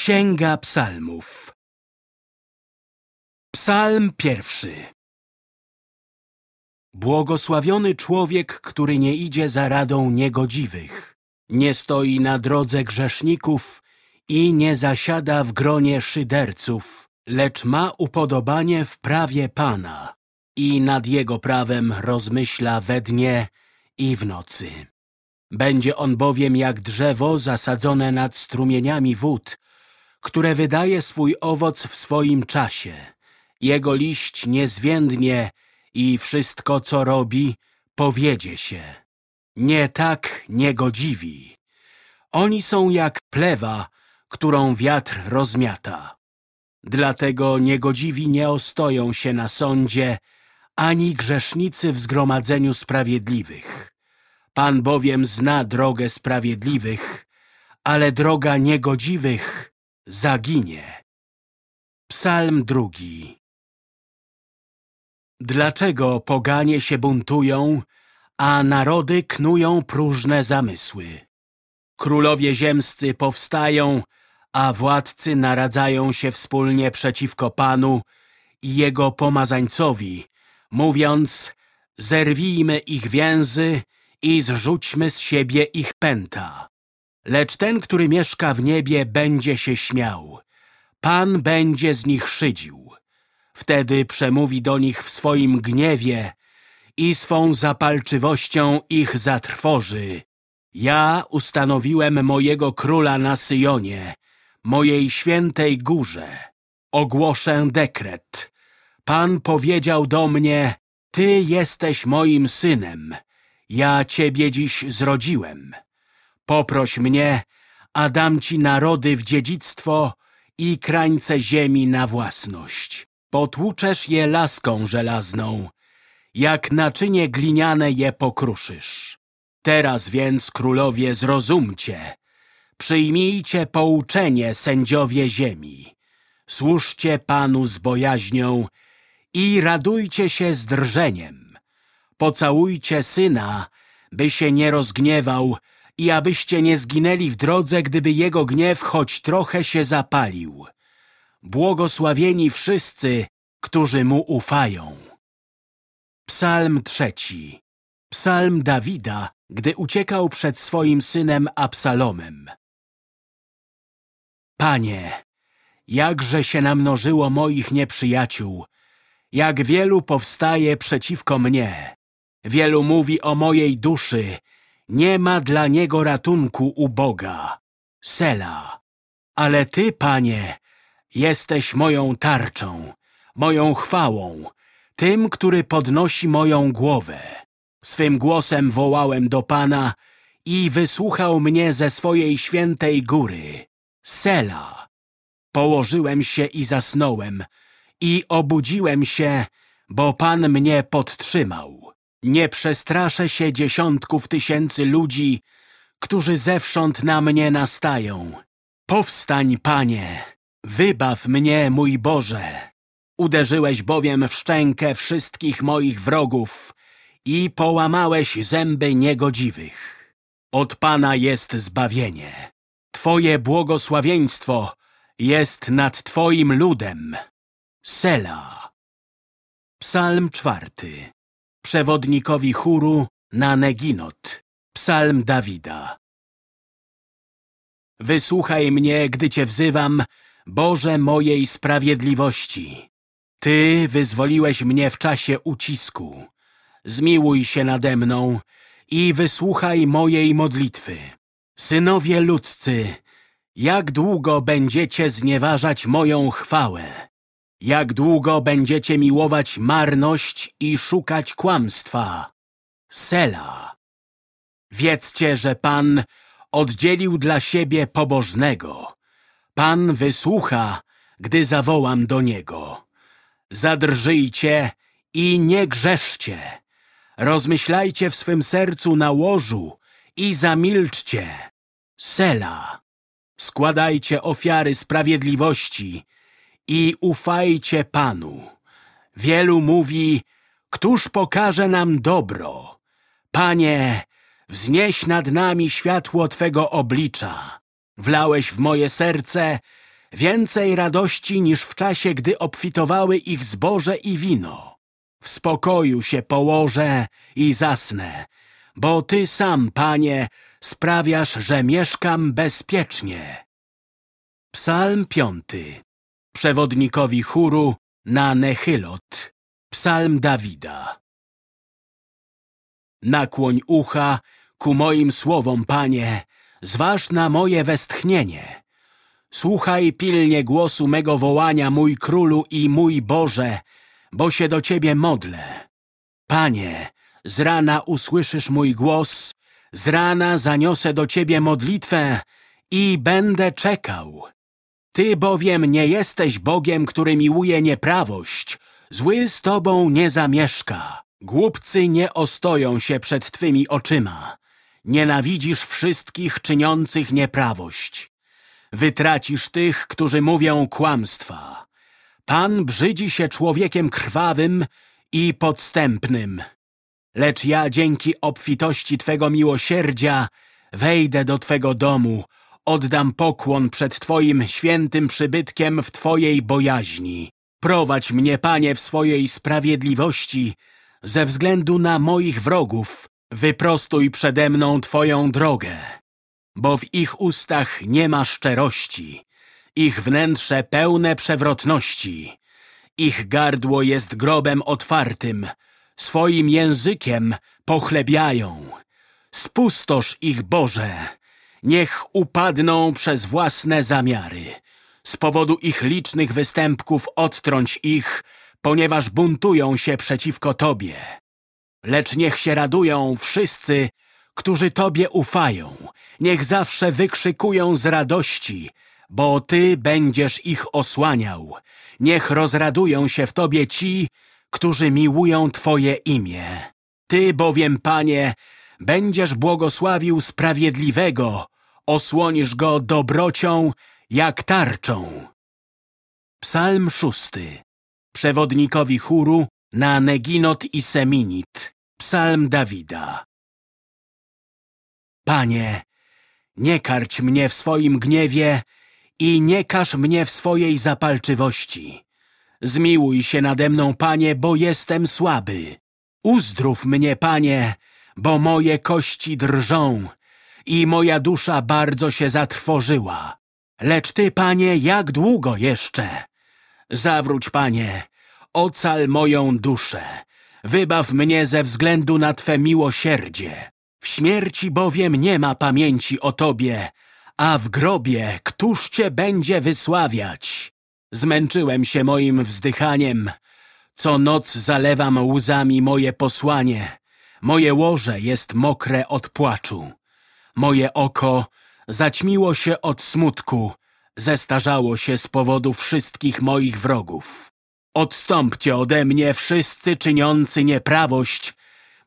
Księga Psalmów Psalm pierwszy Błogosławiony człowiek, który nie idzie za radą niegodziwych, nie stoi na drodze grzeszników i nie zasiada w gronie szyderców, lecz ma upodobanie w prawie Pana i nad jego prawem rozmyśla we dnie i w nocy. Będzie on bowiem jak drzewo zasadzone nad strumieniami wód, które wydaje swój owoc w swoim czasie. Jego liść nie zwiędnie i wszystko, co robi, powiedzie się. Nie tak niegodziwi. Oni są jak plewa, którą wiatr rozmiata. Dlatego niegodziwi nie ostoją się na sądzie, ani grzesznicy w zgromadzeniu sprawiedliwych. Pan bowiem zna drogę sprawiedliwych, ale droga niegodziwych zaginie. Psalm drugi Dlaczego poganie się buntują, a narody knują próżne zamysły? Królowie ziemscy powstają, a władcy naradzają się wspólnie przeciwko Panu i Jego pomazańcowi, mówiąc, zerwijmy ich więzy i zrzućmy z siebie ich pęta. Lecz ten, który mieszka w niebie, będzie się śmiał. Pan będzie z nich szydził. Wtedy przemówi do nich w swoim gniewie i swą zapalczywością ich zatrwoży. Ja ustanowiłem mojego króla na Syjonie, mojej świętej górze. Ogłoszę dekret. Pan powiedział do mnie, Ty jesteś moim synem, ja ciebie dziś zrodziłem. Poproś mnie, a dam ci narody w dziedzictwo i krańce ziemi na własność. Potłuczesz je laską żelazną, jak naczynie gliniane je pokruszysz. Teraz więc, królowie, zrozumcie. Przyjmijcie pouczenie, sędziowie ziemi. Służcie Panu z bojaźnią i radujcie się z drżeniem. Pocałujcie Syna, by się nie rozgniewał i abyście nie zginęli w drodze, gdyby Jego gniew choć trochę się zapalił. Błogosławieni wszyscy, którzy Mu ufają. Psalm trzeci Psalm Dawida, gdy uciekał przed swoim synem Absalomem. Panie, jakże się namnożyło moich nieprzyjaciół, jak wielu powstaje przeciwko mnie. Wielu mówi o mojej duszy, nie ma dla niego ratunku u Boga. Sela. Ale Ty, Panie, jesteś moją tarczą, moją chwałą, tym, który podnosi moją głowę. Swym głosem wołałem do Pana i wysłuchał mnie ze swojej świętej góry. Sela. Położyłem się i zasnąłem i obudziłem się, bo Pan mnie podtrzymał. Nie przestraszę się dziesiątków tysięcy ludzi, którzy zewsząd na mnie nastają. Powstań, Panie, wybaw mnie, mój Boże. Uderzyłeś bowiem w szczękę wszystkich moich wrogów i połamałeś zęby niegodziwych. Od Pana jest zbawienie. Twoje błogosławieństwo jest nad Twoim ludem. Sela. Psalm czwarty przewodnikowi chóru na Neginot, psalm Dawida. Wysłuchaj mnie, gdy Cię wzywam, Boże mojej sprawiedliwości. Ty wyzwoliłeś mnie w czasie ucisku. Zmiłuj się nade mną i wysłuchaj mojej modlitwy. Synowie ludzcy, jak długo będziecie znieważać moją chwałę? Jak długo będziecie miłować marność i szukać kłamstwa? Sela. Wiedzcie, że Pan oddzielił dla siebie pobożnego. Pan wysłucha, gdy zawołam do Niego. Zadrżyjcie i nie grzeszcie. Rozmyślajcie w swym sercu na łożu i zamilczcie. Sela. Składajcie ofiary sprawiedliwości i ufajcie Panu. Wielu mówi, któż pokaże nam dobro? Panie, wznieś nad nami światło Twego oblicza. Wlałeś w moje serce więcej radości niż w czasie, gdy obfitowały ich zboże i wino. W spokoju się położę i zasnę, bo Ty sam, Panie, sprawiasz, że mieszkam bezpiecznie. Psalm piąty. Przewodnikowi chóru na Nechylot. Psalm Dawida. Nakłoń ucha ku moim słowom, Panie, zważ na moje westchnienie. Słuchaj pilnie głosu mego wołania, mój królu i mój Boże, bo się do Ciebie modlę. Panie, z rana usłyszysz mój głos, z rana zaniosę do Ciebie modlitwę i będę czekał. Ty bowiem nie jesteś Bogiem, który miłuje nieprawość. Zły z Tobą nie zamieszka. Głupcy nie ostoją się przed Twymi oczyma. Nienawidzisz wszystkich czyniących nieprawość. Wytracisz tych, którzy mówią kłamstwa. Pan brzydzi się człowiekiem krwawym i podstępnym. Lecz ja dzięki obfitości Twego miłosierdzia wejdę do Twego domu, oddam pokłon przed Twoim świętym przybytkiem w Twojej bojaźni. Prowadź mnie, Panie, w swojej sprawiedliwości, ze względu na moich wrogów, wyprostuj przede mną Twoją drogę. Bo w ich ustach nie ma szczerości, ich wnętrze pełne przewrotności. Ich gardło jest grobem otwartym, swoim językiem pochlebiają. Spustosz ich, Boże, niech upadną przez własne zamiary. Z powodu ich licznych występków odtrąć ich, ponieważ buntują się przeciwko Tobie. Lecz niech się radują wszyscy, którzy Tobie ufają. Niech zawsze wykrzykują z radości, bo Ty będziesz ich osłaniał. Niech rozradują się w Tobie ci, którzy miłują Twoje imię. Ty bowiem, Panie, będziesz błogosławił sprawiedliwego, osłonisz go dobrocią jak tarczą. Psalm szósty. Przewodnikowi chóru na Neginot i Seminit. Psalm Dawida. Panie, nie karć mnie w swoim gniewie i nie każ mnie w swojej zapalczywości. Zmiłuj się nade mną, Panie, bo jestem słaby. Uzdrów mnie, Panie, bo moje kości drżą i moja dusza bardzo się zatrwożyła. Lecz Ty, Panie, jak długo jeszcze? Zawróć, Panie, ocal moją duszę. Wybaw mnie ze względu na Twe miłosierdzie. W śmierci bowiem nie ma pamięci o Tobie, a w grobie któż Cię będzie wysławiać? Zmęczyłem się moim wzdychaniem. Co noc zalewam łzami moje posłanie. Moje łoże jest mokre od płaczu. Moje oko zaćmiło się od smutku, zestarzało się z powodu wszystkich moich wrogów. Odstąpcie ode mnie wszyscy czyniący nieprawość,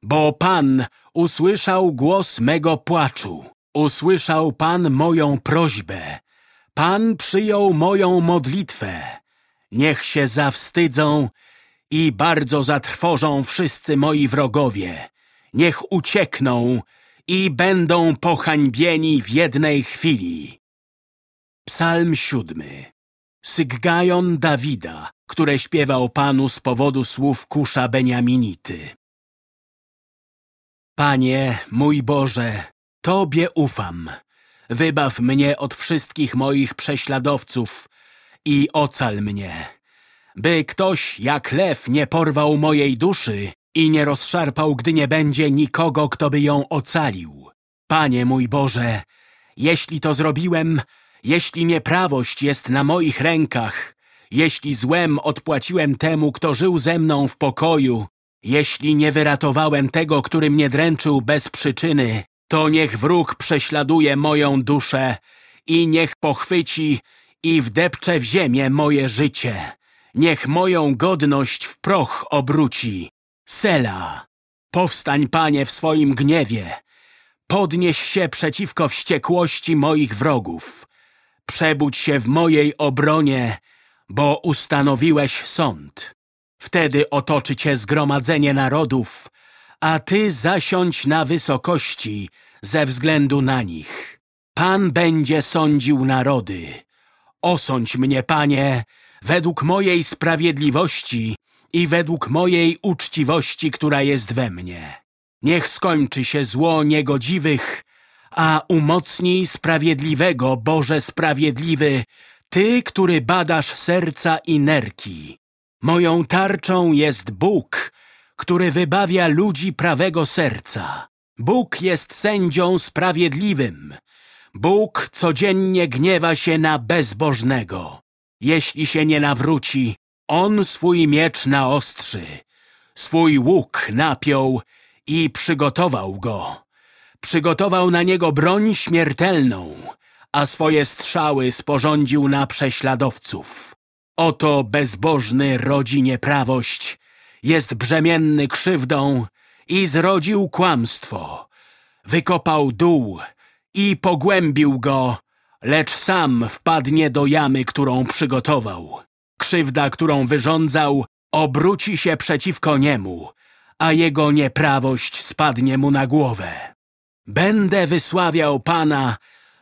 bo Pan usłyszał głos mego płaczu. Usłyszał Pan moją prośbę. Pan przyjął moją modlitwę. Niech się zawstydzą i bardzo zatrwożą wszyscy moi wrogowie. Niech uciekną i będą pohańbieni w jednej chwili. Psalm siódmy Syggajon Dawida, które śpiewał Panu z powodu słów Kusza Beniaminity. Panie, mój Boże, Tobie ufam. Wybaw mnie od wszystkich moich prześladowców i ocal mnie. By ktoś jak lew nie porwał mojej duszy i nie rozszarpał, gdy nie będzie nikogo, kto by ją ocalił. Panie mój Boże, jeśli to zrobiłem, jeśli nieprawość jest na moich rękach, jeśli złem odpłaciłem temu, kto żył ze mną w pokoju, jeśli nie wyratowałem tego, który mnie dręczył bez przyczyny, to niech wróg prześladuje moją duszę i niech pochwyci i wdepcze w ziemię moje życie. Niech moją godność w proch obróci. Sela, powstań, Panie, w swoim gniewie. Podnieś się przeciwko wściekłości moich wrogów. Przebudź się w mojej obronie, bo ustanowiłeś sąd. Wtedy otoczy cię zgromadzenie narodów, a ty zasiądź na wysokości ze względu na nich. Pan będzie sądził narody. Osądź mnie, Panie, według mojej sprawiedliwości i według mojej uczciwości, która jest we mnie. Niech skończy się zło niegodziwych, a umocnij sprawiedliwego, Boże Sprawiedliwy, Ty, który badasz serca i nerki. Moją tarczą jest Bóg, który wybawia ludzi prawego serca. Bóg jest sędzią sprawiedliwym. Bóg codziennie gniewa się na bezbożnego. Jeśli się nie nawróci, on swój miecz naostrzy, swój łuk napiął i przygotował go. Przygotował na niego broń śmiertelną, a swoje strzały sporządził na prześladowców. Oto bezbożny rodzi nieprawość, jest brzemienny krzywdą i zrodził kłamstwo. Wykopał dół i pogłębił go, lecz sam wpadnie do jamy, którą przygotował. Krzywda, którą wyrządzał, obróci się przeciwko niemu, a jego nieprawość spadnie mu na głowę. Będę wysławiał Pana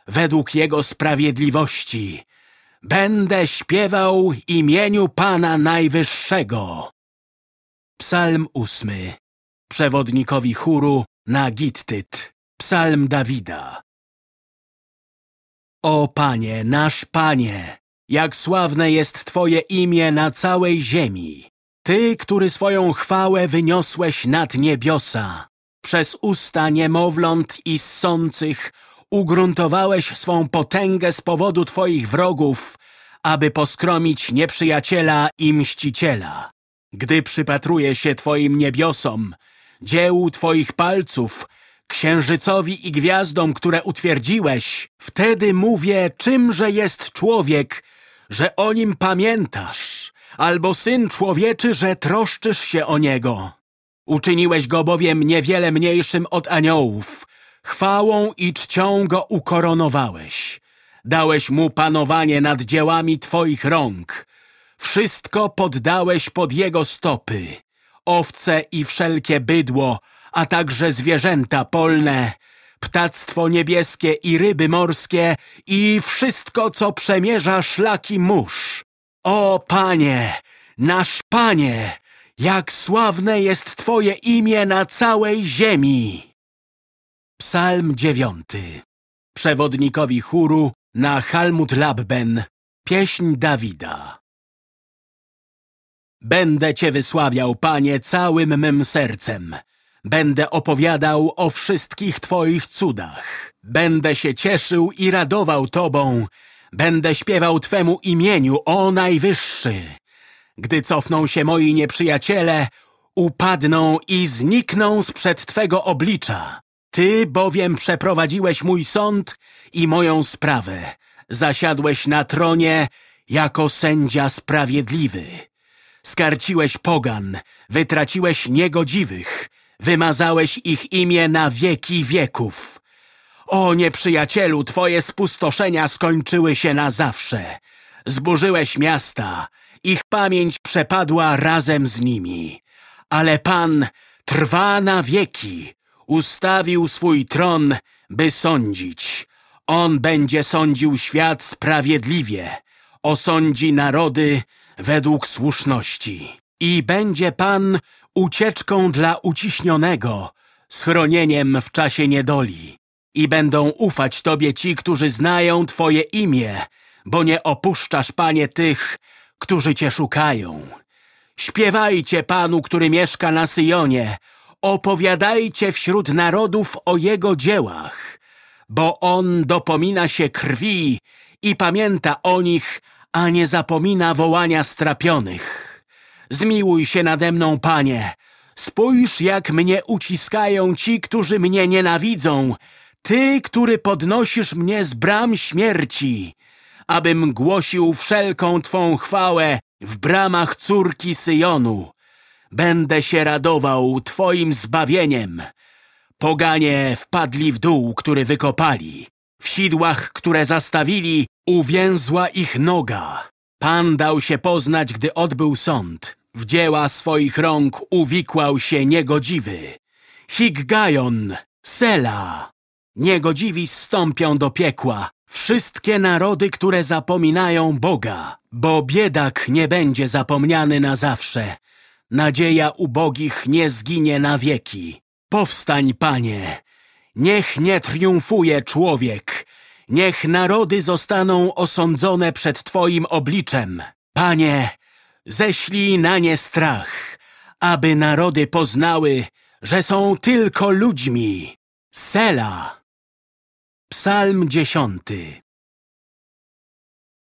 według Jego sprawiedliwości. Będę śpiewał imieniu Pana Najwyższego. Psalm ósmy. Przewodnikowi chóru na Gittyt. Psalm Dawida. O Panie, nasz Panie, jak sławne jest Twoje imię na całej ziemi. Ty, który swoją chwałę wyniosłeś nad niebiosa. Przez usta niemowląt i ssących ugruntowałeś swą potęgę z powodu Twoich wrogów, aby poskromić nieprzyjaciela i mściciela. Gdy przypatruję się Twoim niebiosom, dziełu Twoich palców, księżycowi i gwiazdom, które utwierdziłeś, wtedy mówię, czymże jest człowiek, że o nim pamiętasz, albo syn człowieczy, że troszczysz się o niego. Uczyniłeś go bowiem niewiele mniejszym od aniołów, chwałą i czcią go ukoronowałeś. Dałeś mu panowanie nad dziełami Twoich rąk. Wszystko poddałeś pod jego stopy. Owce i wszelkie bydło, a także zwierzęta polne, ptactwo niebieskie i ryby morskie i wszystko, co przemierza szlaki mórz. O Panie, nasz Panie, jak sławne jest Twoje imię na całej ziemi! Psalm dziewiąty Przewodnikowi chóru na Halmut Labben Pieśń Dawida Będę Cię wysławiał, Panie, całym mym sercem. Będę opowiadał o wszystkich Twoich cudach. Będę się cieszył i radował Tobą. Będę śpiewał Twemu imieniu, o Najwyższy. Gdy cofną się moi nieprzyjaciele, upadną i znikną sprzed Twego oblicza. Ty bowiem przeprowadziłeś mój sąd i moją sprawę. Zasiadłeś na tronie jako sędzia sprawiedliwy. Skarciłeś pogan, wytraciłeś niegodziwych, wymazałeś ich imię na wieki wieków. O nieprzyjacielu, twoje spustoszenia skończyły się na zawsze. Zburzyłeś miasta, ich pamięć przepadła razem z nimi. Ale Pan trwa na wieki, ustawił swój tron, by sądzić. On będzie sądził świat sprawiedliwie, osądzi narody według słuszności. I będzie Pan ucieczką dla uciśnionego, schronieniem w czasie niedoli. I będą ufać Tobie ci, którzy znają Twoje imię, bo nie opuszczasz, Panie, tych, którzy Cię szukają. Śpiewajcie Panu, który mieszka na Syjonie, opowiadajcie wśród narodów o Jego dziełach, bo On dopomina się krwi i pamięta o nich, a nie zapomina wołania strapionych. Zmiłuj się nade mną, Panie. Spójrz, jak mnie uciskają ci, którzy mnie nienawidzą. Ty, który podnosisz mnie z bram śmierci, abym głosił wszelką Twą chwałę w bramach córki Syjonu. Będę się radował Twoim zbawieniem. Poganie wpadli w dół, który wykopali. W sidłach, które zastawili, uwięzła ich noga. Pan dał się poznać, gdy odbył sąd. W dzieła swoich rąk uwikłał się niegodziwy. Higgajon, Sela. Niegodziwi stąpią do piekła. wszystkie narody, które zapominają Boga, bo biedak nie będzie zapomniany na zawsze. Nadzieja ubogich nie zginie na wieki. Powstań, Panie! Niech nie triumfuje człowiek, niech narody zostaną osądzone przed Twoim obliczem. Panie, ześlij na nie strach, aby narody poznały, że są tylko ludźmi. Sela. Psalm dziesiąty.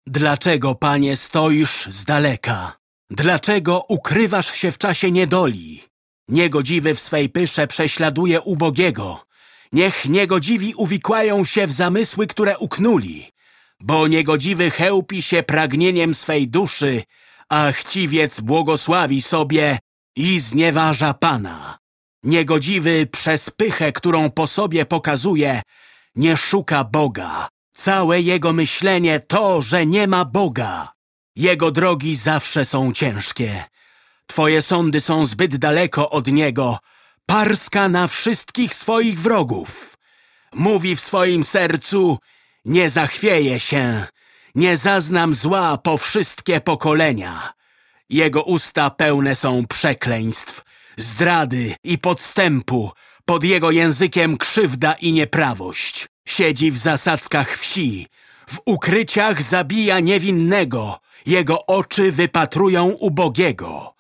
Dlaczego, Panie, stoisz z daleka? Dlaczego ukrywasz się w czasie niedoli? Niegodziwy w swej pysze prześladuje ubogiego. Niech niegodziwi uwikłają się w zamysły, które uknuli. Bo niegodziwy chełpi się pragnieniem swej duszy, a chciwiec błogosławi sobie i znieważa Pana. Niegodziwy przez pychę, którą po sobie pokazuje, nie szuka Boga. Całe jego myślenie to, że nie ma Boga. Jego drogi zawsze są ciężkie. Twoje sądy są zbyt daleko od Niego. Parska na wszystkich swoich wrogów. Mówi w swoim sercu, nie zachwieję się, nie zaznam zła po wszystkie pokolenia. Jego usta pełne są przekleństw, zdrady i podstępu. Pod jego językiem krzywda i nieprawość. Siedzi w zasadzkach wsi, w ukryciach zabija niewinnego, jego oczy wypatrują ubogiego.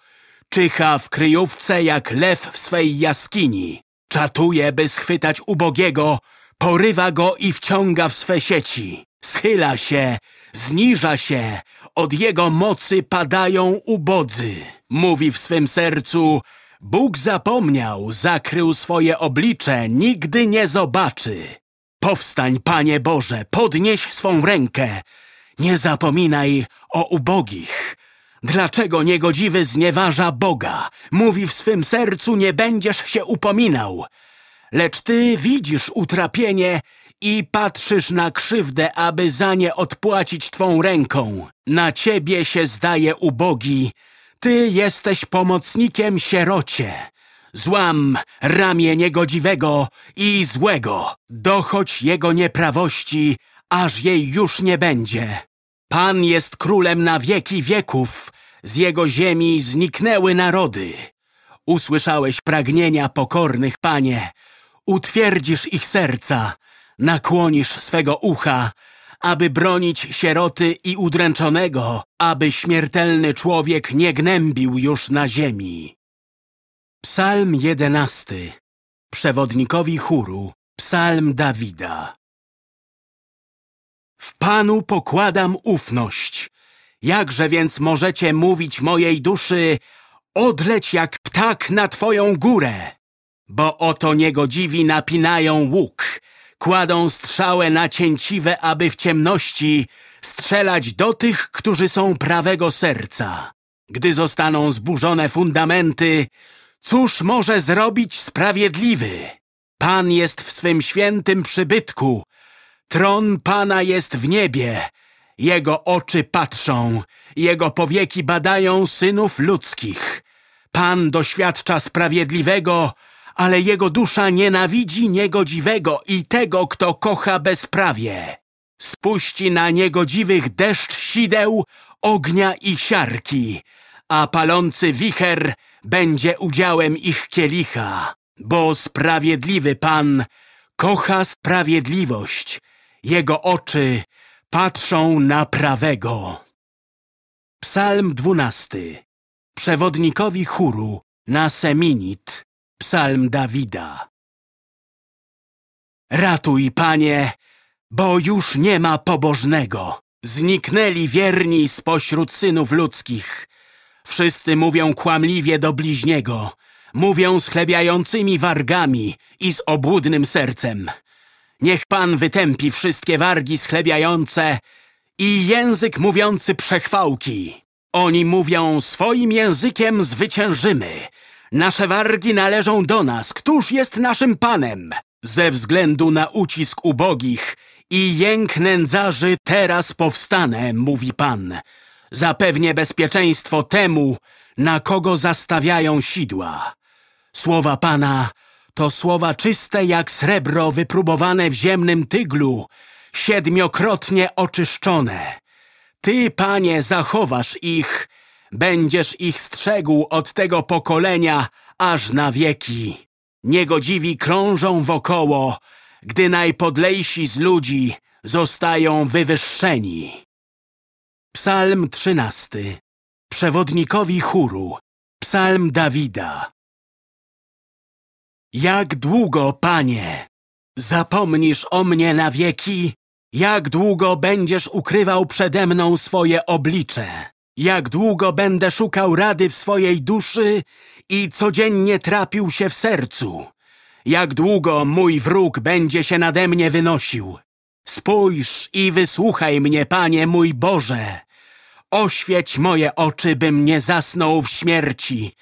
Czyha w kryjówce jak lew w swej jaskini. Czatuje, by schwytać ubogiego, porywa go i wciąga w swe sieci. Schyla się, zniża się, od jego mocy padają ubodzy. Mówi w swym sercu, Bóg zapomniał, zakrył swoje oblicze, nigdy nie zobaczy. Powstań, Panie Boże, podnieś swą rękę. Nie zapominaj o ubogich. Dlaczego niegodziwy znieważa Boga? Mówi w swym sercu, nie będziesz się upominał. Lecz ty widzisz utrapienie i patrzysz na krzywdę, aby za nie odpłacić twą ręką. Na ciebie się zdaje ubogi. Ty jesteś pomocnikiem sierocie. Złam ramię niegodziwego i złego. Dochodź jego nieprawości, aż jej już nie będzie. Pan jest królem na wieki wieków. Z jego ziemi zniknęły narody. Usłyszałeś pragnienia pokornych, panie. Utwierdzisz ich serca, nakłonisz swego ucha, aby bronić sieroty i udręczonego, aby śmiertelny człowiek nie gnębił już na ziemi. Psalm jedenasty Przewodnikowi chóru Psalm Dawida W Panu pokładam ufność. Jakże więc możecie mówić mojej duszy Odleć jak ptak na twoją górę? Bo oto niegodziwi napinają łuk Kładą strzałę na cięciwe, aby w ciemności strzelać do tych, którzy są prawego serca. Gdy zostaną zburzone fundamenty, cóż może zrobić sprawiedliwy? Pan jest w swym świętym przybytku. Tron Pana jest w niebie. Jego oczy patrzą, jego powieki badają synów ludzkich. Pan doświadcza sprawiedliwego, ale jego dusza nienawidzi niegodziwego i tego, kto kocha bezprawie. Spuści na niegodziwych deszcz sideł, ognia i siarki, a palący wicher będzie udziałem ich kielicha, bo sprawiedliwy Pan kocha sprawiedliwość, jego oczy patrzą na prawego. Psalm dwunasty Przewodnikowi chóru na Seminit Psalm Dawida Ratuj, Panie, bo już nie ma pobożnego. Zniknęli wierni spośród synów ludzkich. Wszyscy mówią kłamliwie do bliźniego. Mówią z chlebiającymi wargami i z obłudnym sercem. Niech Pan wytępi wszystkie wargi schlebiające i język mówiący przechwałki. Oni mówią, swoim językiem zwyciężymy. Nasze wargi należą do nas. Któż jest naszym panem? Ze względu na ucisk ubogich i jęk nędzarzy teraz powstanę, mówi Pan. Zapewnię bezpieczeństwo temu, na kogo zastawiają sidła. Słowa Pana to słowa czyste jak srebro wypróbowane w ziemnym tyglu, siedmiokrotnie oczyszczone. Ty, Panie, zachowasz ich, będziesz ich strzegł od tego pokolenia aż na wieki. Niegodziwi krążą wokoło, gdy najpodlejsi z ludzi zostają wywyższeni. Psalm trzynasty. Przewodnikowi chóru. Psalm Dawida. Jak długo, Panie, zapomnisz o mnie na wieki? Jak długo będziesz ukrywał przede mną swoje oblicze? Jak długo będę szukał rady w swojej duszy i codziennie trapił się w sercu? Jak długo mój wróg będzie się nade mnie wynosił? Spójrz i wysłuchaj mnie, Panie mój Boże. Oświeć moje oczy, bym nie zasnął w śmierci,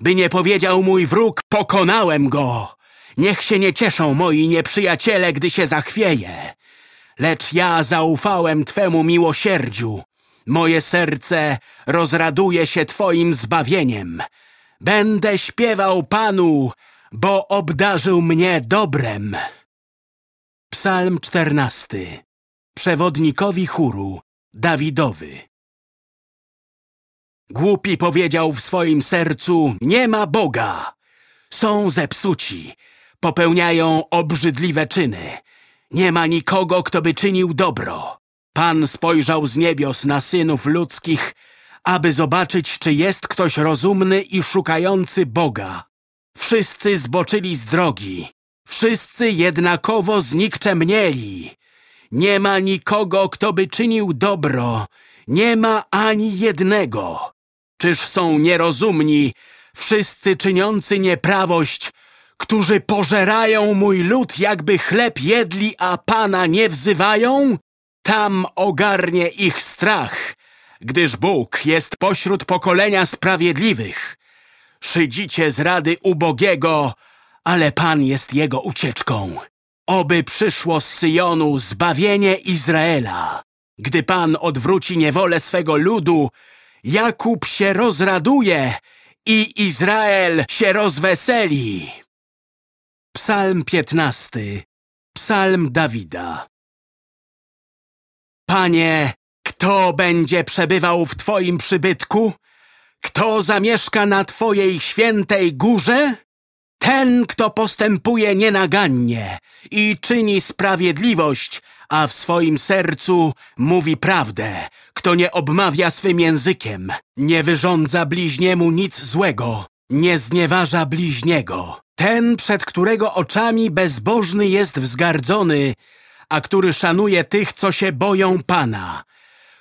by nie powiedział mój wróg, pokonałem go. Niech się nie cieszą moi nieprzyjaciele, gdy się zachwieje. Lecz ja zaufałem Twemu miłosierdziu. Moje serce rozraduje się Twoim zbawieniem. Będę śpiewał Panu, bo obdarzył mnie dobrem. Psalm czternasty. Przewodnikowi chóru Dawidowy. Głupi powiedział w swoim sercu, nie ma Boga. Są zepsuci, popełniają obrzydliwe czyny. Nie ma nikogo, kto by czynił dobro. Pan spojrzał z niebios na synów ludzkich, aby zobaczyć, czy jest ktoś rozumny i szukający Boga. Wszyscy zboczyli z drogi, wszyscy jednakowo znikczemnieli. Nie ma nikogo, kto by czynił dobro, nie ma ani jednego. Czyż są nierozumni, wszyscy czyniący nieprawość, którzy pożerają mój lud, jakby chleb jedli, a Pana nie wzywają? Tam ogarnie ich strach, gdyż Bóg jest pośród pokolenia sprawiedliwych. Szydzicie z rady ubogiego, ale Pan jest jego ucieczką. Oby przyszło z Syjonu zbawienie Izraela. Gdy Pan odwróci niewolę swego ludu, Jakub się rozraduje i Izrael się rozweseli. Psalm 15. Psalm Dawida. Panie, kto będzie przebywał w Twoim przybytku? Kto zamieszka na Twojej świętej górze? Ten, kto postępuje nienagannie i czyni sprawiedliwość, a w swoim sercu mówi prawdę, kto nie obmawia swym językiem, nie wyrządza bliźniemu nic złego, nie znieważa bliźniego. Ten, przed którego oczami bezbożny jest wzgardzony, a który szanuje tych, co się boją Pana.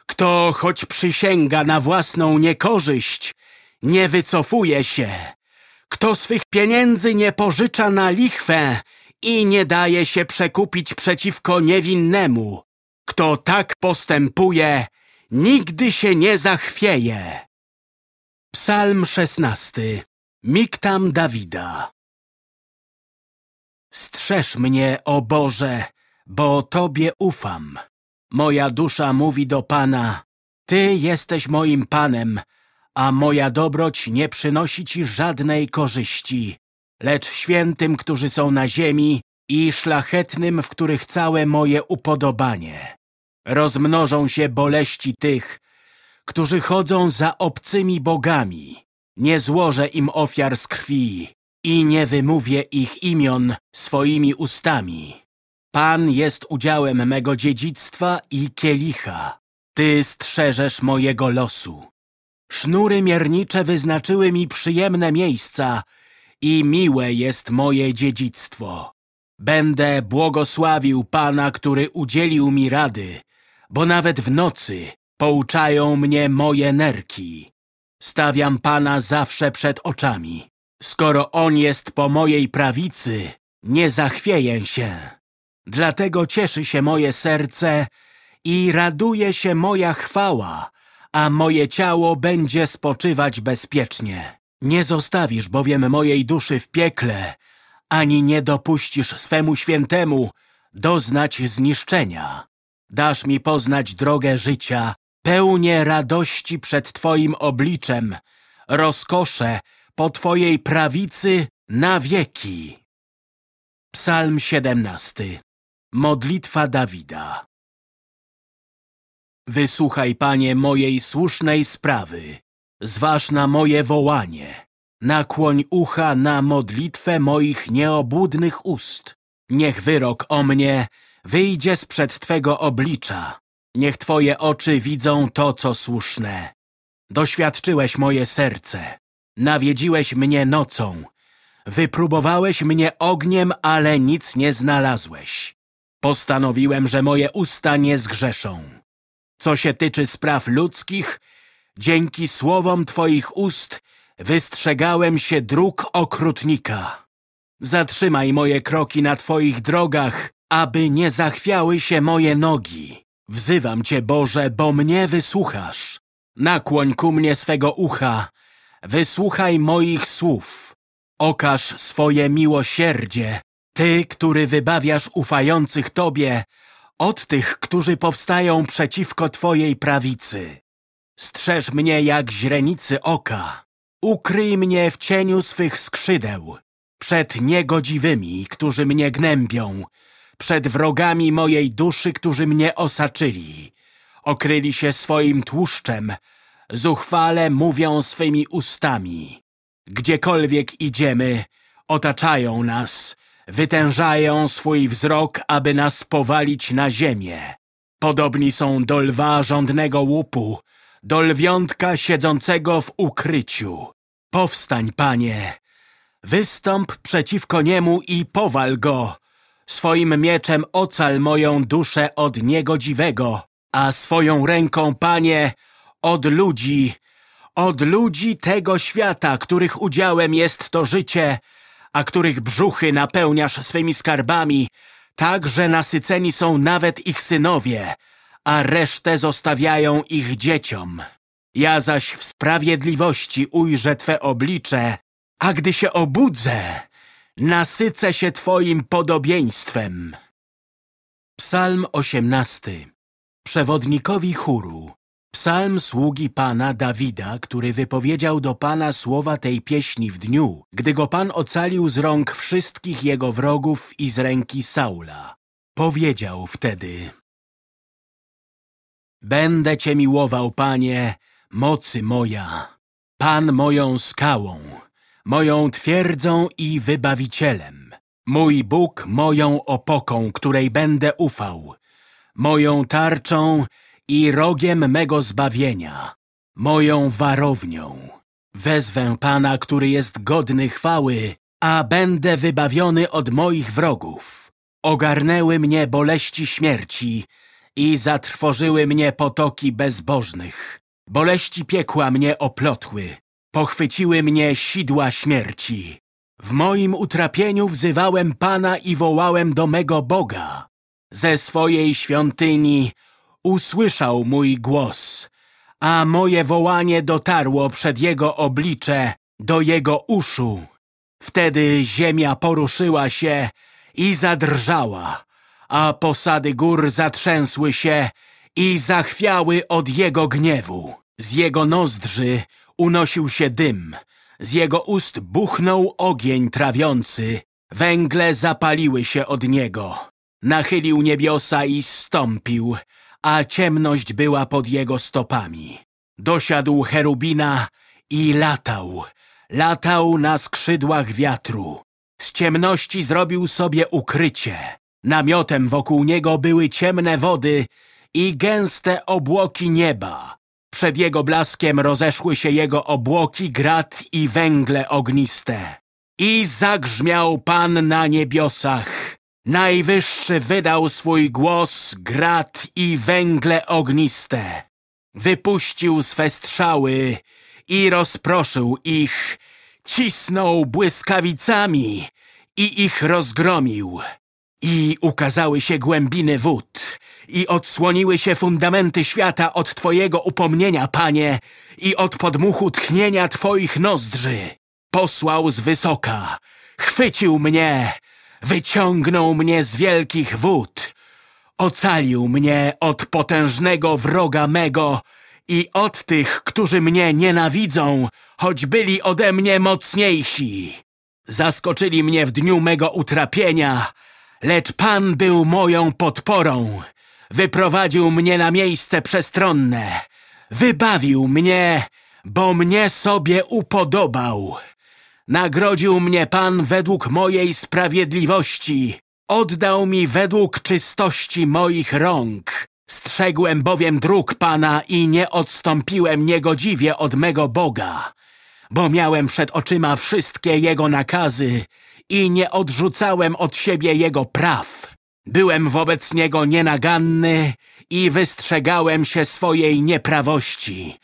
Kto, choć przysięga na własną niekorzyść, nie wycofuje się. Kto swych pieniędzy nie pożycza na lichwę i nie daje się przekupić przeciwko niewinnemu. Kto tak postępuje, nigdy się nie zachwieje. Psalm szesnasty. Miktam Dawida Strzeż mnie, o Boże, bo Tobie ufam. Moja dusza mówi do Pana, Ty jesteś moim Panem, a moja dobroć nie przynosi Ci żadnej korzyści, lecz świętym, którzy są na ziemi i szlachetnym, w których całe moje upodobanie. Rozmnożą się boleści tych, którzy chodzą za obcymi bogami. Nie złożę im ofiar z krwi i nie wymówię ich imion swoimi ustami. Pan jest udziałem mego dziedzictwa i kielicha. Ty strzeżesz mojego losu. Sznury miernicze wyznaczyły mi przyjemne miejsca i miłe jest moje dziedzictwo. Będę błogosławił Pana, który udzielił mi rady, bo nawet w nocy pouczają mnie moje nerki. Stawiam Pana zawsze przed oczami. Skoro On jest po mojej prawicy, nie zachwieję się. Dlatego cieszy się moje serce i raduje się moja chwała, a moje ciało będzie spoczywać bezpiecznie. Nie zostawisz bowiem mojej duszy w piekle, ani nie dopuścisz swemu świętemu doznać zniszczenia. Dasz mi poznać drogę życia, pełnię radości przed Twoim obliczem, rozkosze po Twojej prawicy na wieki. Psalm 17 Modlitwa Dawida Wysłuchaj, Panie, mojej słusznej sprawy. Zważ na moje wołanie. Nakłoń ucha na modlitwę moich nieobłudnych ust. Niech wyrok o mnie wyjdzie sprzed Twego oblicza. Niech Twoje oczy widzą to, co słuszne. Doświadczyłeś moje serce. Nawiedziłeś mnie nocą. Wypróbowałeś mnie ogniem, ale nic nie znalazłeś. Postanowiłem, że moje usta nie zgrzeszą. Co się tyczy spraw ludzkich, dzięki słowom Twoich ust wystrzegałem się dróg okrutnika. Zatrzymaj moje kroki na Twoich drogach, aby nie zachwiały się moje nogi. Wzywam Cię, Boże, bo mnie wysłuchasz. Nakłoń ku mnie swego ucha, wysłuchaj moich słów. Okaż swoje miłosierdzie, Ty, który wybawiasz ufających Tobie od tych, którzy powstają przeciwko Twojej prawicy. Strzeż mnie jak źrenicy oka. Ukryj mnie w cieniu swych skrzydeł. Przed niegodziwymi, którzy mnie gnębią. Przed wrogami mojej duszy, którzy mnie osaczyli. Okryli się swoim tłuszczem. Zuchwale mówią swymi ustami. Gdziekolwiek idziemy, otaczają nas, wytężają swój wzrok, aby nas powalić na ziemię. Podobni są do lwa żądnego łupu, do lwiątka siedzącego w ukryciu. Powstań, panie, wystąp przeciwko niemu i powal go. Swoim mieczem ocal moją duszę od niegodziwego, a swoją ręką, panie, od ludzi, od ludzi tego świata, których udziałem jest to życie, a których brzuchy napełniasz swymi skarbami, tak, że nasyceni są nawet ich synowie, a resztę zostawiają ich dzieciom. Ja zaś w sprawiedliwości ujrzę Twe oblicze, a gdy się obudzę, nasycę się Twoim podobieństwem. Psalm osiemnasty Przewodnikowi chóru Psalm sługi Pana Dawida, który wypowiedział do Pana słowa tej pieśni w dniu, gdy go Pan ocalił z rąk wszystkich jego wrogów i z ręki Saula. Powiedział wtedy Będę Cię miłował, Panie, mocy moja, Pan moją skałą, moją twierdzą i wybawicielem, mój Bóg moją opoką, której będę ufał, moją tarczą i rogiem mego zbawienia, moją warownią. Wezwę Pana, który jest godny chwały, a będę wybawiony od moich wrogów. Ogarnęły mnie boleści śmierci i zatrwożyły mnie potoki bezbożnych. Boleści piekła mnie oplotły, pochwyciły mnie sidła śmierci. W moim utrapieniu wzywałem Pana i wołałem do mego Boga. Ze swojej świątyni usłyszał mój głos, a moje wołanie dotarło przed Jego oblicze, do Jego uszu. Wtedy ziemia poruszyła się i zadrżała, a posady gór zatrzęsły się i zachwiały od Jego gniewu. Z Jego nozdrzy unosił się dym, z Jego ust buchnął ogień trawiący, węgle zapaliły się od Niego. Nachylił niebiosa i stąpił, a ciemność była pod jego stopami. Dosiadł cherubina i latał, latał na skrzydłach wiatru. Z ciemności zrobił sobie ukrycie. Namiotem wokół niego były ciemne wody i gęste obłoki nieba. Przed jego blaskiem rozeszły się jego obłoki, grat i węgle ogniste. I zagrzmiał Pan na niebiosach Najwyższy wydał swój głos, grat i węgle ogniste. Wypuścił swe strzały i rozproszył ich, cisnął błyskawicami i ich rozgromił. I ukazały się głębiny wód i odsłoniły się fundamenty świata od Twojego upomnienia, Panie, i od podmuchu tchnienia Twoich nozdrzy. Posłał z wysoka, chwycił mnie, Wyciągnął mnie z wielkich wód. Ocalił mnie od potężnego wroga mego i od tych, którzy mnie nienawidzą, choć byli ode mnie mocniejsi. Zaskoczyli mnie w dniu mego utrapienia, lecz Pan był moją podporą. wyprowadził mnie na miejsce przestronne. Wybawił mnie, bo mnie sobie upodobał. Nagrodził mnie Pan według mojej sprawiedliwości. Oddał mi według czystości moich rąk. Strzegłem bowiem dróg Pana i nie odstąpiłem niegodziwie od mego Boga, bo miałem przed oczyma wszystkie Jego nakazy i nie odrzucałem od siebie Jego praw. Byłem wobec Niego nienaganny i wystrzegałem się swojej nieprawości.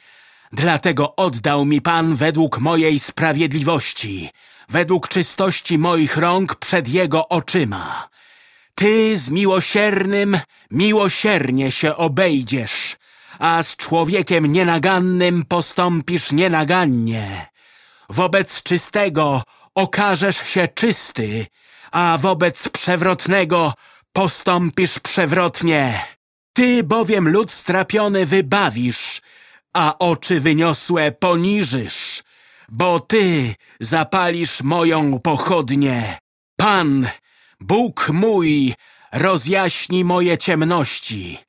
Dlatego oddał mi Pan według mojej sprawiedliwości, według czystości moich rąk przed Jego oczyma. Ty z miłosiernym miłosiernie się obejdziesz, a z człowiekiem nienagannym postąpisz nienagannie. Wobec czystego okażesz się czysty, a wobec przewrotnego postąpisz przewrotnie. Ty bowiem lud strapiony wybawisz, a oczy wyniosłe poniżysz, bo Ty zapalisz moją pochodnię. Pan, Bóg mój, rozjaśni moje ciemności,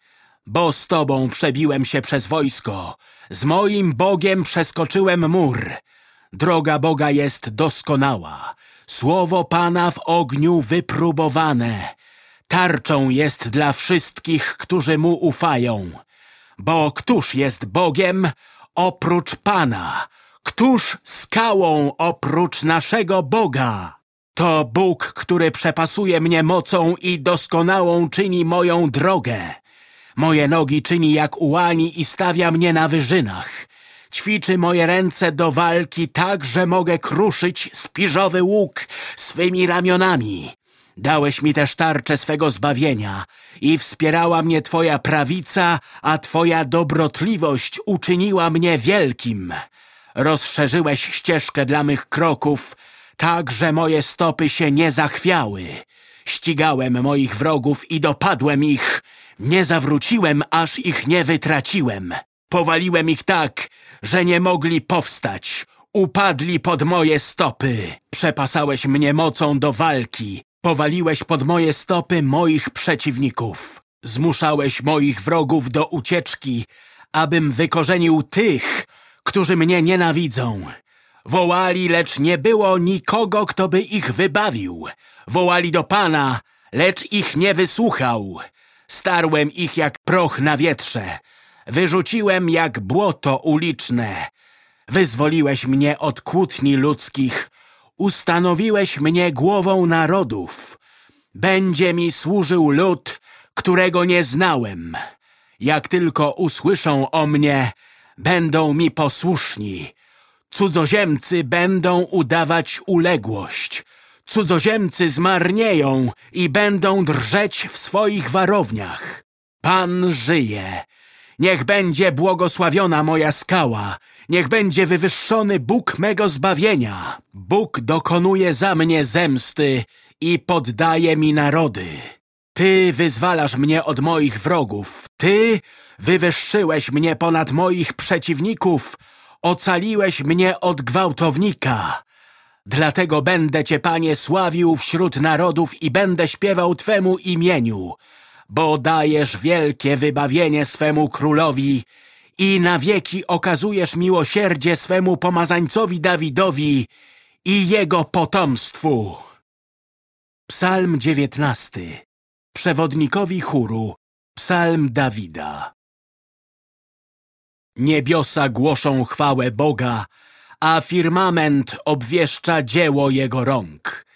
bo z Tobą przebiłem się przez wojsko, z moim Bogiem przeskoczyłem mur. Droga Boga jest doskonała, słowo Pana w ogniu wypróbowane. Tarczą jest dla wszystkich, którzy Mu ufają. Bo któż jest Bogiem oprócz Pana? Któż skałą oprócz naszego Boga? To Bóg, który przepasuje mnie mocą i doskonałą czyni moją drogę. Moje nogi czyni jak ułani i stawia mnie na wyżynach. Ćwiczy moje ręce do walki tak, że mogę kruszyć spiżowy łuk swymi ramionami. Dałeś mi też tarczę swego zbawienia i wspierała mnie Twoja prawica, a Twoja dobrotliwość uczyniła mnie wielkim. Rozszerzyłeś ścieżkę dla mych kroków, tak, że moje stopy się nie zachwiały. Ścigałem moich wrogów i dopadłem ich. Nie zawróciłem, aż ich nie wytraciłem. Powaliłem ich tak, że nie mogli powstać. Upadli pod moje stopy. Przepasałeś mnie mocą do walki. Powaliłeś pod moje stopy moich przeciwników. Zmuszałeś moich wrogów do ucieczki, abym wykorzenił tych, którzy mnie nienawidzą. Wołali, lecz nie było nikogo, kto by ich wybawił. Wołali do Pana, lecz ich nie wysłuchał. Starłem ich jak proch na wietrze. Wyrzuciłem jak błoto uliczne. Wyzwoliłeś mnie od kłótni ludzkich. Ustanowiłeś mnie głową narodów. Będzie mi służył lud, którego nie znałem. Jak tylko usłyszą o mnie, będą mi posłuszni. Cudzoziemcy będą udawać uległość. Cudzoziemcy zmarnieją i będą drżeć w swoich warowniach. Pan żyje. Niech będzie błogosławiona moja skała. Niech będzie wywyższony Bóg mego zbawienia. Bóg dokonuje za mnie zemsty i poddaje mi narody. Ty wyzwalasz mnie od moich wrogów. Ty wywyższyłeś mnie ponad moich przeciwników. Ocaliłeś mnie od gwałtownika. Dlatego będę Cię, Panie, sławił wśród narodów i będę śpiewał Twemu imieniu, bo dajesz wielkie wybawienie swemu królowi i na wieki okazujesz miłosierdzie swemu pomazańcowi Dawidowi i jego potomstwu. Psalm dziewiętnasty. Przewodnikowi chóru. Psalm Dawida. Niebiosa głoszą chwałę Boga, a firmament obwieszcza dzieło Jego rąk.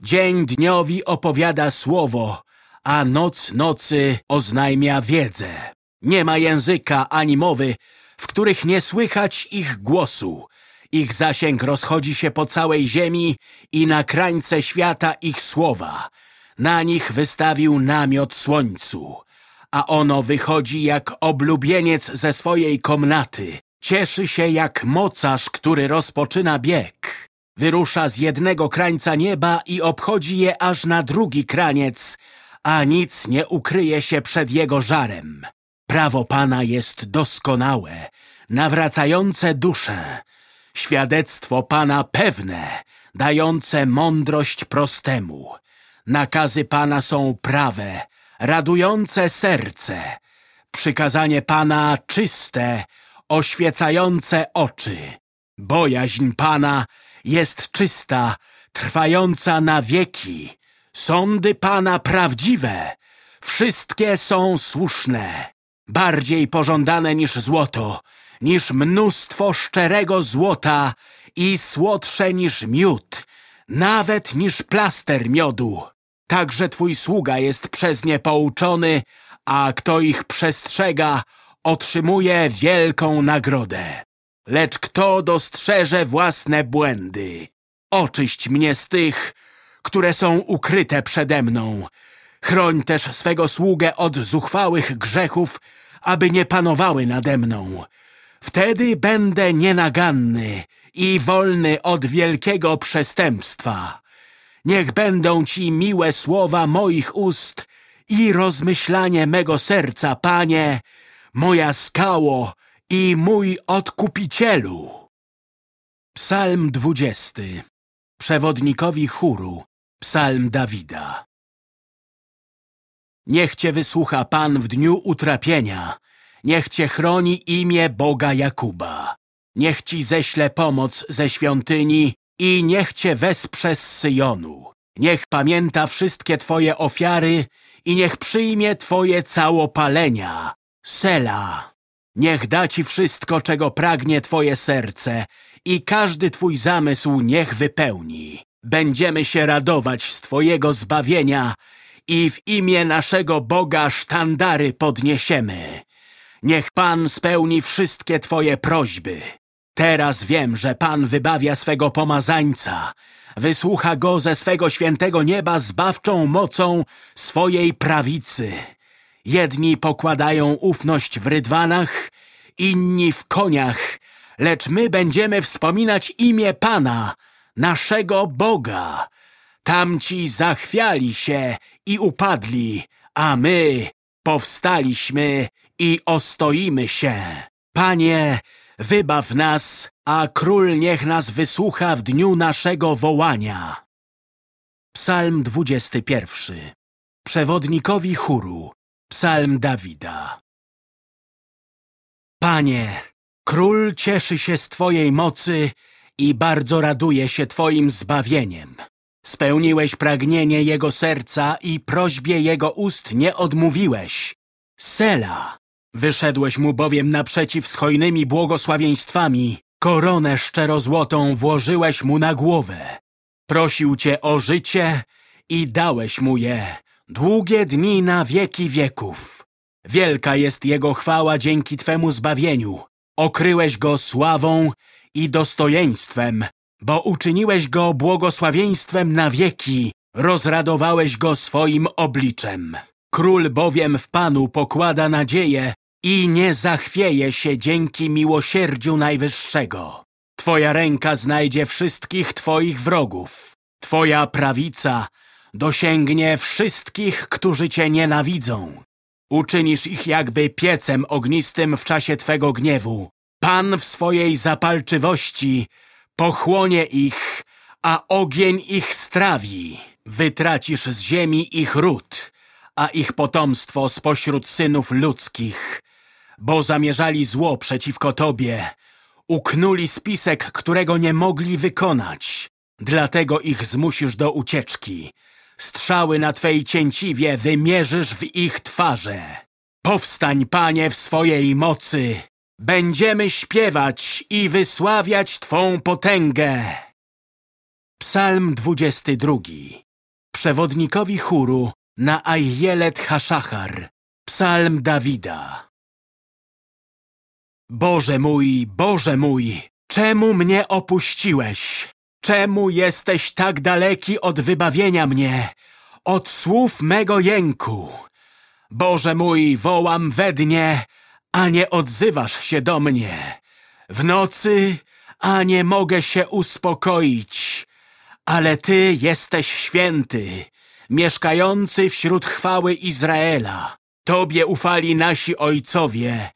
Dzień dniowi opowiada słowo, a noc nocy oznajmia wiedzę. Nie ma języka ani mowy, w których nie słychać ich głosu. Ich zasięg rozchodzi się po całej ziemi i na krańce świata ich słowa. Na nich wystawił namiot słońcu a ono wychodzi jak oblubieniec ze swojej komnaty. Cieszy się jak mocarz, który rozpoczyna bieg. Wyrusza z jednego krańca nieba i obchodzi je aż na drugi kraniec, a nic nie ukryje się przed jego żarem. Prawo Pana jest doskonałe, nawracające duszę. Świadectwo Pana pewne, dające mądrość prostemu. Nakazy Pana są prawe, radujące serce, przykazanie Pana czyste, oświecające oczy. Bojaźń Pana jest czysta, trwająca na wieki. Sądy Pana prawdziwe, wszystkie są słuszne. Bardziej pożądane niż złoto, niż mnóstwo szczerego złota i słodsze niż miód, nawet niż plaster miodu. Także twój sługa jest przez nie pouczony, a kto ich przestrzega, otrzymuje wielką nagrodę. Lecz kto dostrzeże własne błędy? Oczyść mnie z tych, które są ukryte przede mną. Chroń też swego sługę od zuchwałych grzechów, aby nie panowały nade mną. Wtedy będę nienaganny i wolny od wielkiego przestępstwa. Niech będą Ci miłe słowa moich ust i rozmyślanie mego serca, Panie, moja skało i mój odkupicielu. Psalm dwudziesty Przewodnikowi chóru Psalm Dawida Niech Cię wysłucha Pan w dniu utrapienia, niech Cię chroni imię Boga Jakuba. Niech Ci ześle pomoc ze świątyni i niech Cię wesprze z Syjonu. Niech pamięta wszystkie Twoje ofiary i niech przyjmie Twoje całopalenia. Sela. Niech da Ci wszystko, czego pragnie Twoje serce i każdy Twój zamysł niech wypełni. Będziemy się radować z Twojego zbawienia i w imię naszego Boga sztandary podniesiemy. Niech Pan spełni wszystkie Twoje prośby. Teraz wiem, że Pan wybawia swego pomazańca, wysłucha go ze swego świętego nieba zbawczą mocą swojej prawicy. Jedni pokładają ufność w rydwanach, inni w koniach, lecz my będziemy wspominać imię Pana, naszego Boga. Tamci zachwiali się i upadli, a my powstaliśmy i ostoimy się. Panie, wybaw nas, a król niech nas wysłucha w dniu naszego wołania. Psalm 21 Przewodnikowi chóru Psalm Dawida Panie, król cieszy się z Twojej mocy i bardzo raduje się Twoim zbawieniem. Spełniłeś pragnienie jego serca i prośbie jego ust nie odmówiłeś. Sela. Wyszedłeś mu bowiem naprzeciw z hojnymi błogosławieństwami. Koronę szczerozłotą włożyłeś mu na głowę. Prosił cię o życie i dałeś mu je. Długie dni na wieki wieków. Wielka jest jego chwała dzięki Twemu zbawieniu. Okryłeś go sławą i dostojeństwem, bo uczyniłeś go błogosławieństwem na wieki, rozradowałeś go swoim obliczem. Król bowiem w Panu pokłada nadzieję i nie zachwieje się dzięki miłosierdziu Najwyższego. Twoja ręka znajdzie wszystkich Twoich wrogów. Twoja prawica dosięgnie wszystkich, którzy Cię nienawidzą. Uczynisz ich jakby piecem ognistym w czasie Twego gniewu. Pan w swojej zapalczywości pochłonie ich, a ogień ich strawi. Wytracisz z ziemi ich ród, a ich potomstwo spośród synów ludzkich. Bo zamierzali zło przeciwko Tobie. Uknuli spisek, którego nie mogli wykonać. Dlatego ich zmusisz do ucieczki. Strzały na Twej cięciwie wymierzysz w ich twarze. Powstań, Panie, w swojej mocy. Będziemy śpiewać i wysławiać Twą potęgę. Psalm 22 Przewodnikowi chóru na Ajjelet Haszachar Psalm Dawida Boże mój, Boże mój, czemu mnie opuściłeś? Czemu jesteś tak daleki od wybawienia mnie, od słów mego jęku? Boże mój, wołam we dnie, a nie odzywasz się do mnie. W nocy, a nie mogę się uspokoić. Ale Ty jesteś święty, mieszkający wśród chwały Izraela. Tobie ufali nasi ojcowie,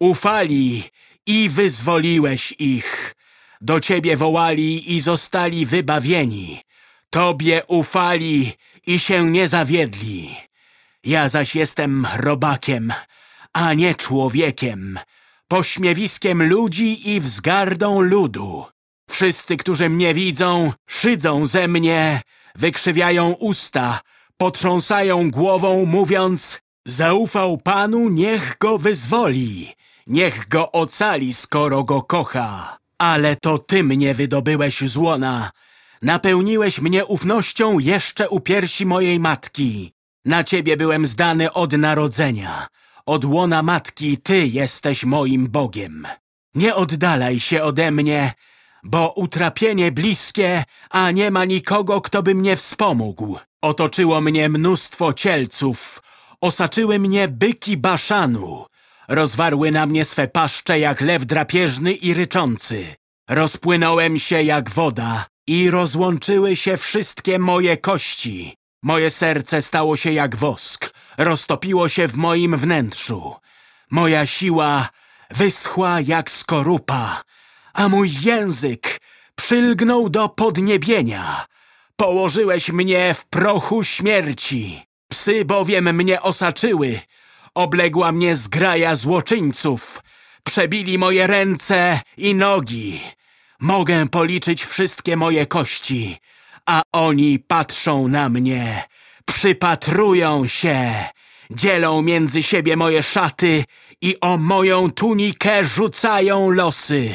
ufali i wyzwoliłeś ich. Do Ciebie wołali i zostali wybawieni. Tobie ufali i się nie zawiedli. Ja zaś jestem robakiem, a nie człowiekiem, pośmiewiskiem ludzi i wzgardą ludu. Wszyscy, którzy mnie widzą, szydzą ze mnie, wykrzywiają usta, potrząsają głową, mówiąc Zaufał Panu, niech go wyzwoli, niech go ocali, skoro go kocha. Ale to Ty mnie wydobyłeś z łona, napełniłeś mnie ufnością jeszcze u piersi mojej matki. Na Ciebie byłem zdany od narodzenia. Od łona matki Ty jesteś moim Bogiem. Nie oddalaj się ode mnie, bo utrapienie bliskie, a nie ma nikogo, kto by mnie wspomógł. Otoczyło mnie mnóstwo cielców, osaczyły mnie byki baszanu, rozwarły na mnie swe paszcze jak lew drapieżny i ryczący. Rozpłynąłem się jak woda i rozłączyły się wszystkie moje kości. Moje serce stało się jak wosk, roztopiło się w moim wnętrzu. Moja siła wyschła jak skorupa, a mój język przylgnął do podniebienia. Położyłeś mnie w prochu śmierci. Psy bowiem mnie osaczyły. Obległa mnie zgraja złoczyńców. Przebili moje ręce i nogi. Mogę policzyć wszystkie moje kości, a oni patrzą na mnie, przypatrują się, dzielą między siebie moje szaty i o moją tunikę rzucają losy.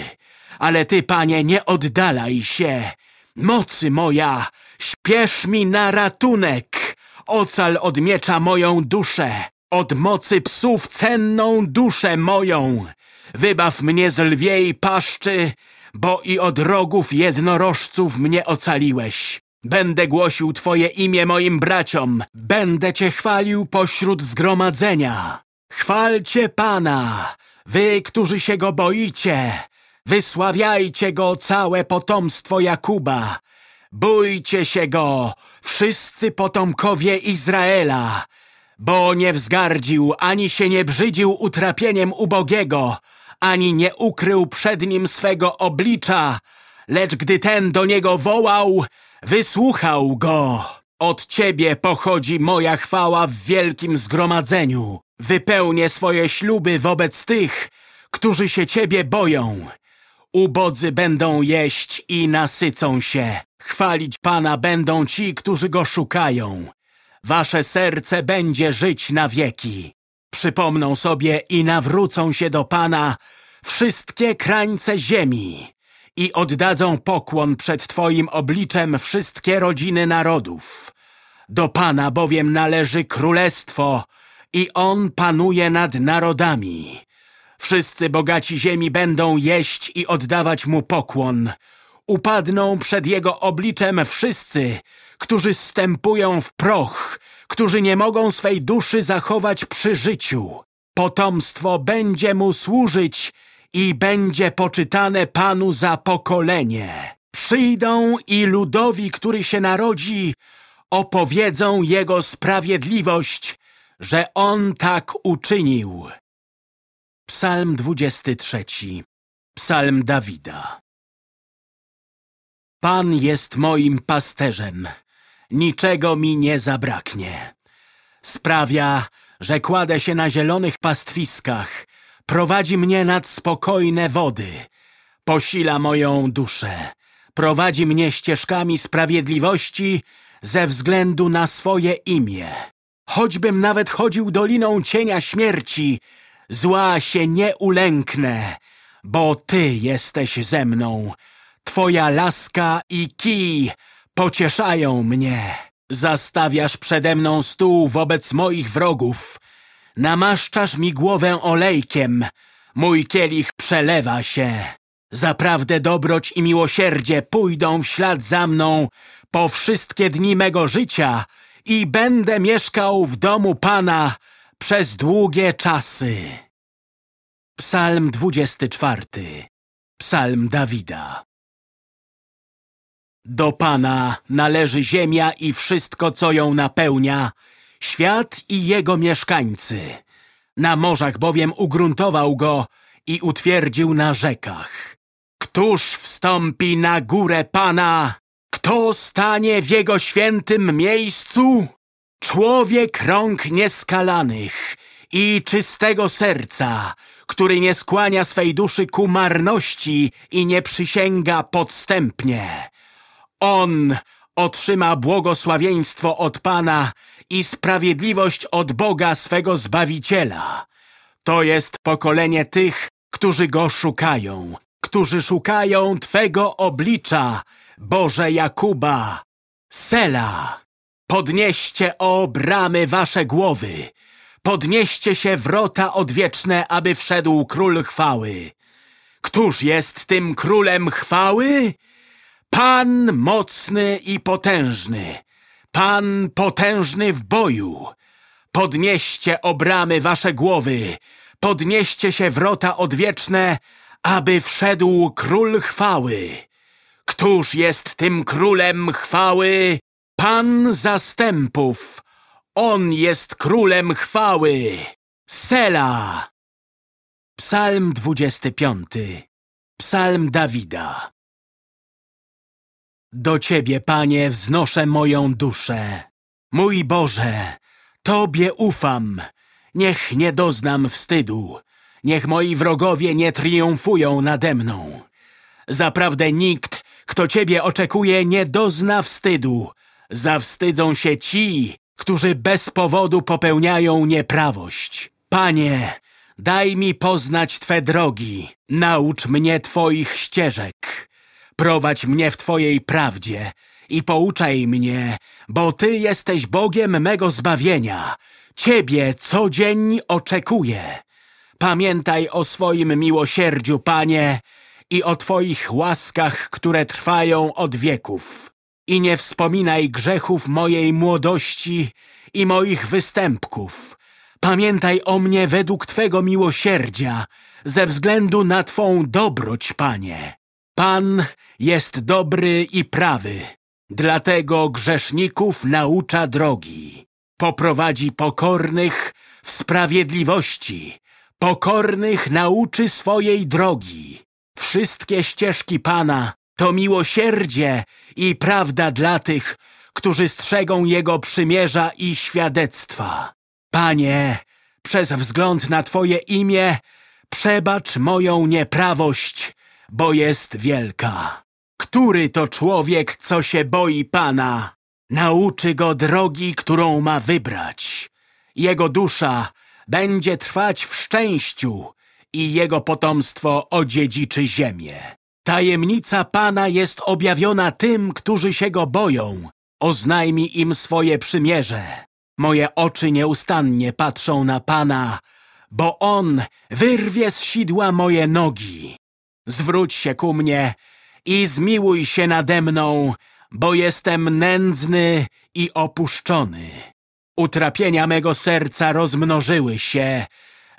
Ale ty, panie, nie oddalaj się. Mocy moja, śpiesz mi na ratunek. Ocal od miecza moją duszę, od mocy psów cenną duszę moją. Wybaw mnie z lwiej paszczy, bo i od rogów jednorożców mnie ocaliłeś. Będę głosił Twoje imię moim braciom, będę Cię chwalił pośród zgromadzenia. Chwalcie Pana, wy, którzy się Go boicie, wysławiajcie Go całe potomstwo Jakuba. Bójcie się Go, wszyscy potomkowie Izraela, bo nie wzgardził, ani się nie brzydził utrapieniem ubogiego, ani nie ukrył przed nim swego oblicza, lecz gdy ten do niego wołał, wysłuchał go. Od Ciebie pochodzi moja chwała w wielkim zgromadzeniu. Wypełnię swoje śluby wobec tych, którzy się Ciebie boją. Ubodzy będą jeść i nasycą się. Chwalić Pana będą ci, którzy Go szukają. Wasze serce będzie żyć na wieki. Przypomną sobie i nawrócą się do Pana wszystkie krańce ziemi i oddadzą pokłon przed Twoim obliczem wszystkie rodziny narodów. Do Pana bowiem należy królestwo i On panuje nad narodami. Wszyscy bogaci ziemi będą jeść i oddawać Mu pokłon. Upadną przed Jego obliczem wszyscy, którzy stępują w proch, którzy nie mogą swej duszy zachować przy życiu. Potomstwo będzie Mu służyć i będzie poczytane Panu za pokolenie. Przyjdą i ludowi, który się narodzi, opowiedzą Jego sprawiedliwość, że On tak uczynił. Psalm 23 Psalm Dawida Pan jest moim pasterzem, niczego mi nie zabraknie. Sprawia, że kładę się na zielonych pastwiskach, prowadzi mnie nad spokojne wody, posila moją duszę, prowadzi mnie ścieżkami sprawiedliwości ze względu na swoje imię. Choćbym nawet chodził doliną cienia śmierci, zła się nie ulęknę, bo Ty jesteś ze mną. Twoja laska i kij pocieszają mnie. Zastawiasz przede mną stół wobec moich wrogów. Namaszczasz mi głowę olejkiem. Mój kielich przelewa się. Zaprawdę dobroć i miłosierdzie pójdą w ślad za mną po wszystkie dni mego życia i będę mieszkał w domu Pana przez długie czasy. Psalm 24 Psalm Dawida Do Pana należy ziemia i wszystko, co ją napełnia, świat i jego mieszkańcy. Na morzach bowiem ugruntował go i utwierdził na rzekach. Któż wstąpi na górę Pana? Kto stanie w jego świętym miejscu? Człowiek rąk nieskalanych i czystego serca, który nie skłania swej duszy ku marności i nie przysięga podstępnie. On otrzyma błogosławieństwo od Pana i sprawiedliwość od Boga swego Zbawiciela. To jest pokolenie tych, którzy Go szukają, którzy szukają Twego oblicza, Boże Jakuba. Sela, podnieście o bramy wasze głowy, podnieście się wrota odwieczne, aby wszedł król chwały. Któż jest tym królem chwały? Pan mocny i potężny, Pan potężny w boju. Podnieście obramy wasze głowy, podnieście się wrota odwieczne, aby wszedł król chwały. Któż jest tym królem chwały? Pan zastępów. On jest królem chwały. Sela. Psalm 25. Psalm Dawida. Do Ciebie, Panie, wznoszę moją duszę. Mój Boże, Tobie ufam. Niech nie doznam wstydu. Niech moi wrogowie nie triumfują nade mną. Zaprawdę nikt, kto Ciebie oczekuje, nie dozna wstydu. Zawstydzą się ci, którzy bez powodu popełniają nieprawość. Panie, daj mi poznać Twe drogi. Naucz mnie Twoich ścieżek. Prowadź mnie w Twojej prawdzie i pouczaj mnie, bo Ty jesteś Bogiem mego zbawienia. Ciebie co dzień oczekuję. Pamiętaj o swoim miłosierdziu, Panie, i o Twoich łaskach, które trwają od wieków. I nie wspominaj grzechów mojej młodości i moich występków. Pamiętaj o mnie według Twego miłosierdzia, ze względu na Twą dobroć, Panie. Pan jest dobry i prawy, dlatego grzeszników naucza drogi. Poprowadzi pokornych w sprawiedliwości, pokornych nauczy swojej drogi. Wszystkie ścieżki Pana to miłosierdzie i prawda dla tych, którzy strzegą Jego przymierza i świadectwa. Panie, przez wzgląd na Twoje imię przebacz moją nieprawość, bo jest wielka. Który to człowiek, co się boi Pana? Nauczy go drogi, którą ma wybrać. Jego dusza będzie trwać w szczęściu i jego potomstwo odziedziczy ziemię. Tajemnica Pana jest objawiona tym, którzy się Go boją. Oznajmi im swoje przymierze. Moje oczy nieustannie patrzą na Pana, bo On wyrwie z sidła moje nogi. Zwróć się ku mnie i zmiłuj się nade mną, bo jestem nędzny i opuszczony. Utrapienia mego serca rozmnożyły się.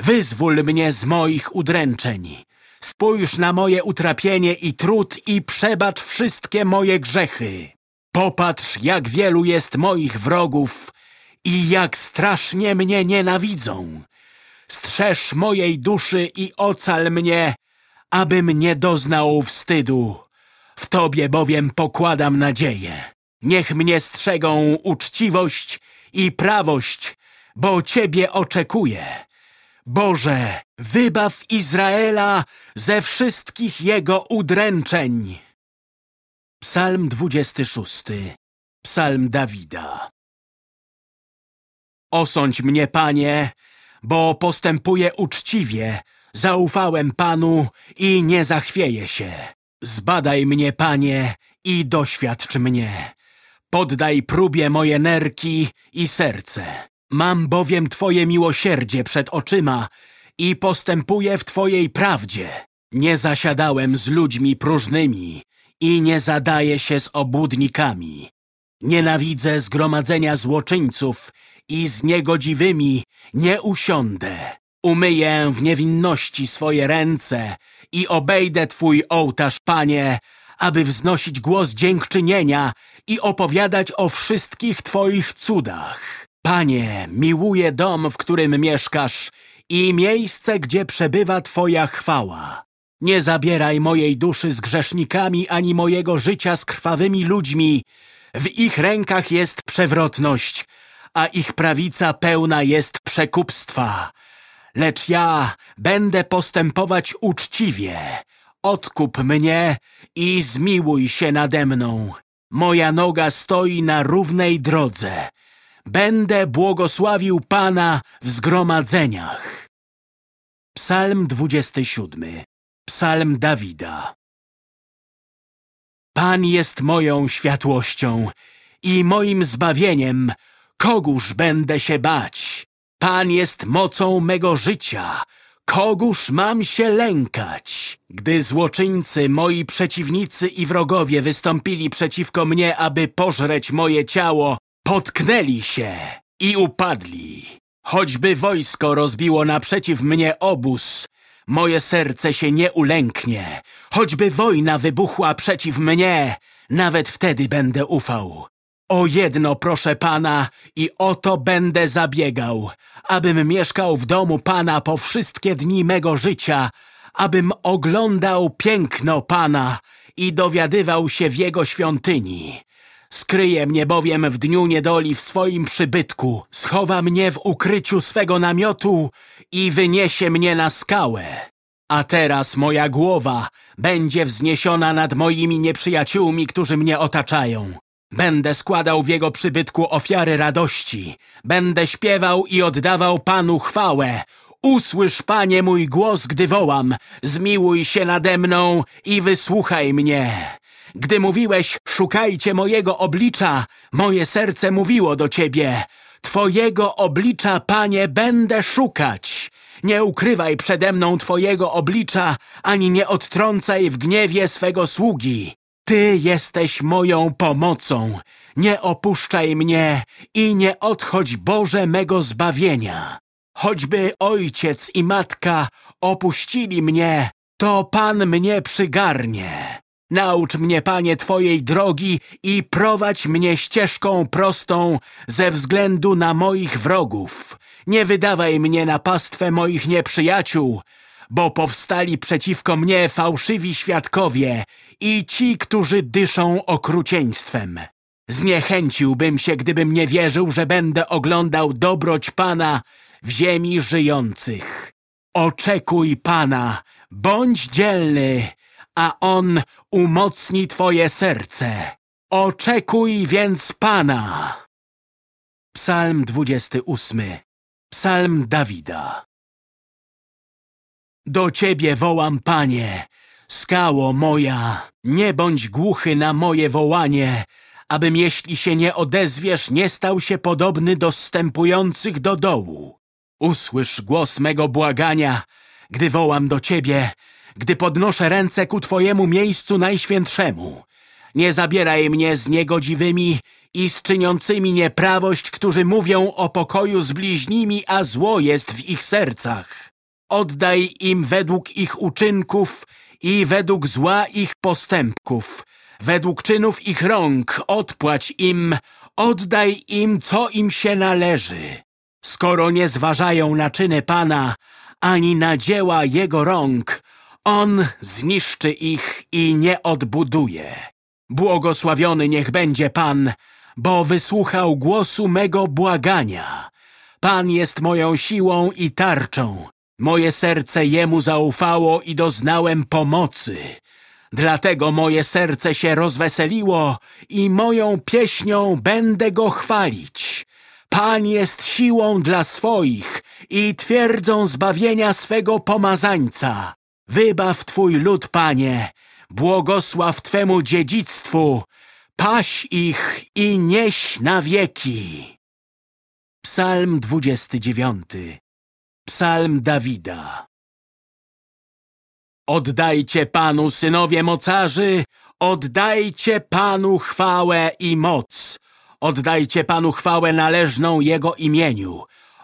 Wyzwól mnie z moich udręczeń. Spójrz na moje utrapienie i trud i przebacz wszystkie moje grzechy. Popatrz, jak wielu jest moich wrogów i jak strasznie mnie nienawidzą. Strzeż mojej duszy i ocal mnie, abym nie doznał wstydu. W Tobie bowiem pokładam nadzieję. Niech mnie strzegą uczciwość i prawość, bo Ciebie oczekuję. Boże, wybaw Izraela ze wszystkich jego udręczeń. Psalm 26 Psalm Dawida Osądź mnie, Panie, bo postępuję uczciwie, zaufałem Panu i nie zachwieję się. Zbadaj mnie, Panie, i doświadcz mnie. Poddaj próbie moje nerki i serce. Mam bowiem Twoje miłosierdzie przed oczyma i postępuję w Twojej prawdzie. Nie zasiadałem z ludźmi próżnymi i nie zadaję się z obłudnikami. Nienawidzę zgromadzenia złoczyńców i z niegodziwymi nie usiądę. Umyję w niewinności swoje ręce i obejdę Twój ołtarz, Panie, aby wznosić głos dziękczynienia i opowiadać o wszystkich Twoich cudach. Panie, miłuję dom, w którym mieszkasz i miejsce, gdzie przebywa Twoja chwała. Nie zabieraj mojej duszy z grzesznikami, ani mojego życia z krwawymi ludźmi. W ich rękach jest przewrotność, a ich prawica pełna jest przekupstwa. Lecz ja będę postępować uczciwie. Odkup mnie i zmiłuj się nade mną. Moja noga stoi na równej drodze. Będę błogosławił Pana w zgromadzeniach. Psalm 27 Psalm Dawida Pan jest moją światłością i moim zbawieniem. Kogóż będę się bać? Pan jest mocą mego życia. Kogóż mam się lękać? Gdy złoczyńcy, moi przeciwnicy i wrogowie wystąpili przeciwko mnie, aby pożreć moje ciało, potknęli się i upadli. Choćby wojsko rozbiło naprzeciw mnie obóz, moje serce się nie ulęknie. Choćby wojna wybuchła przeciw mnie, nawet wtedy będę ufał. O jedno proszę Pana i o to będę zabiegał, abym mieszkał w domu Pana po wszystkie dni mego życia, abym oglądał piękno Pana i dowiadywał się w Jego świątyni. Skryje mnie bowiem w dniu niedoli w swoim przybytku, schowa mnie w ukryciu swego namiotu i wyniesie mnie na skałę. A teraz moja głowa będzie wzniesiona nad moimi nieprzyjaciółmi, którzy mnie otaczają. Będę składał w jego przybytku ofiary radości. Będę śpiewał i oddawał Panu chwałę. Usłysz, Panie, mój głos, gdy wołam. Zmiłuj się nade mną i wysłuchaj mnie. Gdy mówiłeś, szukajcie mojego oblicza, moje serce mówiło do Ciebie. Twojego oblicza, Panie, będę szukać. Nie ukrywaj przede mną Twojego oblicza, ani nie odtrącaj w gniewie swego sługi. Ty jesteś moją pomocą. Nie opuszczaj mnie i nie odchodź Boże mego zbawienia. Choćby ojciec i matka opuścili mnie, to Pan mnie przygarnie. Naucz mnie, Panie, Twojej drogi i prowadź mnie ścieżką prostą ze względu na moich wrogów. Nie wydawaj mnie na pastwę moich nieprzyjaciół, bo powstali przeciwko mnie fałszywi świadkowie i ci, którzy dyszą okrucieństwem. Zniechęciłbym się, gdybym nie wierzył, że będę oglądał dobroć Pana w ziemi żyjących. Oczekuj Pana, bądź dzielny, a On umocni Twoje serce. Oczekuj więc Pana. Psalm 28 Psalm Dawida Do Ciebie wołam, Panie, skało moja, nie bądź głuchy na moje wołanie, abym jeśli się nie odezwiesz, nie stał się podobny do stępujących do dołu. Usłysz głos mego błagania, gdy wołam do Ciebie, gdy podnoszę ręce ku Twojemu miejscu najświętszemu. Nie zabieraj mnie z niegodziwymi i z czyniącymi nieprawość, którzy mówią o pokoju z bliźnimi, a zło jest w ich sercach. Oddaj im według ich uczynków i według zła ich postępków. Według czynów ich rąk odpłać im, oddaj im, co im się należy. Skoro nie zważają na czyny Pana, ani na dzieła Jego rąk, On zniszczy ich i nie odbuduje. Błogosławiony niech będzie Pan, bo wysłuchał głosu mego błagania. Pan jest moją siłą i tarczą. Moje serce Jemu zaufało i doznałem pomocy. Dlatego moje serce się rozweseliło i moją pieśnią będę Go chwalić. Pan jest siłą dla swoich i twierdzą zbawienia swego pomazańca. Wybaw Twój lud, Panie, błogosław Twemu dziedzictwu, paś ich i nieś na wieki. Psalm 29 Psalm Dawida Oddajcie Panu, synowie mocarzy, oddajcie Panu chwałę i moc. Oddajcie Panu chwałę należną Jego imieniu.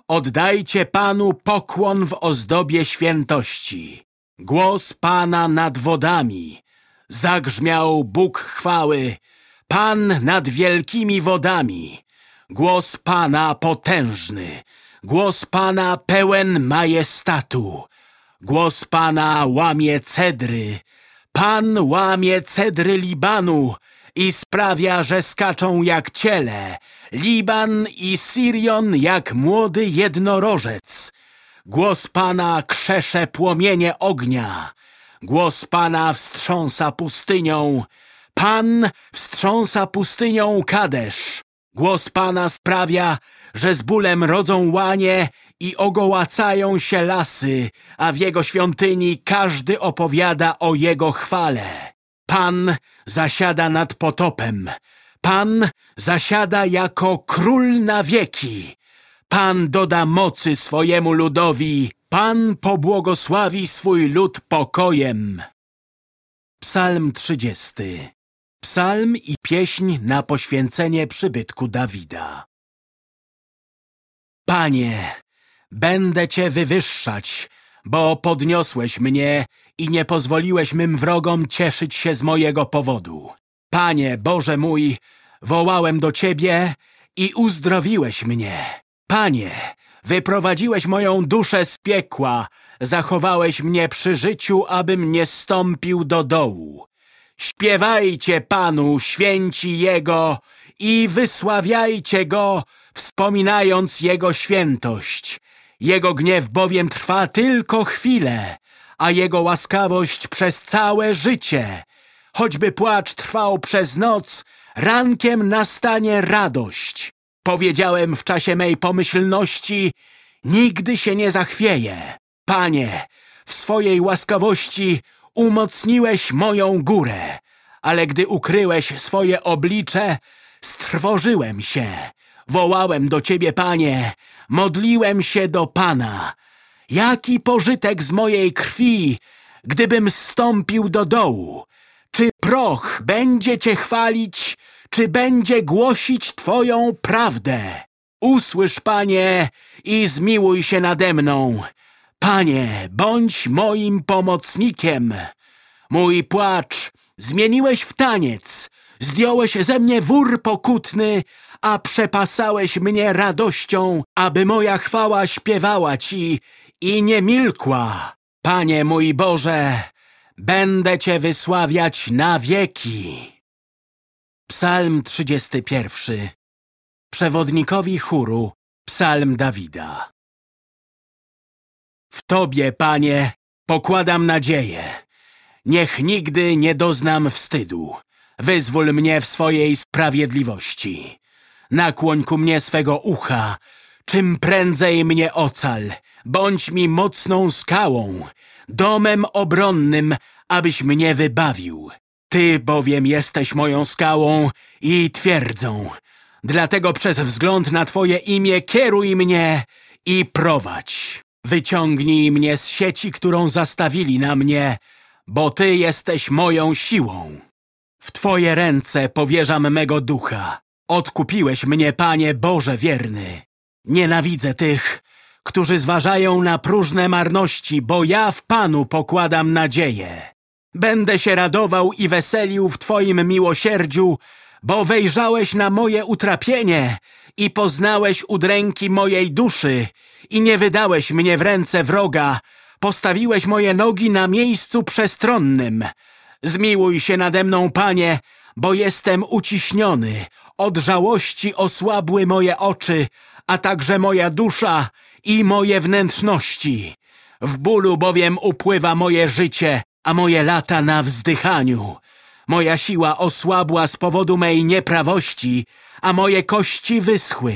Oddajcie Panu pokłon w ozdobie świętości. Głos Pana nad wodami. Zagrzmiał Bóg chwały. Pan nad wielkimi wodami. Głos Pana potężny. Głos Pana pełen majestatu. Głos Pana łamie cedry. Pan łamie cedry Libanu i sprawia, że skaczą jak ciele, Liban i Sirion jak młody jednorożec. Głos Pana krzesze płomienie ognia, głos Pana wstrząsa pustynią, Pan wstrząsa pustynią Kadesz. Głos Pana sprawia, że z bólem rodzą łanie i ogołacają się lasy, a w Jego świątyni każdy opowiada o Jego chwale. Pan zasiada nad potopem. Pan zasiada jako król na wieki. Pan doda mocy swojemu ludowi. Pan pobłogosławi swój lud pokojem. Psalm 30 Psalm i pieśń na poświęcenie przybytku Dawida. Panie, będę Cię wywyższać, bo podniosłeś mnie i nie pozwoliłeś mym wrogom cieszyć się z mojego powodu. Panie, Boże mój, wołałem do Ciebie i uzdrowiłeś mnie. Panie, wyprowadziłeś moją duszę z piekła, zachowałeś mnie przy życiu, abym nie stąpił do dołu. Śpiewajcie Panu, święci Jego i wysławiajcie Go, wspominając Jego świętość. Jego gniew bowiem trwa tylko chwilę, a Jego łaskawość przez całe życie. Choćby płacz trwał przez noc, rankiem nastanie radość. Powiedziałem w czasie mej pomyślności, nigdy się nie zachwieję. Panie, w swojej łaskawości umocniłeś moją górę, ale gdy ukryłeś swoje oblicze, strwożyłem się. Wołałem do Ciebie, Panie, modliłem się do Pana. Jaki pożytek z mojej krwi, gdybym stąpił do dołu? Czy proch będzie Cię chwalić, czy będzie głosić Twoją prawdę? Usłysz, Panie, i zmiłuj się nade mną. Panie, bądź moim pomocnikiem. Mój płacz zmieniłeś w taniec, zdjąłeś ze mnie wór pokutny, a przepasałeś mnie radością, aby moja chwała śpiewała Ci i nie milkła. Panie mój Boże, będę Cię wysławiać na wieki. Psalm 31 Przewodnikowi chóru Psalm Dawida W Tobie, Panie, pokładam nadzieję. Niech nigdy nie doznam wstydu. Wyzwól mnie w swojej sprawiedliwości. Nakłoń ku mnie swego ucha, czym prędzej mnie ocal. Bądź mi mocną skałą, domem obronnym, abyś mnie wybawił. Ty bowiem jesteś moją skałą i twierdzą. Dlatego przez wzgląd na Twoje imię kieruj mnie i prowadź. Wyciągnij mnie z sieci, którą zastawili na mnie, bo Ty jesteś moją siłą. W Twoje ręce powierzam mego ducha. Odkupiłeś mnie, Panie Boże wierny. Nienawidzę tych, którzy zważają na próżne marności, bo ja w Panu pokładam nadzieję. Będę się radował i weselił w Twoim miłosierdziu, bo wejrzałeś na moje utrapienie i poznałeś udręki mojej duszy i nie wydałeś mnie w ręce wroga, postawiłeś moje nogi na miejscu przestronnym. Zmiłuj się nade mną, Panie, bo jestem uciśniony, od żałości osłabły moje oczy, a także moja dusza i moje wnętrzności. W bólu bowiem upływa moje życie, a moje lata na wzdychaniu. Moja siła osłabła z powodu mej nieprawości, a moje kości wyschły.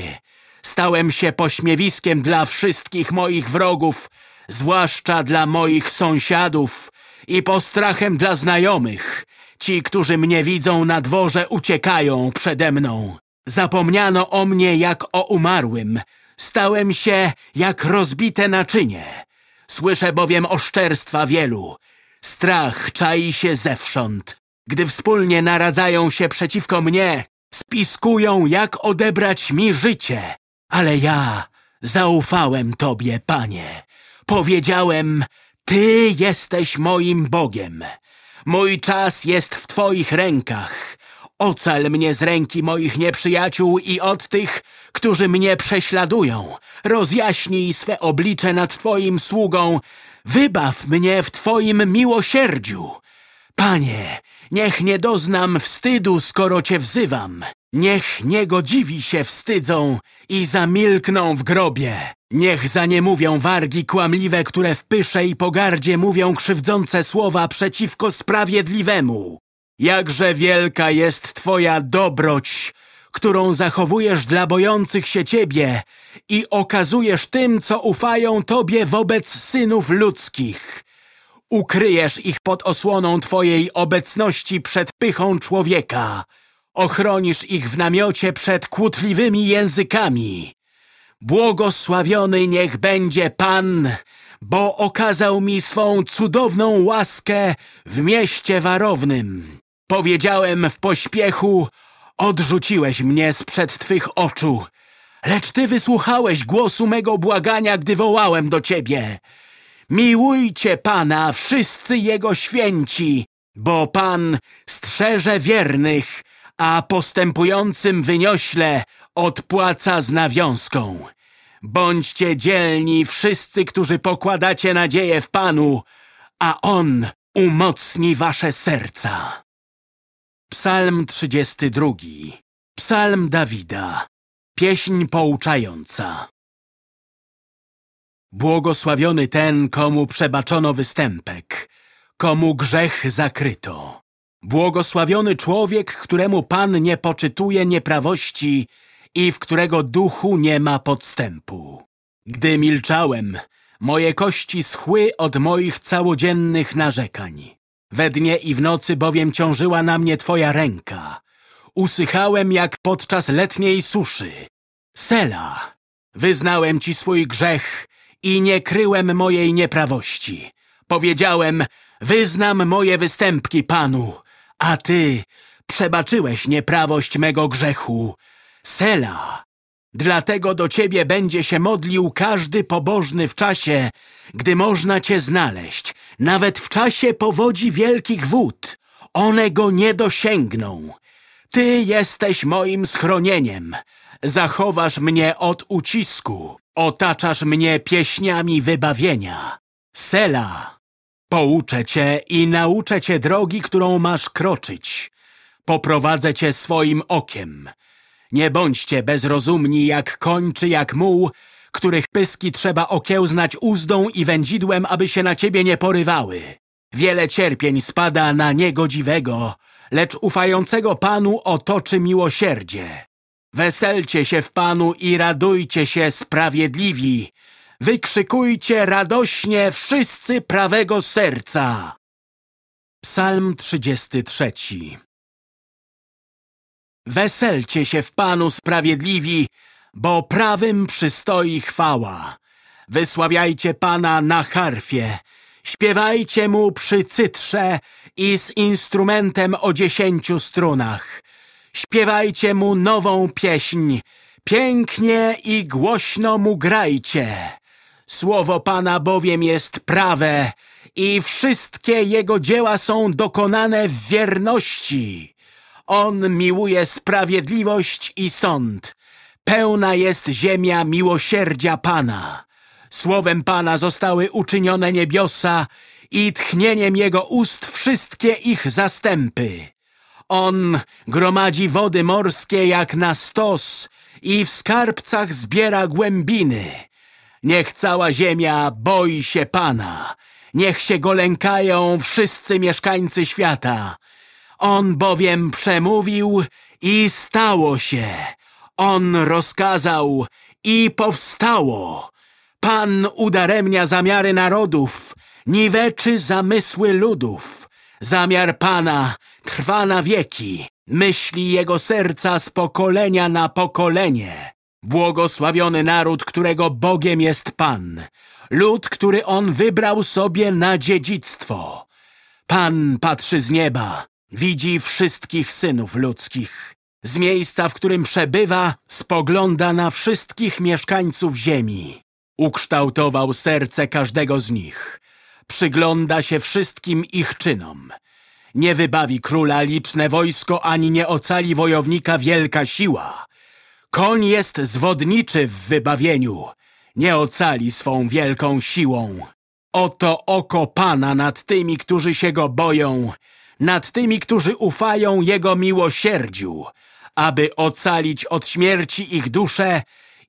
Stałem się pośmiewiskiem dla wszystkich moich wrogów, zwłaszcza dla moich sąsiadów i postrachem dla znajomych. Ci, którzy mnie widzą na dworze, uciekają przede mną. Zapomniano o mnie jak o umarłym. Stałem się jak rozbite naczynie. Słyszę bowiem oszczerstwa wielu. Strach czai się zewsząd. Gdy wspólnie naradzają się przeciwko mnie, spiskują, jak odebrać mi życie. Ale ja zaufałem Tobie, Panie. Powiedziałem, Ty jesteś moim Bogiem. Mój czas jest w Twoich rękach. Ocal mnie z ręki moich nieprzyjaciół i od tych, którzy mnie prześladują. Rozjaśnij swe oblicze nad Twoim sługą. Wybaw mnie w Twoim miłosierdziu. Panie, niech nie doznam wstydu, skoro Cię wzywam. Niech niegodziwi się wstydzą i zamilkną w grobie. Niech zaniemówią wargi kłamliwe, które w pysze i pogardzie mówią krzywdzące słowa przeciwko sprawiedliwemu. Jakże wielka jest Twoja dobroć, którą zachowujesz dla bojących się Ciebie i okazujesz tym, co ufają Tobie wobec synów ludzkich. Ukryjesz ich pod osłoną Twojej obecności przed pychą człowieka. Ochronisz ich w namiocie przed kłótliwymi językami. Błogosławiony niech będzie Pan, bo okazał mi swą cudowną łaskę w mieście warownym. Powiedziałem w pośpiechu, odrzuciłeś mnie sprzed Twych oczu, lecz Ty wysłuchałeś głosu mego błagania, gdy wołałem do Ciebie. Miłujcie Pana, wszyscy Jego święci, bo Pan strzeże wiernych, a postępującym wyniośle odpłaca z nawiązką. Bądźcie dzielni wszyscy, którzy pokładacie nadzieję w Panu, a On umocni wasze serca. Psalm 32 Psalm Dawida Pieśń pouczająca Błogosławiony ten, komu przebaczono występek, komu grzech zakryto. Błogosławiony człowiek, któremu Pan nie poczytuje nieprawości i w którego duchu nie ma podstępu. Gdy milczałem, moje kości schły od moich całodziennych narzekań. We dnie i w nocy bowiem ciążyła na mnie Twoja ręka. Usychałem jak podczas letniej suszy. Sela, wyznałem Ci swój grzech i nie kryłem mojej nieprawości. Powiedziałem, wyznam moje występki Panu, a Ty przebaczyłeś nieprawość mego grzechu. Sela, dlatego do Ciebie będzie się modlił każdy pobożny w czasie, gdy można Cię znaleźć, nawet w czasie powodzi wielkich wód. One go nie dosięgną. Ty jesteś moim schronieniem. Zachowasz mnie od ucisku. Otaczasz mnie pieśniami wybawienia. Sela, pouczę cię i nauczę cię drogi, którą masz kroczyć. Poprowadzę cię swoim okiem. Nie bądźcie bezrozumni jak koń czy jak muł, których pyski trzeba okiełznać uzdą i wędzidłem, aby się na ciebie nie porywały. Wiele cierpień spada na niegodziwego, lecz ufającego Panu otoczy miłosierdzie. Weselcie się w Panu i radujcie się sprawiedliwi. Wykrzykujcie radośnie wszyscy prawego serca. Psalm 33 Weselcie się w Panu sprawiedliwi, bo prawym przystoi chwała. Wysławiajcie Pana na harfie, śpiewajcie Mu przy cytrze i z instrumentem o dziesięciu strunach. Śpiewajcie Mu nową pieśń, pięknie i głośno Mu grajcie. Słowo Pana bowiem jest prawe i wszystkie Jego dzieła są dokonane w wierności. On miłuje sprawiedliwość i sąd. Pełna jest ziemia miłosierdzia Pana. Słowem Pana zostały uczynione niebiosa i tchnieniem Jego ust wszystkie ich zastępy. On gromadzi wody morskie jak na stos i w skarbcach zbiera głębiny. Niech cała ziemia boi się Pana. Niech się go lękają wszyscy mieszkańcy świata. On bowiem przemówił i stało się. On rozkazał i powstało. Pan udaremnia zamiary narodów, niweczy zamysły ludów. Zamiar Pana trwa na wieki, myśli Jego serca z pokolenia na pokolenie. Błogosławiony naród, którego Bogiem jest Pan, lud, który On wybrał sobie na dziedzictwo. Pan patrzy z nieba, widzi wszystkich synów ludzkich. Z miejsca, w którym przebywa, spogląda na wszystkich mieszkańców ziemi. Ukształtował serce każdego z nich. Przygląda się wszystkim ich czynom. Nie wybawi króla liczne wojsko, ani nie ocali wojownika wielka siła. Koń jest zwodniczy w wybawieniu. Nie ocali swą wielką siłą. Oto oko Pana nad tymi, którzy się go boją, nad tymi, którzy ufają Jego miłosierdziu, aby ocalić od śmierci ich dusze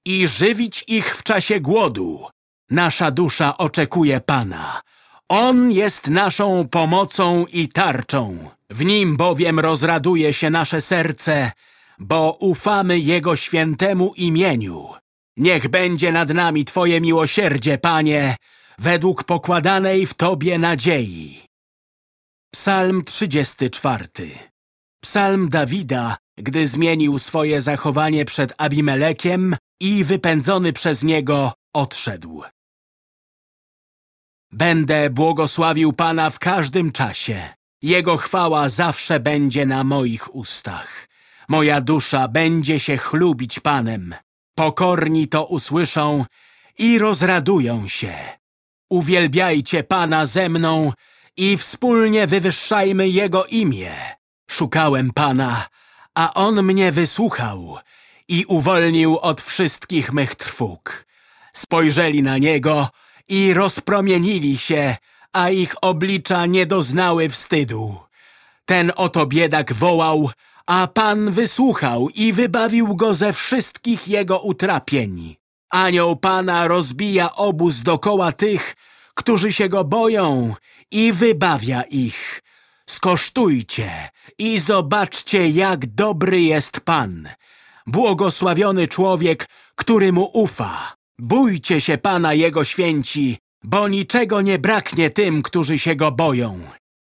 i żywić ich w czasie głodu. Nasza dusza oczekuje Pana. On jest naszą pomocą i tarczą. W Nim bowiem rozraduje się nasze serce, bo ufamy Jego świętemu imieniu. Niech będzie nad nami Twoje miłosierdzie, Panie, według pokładanej w Tobie nadziei. Psalm 34 Psalm Dawida, gdy zmienił swoje zachowanie przed Abimelekiem i wypędzony przez niego odszedł. Będę błogosławił Pana w każdym czasie. Jego chwała zawsze będzie na moich ustach. Moja dusza będzie się chlubić Panem. Pokorni to usłyszą i rozradują się. Uwielbiajcie Pana ze mną i wspólnie wywyższajmy Jego imię. Szukałem Pana, a On mnie wysłuchał i uwolnił od wszystkich mych trwóg. Spojrzeli na Niego i rozpromienili się, a ich oblicza nie doznały wstydu. Ten oto biedak wołał, a Pan wysłuchał i wybawił go ze wszystkich jego utrapień. Anioł Pana rozbija obóz dokoła tych, którzy się go boją i wybawia ich. Skosztujcie i zobaczcie, jak dobry jest Pan. Błogosławiony człowiek, który mu ufa. Bójcie się Pana Jego święci, bo niczego nie braknie tym, którzy się go boją.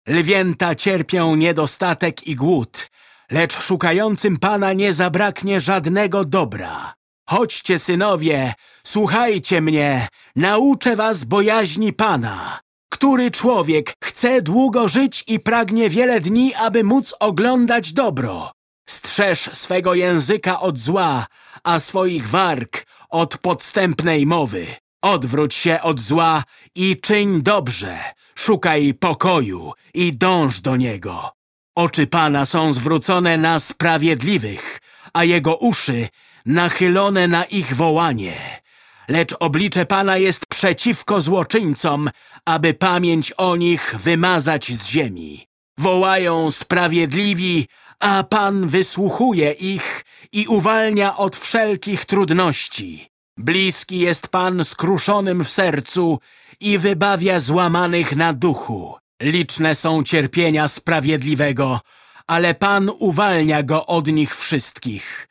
Lwięta cierpią niedostatek i głód, lecz szukającym Pana nie zabraknie żadnego dobra. Chodźcie, synowie, słuchajcie mnie, nauczę was bojaźni Pana. Który człowiek chce długo żyć i pragnie wiele dni, aby móc oglądać dobro? Strzeż swego języka od zła, a swoich warg od podstępnej mowy. Odwróć się od zła i czyń dobrze. Szukaj pokoju i dąż do niego. Oczy Pana są zwrócone na sprawiedliwych, a Jego uszy nachylone na ich wołanie. Lecz oblicze Pana jest przeciwko złoczyńcom, aby pamięć o nich wymazać z ziemi. Wołają sprawiedliwi, a Pan wysłuchuje ich i uwalnia od wszelkich trudności. Bliski jest Pan skruszonym w sercu i wybawia złamanych na duchu. Liczne są cierpienia sprawiedliwego, ale Pan uwalnia go od nich wszystkich.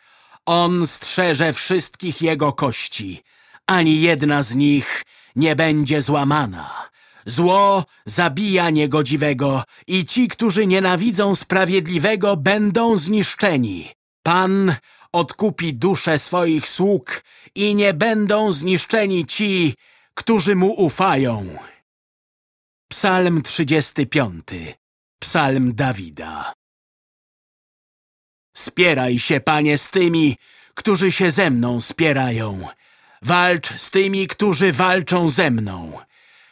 On strzeże wszystkich jego kości. Ani jedna z nich nie będzie złamana. Zło zabija niegodziwego i ci, którzy nienawidzą sprawiedliwego, będą zniszczeni. Pan odkupi duszę swoich sług i nie będą zniszczeni ci, którzy mu ufają. Psalm 35 Psalm Dawida Spieraj się, Panie, z tymi, którzy się ze mną spierają. Walcz z tymi, którzy walczą ze mną.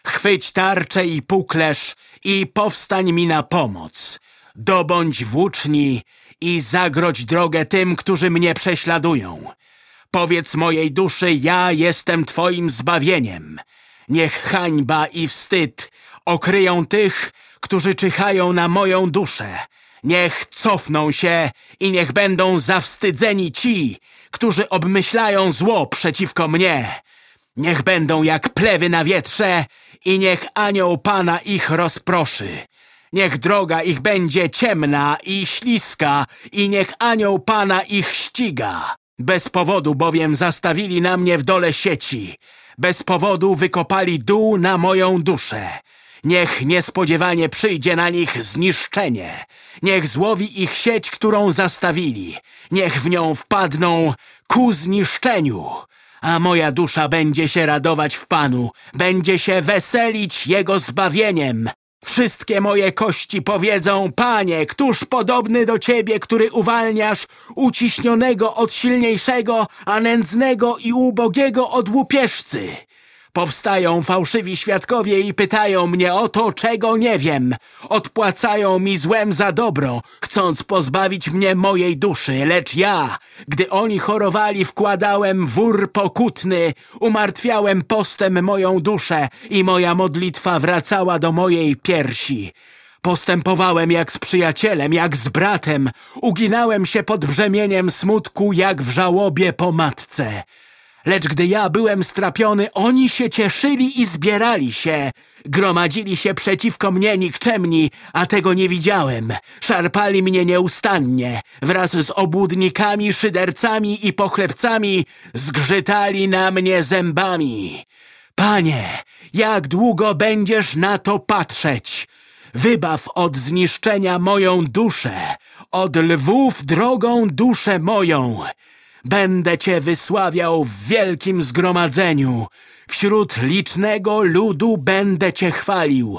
Chwyć tarczę i puklerz i powstań mi na pomoc. Dobądź włóczni i zagrodź drogę tym, którzy mnie prześladują. Powiedz mojej duszy, ja jestem Twoim zbawieniem. Niech hańba i wstyd okryją tych, którzy czyhają na moją duszę. Niech cofną się i niech będą zawstydzeni ci, którzy obmyślają zło przeciwko mnie. Niech będą jak plewy na wietrze i niech anioł Pana ich rozproszy. Niech droga ich będzie ciemna i śliska i niech anioł Pana ich ściga. Bez powodu bowiem zastawili na mnie w dole sieci. Bez powodu wykopali dół na moją duszę. Niech niespodziewanie przyjdzie na nich zniszczenie. Niech złowi ich sieć, którą zastawili. Niech w nią wpadną ku zniszczeniu. A moja dusza będzie się radować w Panu, będzie się weselić Jego zbawieniem. Wszystkie moje kości powiedzą, Panie, któż podobny do Ciebie, który uwalniasz uciśnionego od silniejszego, a nędznego i ubogiego od łupieżcy. Powstają fałszywi świadkowie i pytają mnie o to, czego nie wiem. Odpłacają mi złem za dobro, chcąc pozbawić mnie mojej duszy. Lecz ja, gdy oni chorowali, wkładałem wór pokutny, umartwiałem postem moją duszę i moja modlitwa wracała do mojej piersi. Postępowałem jak z przyjacielem, jak z bratem. Uginałem się pod brzemieniem smutku, jak w żałobie po matce. Lecz gdy ja byłem strapiony, oni się cieszyli i zbierali się. Gromadzili się przeciwko mnie nikczemni, a tego nie widziałem. Szarpali mnie nieustannie. Wraz z obłudnikami, szydercami i pochlebcami zgrzytali na mnie zębami. Panie, jak długo będziesz na to patrzeć? Wybaw od zniszczenia moją duszę, od lwów drogą duszę moją. Będę Cię wysławiał w wielkim zgromadzeniu. Wśród licznego ludu będę Cię chwalił.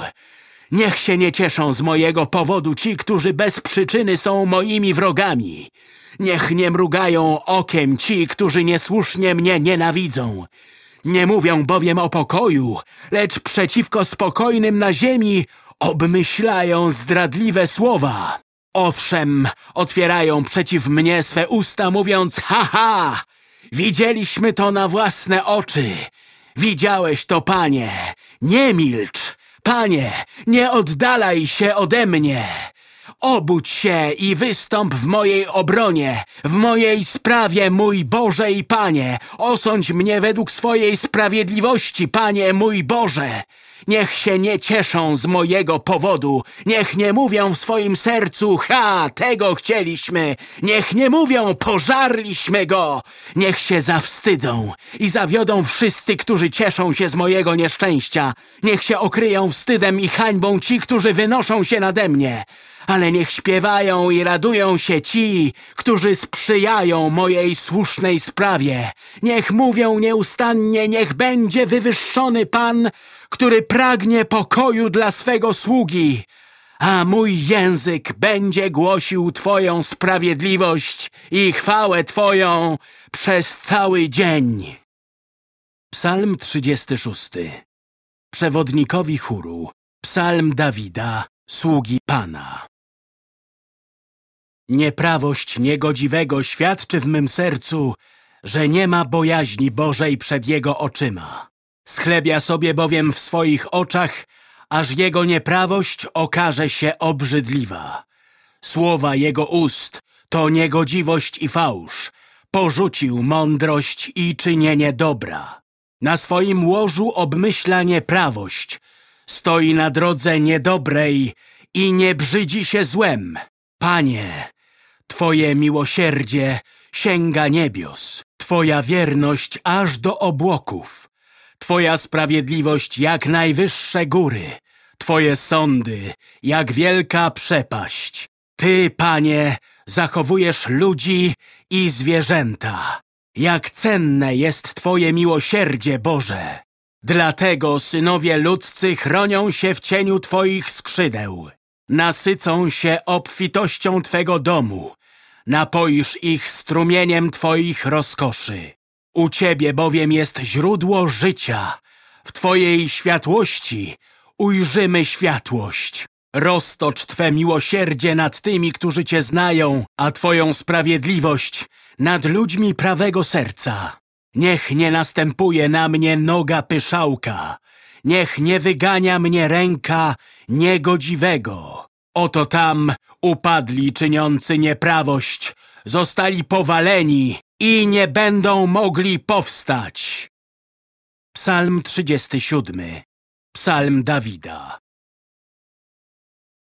Niech się nie cieszą z mojego powodu ci, którzy bez przyczyny są moimi wrogami. Niech nie mrugają okiem ci, którzy niesłusznie mnie nienawidzą. Nie mówią bowiem o pokoju, lecz przeciwko spokojnym na ziemi obmyślają zdradliwe słowa. Owszem, otwierają przeciw mnie swe usta, mówiąc haha, widzieliśmy to na własne oczy. Widziałeś to, panie, nie milcz, panie, nie oddalaj się ode mnie. Obudź się i wystąp w mojej obronie, w mojej sprawie, mój Boże i Panie. Osądź mnie według swojej sprawiedliwości, Panie mój Boże. Niech się nie cieszą z mojego powodu. Niech nie mówią w swoim sercu, ha, tego chcieliśmy. Niech nie mówią, pożarliśmy go. Niech się zawstydzą i zawiodą wszyscy, którzy cieszą się z mojego nieszczęścia. Niech się okryją wstydem i hańbą ci, którzy wynoszą się nade mnie ale niech śpiewają i radują się ci, którzy sprzyjają mojej słusznej sprawie. Niech mówią nieustannie, niech będzie wywyższony Pan, który pragnie pokoju dla swego sługi, a mój język będzie głosił Twoją sprawiedliwość i chwałę Twoją przez cały dzień. Psalm 36 Przewodnikowi chóru Psalm Dawida, sługi Pana Nieprawość niegodziwego świadczy w mym sercu, że nie ma bojaźni Bożej przed jego oczyma. Schlebia sobie bowiem w swoich oczach, aż jego nieprawość okaże się obrzydliwa. Słowa jego ust to niegodziwość i fałsz. Porzucił mądrość i czynienie dobra. Na swoim łożu obmyśla nieprawość. Stoi na drodze niedobrej i nie brzydzi się złem. Panie, Twoje miłosierdzie sięga niebios, Twoja wierność aż do obłoków, Twoja sprawiedliwość jak najwyższe góry, Twoje sądy jak wielka przepaść. Ty, Panie, zachowujesz ludzi i zwierzęta. Jak cenne jest Twoje miłosierdzie, Boże! Dlatego synowie ludzcy chronią się w cieniu Twoich skrzydeł. Nasycą się obfitością Twego domu napoisz ich strumieniem Twoich rozkoszy. U Ciebie bowiem jest źródło życia. W Twojej światłości ujrzymy światłość. Roztocz Twe miłosierdzie nad tymi, którzy Cię znają, a Twoją sprawiedliwość nad ludźmi prawego serca. Niech nie następuje na mnie noga pyszałka, niech nie wygania mnie ręka niegodziwego. Oto tam upadli czyniący nieprawość, zostali powaleni i nie będą mogli powstać. Psalm 37 Psalm Dawida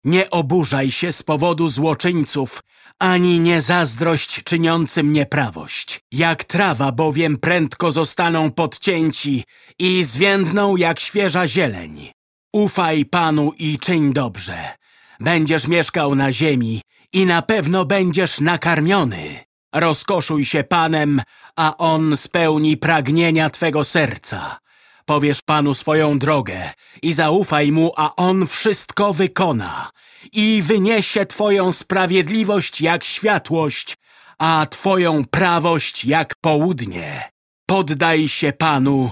Nie oburzaj się z powodu złoczyńców, ani nie zazdrość czyniącym nieprawość. Jak trawa bowiem prędko zostaną podcięci i zwiędną jak świeża zieleń. Ufaj Panu i czyń dobrze Będziesz mieszkał na ziemi i na pewno będziesz nakarmiony. Rozkoszuj się Panem, a On spełni pragnienia Twego serca. Powiesz Panu swoją drogę i zaufaj Mu, a On wszystko wykona. I wyniesie Twoją sprawiedliwość jak światłość, a Twoją prawość jak południe. Poddaj się Panu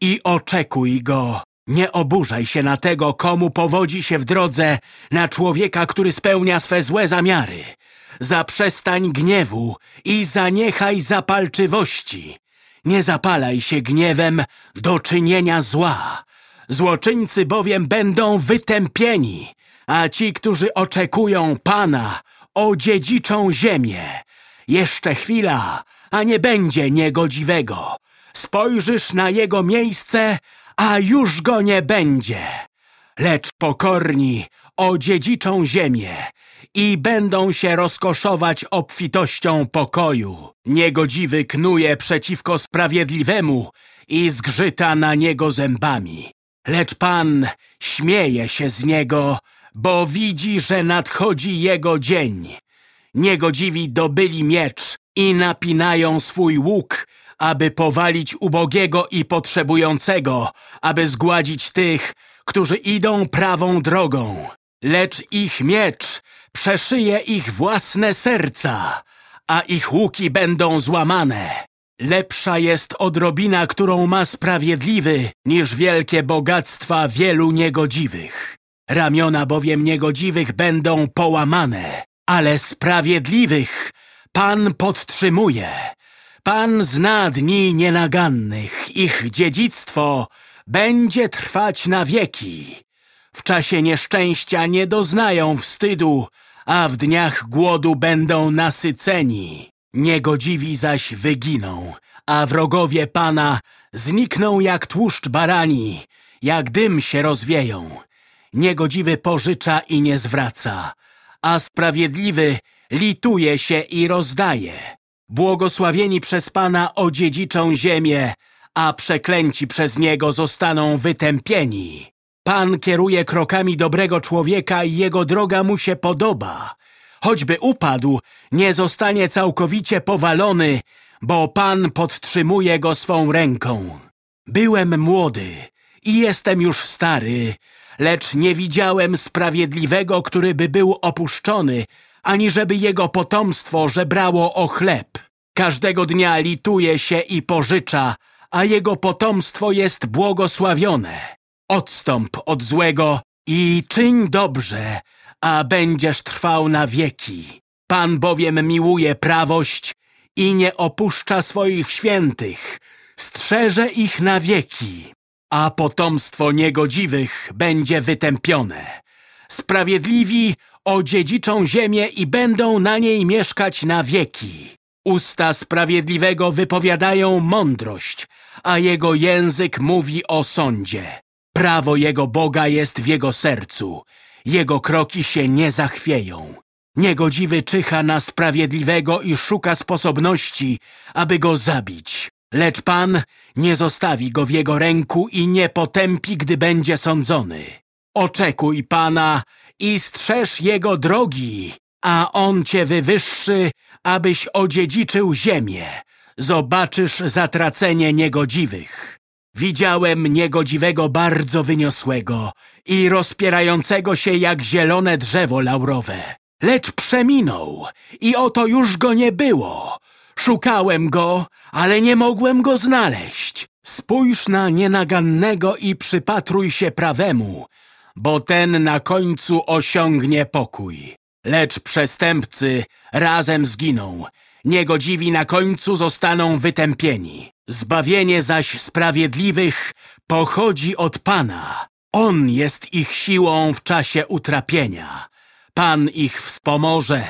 i oczekuj Go. Nie oburzaj się na tego, komu powodzi się w drodze, na człowieka, który spełnia swe złe zamiary. Zaprzestań gniewu i zaniechaj zapalczywości. Nie zapalaj się gniewem do czynienia zła. Złoczyńcy bowiem będą wytępieni. a ci, którzy oczekują Pana, odziedziczą ziemię. Jeszcze chwila, a nie będzie niegodziwego. Spojrzysz na jego miejsce, a już go nie będzie. Lecz pokorni odziedziczą ziemię i będą się rozkoszować obfitością pokoju. Niegodziwy knuje przeciwko sprawiedliwemu i zgrzyta na niego zębami. Lecz Pan śmieje się z niego, bo widzi, że nadchodzi jego dzień. Niegodziwi dobyli miecz i napinają swój łuk, aby powalić ubogiego i potrzebującego, aby zgładzić tych, którzy idą prawą drogą. Lecz ich miecz przeszyje ich własne serca, a ich łuki będą złamane. Lepsza jest odrobina, którą ma sprawiedliwy, niż wielkie bogactwa wielu niegodziwych. Ramiona bowiem niegodziwych będą połamane, ale sprawiedliwych Pan podtrzymuje. Pan zna dni nienagannych, ich dziedzictwo będzie trwać na wieki. W czasie nieszczęścia nie doznają wstydu, a w dniach głodu będą nasyceni. Niegodziwi zaś wyginą, a wrogowie Pana znikną jak tłuszcz barani, jak dym się rozwieją. Niegodziwy pożycza i nie zwraca, a sprawiedliwy lituje się i rozdaje. Błogosławieni przez Pana odziedziczą ziemię, a przeklęci przez Niego zostaną wytępieni. Pan kieruje krokami dobrego człowieka i jego droga mu się podoba. Choćby upadł, nie zostanie całkowicie powalony, bo Pan podtrzymuje go swą ręką. Byłem młody i jestem już stary, lecz nie widziałem sprawiedliwego, który by był opuszczony, ani żeby jego potomstwo żebrało o chleb. Każdego dnia lituje się i pożycza, a jego potomstwo jest błogosławione. Odstąp od złego i czyń dobrze, a będziesz trwał na wieki. Pan bowiem miłuje prawość i nie opuszcza swoich świętych, strzeże ich na wieki, a potomstwo niegodziwych będzie wytępione. Sprawiedliwi odziedziczą ziemię i będą na niej mieszkać na wieki. Usta sprawiedliwego wypowiadają mądrość, a jego język mówi o sądzie. Prawo jego Boga jest w jego sercu. Jego kroki się nie zachwieją. Niegodziwy czyha na sprawiedliwego i szuka sposobności, aby go zabić. Lecz Pan nie zostawi go w jego ręku i nie potępi, gdy będzie sądzony. Oczekuj Pana i strzeż jego drogi, a on cię wywyższy, abyś odziedziczył ziemię. Zobaczysz zatracenie niegodziwych. Widziałem niegodziwego bardzo wyniosłego i rozpierającego się jak zielone drzewo laurowe. Lecz przeminął i oto już go nie było. Szukałem go, ale nie mogłem go znaleźć. Spójrz na nienagannego i przypatruj się prawemu, bo ten na końcu osiągnie pokój. Lecz przestępcy razem zginą, niegodziwi na końcu zostaną wytępieni. Zbawienie zaś sprawiedliwych pochodzi od Pana. On jest ich siłą w czasie utrapienia. Pan ich wspomoże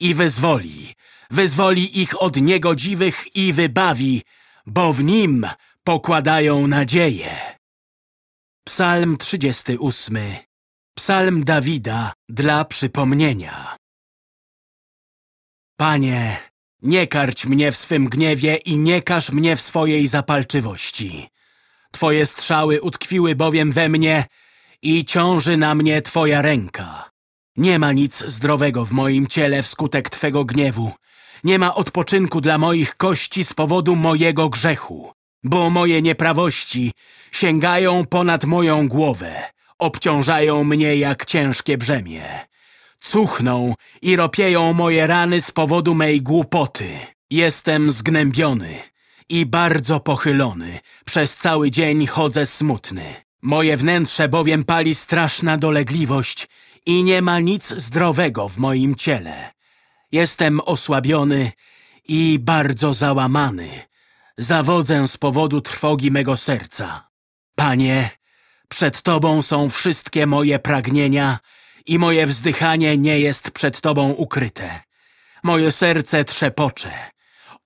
i wyzwoli. Wyzwoli ich od niegodziwych i wybawi, bo w Nim pokładają nadzieję. Psalm 38 Psalm Dawida dla przypomnienia Panie, nie karć mnie w swym gniewie i nie każ mnie w swojej zapalczywości. Twoje strzały utkwiły bowiem we mnie i ciąży na mnie Twoja ręka. Nie ma nic zdrowego w moim ciele wskutek Twego gniewu. Nie ma odpoczynku dla moich kości z powodu mojego grzechu. Bo moje nieprawości sięgają ponad moją głowę, obciążają mnie jak ciężkie brzemię. Cuchną i ropieją moje rany z powodu mej głupoty. Jestem zgnębiony i bardzo pochylony. Przez cały dzień chodzę smutny. Moje wnętrze bowiem pali straszna dolegliwość i nie ma nic zdrowego w moim ciele. Jestem osłabiony i bardzo załamany. Zawodzę z powodu trwogi mego serca. Panie, przed Tobą są wszystkie moje pragnienia i moje wzdychanie nie jest przed Tobą ukryte. Moje serce trzepocze.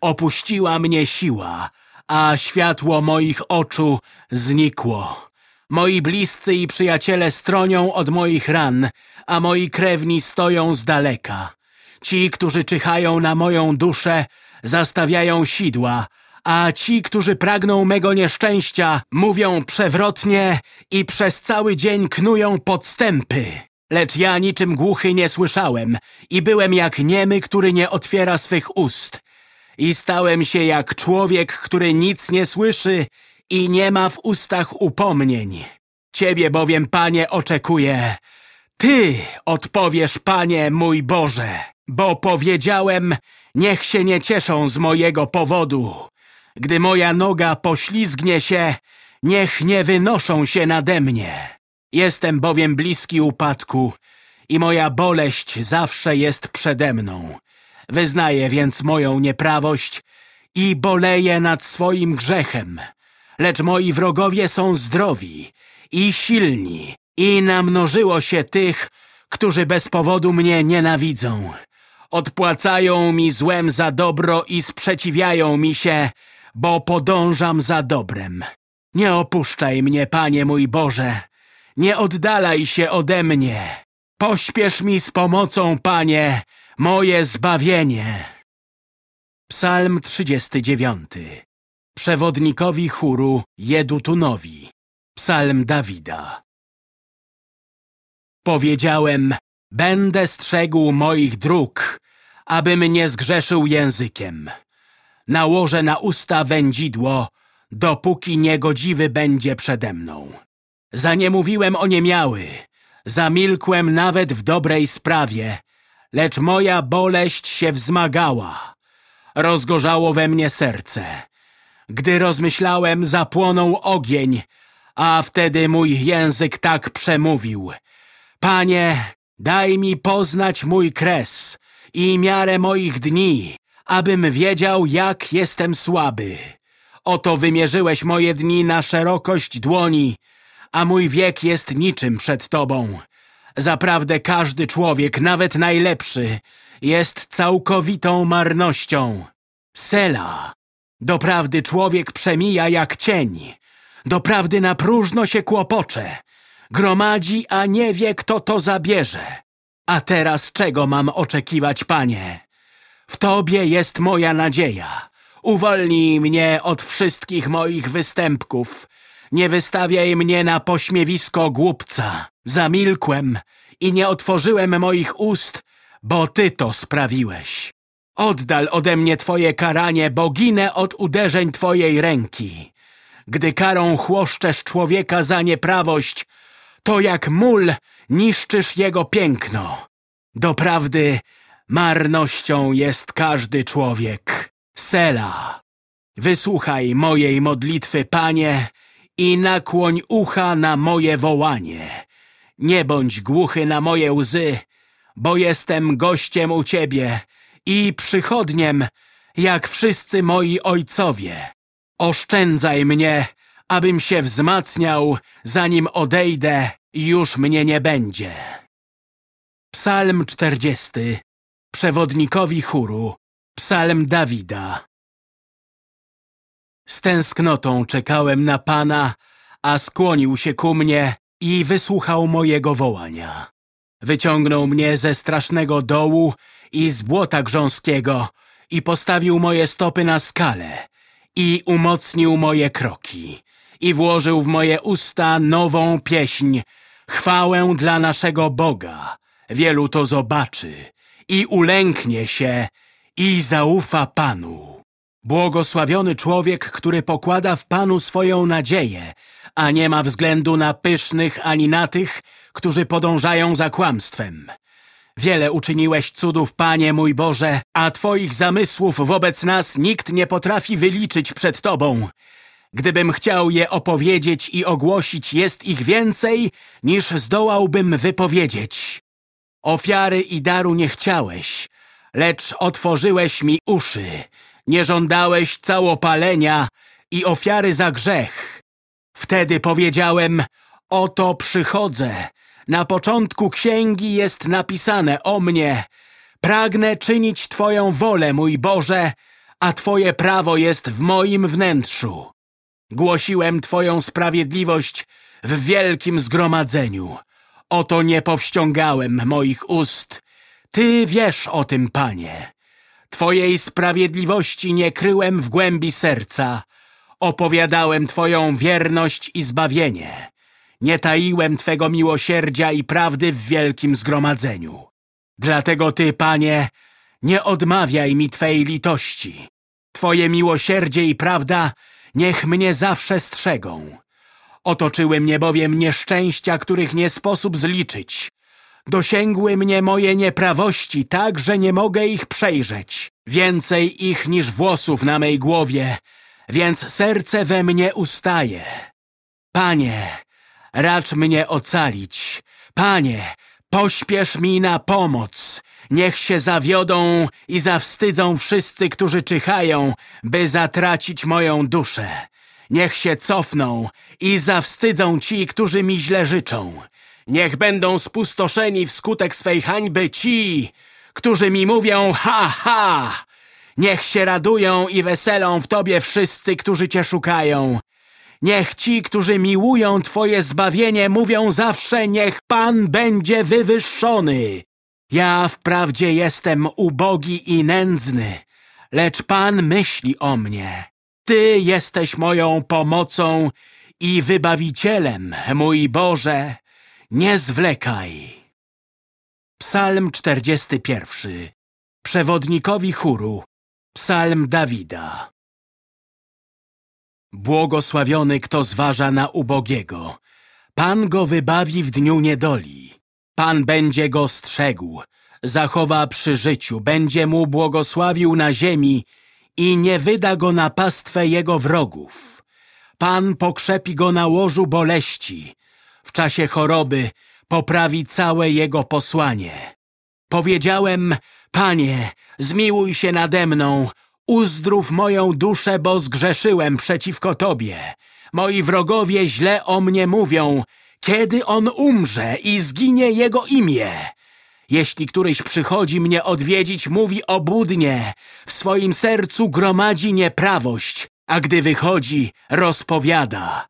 Opuściła mnie siła, a światło moich oczu znikło. Moi bliscy i przyjaciele stronią od moich ran, a moi krewni stoją z daleka. Ci, którzy czyhają na moją duszę, zastawiają sidła, a ci, którzy pragną mego nieszczęścia, mówią przewrotnie i przez cały dzień knują podstępy. Lecz ja niczym głuchy nie słyszałem i byłem jak niemy, który nie otwiera swych ust. I stałem się jak człowiek, który nic nie słyszy i nie ma w ustach upomnień. Ciebie bowiem, Panie, oczekuję. Ty odpowiesz, Panie, mój Boże, bo powiedziałem, niech się nie cieszą z mojego powodu. Gdy moja noga poślizgnie się, niech nie wynoszą się nade mnie. Jestem bowiem bliski upadku i moja boleść zawsze jest przede mną. Wyznaję więc moją nieprawość i boleję nad swoim grzechem. Lecz moi wrogowie są zdrowi i silni i namnożyło się tych, którzy bez powodu mnie nienawidzą. Odpłacają mi złem za dobro i sprzeciwiają mi się, bo podążam za dobrem. Nie opuszczaj mnie, Panie mój Boże, nie oddalaj się ode mnie. Pośpiesz mi z pomocą, Panie, moje zbawienie. Psalm 39 Przewodnikowi chóru Jedutunowi Psalm Dawida Powiedziałem, będę strzegł moich dróg, abym nie zgrzeszył językiem. Nałożę na usta wędzidło, dopóki niegodziwy będzie przede mną. Zaniemówiłem o niemiały, zamilkłem nawet w dobrej sprawie, lecz moja boleść się wzmagała. Rozgorzało we mnie serce. Gdy rozmyślałem, zapłonął ogień, a wtedy mój język tak przemówił. Panie, daj mi poznać mój kres i miarę moich dni, abym wiedział, jak jestem słaby. Oto wymierzyłeś moje dni na szerokość dłoni, a mój wiek jest niczym przed Tobą. Zaprawdę każdy człowiek, nawet najlepszy, jest całkowitą marnością. Sela. Doprawdy człowiek przemija jak cień. Doprawdy na próżno się kłopocze. Gromadzi, a nie wie, kto to zabierze. A teraz czego mam oczekiwać, Panie? W Tobie jest moja nadzieja. Uwolnij mnie od wszystkich moich występków. Nie wystawiaj mnie na pośmiewisko głupca. Zamilkłem i nie otworzyłem moich ust, bo Ty to sprawiłeś. Oddal ode mnie Twoje karanie, bo ginę od uderzeń Twojej ręki. Gdy karą chłoszczesz człowieka za nieprawość, to jak mól niszczysz jego piękno. Doprawdy marnością jest każdy człowiek. Sela. Wysłuchaj mojej modlitwy, Panie, i nakłoń ucha na moje wołanie. Nie bądź głuchy na moje łzy, bo jestem gościem u Ciebie i przychodniem, jak wszyscy moi ojcowie. Oszczędzaj mnie, abym się wzmacniał, zanim odejdę już mnie nie będzie. Psalm 40 Przewodnikowi chóru Psalm Dawida Z tęsknotą czekałem na Pana, a skłonił się ku mnie i wysłuchał mojego wołania. Wyciągnął mnie ze strasznego dołu i z błota grząskiego i postawił moje stopy na skale i umocnił moje kroki i włożył w moje usta nową pieśń, chwałę dla naszego Boga. Wielu to zobaczy i ulęknie się i zaufa Panu. Błogosławiony człowiek, który pokłada w Panu swoją nadzieję, a nie ma względu na pysznych ani na tych, którzy podążają za kłamstwem. Wiele uczyniłeś cudów, Panie mój Boże, a Twoich zamysłów wobec nas nikt nie potrafi wyliczyć przed Tobą. Gdybym chciał je opowiedzieć i ogłosić, jest ich więcej, niż zdołałbym wypowiedzieć. Ofiary i daru nie chciałeś, lecz otworzyłeś mi uszy. Nie żądałeś całopalenia i ofiary za grzech. Wtedy powiedziałem, oto przychodzę, Na początku księgi jest napisane o mnie. Pragnę czynić Twoją wolę, mój Boże, a Twoje prawo jest w moim wnętrzu. Głosiłem Twoją sprawiedliwość w wielkim zgromadzeniu. Oto nie powściągałem moich ust. Ty wiesz o tym, Panie. Twojej sprawiedliwości nie kryłem w głębi serca. Opowiadałem Twoją wierność i zbawienie. Nie taiłem Twego miłosierdzia i prawdy w wielkim zgromadzeniu. Dlatego Ty, Panie, nie odmawiaj mi Twej litości. Twoje miłosierdzie i prawda niech mnie zawsze strzegą. Otoczyły mnie bowiem nieszczęścia, których nie sposób zliczyć. Dosięgły mnie moje nieprawości tak, że nie mogę ich przejrzeć. Więcej ich niż włosów na mej głowie, więc serce we mnie ustaje. Panie, racz mnie ocalić. Panie, pośpiesz mi na pomoc. Niech się zawiodą i zawstydzą wszyscy, którzy czyhają, by zatracić moją duszę. Niech się cofną i zawstydzą ci, którzy mi źle życzą. Niech będą spustoszeni wskutek swej hańby ci, którzy mi mówią ha, ha. Niech się radują i weselą w Tobie wszyscy, którzy Cię szukają. Niech ci, którzy miłują Twoje zbawienie, mówią zawsze, niech Pan będzie wywyższony. Ja wprawdzie jestem ubogi i nędzny, lecz Pan myśli o mnie. Ty jesteś moją pomocą i wybawicielem, mój Boże, nie zwlekaj. Psalm 41 Przewodnikowi chóru Psalm Dawida Błogosławiony, kto zważa na ubogiego. Pan go wybawi w dniu niedoli. Pan będzie go strzegł, zachowa przy życiu, będzie mu błogosławił na ziemi i nie wyda go na pastwę jego wrogów. Pan pokrzepi go na łożu boleści. W czasie choroby poprawi całe jego posłanie. Powiedziałem, Panie, zmiłuj się nade mną, uzdrów moją duszę, bo zgrzeszyłem przeciwko Tobie. Moi wrogowie źle o mnie mówią, kiedy on umrze i zginie jego imię. Jeśli któryś przychodzi mnie odwiedzić, mówi obłudnie, w swoim sercu gromadzi nieprawość, a gdy wychodzi, rozpowiada.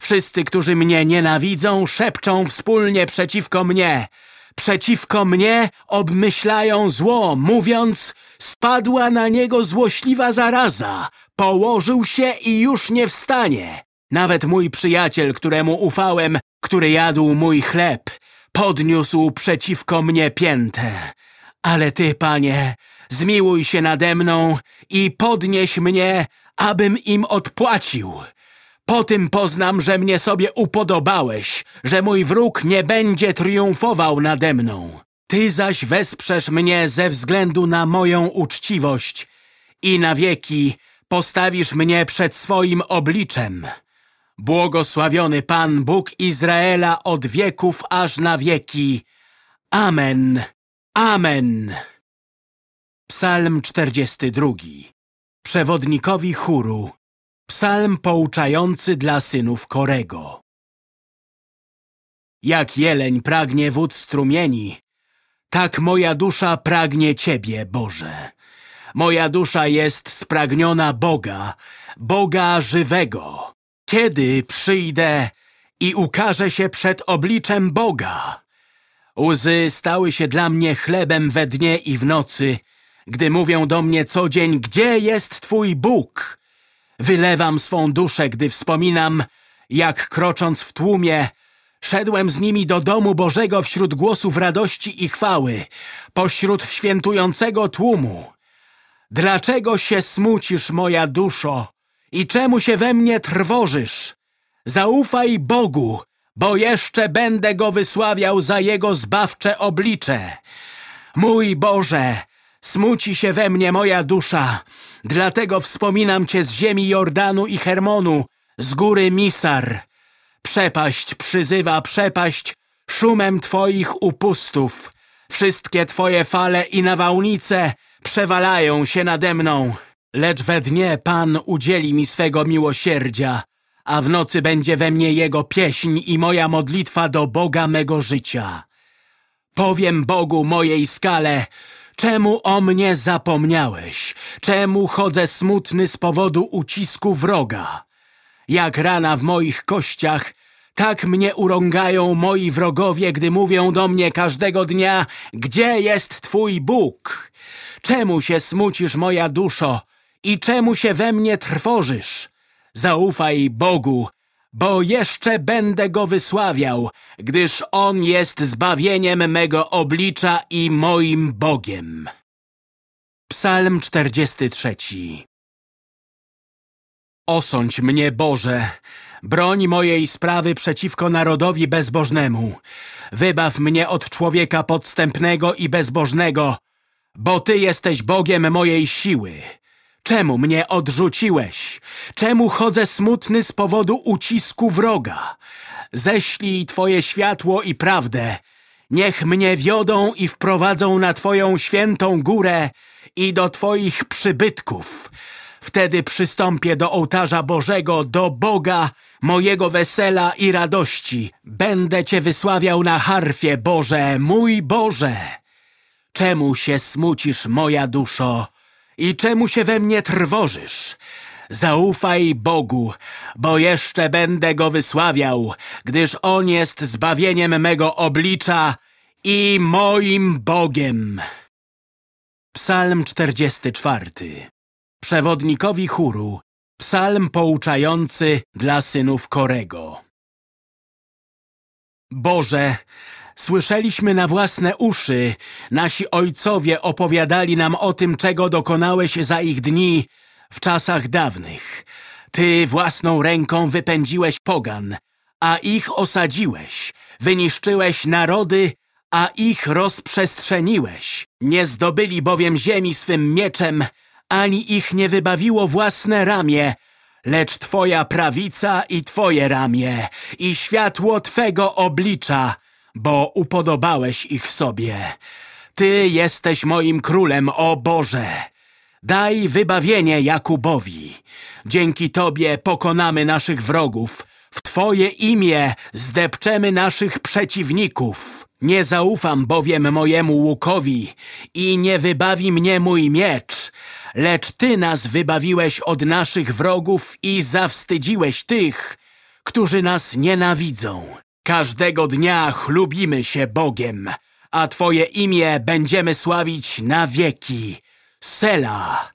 Wszyscy, którzy mnie nienawidzą, szepczą wspólnie przeciwko mnie. Przeciwko mnie obmyślają zło, mówiąc, spadła na niego złośliwa zaraza, położył się i już nie wstanie. Nawet mój przyjaciel, któremu ufałem, który jadł mój chleb, podniósł przeciwko mnie piętę. Ale Ty, Panie, zmiłuj się nade mną i podnieś mnie, abym im odpłacił. Po tym poznam, że mnie sobie upodobałeś, że mój wróg nie będzie triumfował nade mną. Ty zaś wesprzesz mnie ze względu na moją uczciwość i na wieki postawisz mnie przed swoim obliczem. Błogosławiony Pan Bóg Izraela od wieków aż na wieki. Amen. Amen. Psalm 42 Przewodnikowi chóru Psalm pouczający dla synów Korego Jak jeleń pragnie wód strumieni, tak moja dusza pragnie Ciebie, Boże. Moja dusza jest spragniona Boga, Boga żywego. Kiedy przyjdę i ukażę się przed obliczem Boga? Łzy stały się dla mnie chlebem we dnie i w nocy, gdy mówią do mnie co dzień, gdzie jest Twój Bóg? Wylewam swą duszę, gdy wspominam, jak krocząc w tłumie, szedłem z nimi do domu Bożego wśród głosów radości i chwały, pośród świętującego tłumu. Dlaczego się smucisz, moja duszo? I czemu się we mnie trwożysz? Zaufaj Bogu, bo jeszcze będę Go wysławiał za Jego zbawcze oblicze. Mój Boże, smuci się we mnie moja dusza, dlatego wspominam Cię z ziemi Jordanu i Hermonu, z góry Misar. Przepaść przyzywa przepaść szumem Twoich upustów. Wszystkie Twoje fale i nawałnice przewalają się nade mną. Lecz we dnie Pan udzieli mi swego miłosierdzia, a w nocy będzie we mnie Jego pieśń i moja modlitwa do Boga mego życia. Powiem Bogu mojej skale, czemu o mnie zapomniałeś? Czemu chodzę smutny z powodu ucisku wroga? Jak rana w moich kościach, tak mnie urągają moi wrogowie, gdy mówią do mnie każdego dnia, gdzie jest Twój Bóg? Czemu się smucisz, moja duszo, i czemu się we mnie trwożysz? Zaufaj Bogu, bo jeszcze będę Go wysławiał, gdyż On jest zbawieniem mego oblicza i moim Bogiem. Psalm 43 Osądź mnie, Boże, broń mojej sprawy przeciwko narodowi bezbożnemu. Wybaw mnie od człowieka podstępnego i bezbożnego, bo Ty jesteś Bogiem mojej siły. Czemu mnie odrzuciłeś? Czemu chodzę smutny z powodu ucisku wroga? Ześlij Twoje światło i prawdę. Niech mnie wiodą i wprowadzą na Twoją świętą górę i do Twoich przybytków. Wtedy przystąpię do ołtarza Bożego, do Boga, mojego wesela i radości. Będę Cię wysławiał na harfie, Boże, mój Boże. Czemu się smucisz, moja duszo? I czemu się we mnie trwożysz? Zaufaj Bogu, bo jeszcze będę Go wysławiał, gdyż On jest zbawieniem mego oblicza i moim Bogiem. Psalm 44 Przewodnikowi chóru Psalm pouczający dla synów Korego Boże, Słyszeliśmy na własne uszy, nasi ojcowie opowiadali nam o tym, czego dokonałeś za ich dni w czasach dawnych. Ty własną ręką wypędziłeś pogan, a ich osadziłeś, wyniszczyłeś narody, a ich rozprzestrzeniłeś. Nie zdobyli bowiem ziemi swym mieczem, ani ich nie wybawiło własne ramię, lecz Twoja prawica i Twoje ramię i światło Twego oblicza – bo upodobałeś ich sobie. Ty jesteś moim królem, o Boże! Daj wybawienie Jakubowi. Dzięki Tobie pokonamy naszych wrogów. W Twoje imię zdepczemy naszych przeciwników. Nie zaufam bowiem mojemu łukowi i nie wybawi mnie mój miecz, lecz Ty nas wybawiłeś od naszych wrogów i zawstydziłeś tych, którzy nas nienawidzą. Każdego dnia chlubimy się Bogiem, a Twoje imię będziemy sławić na wieki. Sela,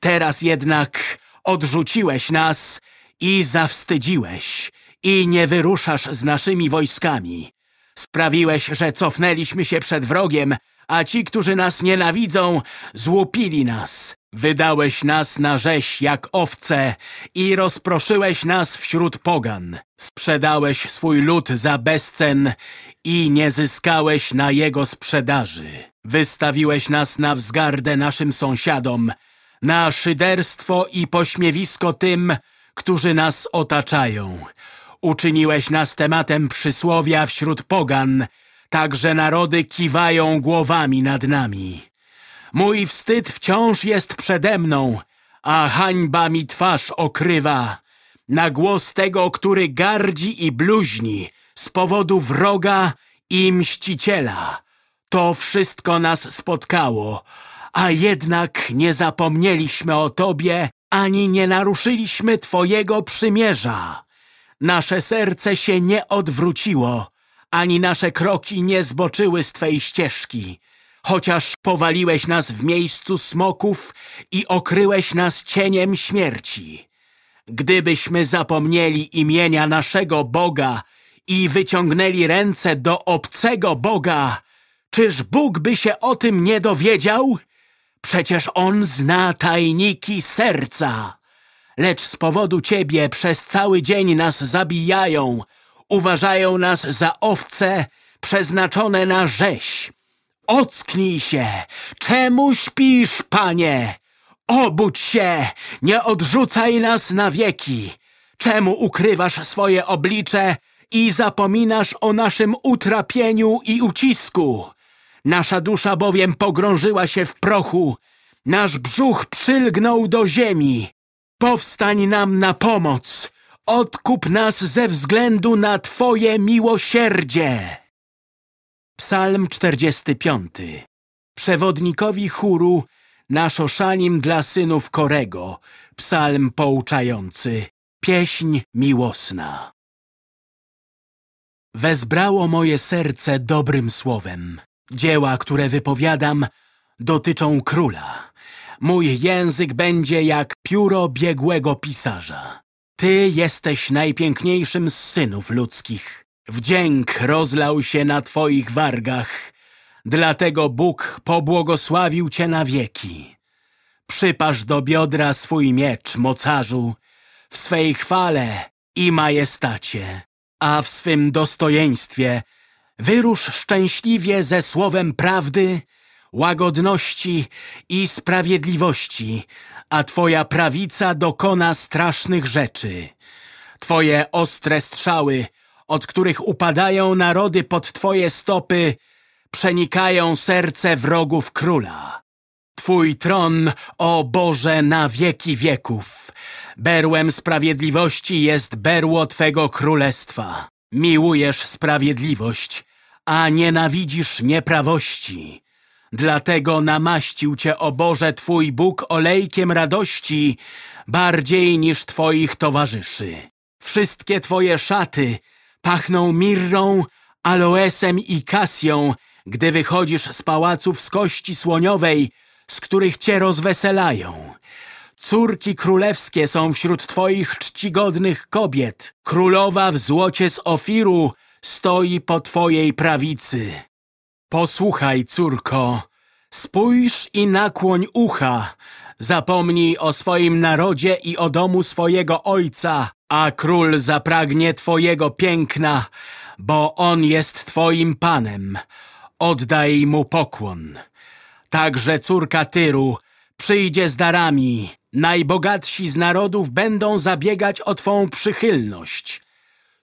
teraz jednak odrzuciłeś nas i zawstydziłeś i nie wyruszasz z naszymi wojskami. Sprawiłeś, że cofnęliśmy się przed wrogiem, a ci, którzy nas nienawidzą, złupili nas. Wydałeś nas na rzeź jak owce i rozproszyłeś nas wśród pogan. Sprzedałeś swój lud za bezcen i nie zyskałeś na jego sprzedaży. Wystawiłeś nas na wzgardę naszym sąsiadom, na szyderstwo i pośmiewisko tym, którzy nas otaczają. Uczyniłeś nas tematem przysłowia wśród pogan, tak że narody kiwają głowami nad nami. Mój wstyd wciąż jest przede mną, a hańba mi twarz okrywa. Na głos tego, który gardzi i bluźni z powodu wroga i mściciela. To wszystko nas spotkało, a jednak nie zapomnieliśmy o Tobie, ani nie naruszyliśmy Twojego przymierza. Nasze serce się nie odwróciło, ani nasze kroki nie zboczyły z Twej ścieżki chociaż powaliłeś nas w miejscu smoków i okryłeś nas cieniem śmierci. Gdybyśmy zapomnieli imienia naszego Boga i wyciągnęli ręce do obcego Boga, czyż Bóg by się o tym nie dowiedział? Przecież On zna tajniki serca. Lecz z powodu Ciebie przez cały dzień nas zabijają, uważają nas za owce przeznaczone na rzeź. Ocknij się! Czemu śpisz, panie? Obudź się! Nie odrzucaj nas na wieki! Czemu ukrywasz swoje oblicze i zapominasz o naszym utrapieniu i ucisku? Nasza dusza bowiem pogrążyła się w prochu, nasz brzuch przylgnął do ziemi. Powstań nam na pomoc, Odkup nas ze względu na Twoje miłosierdzie. Psalm 45 Przewodnikowi chóru na Szoszanim dla synów Korego Psalm pouczający Pieśń miłosna Wezbrało moje serce dobrym słowem. Dzieła, które wypowiadam, dotyczą króla. Mój język będzie jak pióro biegłego pisarza. Ty jesteś najpiękniejszym z synów ludzkich. Wdzięk rozlał się na Twoich wargach, dlatego Bóg pobłogosławił Cię na wieki. Przypasz do biodra swój miecz, mocarzu, w swej chwale i majestacie, a w swym dostojeństwie wyrusz szczęśliwie ze słowem prawdy, łagodności i sprawiedliwości, a Twoja prawica dokona strasznych rzeczy. Twoje ostre strzały, od których upadają narody pod Twoje stopy, przenikają serce wrogów króla. Twój tron, o Boże, na wieki wieków. Berłem sprawiedliwości jest berło Twego królestwa. Miłujesz sprawiedliwość, a nienawidzisz nieprawości. Dlatego namaścił Cię, o Boże, Twój Bóg olejkiem radości bardziej niż Twoich towarzyszy. Wszystkie Twoje szaty pachną mirrą, aloesem i kasją, gdy wychodzisz z pałaców z kości słoniowej, z których Cię rozweselają. Córki królewskie są wśród Twoich czcigodnych kobiet. Królowa w złocie z Ofiru stoi po Twojej prawicy. Posłuchaj, córko, spójrz i nakłoń ucha. Zapomnij o swoim narodzie i o domu swojego ojca, a król zapragnie Twojego piękna, bo on jest Twoim panem. Oddaj mu pokłon. Także córka Tyru przyjdzie z darami. Najbogatsi z narodów będą zabiegać o Twą przychylność.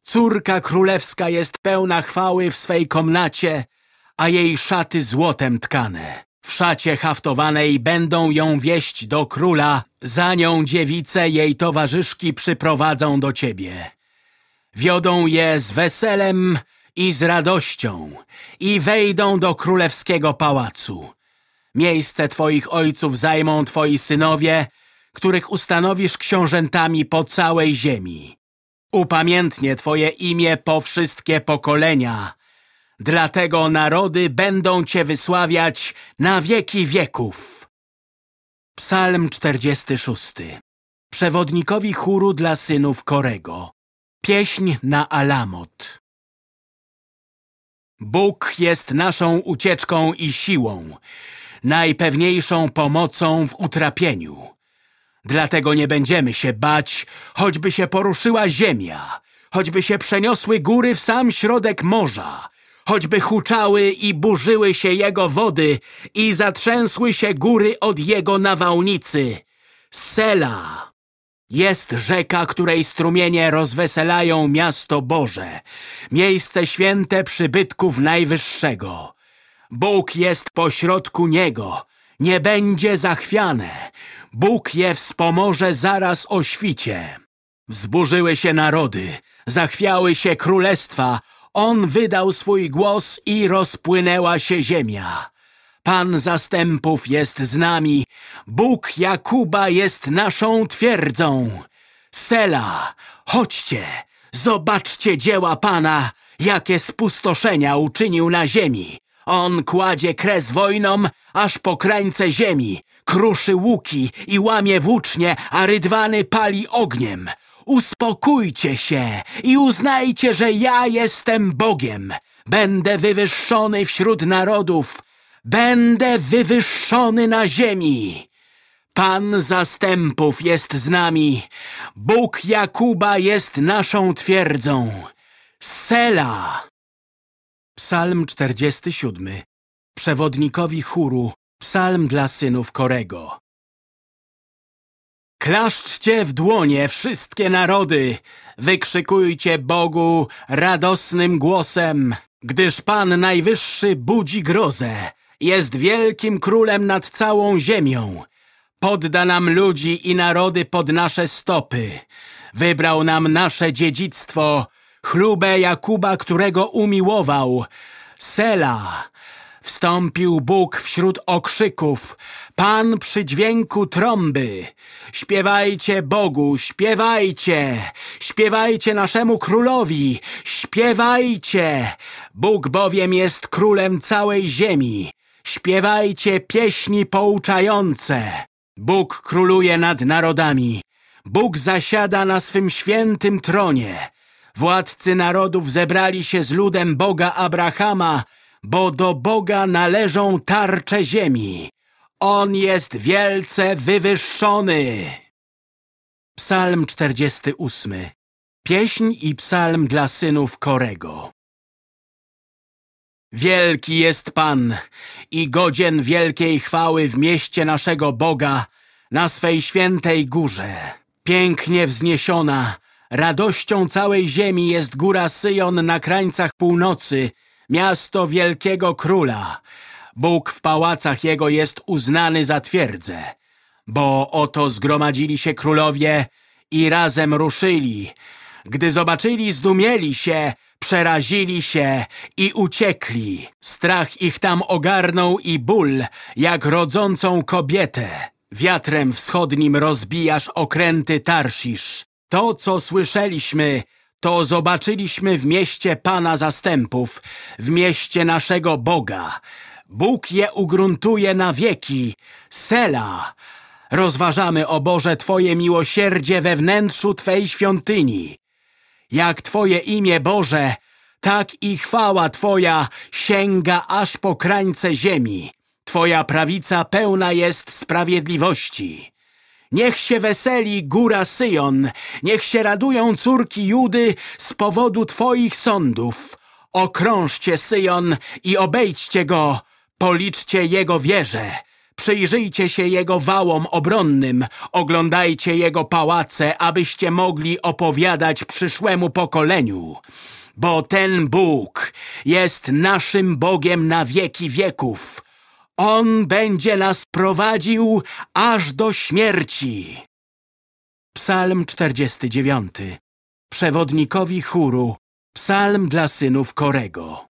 Córka królewska jest pełna chwały w swej komnacie, a jej szaty złotem tkane. W szacie haftowanej będą ją wieść do króla, za nią dziewice jej towarzyszki przyprowadzą do ciebie. Wiodą je z weselem i z radością i wejdą do królewskiego pałacu. Miejsce twoich ojców zajmą twoi synowie, których ustanowisz książętami po całej ziemi. Upamiętnie twoje imię po wszystkie pokolenia, Dlatego narody będą Cię wysławiać na wieki wieków. Psalm 46 Przewodnikowi chóru dla synów Korego. Pieśń na Alamot. Bóg jest naszą ucieczką i siłą, najpewniejszą pomocą w utrapieniu. Dlatego nie będziemy się bać, choćby się poruszyła ziemia, choćby się przeniosły góry w sam środek morza, choćby huczały i burzyły się jego wody i zatrzęsły się góry od jego nawałnicy. Sela jest rzeka, której strumienie rozweselają miasto Boże, miejsce święte przybytków Najwyższego. Bóg jest pośrodku niego, nie będzie zachwiane. Bóg je wspomoże zaraz o świcie. Wzburzyły się narody, zachwiały się królestwa, on wydał swój głos i rozpłynęła się ziemia. Pan zastępów jest z nami, Bóg Jakuba jest naszą twierdzą. Sela, chodźcie, zobaczcie dzieła Pana, jakie spustoszenia uczynił na ziemi. On kładzie kres wojnom, aż po krańce ziemi, kruszy łuki i łamie włócznie, a rydwany pali ogniem. Uspokójcie się i uznajcie, że ja jestem Bogiem. Będę wywyższony wśród narodów. Będę wywyższony na ziemi. Pan zastępów jest z nami. Bóg Jakuba jest naszą twierdzą. Sela. Psalm 47. Przewodnikowi chóru. Psalm dla synów Korego. Klaszczcie w dłonie wszystkie narody, wykrzykujcie Bogu radosnym głosem, gdyż Pan Najwyższy budzi grozę, jest wielkim królem nad całą ziemią. Podda nam ludzi i narody pod nasze stopy. Wybrał nam nasze dziedzictwo, chlubę Jakuba, którego umiłował. Sela. Wstąpił Bóg wśród okrzyków, Pan przy dźwięku trąby. Śpiewajcie Bogu, śpiewajcie, śpiewajcie naszemu królowi, śpiewajcie. Bóg bowiem jest królem całej ziemi. Śpiewajcie pieśni pouczające. Bóg króluje nad narodami. Bóg zasiada na swym świętym tronie. Władcy narodów zebrali się z ludem Boga Abrahama, bo do Boga należą tarcze ziemi. On jest wielce wywyższony. Psalm 48 Pieśń i psalm dla synów Korego Wielki jest Pan i godzien wielkiej chwały w mieście naszego Boga na swej świętej górze. Pięknie wzniesiona, radością całej ziemi jest góra Syjon na krańcach północy, miasto wielkiego króla. Bóg w pałacach jego jest uznany za twierdzę. Bo oto zgromadzili się królowie i razem ruszyli. Gdy zobaczyli, zdumieli się, przerazili się i uciekli. Strach ich tam ogarnął i ból, jak rodzącą kobietę. Wiatrem wschodnim rozbijasz okręty Tarszisz. To, co słyszeliśmy, to zobaczyliśmy w mieście Pana Zastępów, w mieście naszego Boga. Bóg je ugruntuje na wieki. Sela. Rozważamy, o Boże, Twoje miłosierdzie we wnętrzu Twej świątyni. Jak Twoje imię Boże, tak i chwała Twoja sięga aż po krańce ziemi. Twoja prawica pełna jest sprawiedliwości. Niech się weseli góra Syjon, niech się radują córki Judy z powodu Twoich sądów. Okrążcie Syjon i obejdźcie go, policzcie jego wieże. Przyjrzyjcie się jego wałom obronnym, oglądajcie jego pałace, abyście mogli opowiadać przyszłemu pokoleniu. Bo ten Bóg jest naszym Bogiem na wieki wieków. On będzie nas prowadził aż do śmierci. Psalm 49 Przewodnikowi chóru Psalm dla synów Korego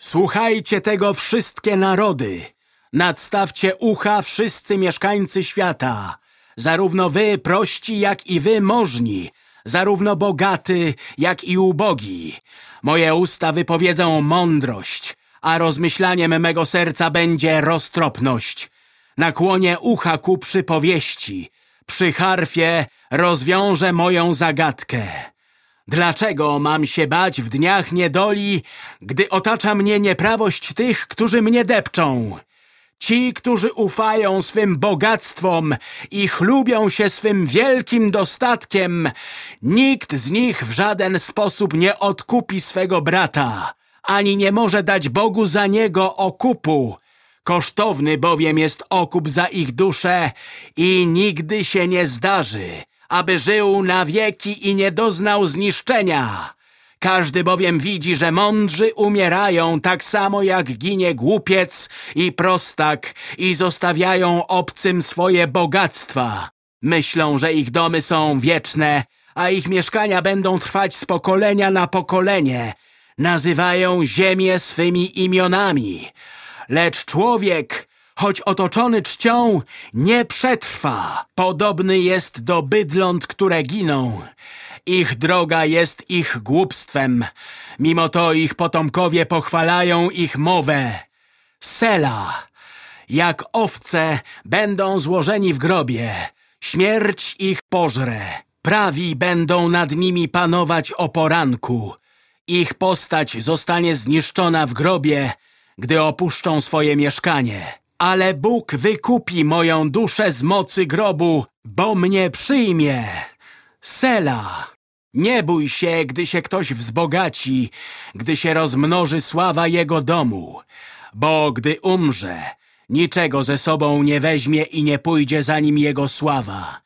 Słuchajcie tego wszystkie narody. Nadstawcie ucha wszyscy mieszkańcy świata. Zarówno wy prości, jak i wy możni. Zarówno bogaty, jak i ubogi. Moje usta wypowiedzą mądrość, a rozmyślaniem mego serca będzie roztropność. Nakłonię ucha ku przypowieści. Przy harfie rozwiążę moją zagadkę. Dlaczego mam się bać w dniach niedoli, gdy otacza mnie nieprawość tych, którzy mnie depczą? Ci, którzy ufają swym bogactwom i chlubią się swym wielkim dostatkiem, nikt z nich w żaden sposób nie odkupi swego brata, ani nie może dać Bogu za niego okupu. Kosztowny bowiem jest okup za ich duszę i nigdy się nie zdarzy, aby żył na wieki i nie doznał zniszczenia. Każdy bowiem widzi, że mądrzy umierają tak samo jak ginie głupiec i prostak i zostawiają obcym swoje bogactwa. Myślą, że ich domy są wieczne, a ich mieszkania będą trwać z pokolenia na pokolenie. Nazywają ziemię swymi imionami. Lecz człowiek choć otoczony czcią, nie przetrwa. Podobny jest do bydląt, które giną. Ich droga jest ich głupstwem. Mimo to ich potomkowie pochwalają ich mowę. Sela, jak owce będą złożeni w grobie. Śmierć ich pożre. Prawi będą nad nimi panować o poranku. Ich postać zostanie zniszczona w grobie, gdy opuszczą swoje mieszkanie. Ale Bóg wykupi moją duszę z mocy grobu, bo mnie przyjmie. Sela. Nie bój się, gdy się ktoś wzbogaci, gdy się rozmnoży sława jego domu, bo gdy umrze, niczego ze sobą nie weźmie i nie pójdzie za nim jego sława.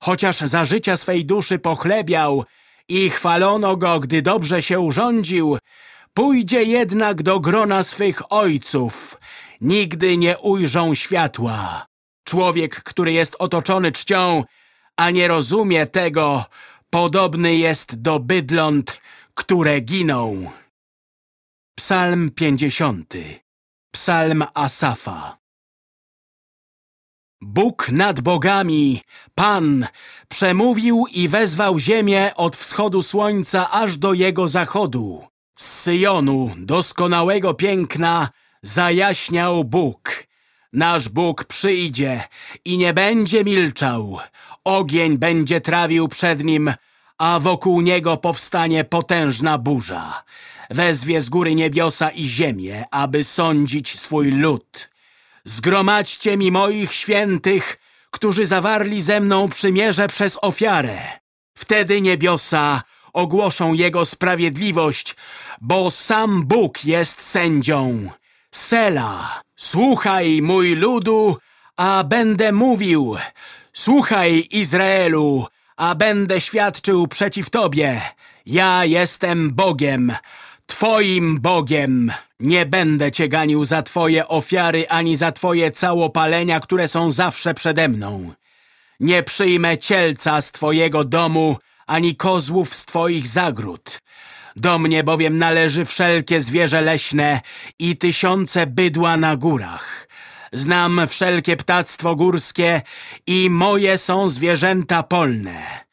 Chociaż za życia swej duszy pochlebiał i chwalono go, gdy dobrze się urządził, pójdzie jednak do grona swych ojców, nigdy nie ujrzą światła. Człowiek, który jest otoczony czcią, a nie rozumie tego, podobny jest do bydląt, które giną. Psalm 50 Psalm Asafa Bóg nad bogami, Pan, przemówił i wezwał ziemię od wschodu słońca aż do jego zachodu. Z Syjonu, doskonałego piękna, zajaśniał Bóg. Nasz Bóg przyjdzie i nie będzie milczał. Ogień będzie trawił przed nim, a wokół niego powstanie potężna burza. Wezwie z góry niebiosa i ziemię, aby sądzić swój lud. Zgromadźcie mi moich świętych, którzy zawarli ze mną przymierze przez ofiarę. Wtedy niebiosa ogłoszą Jego sprawiedliwość, bo sam Bóg jest sędzią. Sela, słuchaj, mój ludu, a będę mówił. Słuchaj, Izraelu, a będę świadczył przeciw Tobie. Ja jestem Bogiem, Twoim Bogiem. Nie będę Cię ganił za Twoje ofiary, ani za Twoje całopalenia, które są zawsze przede mną. Nie przyjmę cielca z Twojego domu, ani kozłów z Twoich zagród. Do mnie bowiem należy wszelkie zwierzę leśne i tysiące bydła na górach. Znam wszelkie ptactwo górskie i moje są zwierzęta polne.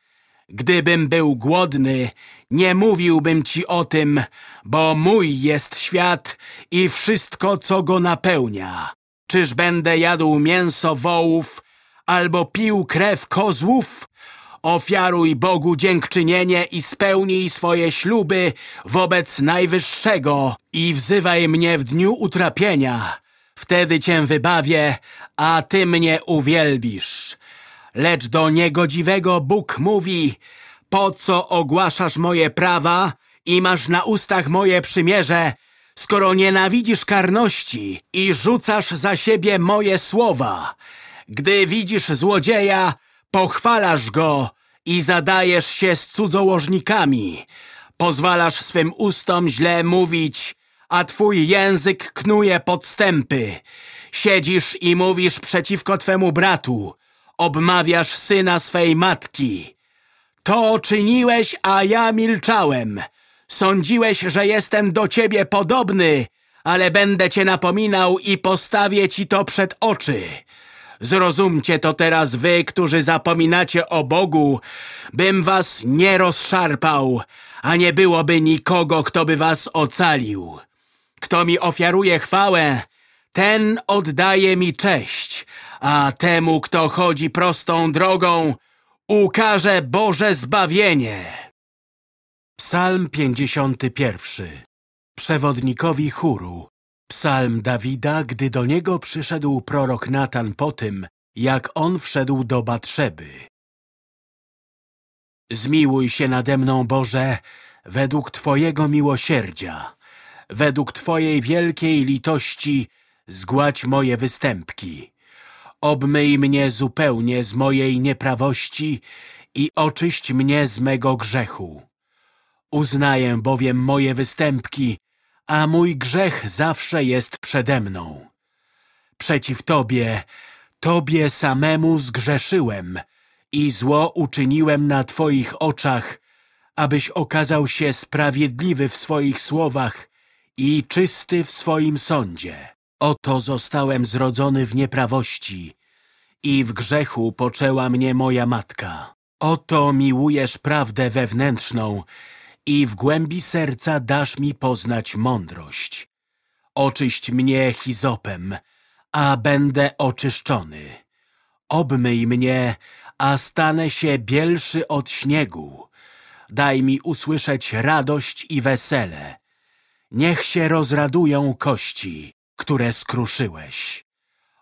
Gdybym był głodny, nie mówiłbym ci o tym, bo mój jest świat i wszystko, co go napełnia. Czyż będę jadł mięso wołów albo pił krew kozłów? Ofiaruj Bogu dziękczynienie i spełnij swoje śluby wobec Najwyższego i wzywaj mnie w dniu utrapienia. Wtedy cię wybawię, a ty mnie uwielbisz. Lecz do niegodziwego Bóg mówi, po co ogłaszasz moje prawa i masz na ustach moje przymierze, skoro nienawidzisz karności i rzucasz za siebie moje słowa? Gdy widzisz złodzieja, pochwalasz go i zadajesz się z cudzołożnikami. Pozwalasz swym ustom źle mówić, a twój język knuje podstępy. Siedzisz i mówisz przeciwko twemu bratu, obmawiasz syna swej matki. To czyniłeś, a ja milczałem. Sądziłeś, że jestem do ciebie podobny, ale będę cię napominał i postawię ci to przed oczy. Zrozumcie to teraz wy, którzy zapominacie o Bogu, bym was nie rozszarpał, a nie byłoby nikogo, kto by was ocalił. Kto mi ofiaruje chwałę, ten oddaje mi cześć, a temu, kto chodzi prostą drogą, ukaże Boże zbawienie. Psalm 51 Przewodnikowi chóru Psalm Dawida, gdy do niego przyszedł prorok Natan po tym, jak on wszedł do Batrzeby. Zmiłuj się nade mną, Boże, według Twojego miłosierdzia. Według Twojej wielkiej litości zgładź moje występki. Obmyj mnie zupełnie z mojej nieprawości i oczyść mnie z mego grzechu. Uznaję bowiem moje występki, a mój grzech zawsze jest przede mną. Przeciw Tobie, Tobie samemu zgrzeszyłem i zło uczyniłem na Twoich oczach, abyś okazał się sprawiedliwy w swoich słowach i czysty w swoim sądzie. Oto zostałem zrodzony w nieprawości i w grzechu poczęła mnie moja matka. Oto miłujesz prawdę wewnętrzną i w głębi serca dasz mi poznać mądrość. Oczyść mnie hizopem, a będę oczyszczony. Obmyj mnie, a stanę się bielszy od śniegu. Daj mi usłyszeć radość i wesele. Niech się rozradują kości, które skruszyłeś.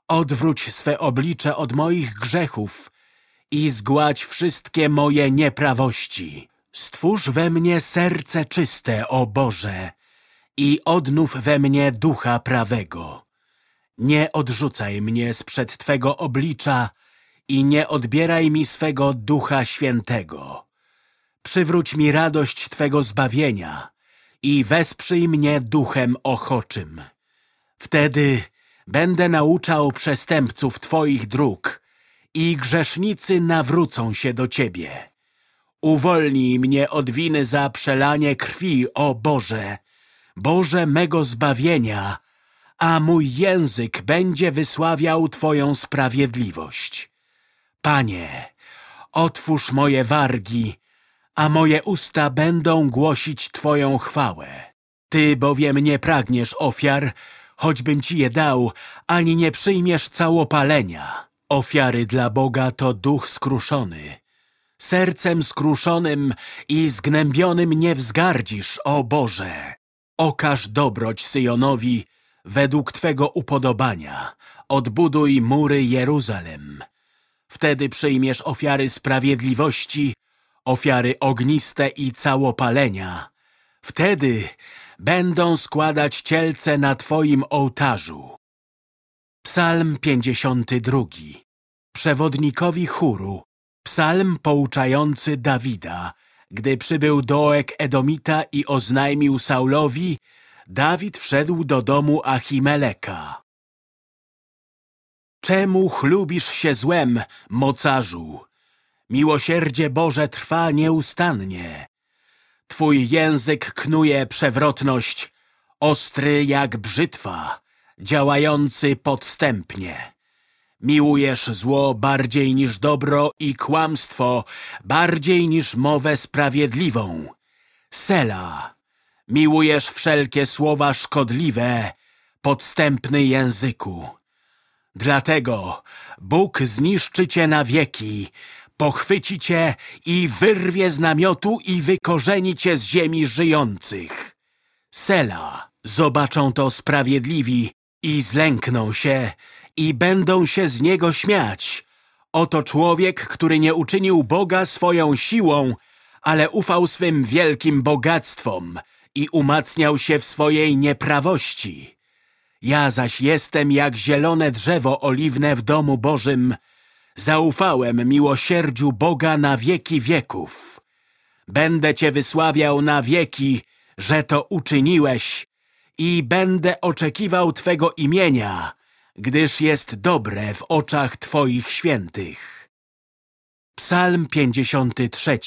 Odwróć swe oblicze od moich grzechów i zgładź wszystkie moje nieprawości. Stwórz we mnie serce czyste, o Boże, i odnów we mnie ducha prawego. Nie odrzucaj mnie sprzed Twego oblicza i nie odbieraj mi swego ducha świętego. Przywróć mi radość Twego zbawienia i wesprzyj mnie duchem ochoczym. Wtedy będę nauczał przestępców Twoich dróg i grzesznicy nawrócą się do Ciebie. Uwolnij mnie od winy za przelanie krwi, o Boże, Boże mego zbawienia, a mój język będzie wysławiał Twoją sprawiedliwość. Panie, otwórz moje wargi, a moje usta będą głosić Twoją chwałę. Ty bowiem nie pragniesz ofiar, choćbym Ci je dał, ani nie przyjmiesz całopalenia. Ofiary dla Boga to duch skruszony. Sercem skruszonym i zgnębionym nie wzgardzisz, o Boże. Okaż dobroć Syjonowi według Twego upodobania. Odbuduj mury Jeruzalem. Wtedy przyjmiesz ofiary sprawiedliwości, ofiary ogniste i całopalenia. Wtedy będą składać cielce na Twoim ołtarzu. Psalm 52 Przewodnikowi chóru Psalm pouczający Dawida Gdy przybył dołek Edomita i oznajmił Saulowi, Dawid wszedł do domu Achimeleka. Czemu chlubisz się złem, mocarzu? Miłosierdzie Boże trwa nieustannie. Twój język knuje przewrotność, ostry jak brzytwa, działający podstępnie. Miłujesz zło bardziej niż dobro i kłamstwo, bardziej niż mowę sprawiedliwą. Sela, miłujesz wszelkie słowa szkodliwe, podstępny języku. Dlatego Bóg zniszczy cię na wieki, pochwyci cię i wyrwie z namiotu i wykorzeni cię z ziemi żyjących. Sela, zobaczą to sprawiedliwi i zlękną się i będą się z niego śmiać. Oto człowiek, który nie uczynił Boga swoją siłą, ale ufał swym wielkim bogactwom i umacniał się w swojej nieprawości. Ja zaś jestem jak zielone drzewo oliwne w domu Bożym. Zaufałem miłosierdziu Boga na wieki wieków. Będę Cię wysławiał na wieki, że to uczyniłeś i będę oczekiwał Twego imienia, gdyż jest dobre w oczach Twoich świętych. Psalm 53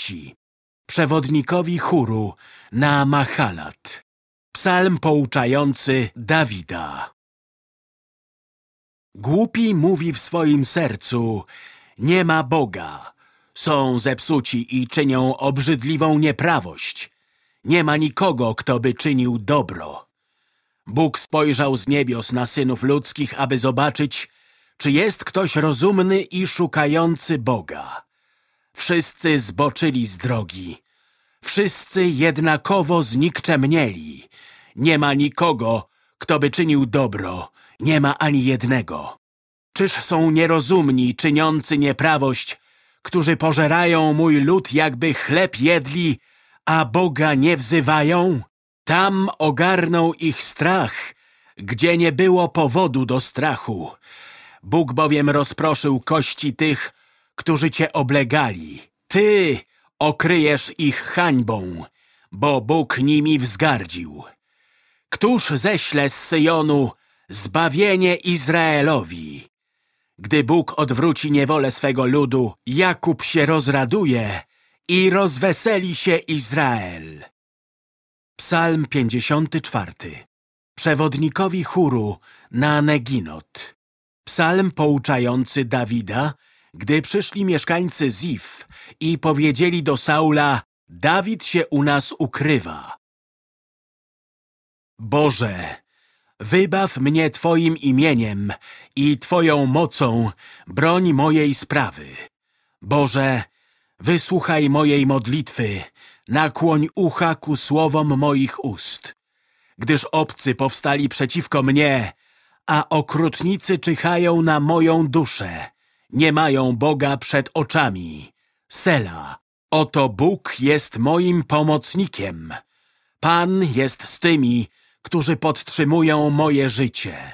Przewodnikowi chóru na Mahalat Psalm pouczający Dawida Głupi mówi w swoim sercu, nie ma Boga. Są zepsuci i czynią obrzydliwą nieprawość. Nie ma nikogo, kto by czynił dobro. Bóg spojrzał z niebios na synów ludzkich, aby zobaczyć, czy jest ktoś rozumny i szukający Boga. Wszyscy zboczyli z drogi. Wszyscy jednakowo znikczemnieli. Nie ma nikogo, kto by czynił dobro. Nie ma ani jednego. Czyż są nierozumni, czyniący nieprawość, którzy pożerają mój lud, jakby chleb jedli, a Boga nie wzywają? Tam ogarnął ich strach, gdzie nie było powodu do strachu. Bóg bowiem rozproszył kości tych, którzy cię oblegali. Ty okryjesz ich hańbą, bo Bóg nimi wzgardził. Któż ześle z Syjonu zbawienie Izraelowi? Gdy Bóg odwróci niewolę swego ludu, Jakub się rozraduje i rozweseli się Izrael. Psalm 54 Przewodnikowi chóru na Neginot Psalm pouczający Dawida, gdy przyszli mieszkańcy Zif i powiedzieli do Saula Dawid się u nas ukrywa. Boże, wybaw mnie Twoim imieniem i Twoją mocą broń mojej sprawy. Boże, wysłuchaj mojej modlitwy nakłoń ucha ku słowom moich ust. Gdyż obcy powstali przeciwko mnie, a okrutnicy czyhają na moją duszę. Nie mają Boga przed oczami. Sela, oto Bóg jest moim pomocnikiem. Pan jest z tymi, którzy podtrzymują moje życie.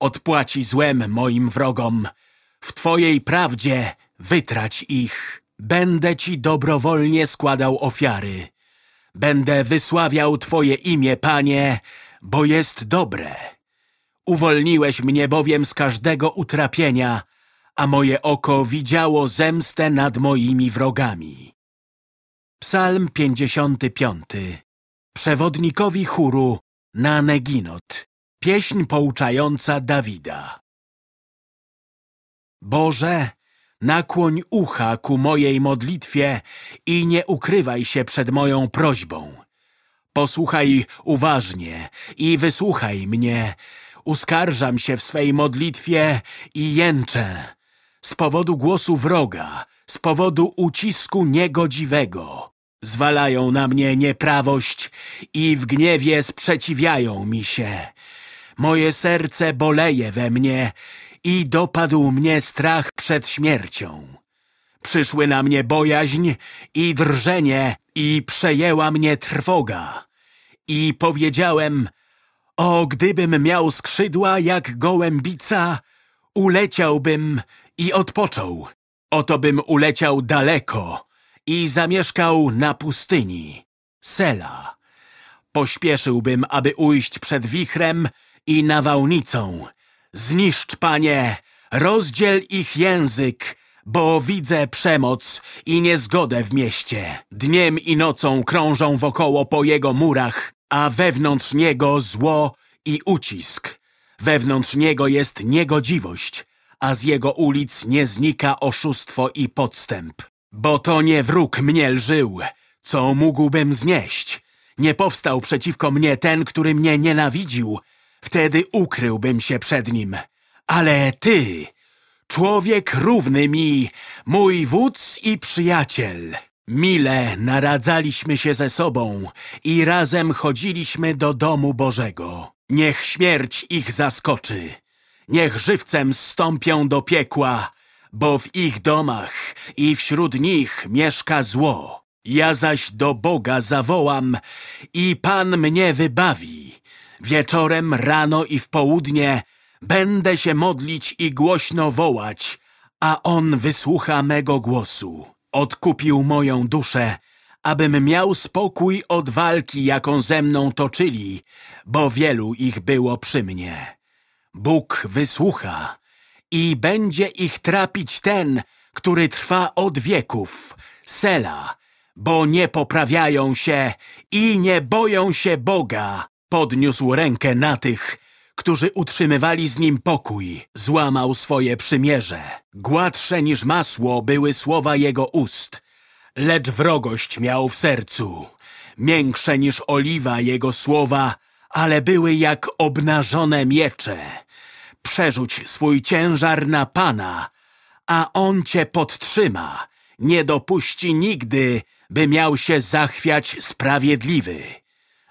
Odpłaci złem moim wrogom. W Twojej prawdzie wytrać ich. Będę Ci dobrowolnie składał ofiary. Będę wysławiał Twoje imię, Panie, bo jest dobre. Uwolniłeś mnie bowiem z każdego utrapienia, a moje oko widziało zemstę nad moimi wrogami. Psalm 55 Przewodnikowi chóru na Neginot Pieśń pouczająca Dawida Boże, nakłoń ucha ku mojej modlitwie i nie ukrywaj się przed moją prośbą. Posłuchaj uważnie i wysłuchaj mnie. Uskarżam się w swej modlitwie i jęczę. Z powodu głosu wroga, z powodu ucisku niegodziwego. Zwalają na mnie nieprawość i w gniewie sprzeciwiają mi się. Moje serce boleje we mnie i dopadł mnie strach przed śmiercią. Przyszły na mnie bojaźń i drżenie i przejęła mnie trwoga. I powiedziałem, o gdybym miał skrzydła jak gołębica, uleciałbym i odpoczął. Oto bym uleciał daleko i zamieszkał na pustyni. Sela. Pośpieszyłbym, aby ujść przed wichrem i nawałnicą. Zniszcz, Panie, rozdziel ich język, bo widzę przemoc i niezgodę w mieście. Dniem i nocą krążą wokoło po jego murach, a wewnątrz niego zło i ucisk. Wewnątrz niego jest niegodziwość, a z jego ulic nie znika oszustwo i podstęp. Bo to nie wróg mnie lżył, co mógłbym znieść. Nie powstał przeciwko mnie ten, który mnie nienawidził. Wtedy ukryłbym się przed nim. Ale ty, człowiek równy mi, mój wódz i przyjaciel. Mile naradzaliśmy się ze sobą i razem chodziliśmy do domu Bożego. Niech śmierć ich zaskoczy. Niech żywcem stąpią do piekła, bo w ich domach i wśród nich mieszka zło. Ja zaś do Boga zawołam i Pan mnie wybawi. Wieczorem, rano i w południe będę się modlić i głośno wołać, a On wysłucha mego głosu. Odkupił moją duszę, abym miał spokój od walki, jaką ze mną toczyli, bo wielu ich było przy mnie. Bóg wysłucha i będzie ich trapić ten, który trwa od wieków, Sela, bo nie poprawiają się i nie boją się Boga. Podniósł rękę na tych, którzy utrzymywali z nim pokój, złamał swoje przymierze. Gładsze niż masło były słowa jego ust, lecz wrogość miał w sercu. Miększe niż oliwa jego słowa, ale były jak obnażone miecze. Przerzuć swój ciężar na Pana, a On cię podtrzyma. Nie dopuści nigdy, by miał się zachwiać sprawiedliwy.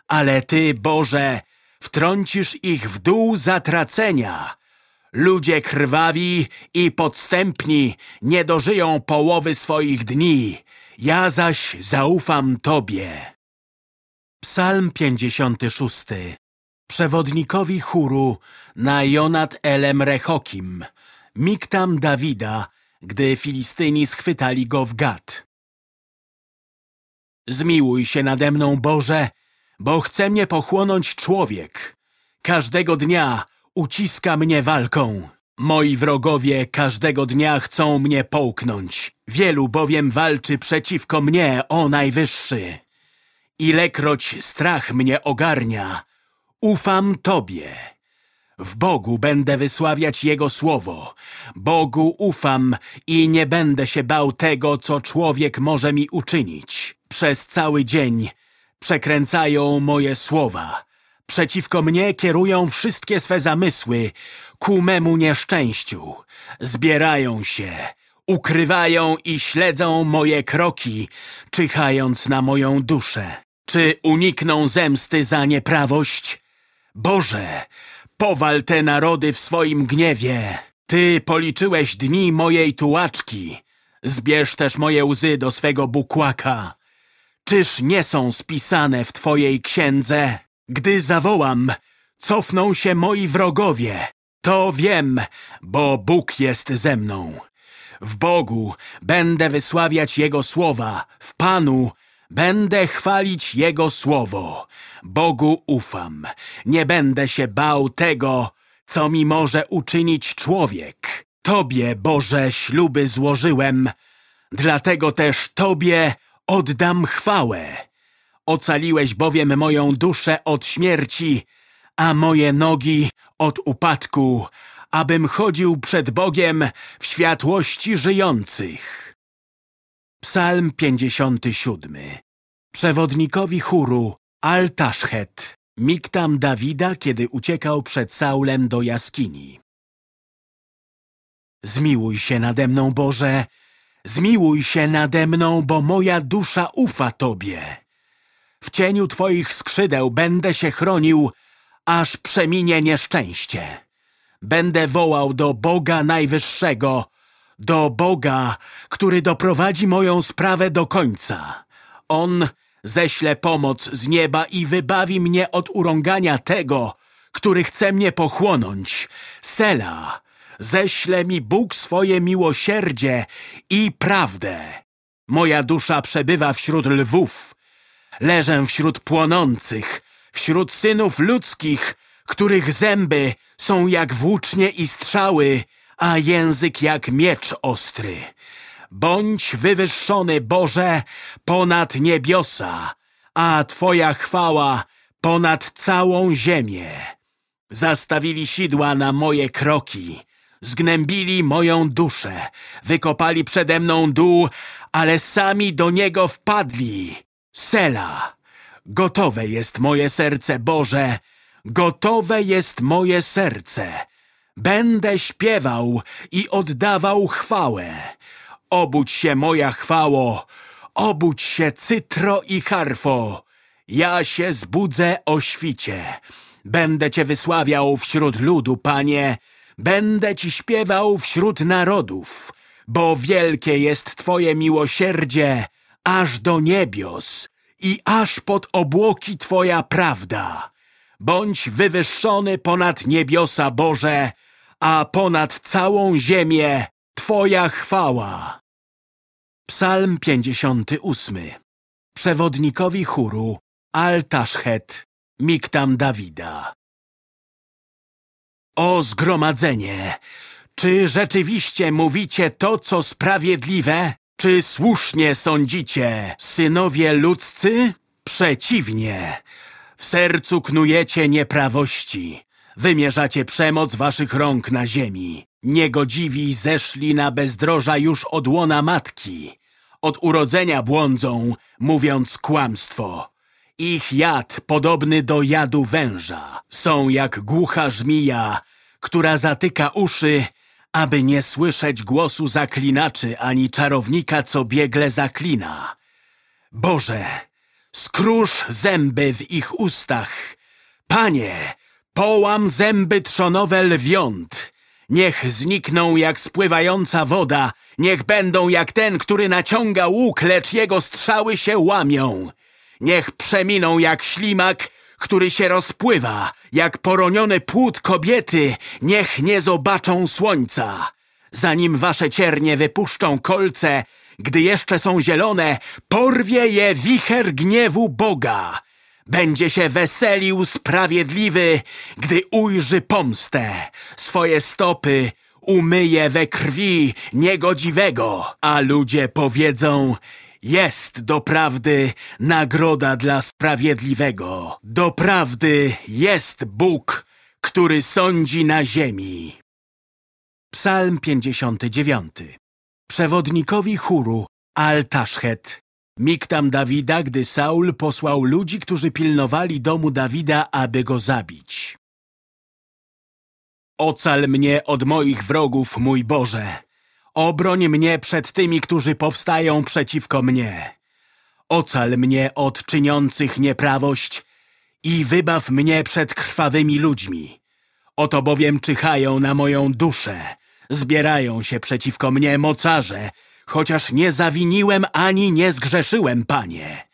Ale Ty, Boże, wtrącisz ich w dół zatracenia. Ludzie krwawi i podstępni nie dożyją połowy swoich dni. Ja zaś zaufam Tobie. Psalm 56 Przewodnikowi chóru na Jonat Elem Rechokim, Miktam Dawida, gdy Filistyni schwytali go w Gad. Zmiłuj się nade mną, Boże, bo chce mnie pochłonąć człowiek. Każdego dnia uciska mnie walką. Moi wrogowie każdego dnia chcą mnie połknąć. Wielu bowiem walczy przeciwko mnie, o Najwyższy. Ilekroć strach mnie ogarnia, ufam Tobie. W Bogu będę wysławiać Jego słowo. Bogu ufam i nie będę się bał tego, co człowiek może mi uczynić. Przez cały dzień przekręcają moje słowa. Przeciwko mnie kierują wszystkie swe zamysły ku memu nieszczęściu. Zbierają się, ukrywają i śledzą moje kroki, czyhając na moją duszę. Czy unikną zemsty za nieprawość? Boże, powal te narody w swoim gniewie. Ty policzyłeś dni mojej tułaczki. Zbierz też moje łzy do swego bukłaka. Czyż nie są spisane w Twojej księdze? Gdy zawołam, cofną się moi wrogowie. To wiem, bo Bóg jest ze mną. W Bogu będę wysławiać Jego słowa, w Panu będę chwalić Jego słowo. Bogu ufam, nie będę się bał tego, co mi może uczynić człowiek. Tobie, Boże, śluby złożyłem, dlatego też Tobie oddam chwałę. Ocaliłeś bowiem moją duszę od śmierci, a moje nogi od upadku, abym chodził przed Bogiem w światłości żyjących. Psalm 57 Przewodnikowi chóru Altaszchet, Miktam Dawida, kiedy uciekał przed Saulem do jaskini. Zmiłuj się nade mną, Boże, zmiłuj się nade mną, bo moja dusza ufa Tobie. W cieniu Twoich skrzydeł będę się chronił, aż przeminie nieszczęście. Będę wołał do Boga Najwyższego, do Boga, który doprowadzi moją sprawę do końca. On ześle pomoc z nieba i wybawi mnie od urągania tego, który chce mnie pochłonąć. Sela, ześle mi Bóg swoje miłosierdzie i prawdę. Moja dusza przebywa wśród lwów. Leżę wśród płonących, wśród synów ludzkich, których zęby są jak włócznie i strzały, a język jak miecz ostry. Bądź wywyższony, Boże, ponad niebiosa, a Twoja chwała ponad całą ziemię. Zastawili sidła na moje kroki, zgnębili moją duszę, wykopali przede mną dół, ale sami do niego wpadli. Sela, gotowe jest moje serce, Boże, gotowe jest moje serce. Będę śpiewał i oddawał chwałę. Obudź się, moja chwało, obudź się, cytro i harfo. Ja się zbudzę o świcie. Będę Cię wysławiał wśród ludu, Panie. Będę Ci śpiewał wśród narodów, bo wielkie jest Twoje miłosierdzie, aż do niebios i aż pod obłoki Twoja prawda. Bądź wywyższony ponad niebiosa, Boże, a ponad całą ziemię Twoja chwała. Psalm 58 Przewodnikowi chóru Altaszchet Miktam Dawida O zgromadzenie! Czy rzeczywiście mówicie to, co sprawiedliwe? Czy słusznie sądzicie, synowie ludzcy? Przeciwnie, w sercu knujecie nieprawości. Wymierzacie przemoc waszych rąk na ziemi. Niegodziwi zeszli na bezdroża już od łona matki. Od urodzenia błądzą, mówiąc kłamstwo. Ich jad podobny do jadu węża. Są jak głucha żmija, która zatyka uszy, aby nie słyszeć głosu zaklinaczy ani czarownika, co biegle zaklina. Boże, skróż zęby w ich ustach. Panie, połam zęby trzonowe lwiąt. Niech znikną jak spływająca woda, niech będą jak ten, który naciąga łuk, lecz jego strzały się łamią. Niech przeminą jak ślimak, który się rozpływa, jak poroniony płód kobiety, niech nie zobaczą słońca. Zanim wasze ciernie wypuszczą kolce, gdy jeszcze są zielone, porwie je wicher gniewu Boga. Będzie się weselił sprawiedliwy, gdy ujrzy pomstę. Swoje stopy umyje we krwi niegodziwego, a ludzie powiedzą jest doprawdy nagroda dla sprawiedliwego. Doprawdy jest Bóg, który sądzi na ziemi. Psalm 59 Przewodnikowi chóru Altaszchet Miktam Dawida, gdy Saul posłał ludzi, którzy pilnowali domu Dawida, aby go zabić. Ocal mnie od moich wrogów, mój Boże. Obroń mnie przed tymi, którzy powstają przeciwko mnie. Ocal mnie od czyniących nieprawość i wybaw mnie przed krwawymi ludźmi. Oto bowiem czyhają na moją duszę. Zbierają się przeciwko mnie mocarze, chociaż nie zawiniłem ani nie zgrzeszyłem, Panie.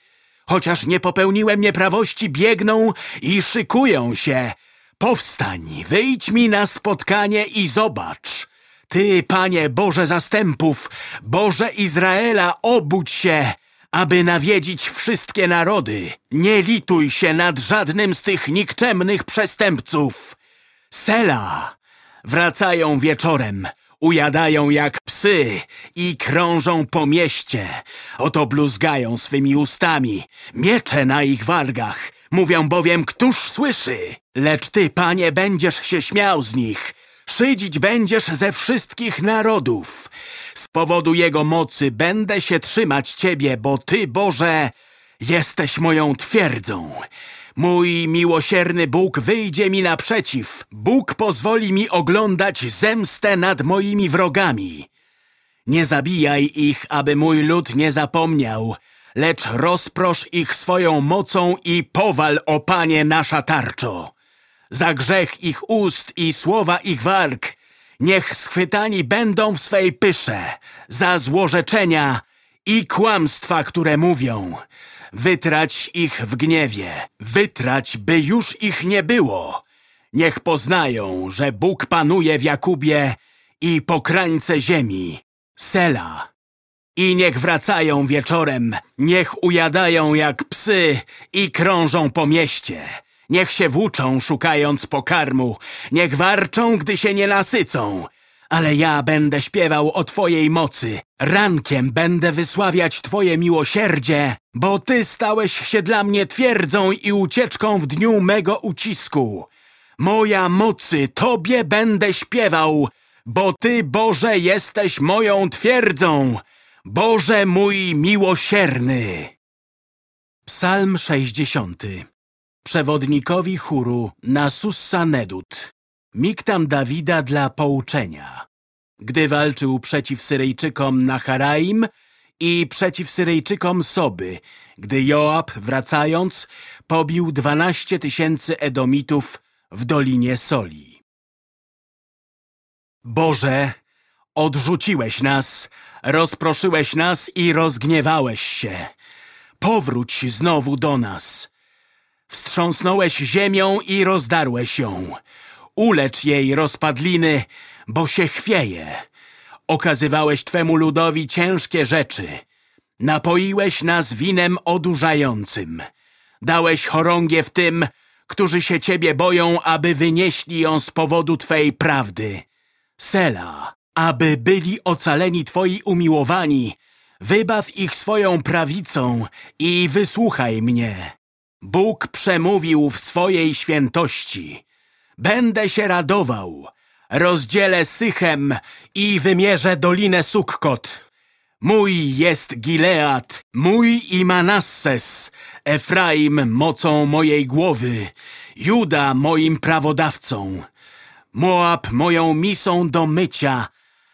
Chociaż nie popełniłem nieprawości, biegną i szykują się. Powstań, wyjdź mi na spotkanie i zobacz. Ty, Panie Boże zastępów, Boże Izraela, obudź się, aby nawiedzić wszystkie narody. Nie lituj się nad żadnym z tych nikczemnych przestępców. Sela! Wracają wieczorem, ujadają jak psy i krążą po mieście. Oto bluzgają swymi ustami, miecze na ich wargach. Mówią bowiem, któż słyszy? Lecz ty, panie, będziesz się śmiał z nich. Szydzić będziesz ze wszystkich narodów. Z powodu jego mocy będę się trzymać ciebie, bo ty, Boże, jesteś moją twierdzą. Mój miłosierny Bóg wyjdzie mi naprzeciw. Bóg pozwoli mi oglądać zemstę nad moimi wrogami. Nie zabijaj ich, aby mój lud nie zapomniał, lecz rozprosz ich swoją mocą i powal, o Panie, nasza tarczo. Za grzech ich ust i słowa ich warg, niech schwytani będą w swej pysze, za złorzeczenia i kłamstwa, które mówią. Wytrać ich w gniewie, wytrać, by już ich nie było. Niech poznają, że Bóg panuje w Jakubie i po krańce ziemi. Sela. I niech wracają wieczorem, niech ujadają jak psy i krążą po mieście. Niech się włóczą, szukając pokarmu, niech warczą, gdy się nie nasycą. Ale ja będę śpiewał o Twojej mocy. Rankiem będę wysławiać Twoje miłosierdzie, bo Ty stałeś się dla mnie twierdzą i ucieczką w dniu mego ucisku. Moja mocy Tobie będę śpiewał, bo Ty, Boże, jesteś moją twierdzą. Boże mój miłosierny. Psalm 60 Przewodnikowi chóru na Sussa Nedut Miktam Dawida dla pouczenia. Gdy walczył przeciw Syryjczykom na Haraim i przeciw Syryjczykom Soby, gdy Joab, wracając, pobił dwanaście tysięcy Edomitów w Dolinie Soli. Boże, odrzuciłeś nas, rozproszyłeś nas i rozgniewałeś się. Powróć znowu do nas. Wstrząsnąłeś ziemią i rozdarłeś ją. Ulecz jej rozpadliny, bo się chwieje. Okazywałeś Twemu ludowi ciężkie rzeczy. Napoiłeś nas winem odurzającym. Dałeś chorągiew tym, którzy się Ciebie boją, aby wynieśli ją z powodu Twej prawdy. Sela, aby byli ocaleni Twoi umiłowani, wybaw ich swoją prawicą i wysłuchaj mnie. Bóg przemówił w swojej świętości. Będę się radował. Rozdzielę Sychem i wymierzę Dolinę Sukkot. Mój jest Gilead, mój i Manasses, Efraim mocą mojej głowy, Juda moim prawodawcą, Moab moją misą do mycia,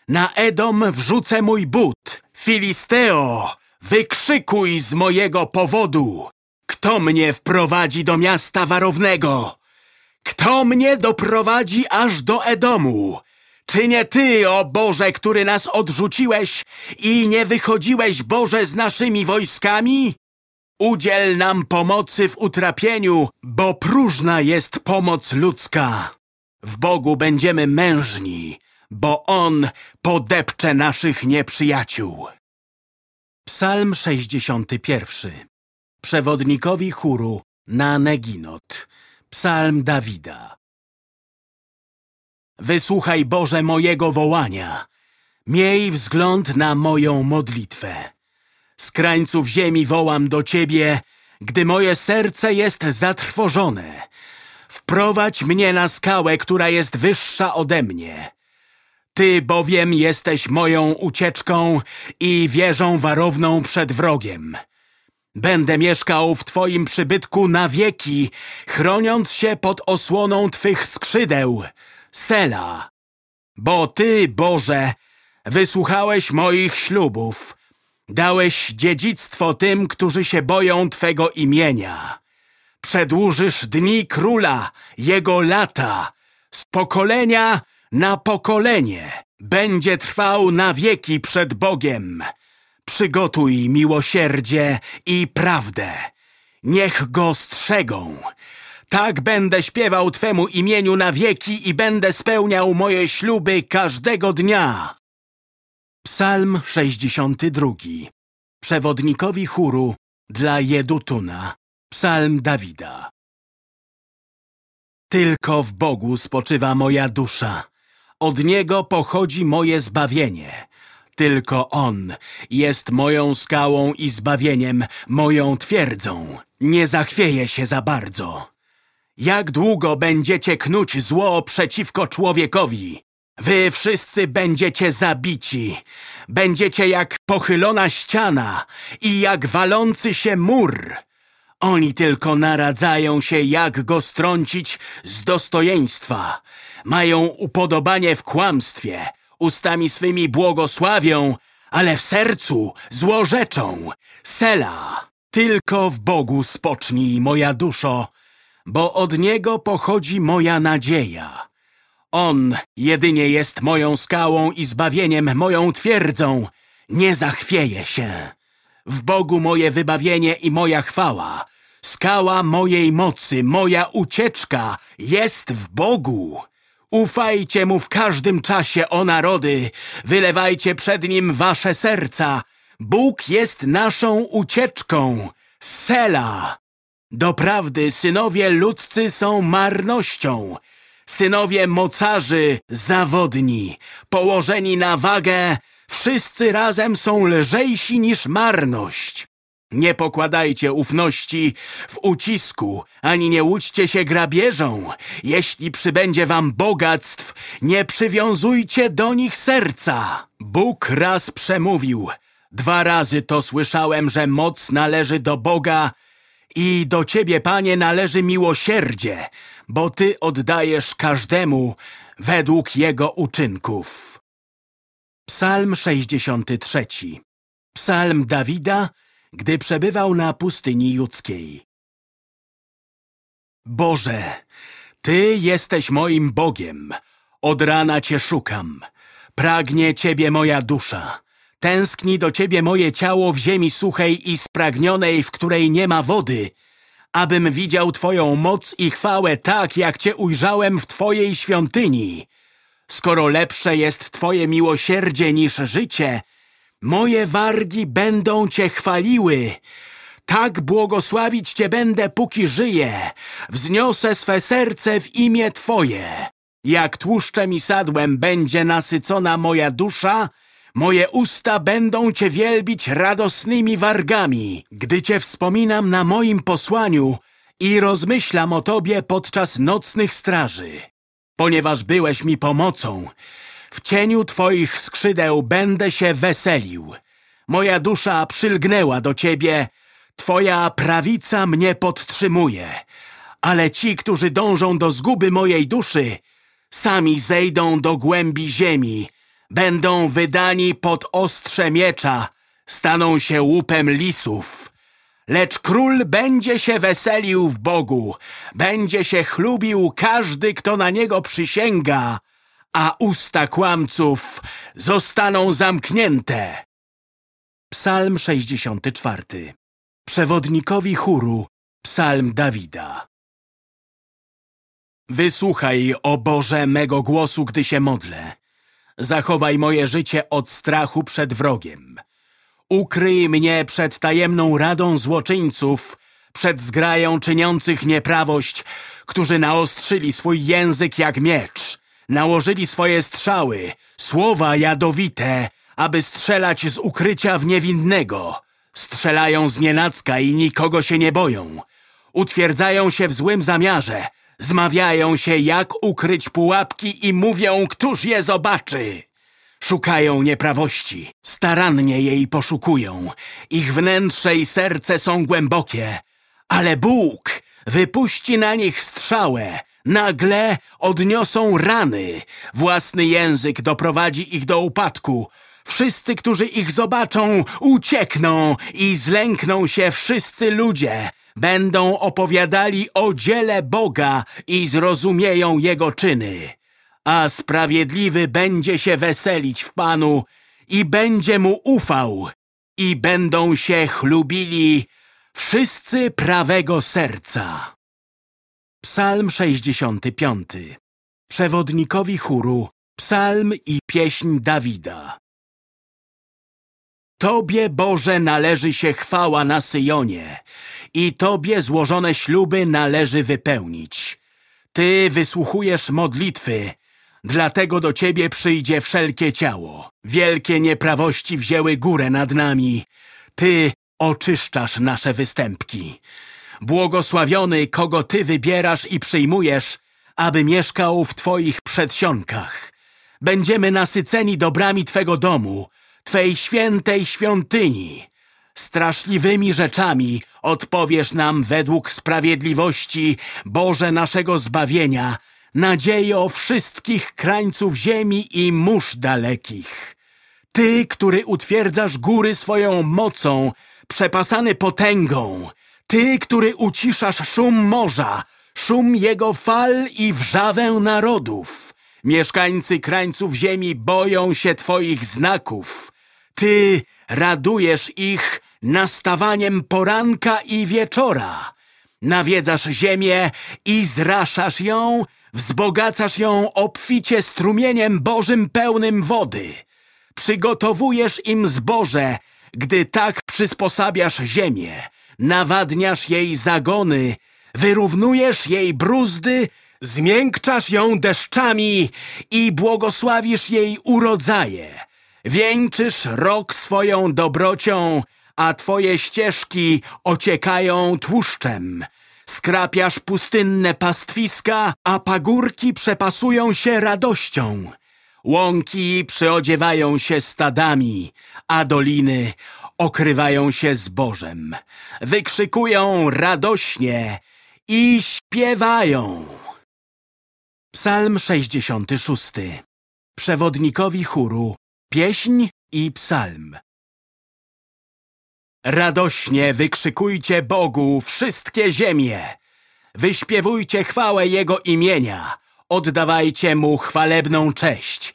na Edom wrzucę mój but, Filisteo, wykrzykuj z mojego powodu. Kto mnie wprowadzi do miasta warownego? Kto mnie doprowadzi aż do Edomu? Czy nie Ty, o Boże, który nas odrzuciłeś i nie wychodziłeś, Boże, z naszymi wojskami? Udziel nam pomocy w utrapieniu, bo próżna jest pomoc ludzka. W Bogu będziemy mężni, bo On podepcze naszych nieprzyjaciół. Psalm 61 Przewodnikowi chóru na Neginot Psalm Dawida Wysłuchaj Boże mojego wołania. Miej wzgląd na moją modlitwę. Z krańców ziemi wołam do Ciebie, gdy moje serce jest zatrwożone. Wprowadź mnie na skałę, która jest wyższa ode mnie. Ty bowiem jesteś moją ucieczką i wieżą warowną przed wrogiem. Będę mieszkał w Twoim przybytku na wieki, chroniąc się pod osłoną Twych skrzydeł. Sela. Bo Ty, Boże, wysłuchałeś moich ślubów. Dałeś dziedzictwo tym, którzy się boją Twego imienia. Przedłużysz dni króla, jego lata, z pokolenia na pokolenie. Będzie trwał na wieki przed Bogiem. Przygotuj miłosierdzie i prawdę. Niech go strzegą. Tak będę śpiewał Twemu imieniu na wieki i będę spełniał moje śluby każdego dnia. Psalm 62 Przewodnikowi chóru dla Jedutuna Psalm Dawida Tylko w Bogu spoczywa moja dusza. Od Niego pochodzi moje zbawienie. Tylko On jest moją skałą i zbawieniem, moją twierdzą. Nie zachwieję się za bardzo. Jak długo będziecie knuć zło przeciwko człowiekowi? Wy wszyscy będziecie zabici. Będziecie jak pochylona ściana i jak walący się mur. Oni tylko naradzają się, jak go strącić z dostojeństwa. Mają upodobanie w kłamstwie. Ustami swymi błogosławią, ale w sercu złorzeczą. Sela. Tylko w Bogu spocznij, moja duszo, bo od Niego pochodzi moja nadzieja. On jedynie jest moją skałą i zbawieniem, moją twierdzą. Nie zachwieję się. W Bogu moje wybawienie i moja chwała. Skała mojej mocy, moja ucieczka jest w Bogu. Ufajcie Mu w każdym czasie, o narody. Wylewajcie przed Nim wasze serca. Bóg jest naszą ucieczką. Sela. Doprawdy synowie ludzcy są marnością. Synowie mocarzy zawodni, położeni na wagę, wszyscy razem są lżejsi niż marność. Nie pokładajcie ufności w ucisku, ani nie łudźcie się grabieżą. Jeśli przybędzie wam bogactw, nie przywiązujcie do nich serca. Bóg raz przemówił. Dwa razy to słyszałem, że moc należy do Boga i do Ciebie, Panie, należy miłosierdzie, bo Ty oddajesz każdemu według jego uczynków. Psalm 63 Psalm Dawida, gdy przebywał na pustyni judzkiej. Boże, Ty jesteś moim Bogiem. Od rana Cię szukam. Pragnie Ciebie moja dusza. Tęskni do Ciebie moje ciało w ziemi suchej i spragnionej, w której nie ma wody, abym widział Twoją moc i chwałę tak, jak Cię ujrzałem w Twojej świątyni. Skoro lepsze jest Twoje miłosierdzie niż życie, moje wargi będą Cię chwaliły. Tak błogosławić Cię będę, póki żyję. Wzniosę swe serce w imię Twoje. Jak tłuszczem i sadłem będzie nasycona moja dusza, Moje usta będą Cię wielbić radosnymi wargami, gdy Cię wspominam na moim posłaniu i rozmyślam o Tobie podczas nocnych straży. Ponieważ byłeś mi pomocą, w cieniu Twoich skrzydeł będę się weselił. Moja dusza przylgnęła do Ciebie, Twoja prawica mnie podtrzymuje. Ale ci, którzy dążą do zguby mojej duszy, sami zejdą do głębi ziemi, Będą wydani pod ostrze miecza, staną się łupem lisów. Lecz król będzie się weselił w Bogu, będzie się chlubił każdy, kto na niego przysięga, a usta kłamców zostaną zamknięte. Psalm 64 Przewodnikowi chóru Psalm Dawida Wysłuchaj, o Boże, mego głosu, gdy się modlę. Zachowaj moje życie od strachu przed wrogiem. Ukryj mnie przed tajemną radą złoczyńców, przed zgrają czyniących nieprawość, którzy naostrzyli swój język jak miecz, nałożyli swoje strzały, słowa jadowite, aby strzelać z ukrycia w niewinnego. Strzelają z nienacka i nikogo się nie boją. Utwierdzają się w złym zamiarze, Zmawiają się, jak ukryć pułapki i mówią, któż je zobaczy. Szukają nieprawości, starannie jej poszukują. Ich wnętrze i serce są głębokie. Ale Bóg wypuści na nich strzałę. Nagle odniosą rany. Własny język doprowadzi ich do upadku. Wszyscy, którzy ich zobaczą, uciekną i zlękną się wszyscy ludzie będą opowiadali o dziele Boga i zrozumieją Jego czyny. A sprawiedliwy będzie się weselić w Panu i będzie Mu ufał i będą się chlubili wszyscy prawego serca. Psalm 65 Przewodnikowi chóru Psalm i pieśń Dawida Tobie, Boże, należy się chwała na Syjonie i Tobie złożone śluby należy wypełnić. Ty wysłuchujesz modlitwy, Dlatego do ciebie przyjdzie wszelkie ciało. Wielkie nieprawości wzięły górę nad nami. Ty oczyszczasz nasze występki. Błogosławiony, kogo Ty wybierasz i przyjmujesz, aby mieszkał w Twoich przedsionkach. Będziemy nasyceni dobrami Twego domu, Twej świętej świątyni. Straszliwymi rzeczami odpowiesz nam według sprawiedliwości, Boże naszego zbawienia, nadziejo wszystkich krańców ziemi i mórz dalekich. Ty, który utwierdzasz góry swoją mocą, przepasany potęgą, Ty, który uciszasz szum morza, szum jego fal i wrzawę narodów. Mieszkańcy krańców ziemi boją się Twoich znaków. Ty radujesz ich nastawaniem poranka i wieczora. Nawiedzasz ziemię i zraszasz ją, wzbogacasz ją obficie strumieniem Bożym pełnym wody. Przygotowujesz im zboże, gdy tak przysposabiasz ziemię. Nawadniasz jej zagony, wyrównujesz jej bruzdy, zmiękczasz ją deszczami i błogosławisz jej urodzaje. Wieńczysz rok swoją dobrocią, a twoje ścieżki ociekają tłuszczem. Skrapiasz pustynne pastwiska, a pagórki przepasują się radością. Łąki przyodziewają się stadami, a doliny okrywają się zbożem. Wykrzykują radośnie i śpiewają. Psalm 66 Przewodnikowi chóru Pieśń i psalm Radośnie wykrzykujcie Bogu wszystkie ziemie. Wyśpiewujcie chwałę Jego imienia. Oddawajcie Mu chwalebną cześć.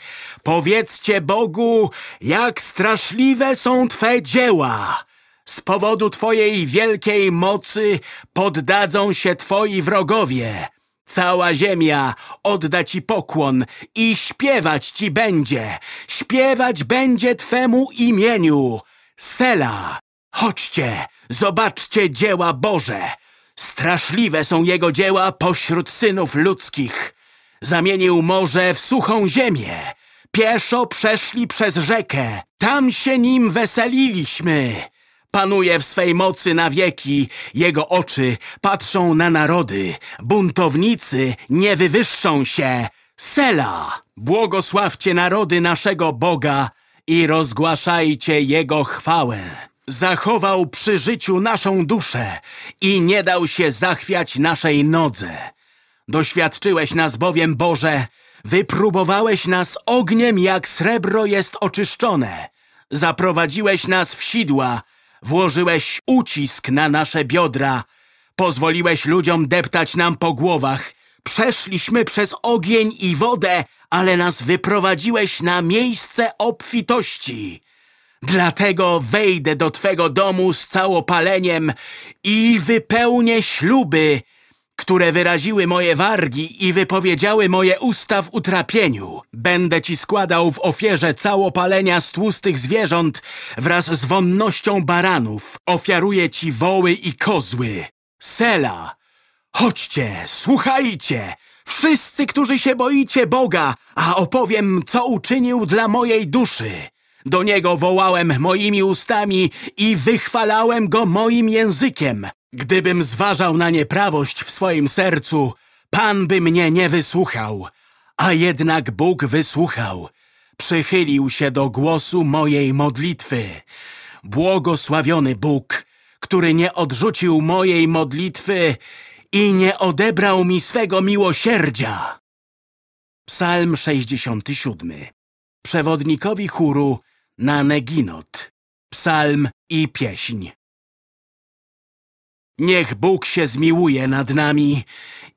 Powiedzcie Bogu, jak straszliwe są Twe dzieła. Z powodu Twojej wielkiej mocy poddadzą się Twoi wrogowie. Cała ziemia odda Ci pokłon i śpiewać Ci będzie. Śpiewać będzie Twemu imieniu. Sela, chodźcie, zobaczcie dzieła Boże. Straszliwe są Jego dzieła pośród synów ludzkich. Zamienił morze w suchą ziemię. Pieszo przeszli przez rzekę. Tam się nim weseliliśmy. Panuje w swej mocy na wieki. Jego oczy patrzą na narody. Buntownicy nie wywyższą się. Sela! Błogosławcie narody naszego Boga i rozgłaszajcie Jego chwałę. Zachował przy życiu naszą duszę i nie dał się zachwiać naszej nodze. Doświadczyłeś nas bowiem, Boże, wypróbowałeś nas ogniem, jak srebro jest oczyszczone. Zaprowadziłeś nas w sidła, włożyłeś ucisk na nasze biodra, pozwoliłeś ludziom deptać nam po głowach. Przeszliśmy przez ogień i wodę, ale nas wyprowadziłeś na miejsce obfitości. Dlatego wejdę do Twego domu z całopaleniem i wypełnię śluby, które wyraziły moje wargi i wypowiedziały moje usta w utrapieniu. Będę ci składał w ofierze całopalenia z tłustych zwierząt wraz z wonnością baranów. Ofiaruję ci woły i kozły. Sela, chodźcie, słuchajcie, wszyscy, którzy się boicie Boga, a opowiem, co uczynił dla mojej duszy. Do Niego wołałem moimi ustami i wychwalałem Go moim językiem. Gdybym zważał na nieprawość w swoim sercu, Pan by mnie nie wysłuchał, a jednak Bóg wysłuchał. Przychylił się do głosu mojej modlitwy. Błogosławiony Bóg, który nie odrzucił mojej modlitwy i nie odebrał mi swego miłosierdzia. Psalm 67 Przewodnikowi chóru na Neginot Psalm i pieśń Niech Bóg się zmiłuje nad nami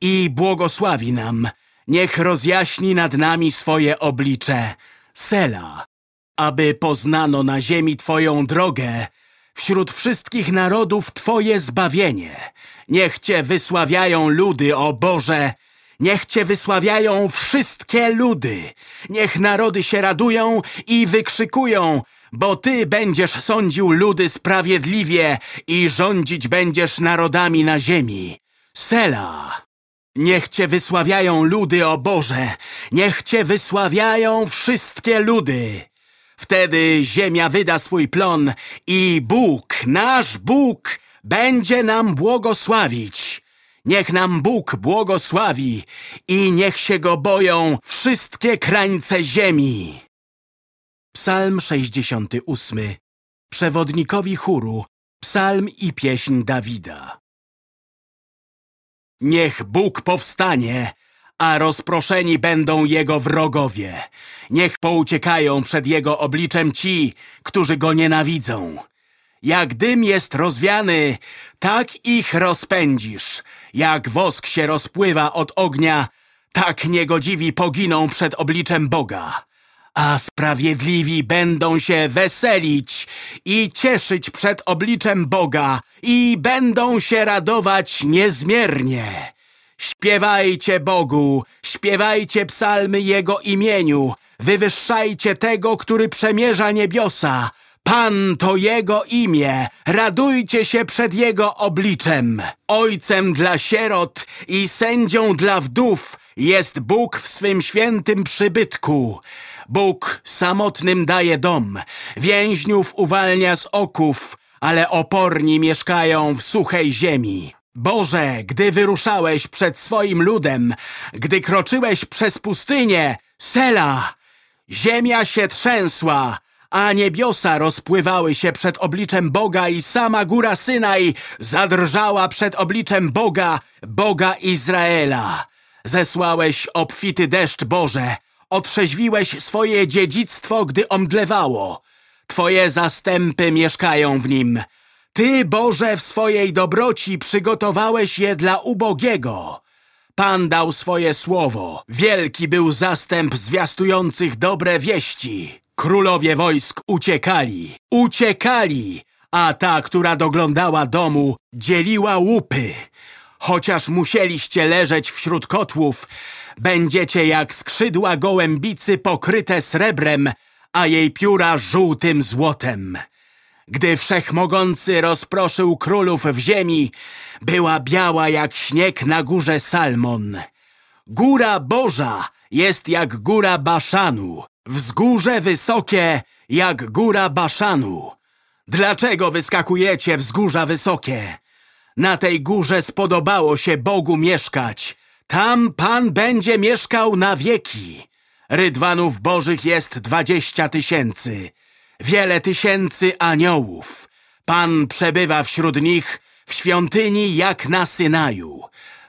i błogosławi nam. Niech rozjaśni nad nami swoje oblicze. Sela, aby poznano na ziemi Twoją drogę, wśród wszystkich narodów Twoje zbawienie. Niech Cię wysławiają ludy, o Boże, Niech Cię wysławiają wszystkie ludy. Niech narody się radują i wykrzykują, bo Ty będziesz sądził ludy sprawiedliwie i rządzić będziesz narodami na ziemi. Sela. Niech Cię wysławiają ludy, o Boże! Niech Cię wysławiają wszystkie ludy! Wtedy ziemia wyda swój plon i Bóg, nasz Bóg, będzie nam błogosławić. Niech nam Bóg błogosławi i niech się Go boją wszystkie krańce ziemi. Psalm 68 Przewodnikowi chóru Psalm i pieśń Dawida Niech Bóg powstanie, a rozproszeni będą Jego wrogowie. Niech pouciekają przed Jego obliczem ci, którzy Go nienawidzą. Jak dym jest rozwiany, tak ich rozpędzisz. Jak wosk się rozpływa od ognia, tak niegodziwi poginą przed obliczem Boga. A sprawiedliwi będą się weselić i cieszyć przed obliczem Boga i będą się radować niezmiernie. Śpiewajcie Bogu, śpiewajcie psalmy Jego imieniu, wywyższajcie Tego, który przemierza niebiosa. Pan to Jego imię, radujcie się przed Jego obliczem. Ojcem dla sierot i sędzią dla wdów jest Bóg w swym świętym przybytku. Bóg samotnym daje dom, więźniów uwalnia z oków, ale oporni mieszkają w suchej ziemi. Boże, gdy wyruszałeś przed swoim ludem, gdy kroczyłeś przez pustynię, Sela, ziemia się trzęsła, a niebiosa rozpływały się przed obliczem Boga i sama góra Synaj zadrżała przed obliczem Boga, Boga Izraela. Zesłałeś obfity deszcz Boże, otrzeźwiłeś swoje dziedzictwo, gdy omdlewało. Twoje zastępy mieszkają w nim. Ty, Boże, w swojej dobroci przygotowałeś je dla ubogiego. Pan dał swoje słowo. Wielki był zastęp zwiastujących dobre wieści. Królowie wojsk uciekali, uciekali, a ta, która doglądała domu, dzieliła łupy. Chociaż musieliście leżeć wśród kotłów, będziecie jak skrzydła gołębicy pokryte srebrem, a jej pióra żółtym złotem. Gdy Wszechmogący rozproszył królów w ziemi, była biała jak śnieg na górze Salmon. Góra Boża jest jak góra Baszanu, wzgórze wysokie jak góra Baszanu. Dlaczego wyskakujecie wzgórza wysokie? Na tej górze spodobało się Bogu mieszkać. Tam Pan będzie mieszkał na wieki. Rydwanów bożych jest dwadzieścia tysięcy wiele tysięcy aniołów. Pan przebywa wśród nich w świątyni jak na Synaju.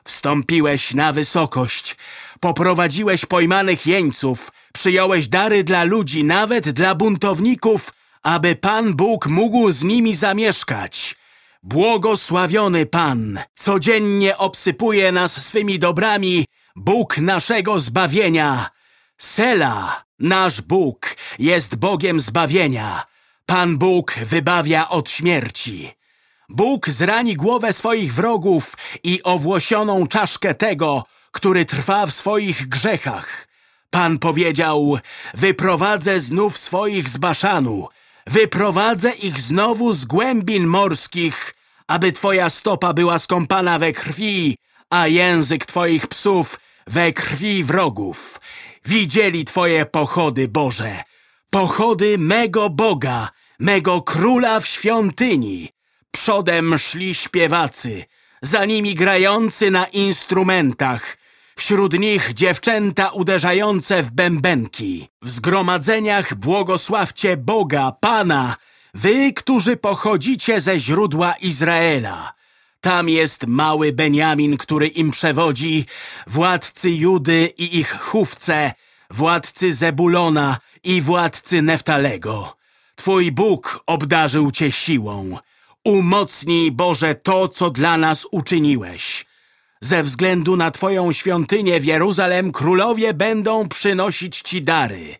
Wstąpiłeś na wysokość, poprowadziłeś pojmanych jeńców, przyjąłeś dary dla ludzi, nawet dla buntowników, aby Pan Bóg mógł z nimi zamieszkać. Błogosławiony Pan codziennie obsypuje nas swymi dobrami, Bóg naszego zbawienia. Sela, nasz Bóg, jest Bogiem zbawienia. Pan Bóg wybawia od śmierci. Bóg zrani głowę swoich wrogów i owłosioną czaszkę tego, który trwa w swoich grzechach. Pan powiedział, wyprowadzę znów swoich z Baszanu, wyprowadzę ich znowu z głębin morskich, aby twoja stopa była skąpana we krwi, a język twoich psów we krwi wrogów. Widzieli Twoje pochody, Boże, pochody mego Boga, mego Króla w świątyni. Przodem szli śpiewacy, za nimi grający na instrumentach, wśród nich dziewczęta uderzające w bębenki. W zgromadzeniach błogosławcie Boga, Pana, wy, którzy pochodzicie ze źródła Izraela. Tam jest mały Beniamin, który im przewodzi, władcy Judy i ich chówce, władcy Zebulona i władcy Neftalego. Twój Bóg obdarzył cię siłą. Umocnij, Boże, to, co dla nas uczyniłeś. Ze względu na Twoją świątynię w Jeruzalem królowie będą przynosić Ci dary.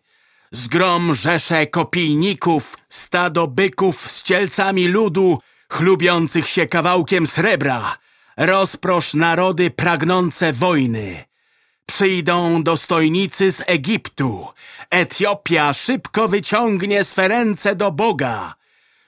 Zgrom rzesze kopijników, stado byków z cielcami ludu, chlubiących się kawałkiem srebra. Rozprosz narody pragnące wojny. Przyjdą dostojnicy z Egiptu. Etiopia szybko wyciągnie swe ręce do Boga.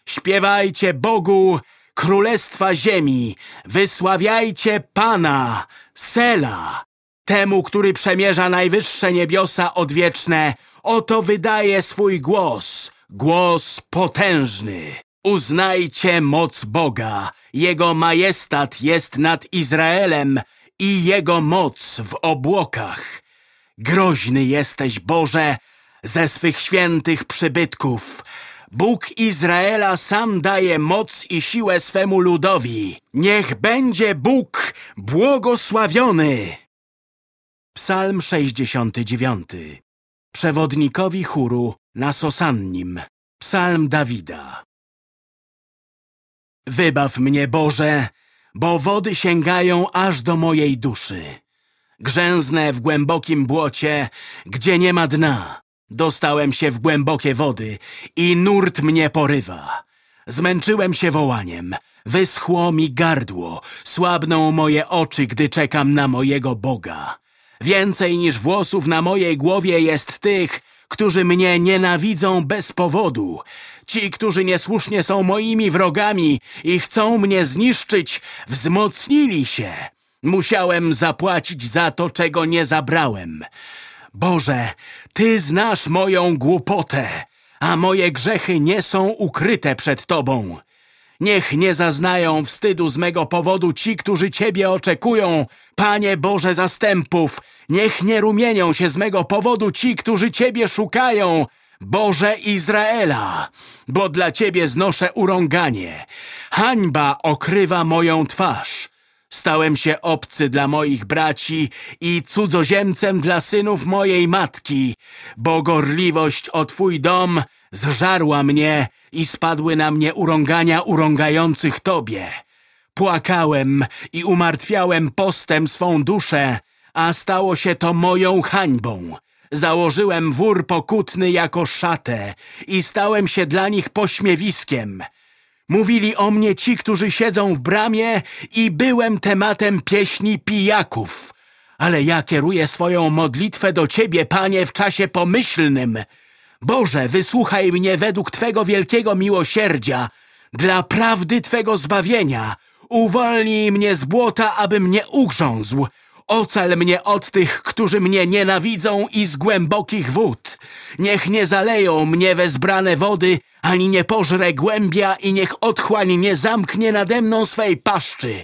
Śpiewajcie Bogu, królestwa ziemi, wysławiajcie Pana, Sela. Temu, który przemierza najwyższe niebiosa odwieczne, oto wydaje swój głos, głos potężny. Uznajcie moc Boga, Jego majestat jest nad Izraelem i Jego moc w obłokach. Groźny jesteś, Boże, ze swych świętych przybytków. Bóg Izraela sam daje moc i siłę swemu ludowi. Niech będzie Bóg błogosławiony! Psalm 69 Przewodnikowi chóru na Sosannim Psalm Dawida Wybaw mnie, Boże, bo wody sięgają aż do mojej duszy. Grzęznę w głębokim błocie, gdzie nie ma dna. Dostałem się w głębokie wody i nurt mnie porywa. Zmęczyłem się wołaniem, wyschło mi gardło, słabną moje oczy, gdy czekam na mojego Boga. Więcej niż włosów na mojej głowie jest tych, którzy mnie nienawidzą bez powodu. Ci, którzy niesłusznie są moimi wrogami i chcą mnie zniszczyć, wzmocnili się. Musiałem zapłacić za to, czego nie zabrałem. Boże, Ty znasz moją głupotę, a moje grzechy nie są ukryte przed Tobą. Niech nie zaznają wstydu z mego powodu ci, którzy Ciebie oczekują, Panie Boże zastępów. Niech nie rumienią się z mego powodu ci, którzy Ciebie szukają, Boże Izraela, bo dla Ciebie znoszę urąganie. Hańba okrywa moją twarz. Stałem się obcy dla moich braci i cudzoziemcem dla synów mojej matki, bo gorliwość o Twój dom zżarła mnie i spadły na mnie urągania urągających Tobie. Płakałem i umartwiałem postem swą duszę, a stało się to moją hańbą. Założyłem wór pokutny jako szatę i stałem się dla nich pośmiewiskiem. Mówili o mnie ci, którzy siedzą w bramie i byłem tematem pieśni pijaków. Ale ja kieruję swoją modlitwę do Ciebie, Panie, w czasie pomyślnym. Boże, wysłuchaj mnie według Twego wielkiego miłosierdzia, dla prawdy Twego zbawienia. Uwolnij mnie z błota, abym nie ugrzązł. Ocal mnie od tych, którzy mnie nienawidzą i z głębokich wód. Niech nie zaleją mnie wezbrane wody, ani nie pożre głębia i niech otchłań nie zamknie nade mną swej paszczy.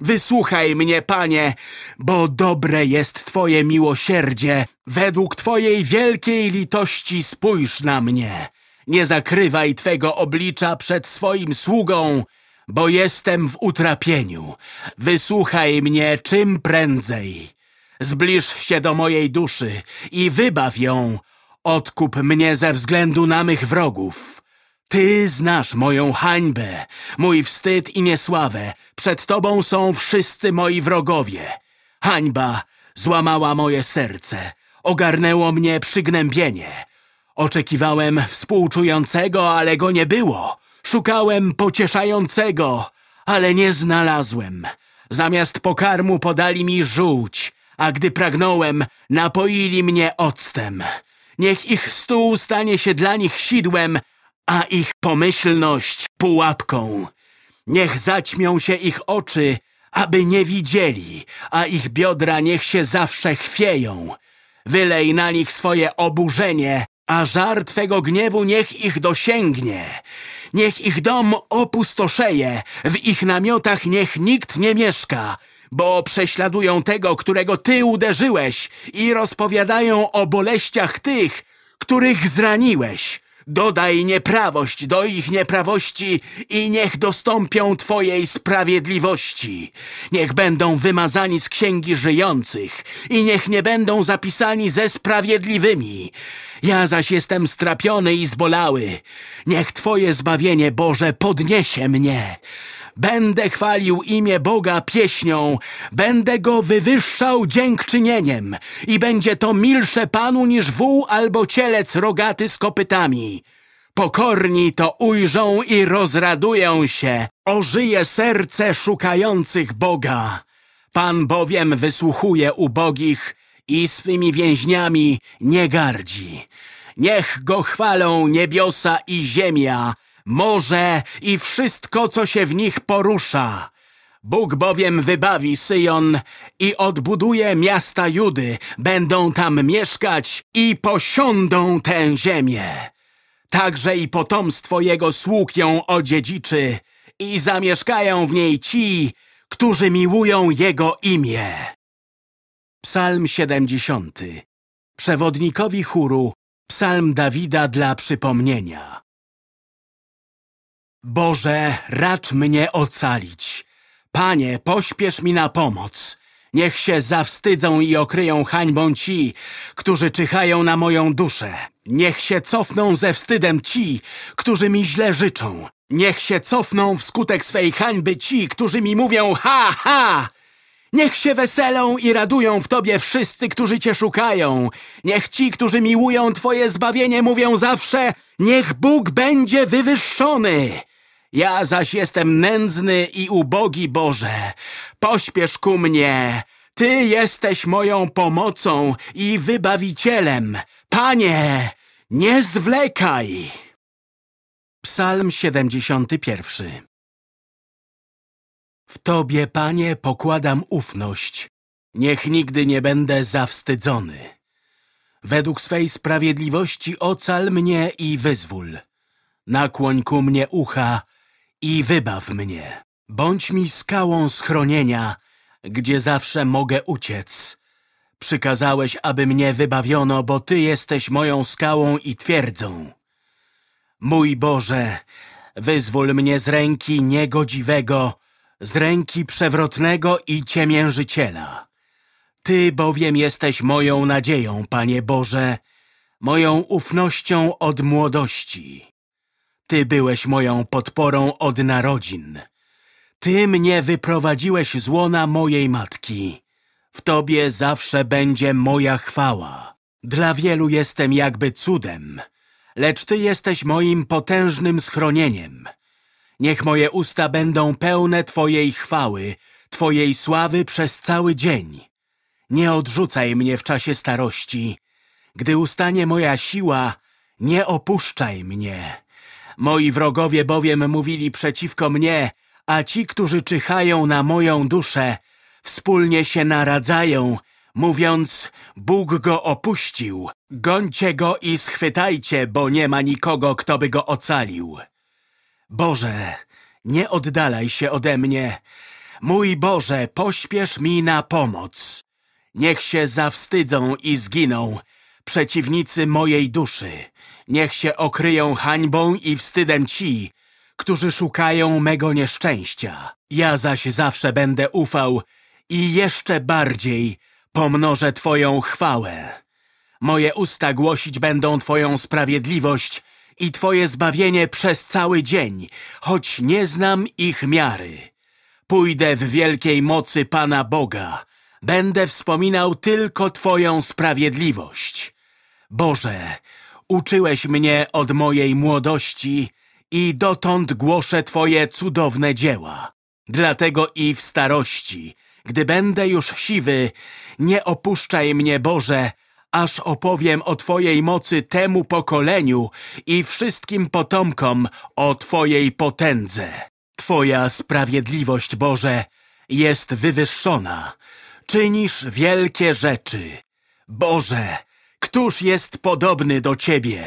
Wysłuchaj mnie, Panie, bo dobre jest Twoje miłosierdzie. Według Twojej wielkiej litości spójrz na mnie. Nie zakrywaj Twego oblicza przed swoim sługą, bo jestem w utrapieniu. Wysłuchaj mnie czym prędzej. Zbliż się do mojej duszy i wybaw ją. Odkup mnie ze względu na mych wrogów. Ty znasz moją hańbę, mój wstyd i niesławę. Przed Tobą są wszyscy moi wrogowie. Hańba złamała moje serce, ogarnęło mnie przygnębienie. Oczekiwałem współczującego, ale go nie było. Szukałem pocieszającego, ale nie znalazłem. Zamiast pokarmu podali mi żółć, a gdy pragnąłem, napoili mnie octem. Niech ich stół stanie się dla nich sidłem, a ich pomyślność pułapką. Niech zaćmią się ich oczy, aby nie widzieli, a ich biodra niech się zawsze chwieją. Wylej na nich swoje oburzenie, a żar Twego gniewu niech ich dosięgnie. Niech ich dom opustoszeje, w ich namiotach niech nikt nie mieszka, bo prześladują tego, którego Ty uderzyłeś i rozpowiadają o boleściach tych, których zraniłeś. Dodaj nieprawość do ich nieprawości i niech dostąpią Twojej sprawiedliwości. Niech będą wymazani z księgi żyjących i niech nie będą zapisani ze sprawiedliwymi. Ja zaś jestem strapiony i zbolały. Niech Twoje zbawienie, Boże, podniesie mnie. Będę chwalił imię Boga pieśnią, będę Go wywyższał dziękczynieniem i będzie to milsze Panu niż wół albo cielec rogaty z kopytami. Pokorni to ujrzą i rozradują się, ożyje serce szukających Boga. Pan bowiem wysłuchuje ubogich i swymi więźniami nie gardzi. Niech Go chwalą niebiosa i ziemia, morze i wszystko, co się w nich porusza. Bóg bowiem wybawi Syjon i odbuduje miasta Judy. Będą tam mieszkać i posiądą tę ziemię. Także i potomstwo jego sług ją odziedziczy i zamieszkają w niej ci, którzy miłują jego imię. Psalm 70. Przewodnikowi chóru Psalm Dawida dla przypomnienia. Boże, racz mnie ocalić. Panie, pośpiesz mi na pomoc. Niech się zawstydzą i okryją hańbą ci, którzy czyhają na moją duszę. Niech się cofną ze wstydem ci, którzy mi źle życzą. Niech się cofną wskutek swej hańby ci, którzy mi mówią ha, ha! Niech się weselą i radują w Tobie wszyscy, którzy Cię szukają. Niech ci, którzy miłują Twoje zbawienie, mówią zawsze Niech Bóg będzie wywyższony. Ja zaś jestem nędzny i ubogi, Boże. Pośpiesz ku mnie. Ty jesteś moją pomocą i wybawicielem. Panie, nie zwlekaj. Psalm 71 W Tobie, Panie, pokładam ufność. Niech nigdy nie będę zawstydzony. Według swej sprawiedliwości ocal mnie i wyzwól. Nakłoń ku mnie ucha i wybaw mnie. Bądź mi skałą schronienia, gdzie zawsze mogę uciec. Przykazałeś, aby mnie wybawiono, bo Ty jesteś moją skałą i twierdzą. Mój Boże, wyzwól mnie z ręki niegodziwego, z ręki przewrotnego i ciemiężyciela. Ty bowiem jesteś moją nadzieją, Panie Boże, moją ufnością od młodości. Ty byłeś moją podporą od narodzin. Ty mnie wyprowadziłeś z łona mojej matki. W Tobie zawsze będzie moja chwała. Dla wielu jestem jakby cudem, lecz Ty jesteś moim potężnym schronieniem. Niech moje usta będą pełne Twojej chwały, Twojej sławy przez cały dzień. Nie odrzucaj mnie w czasie starości. Gdy ustanie moja siła, nie opuszczaj mnie. Moi wrogowie bowiem mówili przeciwko mnie, a ci, którzy czyhają na moją duszę, wspólnie się naradzają, mówiąc, Bóg go opuścił. Gońcie go i schwytajcie, bo nie ma nikogo, kto by go ocalił. Boże, nie oddalaj się ode mnie. Mój Boże, pośpiesz mi na pomoc. Niech się zawstydzą i zginą przeciwnicy mojej duszy. Niech się okryją hańbą i wstydem ci, którzy szukają mego nieszczęścia. Ja zaś zawsze będę ufał i jeszcze bardziej pomnożę Twoją chwałę. Moje usta głosić będą Twoją sprawiedliwość i Twoje zbawienie przez cały dzień, choć nie znam ich miary. Pójdę w wielkiej mocy Pana Boga. Będę wspominał tylko Twoją sprawiedliwość. Boże, uczyłeś mnie od mojej młodości i dotąd głoszę Twoje cudowne dzieła. Dlatego i w starości, gdy będę już siwy, nie opuszczaj mnie, Boże, aż opowiem o Twojej mocy temu pokoleniu i wszystkim potomkom o Twojej potędze. Twoja sprawiedliwość, Boże, jest wywyższona. Czynisz wielkie rzeczy. Boże, któż jest podobny do Ciebie?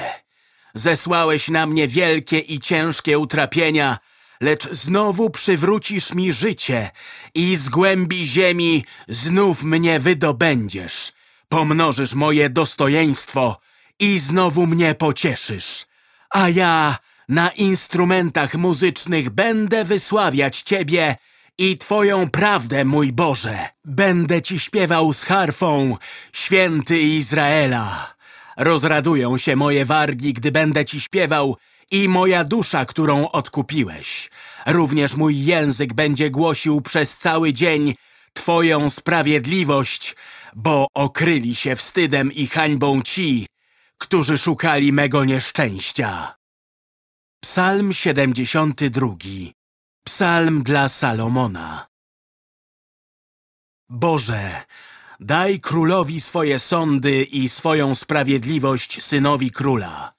Zesłałeś na mnie wielkie i ciężkie utrapienia, lecz znowu przywrócisz mi życie i z głębi ziemi znów mnie wydobędziesz. Pomnożysz moje dostojeństwo i znowu mnie pocieszysz. A ja na instrumentach muzycznych będę wysławiać Ciebie i Twoją prawdę, mój Boże. Będę Ci śpiewał z harfą, święty Izraela. Rozradują się moje wargi, gdy będę Ci śpiewał i moja dusza, którą odkupiłeś. Również mój język będzie głosił przez cały dzień Twoją sprawiedliwość, bo okryli się wstydem i hańbą ci, którzy szukali mego nieszczęścia. Psalm 72 Psalm dla Salomona Boże, daj królowi swoje sądy i swoją sprawiedliwość synowi króla.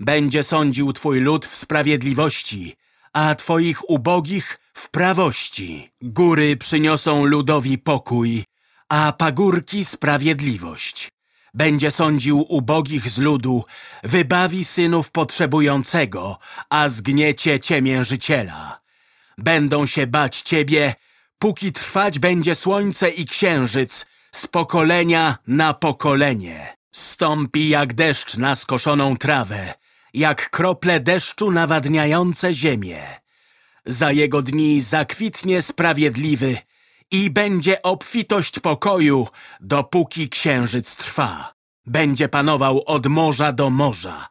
będzie sądził twój lud w sprawiedliwości, a twoich ubogich w prawości. Góry przyniosą ludowi pokój, a pagórki sprawiedliwość. Będzie sądził ubogich z ludu, wybawi synów potrzebującego, a zgniecie ciemiężyciela. Będą się bać ciebie, póki trwać będzie słońce i księżyc, z pokolenia na pokolenie. Stąpi jak deszcz na skoszoną trawę, jak krople deszczu nawadniające ziemię. Za jego dni zakwitnie sprawiedliwy i będzie obfitość pokoju, dopóki księżyc trwa. Będzie panował od morza do morza,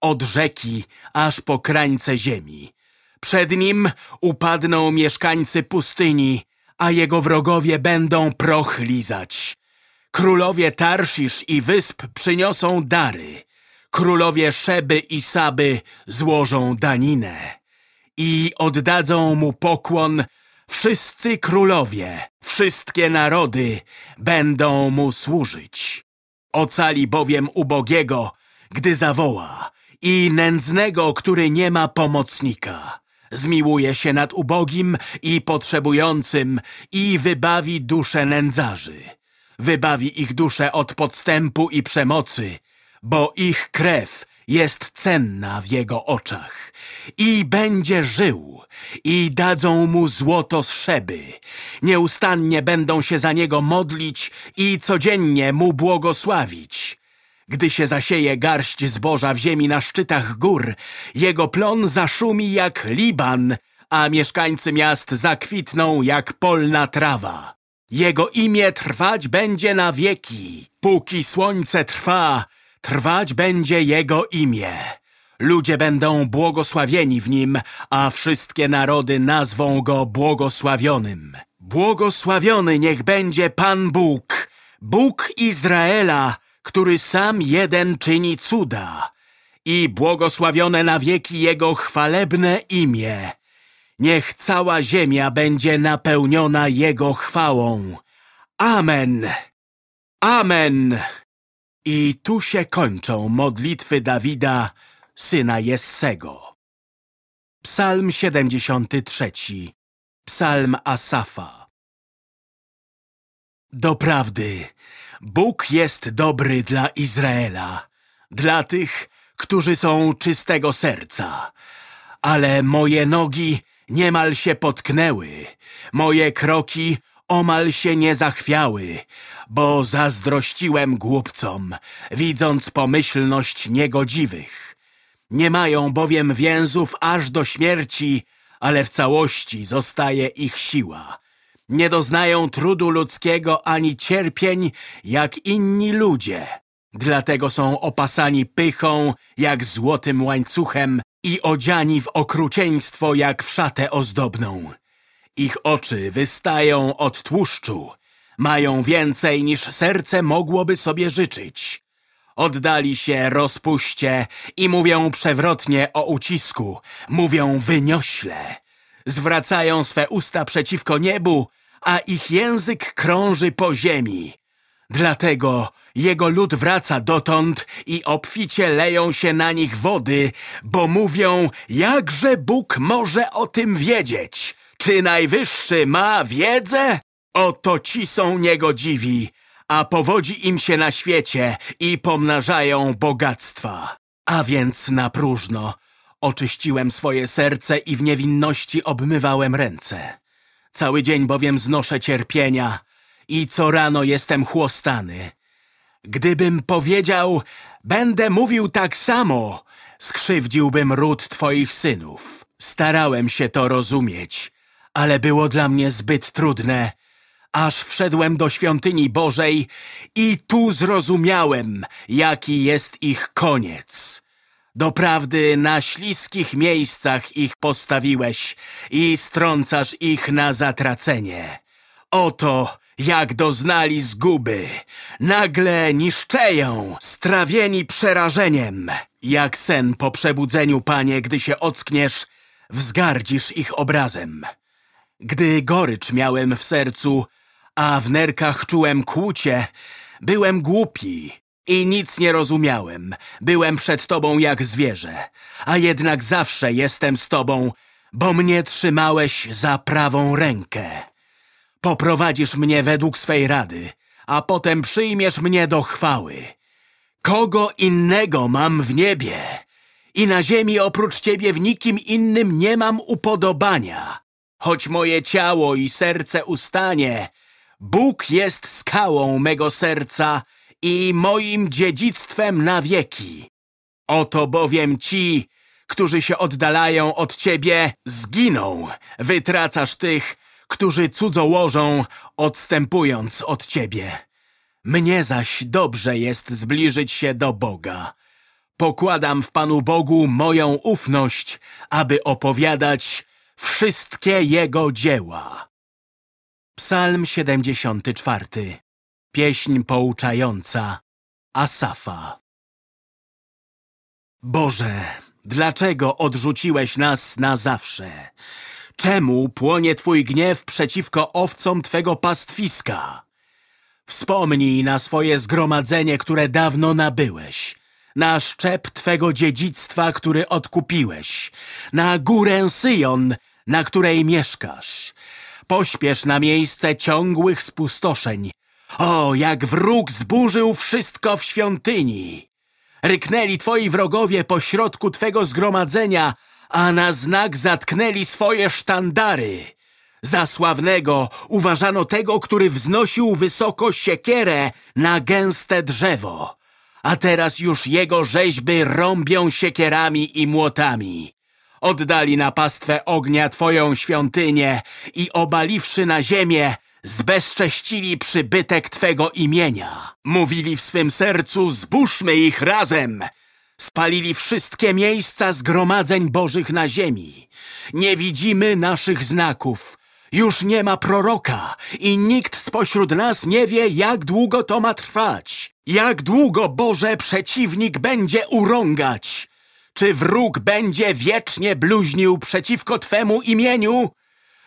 od rzeki aż po krańce ziemi. Przed nim upadną mieszkańcy pustyni, a jego wrogowie będą proch lizać. Królowie Tarszisz i wysp przyniosą dary. Królowie Szeby i Saby złożą daninę. I oddadzą mu pokłon wszyscy królowie, wszystkie narody będą mu służyć. Ocali bowiem ubogiego, gdy zawoła, i nędznego, który nie ma pomocnika. Zmiłuje się nad ubogim i potrzebującym i wybawi duszę nędzarzy. Wybawi ich duszę od podstępu i przemocy, bo ich krew jest cenna w jego oczach. I będzie żył, i dadzą mu złoto z szeby. Nieustannie będą się za niego modlić i codziennie mu błogosławić. Gdy się zasieje garść zboża w ziemi na szczytach gór, jego plon zaszumi jak Liban, a mieszkańcy miast zakwitną jak polna trawa. Jego imię trwać będzie na wieki. Póki słońce trwa, trwać będzie jego imię. Ludzie będą błogosławieni w nim, a wszystkie narody nazwą go błogosławionym. Błogosławiony niech będzie Pan Bóg, Bóg Izraela, który sam jeden czyni cuda i błogosławione na wieki Jego chwalebne imię. Niech cała ziemia będzie napełniona Jego chwałą. Amen. Amen. I tu się kończą modlitwy Dawida, syna Jessego. Psalm 73. Psalm Asafa. Doprawdy, Bóg jest dobry dla Izraela, dla tych, którzy są czystego serca. Ale moje nogi niemal się potknęły, moje kroki omal się nie zachwiały, bo zazdrościłem głupcom, widząc pomyślność niegodziwych. Nie mają bowiem więzów aż do śmierci, ale w całości zostaje ich siła. Nie doznają trudu ludzkiego ani cierpień, jak inni ludzie. Dlatego są opasani pychą, jak złotym łańcuchem i odziani w okrucieństwo, jak w szatę ozdobną. Ich oczy wystają od tłuszczu. Mają więcej niż serce mogłoby sobie życzyć. Oddali się rozpuście i mówią przewrotnie o ucisku. Mówią wyniośle. Zwracają swe usta przeciwko niebu, a ich język krąży po ziemi. Dlatego jego lud wraca dotąd i obficie leją się na nich wody, bo mówią, jakże Bóg może o tym wiedzieć? Czy Najwyższy ma wiedzę? Oto ci są niegodziwi, a powodzi im się na świecie i pomnażają bogactwa. A więc na próżno oczyściłem swoje serce i w niewinności obmywałem ręce. Cały dzień bowiem znoszę cierpienia i co rano jestem chłostany. Gdybym powiedział, będę mówił tak samo, skrzywdziłbym ród twoich synów. Starałem się to rozumieć, ale było dla mnie zbyt trudne, aż wszedłem do świątyni Bożej i tu zrozumiałem, jaki jest ich koniec. Doprawdy na śliskich miejscach ich postawiłeś i strącasz ich na zatracenie. Oto jak doznali zguby. Nagle niszczeją, strawieni przerażeniem. Jak sen po przebudzeniu, panie, gdy się ockniesz, wzgardzisz ich obrazem. Gdy gorycz miałem w sercu, a w nerkach czułem kłucie, byłem głupi i nic nie rozumiałem. Byłem przed tobą jak zwierzę, a jednak zawsze jestem z tobą, bo mnie trzymałeś za prawą rękę. Poprowadzisz mnie według swej rady, a potem przyjmiesz mnie do chwały. Kogo innego mam w niebie i na ziemi oprócz ciebie w nikim innym nie mam upodobania. Choć moje ciało i serce ustanie, Bóg jest skałą mego serca i moim dziedzictwem na wieki. Oto bowiem ci, którzy się oddalają od ciebie, zginą. Wytracasz tych, którzy cudzołożą, odstępując od ciebie. Mnie zaś dobrze jest zbliżyć się do Boga. Pokładam w Panu Bogu moją ufność, aby opowiadać wszystkie Jego dzieła. Psalm 74 Pieśń pouczająca Asafa Boże, dlaczego odrzuciłeś nas na zawsze? Czemu płonie Twój gniew przeciwko owcom Twego pastwiska? Wspomnij na swoje zgromadzenie, które dawno nabyłeś, na szczep Twego dziedzictwa, który odkupiłeś, na górę Syjon, na której mieszkasz. Pośpiesz na miejsce ciągłych spustoszeń. O, jak wróg zburzył wszystko w świątyni! Ryknęli twoi wrogowie po środku twego zgromadzenia, a na znak zatknęli swoje sztandary. Za sławnego uważano tego, który wznosił wysoko siekierę na gęste drzewo, a teraz już jego rzeźby rąbią siekierami i młotami. Oddali na pastwę ognia Twoją świątynię i obaliwszy na ziemię, zbezcześcili przybytek Twego imienia. Mówili w swym sercu, zbóżmy ich razem. Spalili wszystkie miejsca zgromadzeń Bożych na ziemi. Nie widzimy naszych znaków. Już nie ma proroka i nikt spośród nas nie wie, jak długo to ma trwać. Jak długo Boże przeciwnik będzie urągać. Czy wróg będzie wiecznie bluźnił przeciwko Twemu imieniu?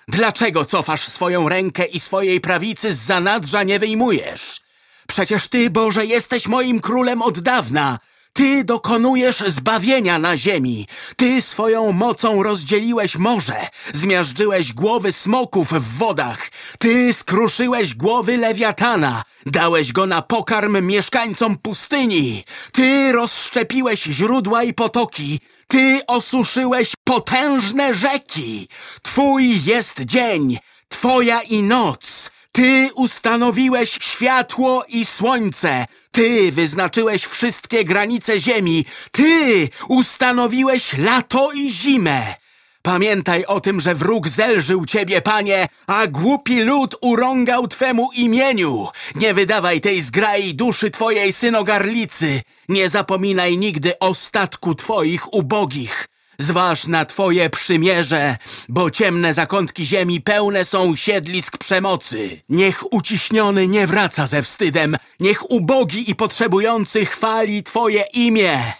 Dlaczego cofasz swoją rękę i swojej prawicy z zanadrza nie wyjmujesz? Przecież Ty, Boże, jesteś moim królem od dawna. Ty dokonujesz zbawienia na ziemi. Ty swoją mocą rozdzieliłeś morze. Zmiażdżyłeś głowy smoków w wodach. Ty skruszyłeś głowy lewiatana. Dałeś go na pokarm mieszkańcom pustyni. Ty rozszczepiłeś źródła i potoki. Ty osuszyłeś potężne rzeki. Twój jest dzień, twoja i noc. Ty ustanowiłeś światło i słońce. Ty wyznaczyłeś wszystkie granice ziemi. Ty ustanowiłeś lato i zimę. Pamiętaj o tym, że wróg zelżył ciebie, panie, a głupi lud urągał twemu imieniu. Nie wydawaj tej zgrai duszy twojej synogarlicy. Nie zapominaj nigdy o statku twoich ubogich. Zważ na twoje przymierze, bo ciemne zakątki ziemi pełne są siedlisk przemocy. Niech uciśniony nie wraca ze wstydem, niech ubogi i potrzebujący chwali twoje imię.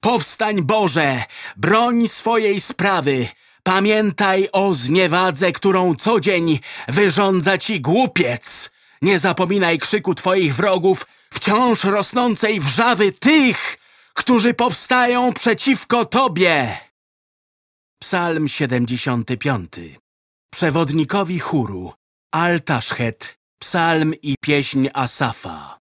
Powstań Boże, broń swojej sprawy. Pamiętaj o zniewadze, którą co dzień wyrządza ci głupiec. Nie zapominaj krzyku twoich wrogów, wciąż rosnącej wrzawy tych, którzy powstają przeciwko tobie. Psalm 75 Przewodnikowi chóru Altaszchet, psalm i pieśń Asafa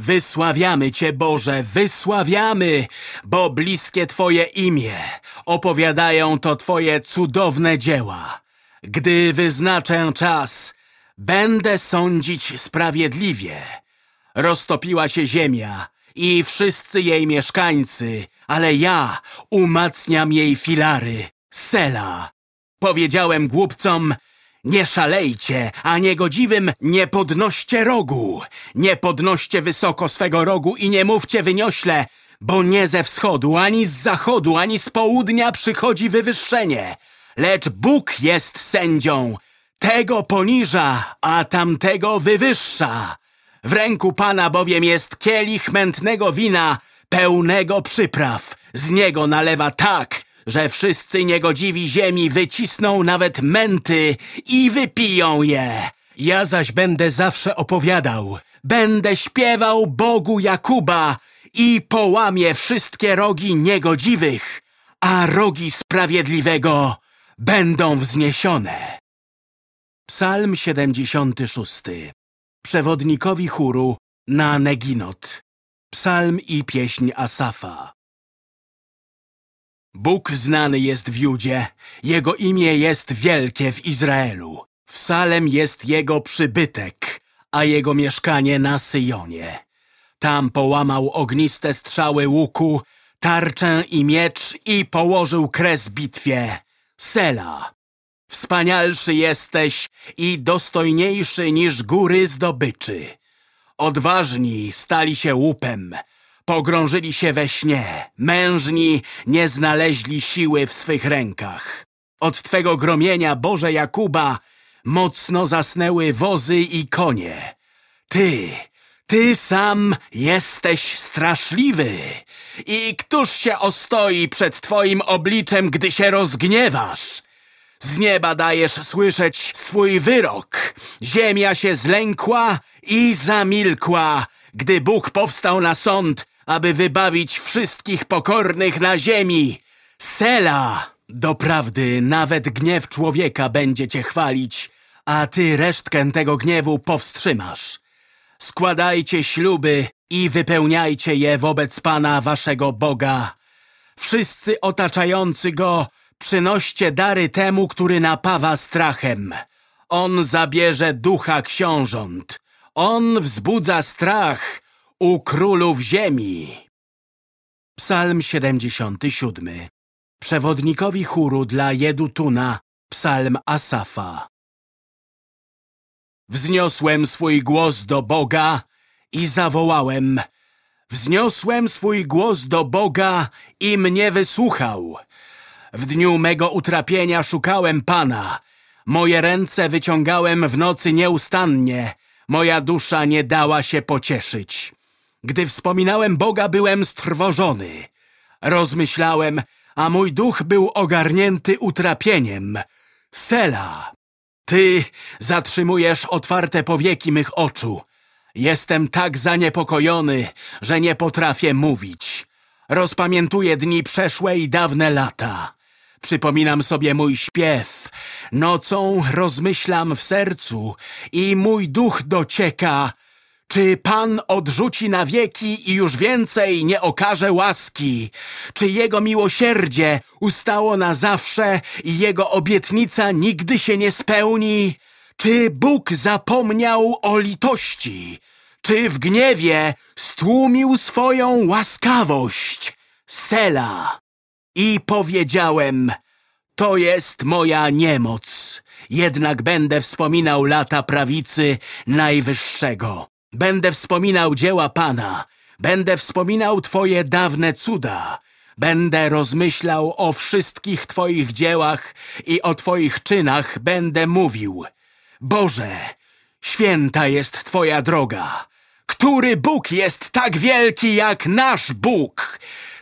Wysławiamy Cię, Boże, wysławiamy, bo bliskie Twoje imię. Opowiadają to Twoje cudowne dzieła. Gdy wyznaczę czas, będę sądzić sprawiedliwie. Roztopiła się ziemia i wszyscy jej mieszkańcy, ale ja umacniam jej filary. Sela. Powiedziałem głupcom, nie szalejcie, a niegodziwym nie podnoście rogu. Nie podnoście wysoko swego rogu i nie mówcie wyniośle, bo nie ze wschodu, ani z zachodu, ani z południa przychodzi wywyższenie. Lecz Bóg jest sędzią. Tego poniża, a tamtego wywyższa. W ręku Pana bowiem jest kielich mętnego wina, pełnego przypraw. Z niego nalewa tak, że wszyscy niegodziwi ziemi wycisną nawet męty i wypiją je. Ja zaś będę zawsze opowiadał, będę śpiewał Bogu Jakuba i połamię wszystkie rogi niegodziwych, a rogi sprawiedliwego będą wzniesione. Psalm 76. Przewodnikowi chóru na Neginot. Psalm i pieśń Asafa. Bóg znany jest w Judzie, Jego imię jest wielkie w Izraelu. W Salem jest Jego przybytek, a Jego mieszkanie na Syjonie. Tam połamał ogniste strzały łuku, tarczę i miecz i położył kres bitwie. Sela. Wspanialszy jesteś i dostojniejszy niż góry zdobyczy. Odważni stali się łupem, pogrążyli się we śnie, mężni nie znaleźli siły w swych rękach. Od Twego gromienia, Boże Jakuba, mocno zasnęły wozy i konie. Ty, Ty sam jesteś straszliwy i któż się ostoi przed Twoim obliczem, gdy się rozgniewasz? Z nieba dajesz słyszeć swój wyrok. Ziemia się zlękła i zamilkła, gdy Bóg powstał na sąd, aby wybawić wszystkich pokornych na ziemi. Sela! Doprawdy, nawet gniew człowieka będzie cię chwalić, a ty resztkę tego gniewu powstrzymasz. Składajcie śluby i wypełniajcie je wobec Pana waszego Boga. Wszyscy otaczający Go przynoście dary temu, który napawa strachem. On zabierze ducha książąt. On wzbudza strach u królów ziemi. Psalm 77 Przewodnikowi chóru dla Jedutuna Psalm Asafa Wzniosłem swój głos do Boga i zawołałem. Wzniosłem swój głos do Boga i mnie wysłuchał. W dniu mego utrapienia szukałem Pana. Moje ręce wyciągałem w nocy nieustannie. Moja dusza nie dała się pocieszyć. Gdy wspominałem Boga, byłem strwożony. Rozmyślałem, a mój duch był ogarnięty utrapieniem. Sela, Ty zatrzymujesz otwarte powieki mych oczu. Jestem tak zaniepokojony, że nie potrafię mówić. Rozpamiętuję dni przeszłe i dawne lata. Przypominam sobie mój śpiew. Nocą rozmyślam w sercu i mój duch docieka. Czy Pan odrzuci na wieki i już więcej nie okaże łaski? Czy Jego miłosierdzie ustało na zawsze i Jego obietnica nigdy się nie spełni? Czy Bóg zapomniał o litości? Czy w gniewie stłumił swoją łaskawość? Sela. I powiedziałem, to jest moja niemoc. Jednak będę wspominał lata prawicy Najwyższego. Będę wspominał dzieła Pana. Będę wspominał Twoje dawne cuda. Będę rozmyślał o wszystkich Twoich dziełach i o Twoich czynach będę mówił. Boże, święta jest Twoja droga. Który Bóg jest tak wielki jak nasz Bóg?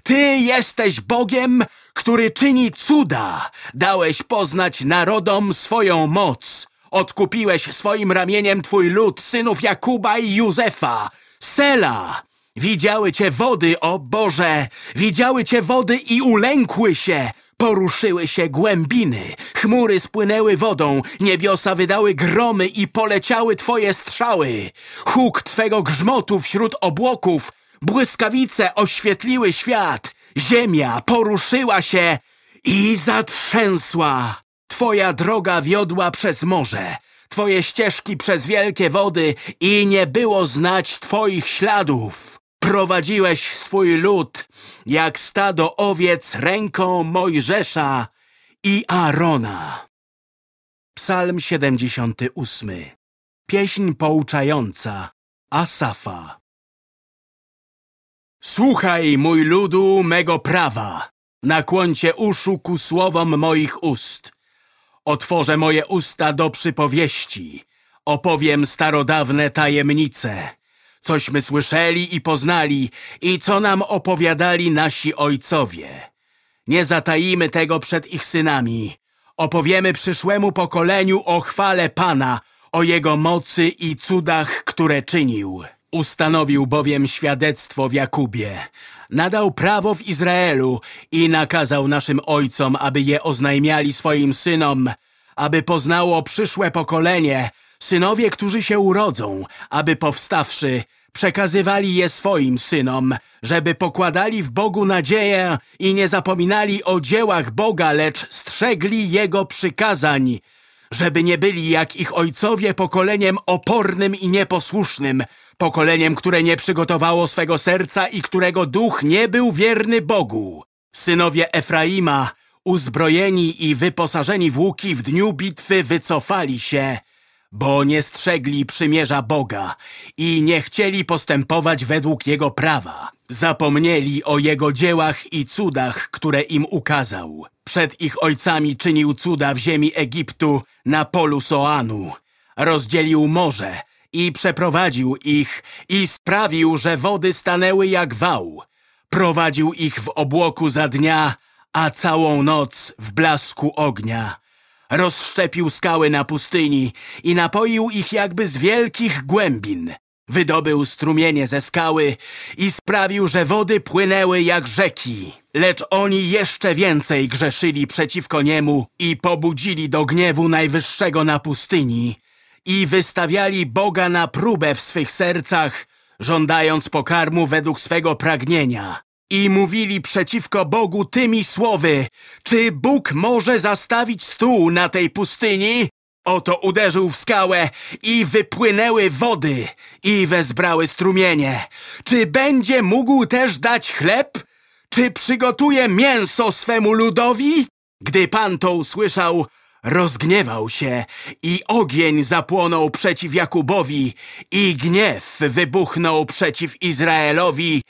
Ty jesteś Bogiem, który czyni cuda. Dałeś poznać narodom swoją moc. Odkupiłeś swoim ramieniem twój lud, synów Jakuba i Józefa. Sela! Widziały cię wody, o Boże! Widziały cię wody i ulękły się. Poruszyły się głębiny, chmury spłynęły wodą, niebiosa wydały gromy i poleciały twoje strzały. Huk twego grzmotu wśród obłoków, błyskawice oświetliły świat. Ziemia poruszyła się i zatrzęsła. Twoja droga wiodła przez morze, twoje ścieżki przez wielkie wody i nie było znać twoich śladów. Prowadziłeś swój lud jak stado owiec ręką Mojżesza i Arona. Psalm 78 Pieśń pouczająca Asafa Słuchaj, mój ludu, mego prawa. Nakłoncie uszu ku słowom moich ust. Otworzę moje usta do przypowieści. Opowiem starodawne tajemnice. Cośmy słyszeli i poznali i co nam opowiadali nasi ojcowie. Nie zatajimy tego przed ich synami. Opowiemy przyszłemu pokoleniu o chwale Pana, o Jego mocy i cudach, które czynił. Ustanowił bowiem świadectwo w Jakubie. Nadał prawo w Izraelu i nakazał naszym ojcom, aby je oznajmiali swoim synom, aby poznało przyszłe pokolenie, synowie, którzy się urodzą, aby powstawszy, przekazywali je swoim synom, żeby pokładali w Bogu nadzieję i nie zapominali o dziełach Boga, lecz strzegli Jego przykazań, żeby nie byli jak ich ojcowie pokoleniem opornym i nieposłusznym, pokoleniem, które nie przygotowało swego serca i którego duch nie był wierny Bogu. Synowie Efraima, uzbrojeni i wyposażeni w łuki w dniu bitwy wycofali się, bo nie strzegli przymierza Boga i nie chcieli postępować według Jego prawa. Zapomnieli o Jego dziełach i cudach, które im ukazał. Przed ich ojcami czynił cuda w ziemi Egiptu na polu Soanu. Rozdzielił morze i przeprowadził ich i sprawił, że wody stanęły jak wał. Prowadził ich w obłoku za dnia, a całą noc w blasku ognia. Rozszczepił skały na pustyni i napoił ich jakby z wielkich głębin. Wydobył strumienie ze skały i sprawił, że wody płynęły jak rzeki. Lecz oni jeszcze więcej grzeszyli przeciwko niemu i pobudzili do gniewu Najwyższego na pustyni i wystawiali Boga na próbę w swych sercach, żądając pokarmu według swego pragnienia. I mówili przeciwko Bogu tymi słowy, czy Bóg może zastawić stół na tej pustyni? Oto uderzył w skałę i wypłynęły wody i wezbrały strumienie. Czy będzie mógł też dać chleb? Czy przygotuje mięso swemu ludowi? Gdy Pan to usłyszał, rozgniewał się i ogień zapłonął przeciw Jakubowi i gniew wybuchnął przeciw Izraelowi,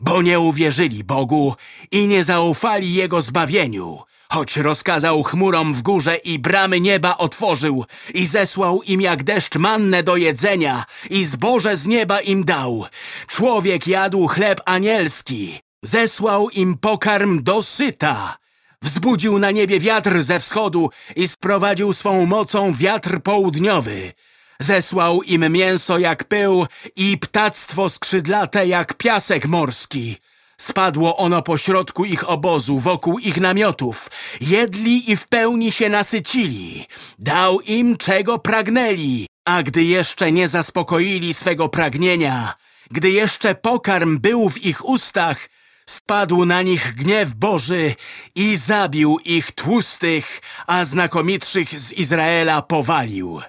bo nie uwierzyli Bogu i nie zaufali Jego zbawieniu. Choć rozkazał chmurom w górze i bramy nieba otworzył i zesłał im jak deszcz mannę do jedzenia i zboże z nieba im dał. Człowiek jadł chleb anielski, zesłał im pokarm dosyta. Wzbudził na niebie wiatr ze wschodu i sprowadził swą mocą wiatr południowy. Zesłał im mięso jak pył i ptactwo skrzydlate jak piasek morski. Spadło ono pośrodku ich obozu, wokół ich namiotów. Jedli i w pełni się nasycili. Dał im, czego pragnęli. A gdy jeszcze nie zaspokoili swego pragnienia, gdy jeszcze pokarm był w ich ustach, spadł na nich gniew Boży i zabił ich tłustych, a znakomitszych z Izraela powalił.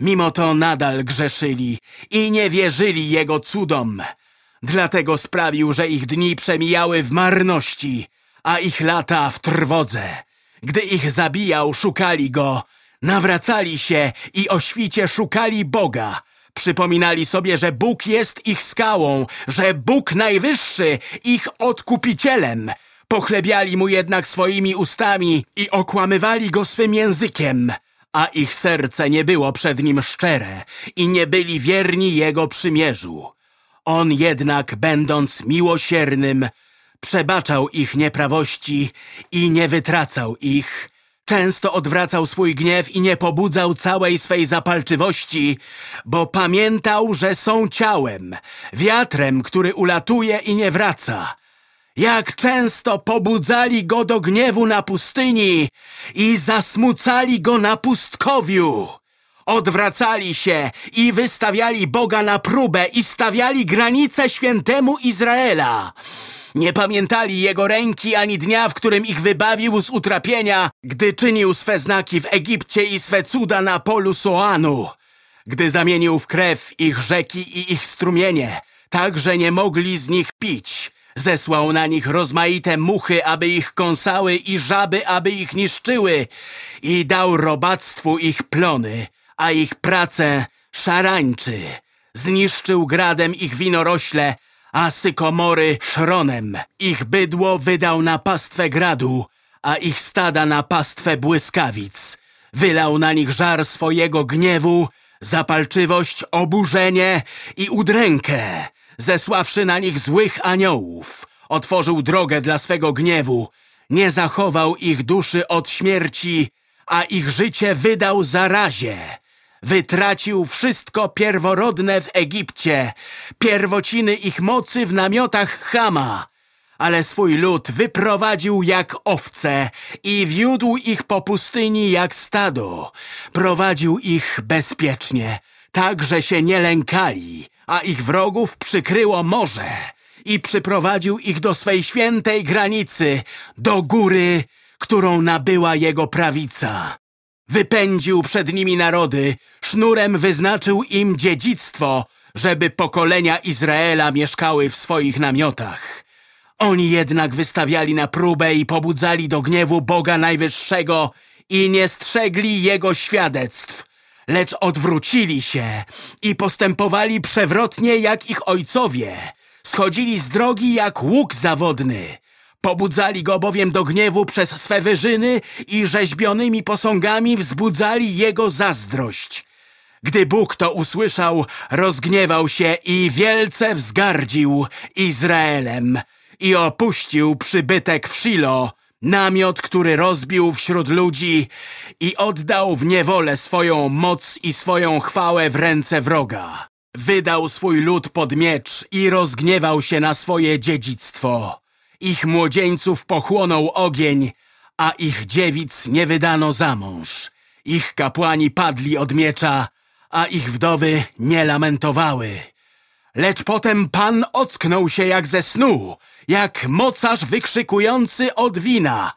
Mimo to nadal grzeszyli i nie wierzyli Jego cudom. Dlatego sprawił, że ich dni przemijały w marności, a ich lata w trwodze. Gdy ich zabijał, szukali Go, nawracali się i o świcie szukali Boga. Przypominali sobie, że Bóg jest ich skałą, że Bóg Najwyższy ich odkupicielem. Pochlebiali Mu jednak swoimi ustami i okłamywali Go swym językiem a ich serce nie było przed nim szczere i nie byli wierni Jego przymierzu. On jednak, będąc miłosiernym, przebaczał ich nieprawości i nie wytracał ich. Często odwracał swój gniew i nie pobudzał całej swej zapalczywości, bo pamiętał, że są ciałem, wiatrem, który ulatuje i nie wraca. Jak często pobudzali go do gniewu na pustyni i zasmucali go na pustkowiu. Odwracali się i wystawiali Boga na próbę i stawiali granice świętemu Izraela. Nie pamiętali Jego ręki ani dnia, w którym ich wybawił z utrapienia, gdy czynił swe znaki w Egipcie i swe cuda na polu Soanu, gdy zamienił w krew ich rzeki i ich strumienie, tak że nie mogli z nich pić. Zesłał na nich rozmaite muchy, aby ich kąsały i żaby, aby ich niszczyły i dał robactwu ich plony, a ich pracę szarańczy. Zniszczył gradem ich winorośle, a sykomory szronem. Ich bydło wydał na pastwę gradu, a ich stada na pastwę błyskawic. Wylał na nich żar swojego gniewu, zapalczywość, oburzenie i udrękę zesławszy na nich złych aniołów. Otworzył drogę dla swego gniewu, nie zachował ich duszy od śmierci, a ich życie wydał zarazie. Wytracił wszystko pierworodne w Egipcie, pierwociny ich mocy w namiotach Chama, ale swój lud wyprowadził jak owce i wiódł ich po pustyni jak stado. Prowadził ich bezpiecznie, tak że się nie lękali, a ich wrogów przykryło morze i przyprowadził ich do swej świętej granicy, do góry, którą nabyła jego prawica. Wypędził przed nimi narody, sznurem wyznaczył im dziedzictwo, żeby pokolenia Izraela mieszkały w swoich namiotach. Oni jednak wystawiali na próbę i pobudzali do gniewu Boga Najwyższego i nie strzegli Jego świadectw, lecz odwrócili się i postępowali przewrotnie jak ich ojcowie. Schodzili z drogi jak łuk zawodny. Pobudzali go bowiem do gniewu przez swe wyżyny i rzeźbionymi posągami wzbudzali jego zazdrość. Gdy Bóg to usłyszał, rozgniewał się i wielce wzgardził Izraelem i opuścił przybytek w Shilo, namiot, który rozbił wśród ludzi i oddał w niewolę swoją moc i swoją chwałę w ręce wroga. Wydał swój lud pod miecz i rozgniewał się na swoje dziedzictwo. Ich młodzieńców pochłonął ogień, a ich dziewic nie wydano za mąż. Ich kapłani padli od miecza, a ich wdowy nie lamentowały. Lecz potem Pan ocknął się jak ze snu, jak mocarz wykrzykujący od wina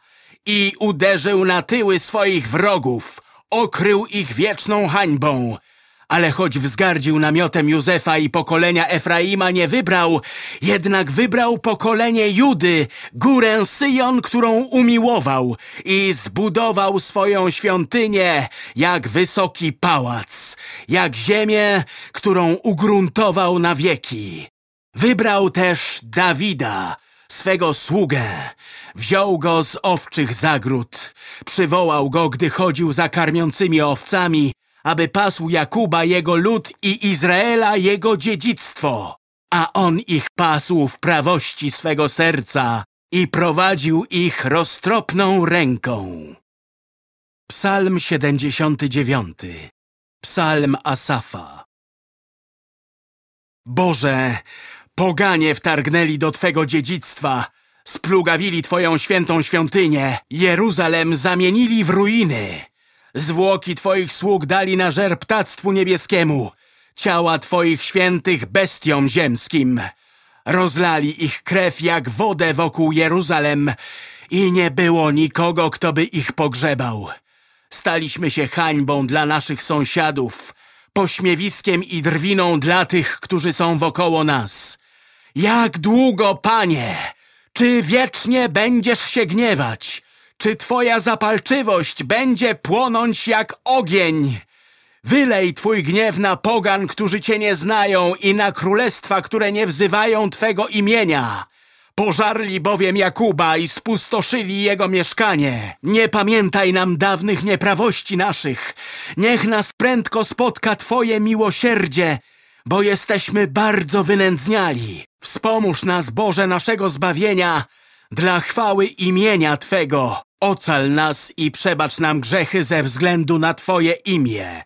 i uderzył na tyły swoich wrogów, okrył ich wieczną hańbą. Ale choć wzgardził namiotem Józefa i pokolenia Efraima nie wybrał, jednak wybrał pokolenie Judy, górę Syjon, którą umiłował i zbudował swoją świątynię jak wysoki pałac, jak ziemię, którą ugruntował na wieki. Wybrał też Dawida, swego sługę. Wziął go z owczych zagród. Przywołał go, gdy chodził za karmiącymi owcami, aby pasł Jakuba jego lud i Izraela jego dziedzictwo. A on ich pasł w prawości swego serca i prowadził ich roztropną ręką. Psalm 79 Psalm Asafa Boże, Poganie wtargnęli do Twego dziedzictwa, splugawili Twoją świętą świątynię, Jeruzalem zamienili w ruiny. Zwłoki Twoich sług dali na żer ptactwu niebieskiemu, ciała Twoich świętych bestiom ziemskim. Rozlali ich krew jak wodę wokół Jeruzalem i nie było nikogo, kto by ich pogrzebał. Staliśmy się hańbą dla naszych sąsiadów, pośmiewiskiem i drwiną dla tych, którzy są wokoło nas. Jak długo, panie? Czy wiecznie będziesz się gniewać? Czy twoja zapalczywość będzie płonąć jak ogień? Wylej twój gniew na pogan, którzy cię nie znają i na królestwa, które nie wzywają twego imienia. Pożarli bowiem Jakuba i spustoszyli jego mieszkanie. Nie pamiętaj nam dawnych nieprawości naszych. Niech nas prędko spotka Twoje miłosierdzie, bo jesteśmy bardzo wynędzniali. Wspomóż nas, Boże, naszego zbawienia, dla chwały imienia Twego. Ocal nas i przebacz nam grzechy ze względu na Twoje imię.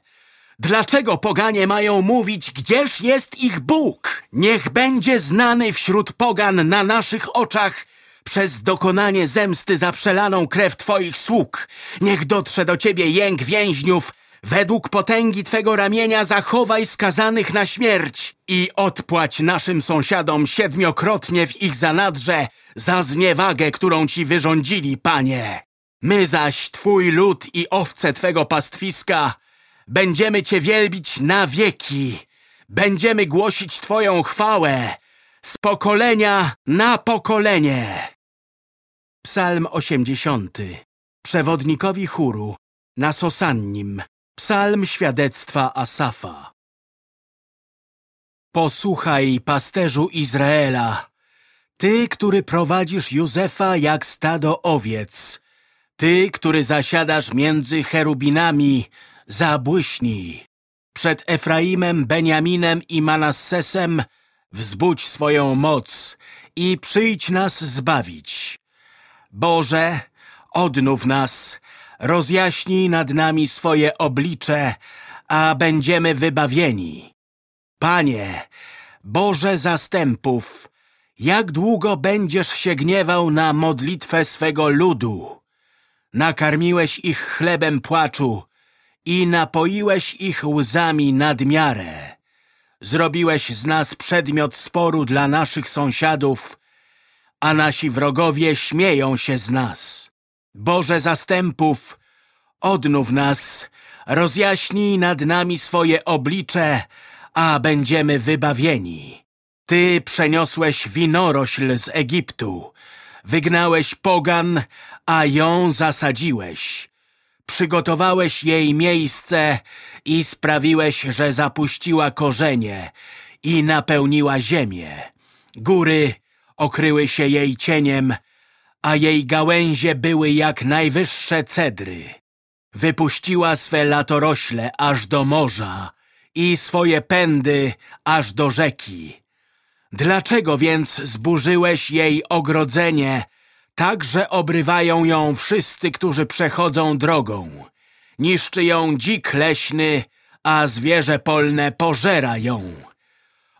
Dlaczego poganie mają mówić, gdzież jest ich Bóg? Niech będzie znany wśród pogan na naszych oczach przez dokonanie zemsty za przelaną krew Twoich sług. Niech dotrze do Ciebie jęk więźniów, Według potęgi Twego ramienia zachowaj skazanych na śmierć i odpłać naszym sąsiadom siedmiokrotnie w ich zanadrze za zniewagę, którą Ci wyrządzili, Panie. My zaś, Twój lud i owce Twego pastwiska, będziemy Cię wielbić na wieki. Będziemy głosić Twoją chwałę z pokolenia na pokolenie. Psalm 80. Przewodnikowi chóru na Sosannim. Psalm świadectwa Asafa Posłuchaj, pasterzu Izraela, ty, który prowadzisz Józefa jak stado owiec, ty, który zasiadasz między cherubinami, zabłyśnij. Przed Efraimem, Beniaminem i Manassesem wzbudź swoją moc i przyjdź nas zbawić. Boże, odnów nas, rozjaśnij nad nami swoje oblicze, a będziemy wybawieni. Panie, Boże zastępów, jak długo będziesz się gniewał na modlitwę swego ludu? Nakarmiłeś ich chlebem płaczu i napoiłeś ich łzami nadmiarę. Zrobiłeś z nas przedmiot sporu dla naszych sąsiadów, a nasi wrogowie śmieją się z nas. Boże zastępów, odnów nas, rozjaśnij nad nami swoje oblicze, a będziemy wybawieni. Ty przeniosłeś winorośl z Egiptu, wygnałeś pogan, a ją zasadziłeś. Przygotowałeś jej miejsce i sprawiłeś, że zapuściła korzenie i napełniła ziemię. Góry okryły się jej cieniem, a jej gałęzie były jak najwyższe cedry. Wypuściła swe latorośle aż do morza i swoje pędy aż do rzeki. Dlaczego więc zburzyłeś jej ogrodzenie, tak że obrywają ją wszyscy, którzy przechodzą drogą? Niszczy ją dzik leśny, a zwierzę polne pożera ją.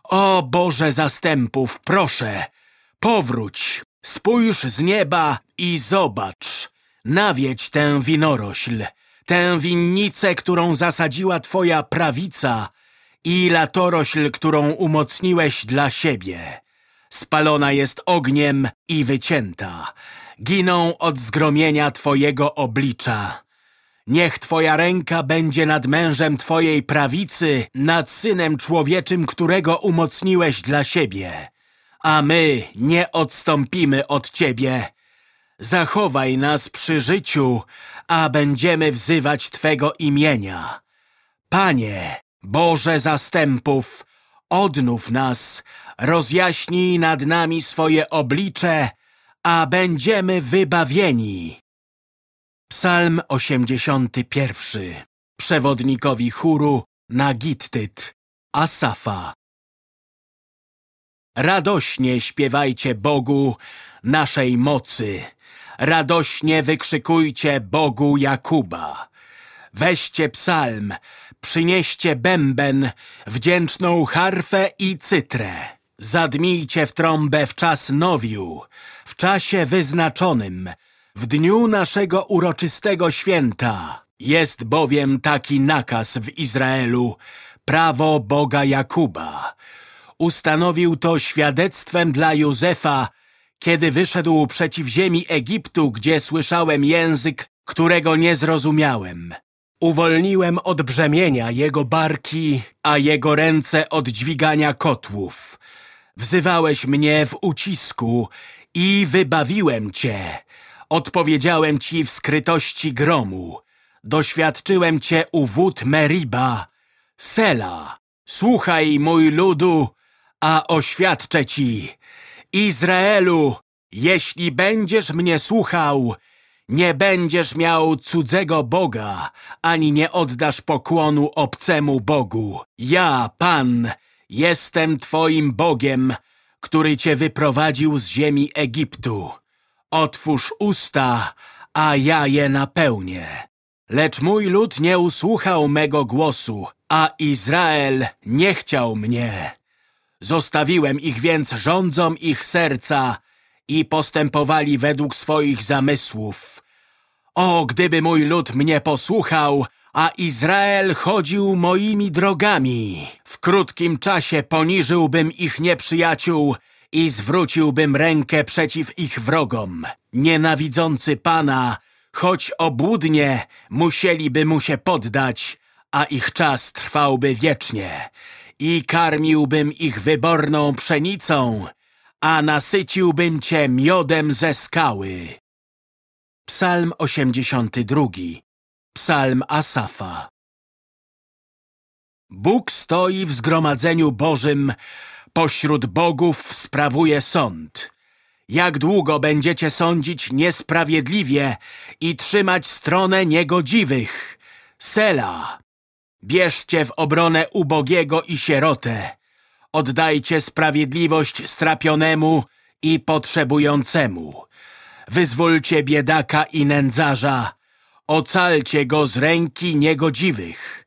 O Boże zastępów, proszę, powróć, spójrz z nieba i zobacz. Nawiedź tę winorośl, tę winnicę, którą zasadziła Twoja prawica i latorośl, którą umocniłeś dla siebie. Spalona jest ogniem i wycięta. Giną od zgromienia Twojego oblicza. Niech Twoja ręka będzie nad mężem Twojej prawicy, nad synem człowieczym, którego umocniłeś dla siebie. A my nie odstąpimy od Ciebie. Zachowaj nas przy życiu, a będziemy wzywać Twego imienia. Panie, Boże zastępów, odnów nas, rozjaśnij nad nami swoje oblicze, a będziemy wybawieni. Psalm 81 Przewodnikowi chóru na Gittyt Asafa Radośnie śpiewajcie Bogu naszej mocy. Radośnie wykrzykujcie Bogu Jakuba. Weźcie psalm, przynieście bęben, wdzięczną harfę i cytrę. Zadmijcie w trąbę w czas nowiu, w czasie wyznaczonym, w dniu naszego uroczystego święta. Jest bowiem taki nakaz w Izraelu, prawo Boga Jakuba. Ustanowił to świadectwem dla Józefa, kiedy wyszedł przeciw ziemi Egiptu, gdzie słyszałem język, którego nie zrozumiałem. Uwolniłem od brzemienia jego barki, a jego ręce od dźwigania kotłów. Wzywałeś mnie w ucisku i wybawiłem cię. Odpowiedziałem ci w skrytości gromu. Doświadczyłem cię u wód Meriba. Sela, słuchaj mój ludu, a oświadczę ci. Izraelu, jeśli będziesz mnie słuchał, nie będziesz miał cudzego Boga, ani nie oddasz pokłonu obcemu Bogu. Ja, Pan, jestem Twoim Bogiem, który Cię wyprowadził z ziemi Egiptu. Otwórz usta, a ja je napełnię. Lecz mój lud nie usłuchał mego głosu, a Izrael nie chciał mnie. Zostawiłem ich więc rządzom ich serca i postępowali według swoich zamysłów. O, gdyby mój lud mnie posłuchał, a Izrael chodził moimi drogami. W krótkim czasie poniżyłbym ich nieprzyjaciół i zwróciłbym rękę przeciw ich wrogom. Nienawidzący Pana, choć obłudnie, musieliby mu się poddać, a ich czas trwałby wiecznie. I karmiłbym ich wyborną pszenicą, a nasyciłbym cię miodem ze skały. Psalm 82 Psalm Asafa Bóg stoi w zgromadzeniu Bożym, pośród bogów sprawuje sąd. Jak długo będziecie sądzić niesprawiedliwie i trzymać stronę niegodziwych? Sela! Bierzcie w obronę ubogiego i sierotę. Oddajcie sprawiedliwość strapionemu i potrzebującemu. Wyzwólcie biedaka i nędzarza. Ocalcie go z ręki niegodziwych.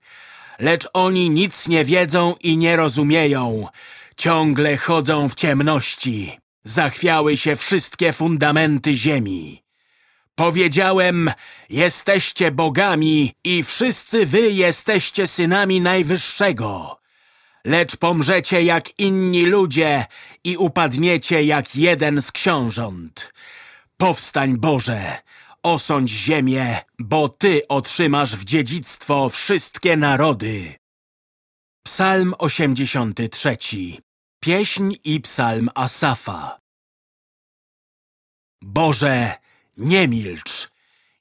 lecz oni nic nie wiedzą i nie rozumieją. Ciągle chodzą w ciemności. Zachwiały się wszystkie fundamenty ziemi. Powiedziałem, jesteście bogami i wszyscy wy jesteście synami Najwyższego. Lecz pomrzecie jak inni ludzie i upadniecie jak jeden z książąt. Powstań Boże, osądź ziemię, bo Ty otrzymasz w dziedzictwo wszystkie narody. Psalm 83 Pieśń i psalm Asafa Boże, nie milcz,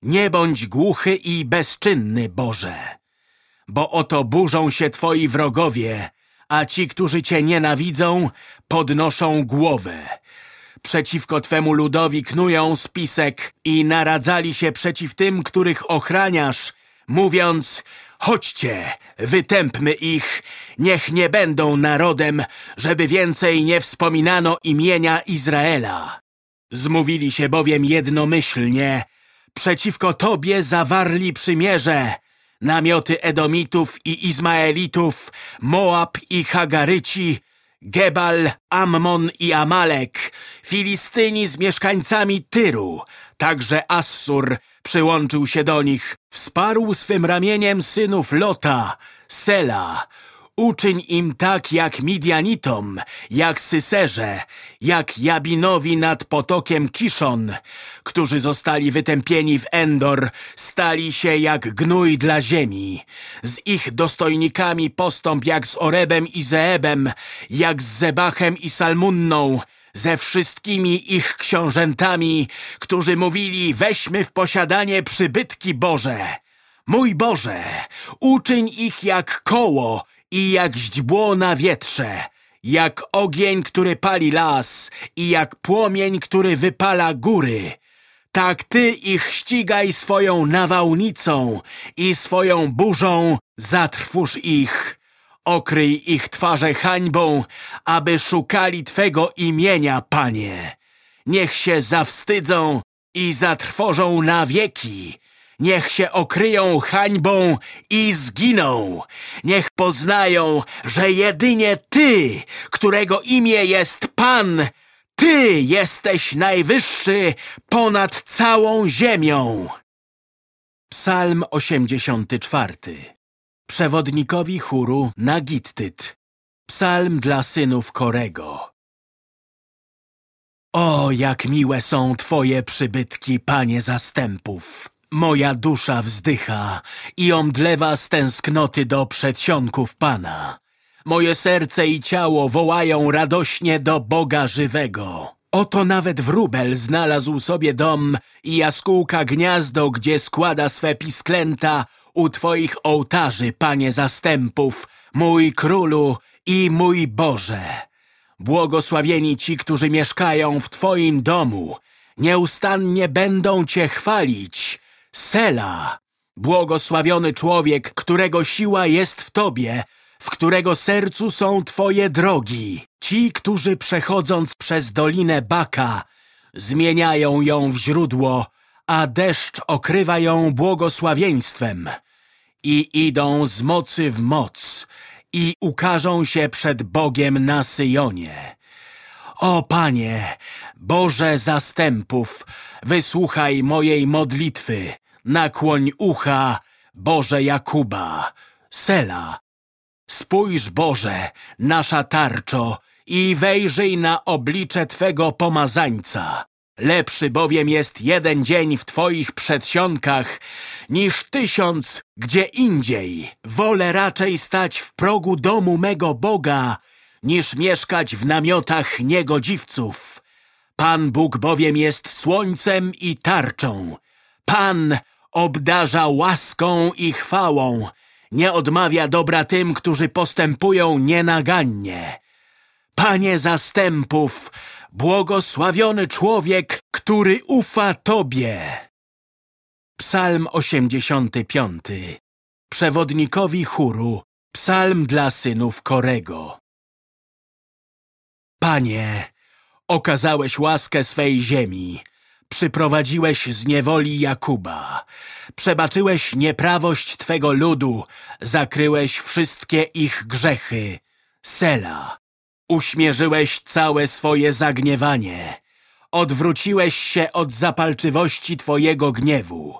nie bądź głuchy i bezczynny, Boże. Bo oto burzą się Twoi wrogowie, a ci, którzy Cię nienawidzą, podnoszą głowę. Przeciwko Twemu ludowi knują spisek i naradzali się przeciw tym, których ochraniasz, mówiąc, chodźcie, wytępmy ich, niech nie będą narodem, żeby więcej nie wspominano imienia Izraela. Zmówili się bowiem jednomyślnie, przeciwko Tobie zawarli przymierze, namioty Edomitów i Izmaelitów, Moab i Hagaryci, Gebal, Ammon i Amalek, Filistyni z mieszkańcami Tyru, także Assur przyłączył się do nich, wsparł swym ramieniem synów Lota, Sela, Uczyń im tak jak Midianitom, jak Syserze, jak Jabinowi nad potokiem Kiszon, którzy zostali wytępieni w Endor, stali się jak gnój dla ziemi. Z ich dostojnikami postąp jak z Orebem i Zeebem, jak z Zebachem i Salmunną, ze wszystkimi ich książętami, którzy mówili, weźmy w posiadanie przybytki Boże. Mój Boże, uczyń ich jak koło i jak źdźbło na wietrze, jak ogień, który pali las i jak płomień, który wypala góry. Tak Ty ich ścigaj swoją nawałnicą i swoją burzą zatrwóż ich. Okryj ich twarze hańbą, aby szukali Twego imienia, Panie. Niech się zawstydzą i zatrwożą na wieki Niech się okryją hańbą i zginą. Niech poznają, że jedynie Ty, którego imię jest Pan, Ty jesteś najwyższy ponad całą ziemią. Psalm 84 Przewodnikowi chóru Nagittyt Psalm dla synów Korego O, jak miłe są Twoje przybytki, Panie zastępów! Moja dusza wzdycha i omdlewa z tęsknoty do przedsionków Pana. Moje serce i ciało wołają radośnie do Boga żywego. Oto nawet wróbel znalazł sobie dom i jaskółka gniazdo, gdzie składa swe pisklęta u Twoich ołtarzy, Panie zastępów, mój Królu i mój Boże. Błogosławieni ci, którzy mieszkają w Twoim domu. Nieustannie będą Cię chwalić. Sela, błogosławiony człowiek, którego siła jest w Tobie, w którego sercu są Twoje drogi. Ci, którzy przechodząc przez Dolinę Baka, zmieniają ją w źródło, a deszcz okrywa ją błogosławieństwem. I idą z mocy w moc i ukażą się przed Bogiem na Syjonie. O Panie, Boże zastępów, wysłuchaj mojej modlitwy, nakłoń ucha, Boże Jakuba, Sela. Spójrz, Boże, nasza tarczo, i wejrzyj na oblicze Twego pomazańca. Lepszy bowiem jest jeden dzień w Twoich przedsionkach niż tysiąc gdzie indziej. Wolę raczej stać w progu domu mego Boga, niż mieszkać w namiotach niegodziwców. Pan Bóg bowiem jest słońcem i tarczą. Pan obdarza łaską i chwałą. Nie odmawia dobra tym, którzy postępują nienagannie. Panie zastępów, błogosławiony człowiek, który ufa Tobie. Psalm 85 Przewodnikowi chóru Psalm dla synów Korego Panie, okazałeś łaskę swej ziemi. Przyprowadziłeś z niewoli Jakuba. Przebaczyłeś nieprawość Twego ludu, zakryłeś wszystkie ich grzechy. Sela. Uśmierzyłeś całe swoje zagniewanie. Odwróciłeś się od zapalczywości Twojego gniewu.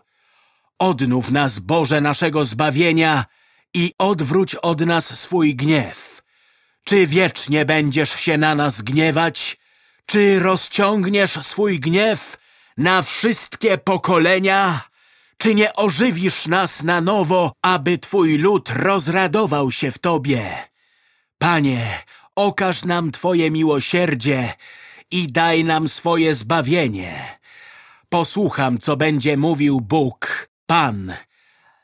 Odnów nas, Boże, naszego zbawienia i odwróć od nas swój gniew. Czy wiecznie będziesz się na nas gniewać? Czy rozciągniesz swój gniew na wszystkie pokolenia? Czy nie ożywisz nas na nowo, aby Twój lud rozradował się w Tobie? Panie, okaż nam Twoje miłosierdzie i daj nam swoje zbawienie. Posłucham, co będzie mówił Bóg, Pan.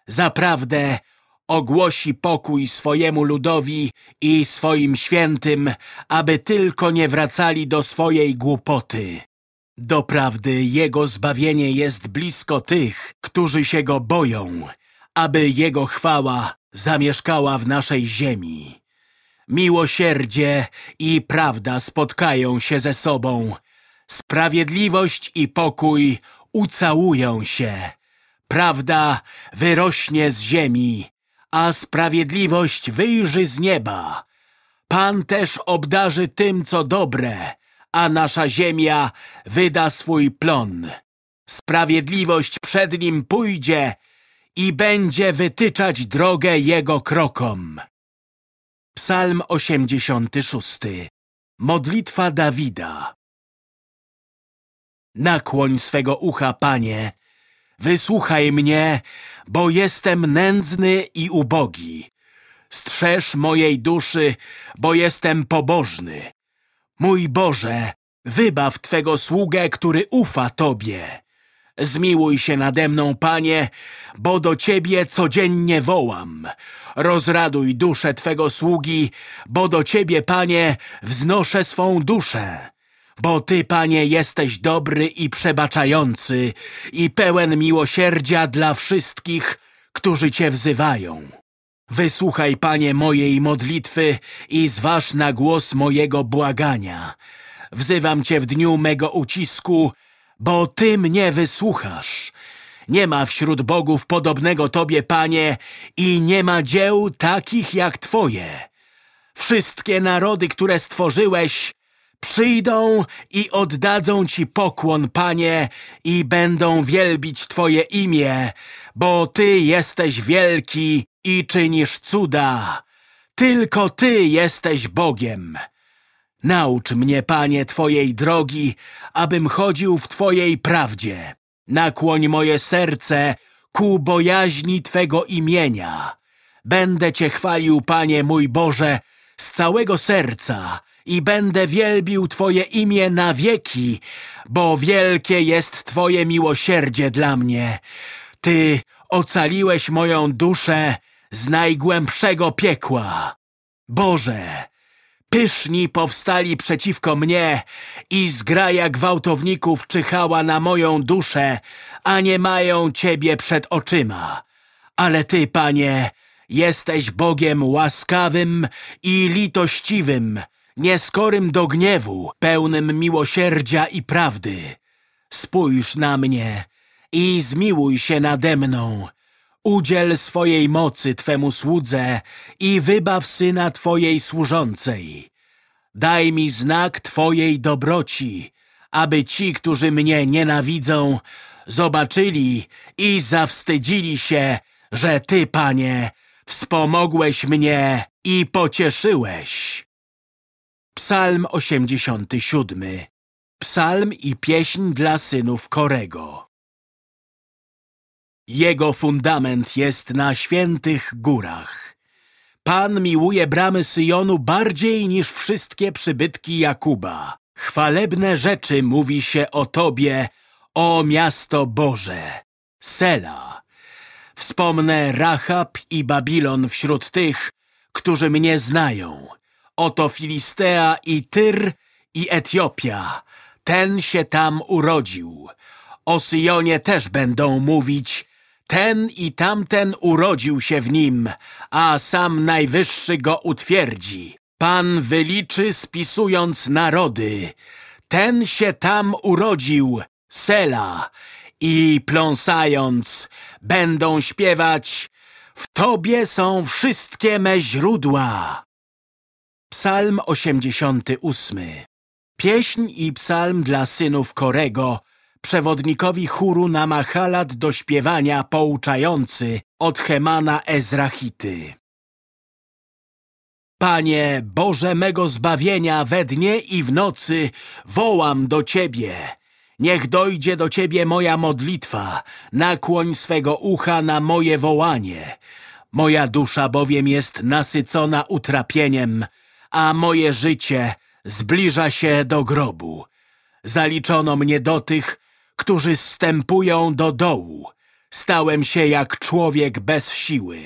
Zaprawdę ogłosi pokój swojemu ludowi i swoim świętym, aby tylko nie wracali do swojej głupoty. Doprawdy Jego zbawienie jest blisko tych, którzy się Go boją, aby Jego chwała zamieszkała w naszej ziemi. Miłosierdzie i prawda spotkają się ze sobą. Sprawiedliwość i pokój ucałują się. Prawda wyrośnie z ziemi, a sprawiedliwość wyjrzy z nieba. Pan też obdarzy tym, co dobre, a nasza ziemia wyda swój plon. Sprawiedliwość przed nim pójdzie i będzie wytyczać drogę jego krokom. Psalm 86 Modlitwa Dawida Nakłoń swego ucha, Panie, wysłuchaj mnie, bo jestem nędzny i ubogi. Strzeż mojej duszy, bo jestem pobożny. Mój Boże, wybaw Twego sługę, który ufa Tobie. Zmiłuj się nade mną, Panie, bo do Ciebie codziennie wołam. Rozraduj duszę Twego sługi, bo do Ciebie, Panie, wznoszę swą duszę. Bo Ty, Panie, jesteś dobry i przebaczający i pełen miłosierdzia dla wszystkich, którzy Cię wzywają. Wysłuchaj, Panie, mojej modlitwy i zważ na głos mojego błagania. Wzywam Cię w dniu mego ucisku, bo Ty mnie wysłuchasz. Nie ma wśród bogów podobnego Tobie, Panie, i nie ma dzieł takich jak Twoje. Wszystkie narody, które stworzyłeś, przyjdą i oddadzą Ci pokłon, Panie, i będą wielbić Twoje imię, bo Ty jesteś wielki i czynisz cuda. Tylko Ty jesteś Bogiem. Naucz mnie, Panie, Twojej drogi, abym chodził w Twojej prawdzie. Nakłoń moje serce ku bojaźni Twego imienia. Będę Cię chwalił, Panie mój Boże, z całego serca i będę wielbił Twoje imię na wieki, bo wielkie jest Twoje miłosierdzie dla mnie. Ty ocaliłeś moją duszę z najgłębszego piekła. Boże, Pyszni powstali przeciwko mnie i zgraja gwałtowników czyhała na moją duszę, a nie mają Ciebie przed oczyma. Ale Ty, Panie, jesteś Bogiem łaskawym i litościwym, nieskorym do gniewu, pełnym miłosierdzia i prawdy. Spójrz na mnie i zmiłuj się nade mną, Udziel swojej mocy Twemu słudze i wybaw syna Twojej służącej. Daj mi znak Twojej dobroci, aby ci, którzy mnie nienawidzą, zobaczyli i zawstydzili się, że Ty, Panie, wspomogłeś mnie i pocieszyłeś. Psalm 87 Psalm i pieśń dla synów Korego jego fundament jest na świętych górach. Pan miłuje bramy Syjonu bardziej niż wszystkie przybytki Jakuba. Chwalebne rzeczy mówi się o Tobie, o miasto Boże. Sela. Wspomnę Rahab i Babilon wśród tych, którzy mnie znają. Oto Filistea i Tyr i Etiopia. Ten się tam urodził. O Syjonie też będą mówić, ten i tamten urodził się w nim, a sam Najwyższy go utwierdzi. Pan wyliczy spisując narody. Ten się tam urodził, Sela i pląsając będą śpiewać W Tobie są wszystkie me źródła. Psalm 88 Pieśń i psalm dla synów Korego, przewodnikowi chóru na Mahalat do śpiewania pouczający od Hemana Ezrachity. Panie, Boże mego zbawienia, we dnie i w nocy wołam do Ciebie. Niech dojdzie do Ciebie moja modlitwa, nakłoń swego ucha na moje wołanie. Moja dusza bowiem jest nasycona utrapieniem, a moje życie zbliża się do grobu. Zaliczono mnie do tych, którzy stępują do dołu. Stałem się jak człowiek bez siły.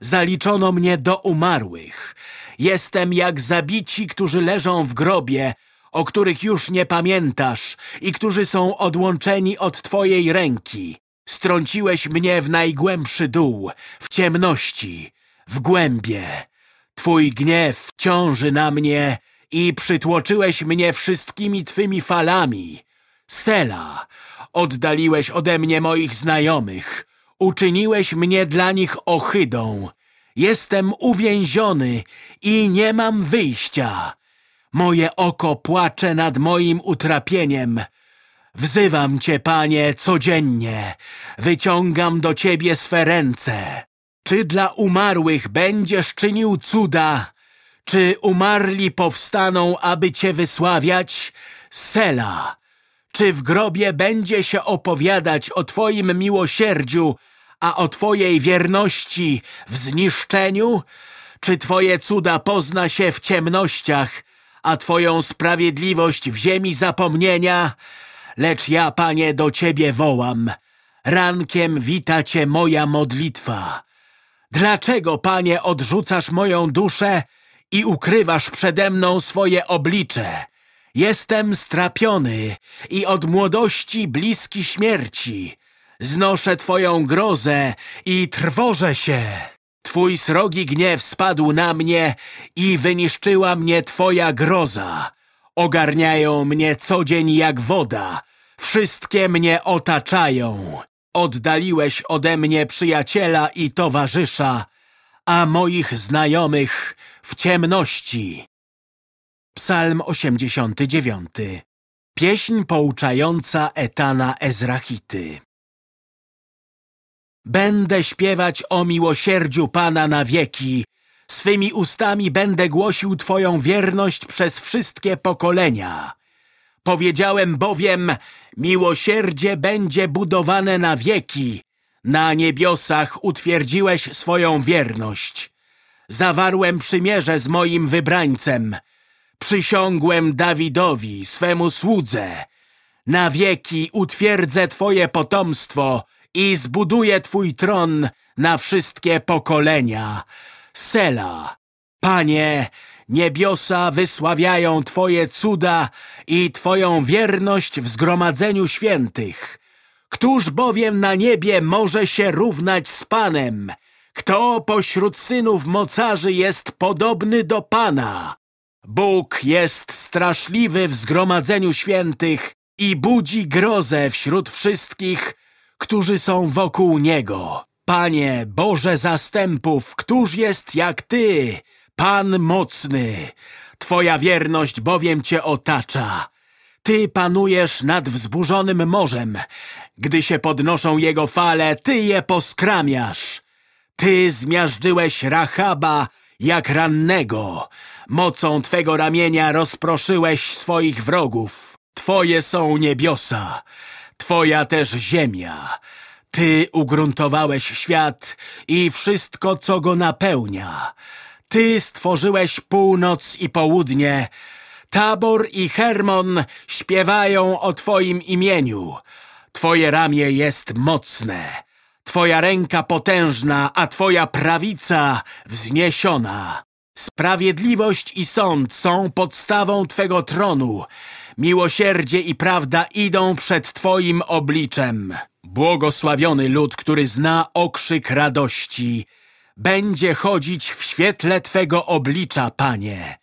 Zaliczono mnie do umarłych. Jestem jak zabici, którzy leżą w grobie, o których już nie pamiętasz i którzy są odłączeni od Twojej ręki. Strąciłeś mnie w najgłębszy dół, w ciemności, w głębie. Twój gniew ciąży na mnie i przytłoczyłeś mnie wszystkimi Twymi falami. Sela, oddaliłeś ode mnie moich znajomych, uczyniłeś mnie dla nich ohydą. Jestem uwięziony i nie mam wyjścia. Moje oko płacze nad moim utrapieniem. Wzywam Cię, Panie, codziennie. Wyciągam do Ciebie swe ręce. Czy dla umarłych będziesz czynił cuda? Czy umarli powstaną, aby Cię wysławiać? Sela. Czy w grobie będzie się opowiadać o Twoim miłosierdziu, a o Twojej wierności w zniszczeniu? Czy Twoje cuda pozna się w ciemnościach, a Twoją sprawiedliwość w ziemi zapomnienia? Lecz ja, Panie, do Ciebie wołam. Rankiem wita Cię moja modlitwa. Dlaczego, Panie, odrzucasz moją duszę i ukrywasz przede mną swoje oblicze? Jestem strapiony i od młodości bliski śmierci. Znoszę Twoją grozę i trwożę się. Twój srogi gniew spadł na mnie i wyniszczyła mnie Twoja groza. Ogarniają mnie co dzień jak woda. Wszystkie mnie otaczają. Oddaliłeś ode mnie przyjaciela i towarzysza, a moich znajomych w ciemności. Psalm 89 Pieśń pouczająca Etana Ezrachity Będę śpiewać o miłosierdziu Pana na wieki. Swymi ustami będę głosił Twoją wierność przez wszystkie pokolenia. Powiedziałem bowiem, miłosierdzie będzie budowane na wieki. Na niebiosach utwierdziłeś swoją wierność. Zawarłem przymierze z moim wybrańcem. Przysiągłem Dawidowi, swemu słudze. Na wieki utwierdzę Twoje potomstwo i zbuduję Twój tron na wszystkie pokolenia. Sela. Panie, niebiosa wysławiają Twoje cuda i Twoją wierność w zgromadzeniu świętych. Któż bowiem na niebie może się równać z Panem? Kto pośród synów mocarzy jest podobny do Pana? Bóg jest straszliwy w zgromadzeniu świętych i budzi grozę wśród wszystkich, którzy są wokół Niego. Panie, Boże zastępów, któż jest jak Ty, Pan mocny? Twoja wierność bowiem Cię otacza. Ty panujesz nad wzburzonym morzem. Gdy się podnoszą jego fale, Ty je poskramiasz. Ty zmiażdżyłeś Rachaba jak rannego. Mocą Twego ramienia rozproszyłeś swoich wrogów. Twoje są niebiosa, Twoja też ziemia. Ty ugruntowałeś świat i wszystko, co go napełnia. Ty stworzyłeś północ i południe. Tabor i Hermon śpiewają o Twoim imieniu. Twoje ramię jest mocne. Twoja ręka potężna, a Twoja prawica wzniesiona. Sprawiedliwość i sąd są podstawą Twego tronu. Miłosierdzie i prawda idą przed Twoim obliczem. Błogosławiony lud, który zna okrzyk radości, będzie chodzić w świetle Twego oblicza, Panie.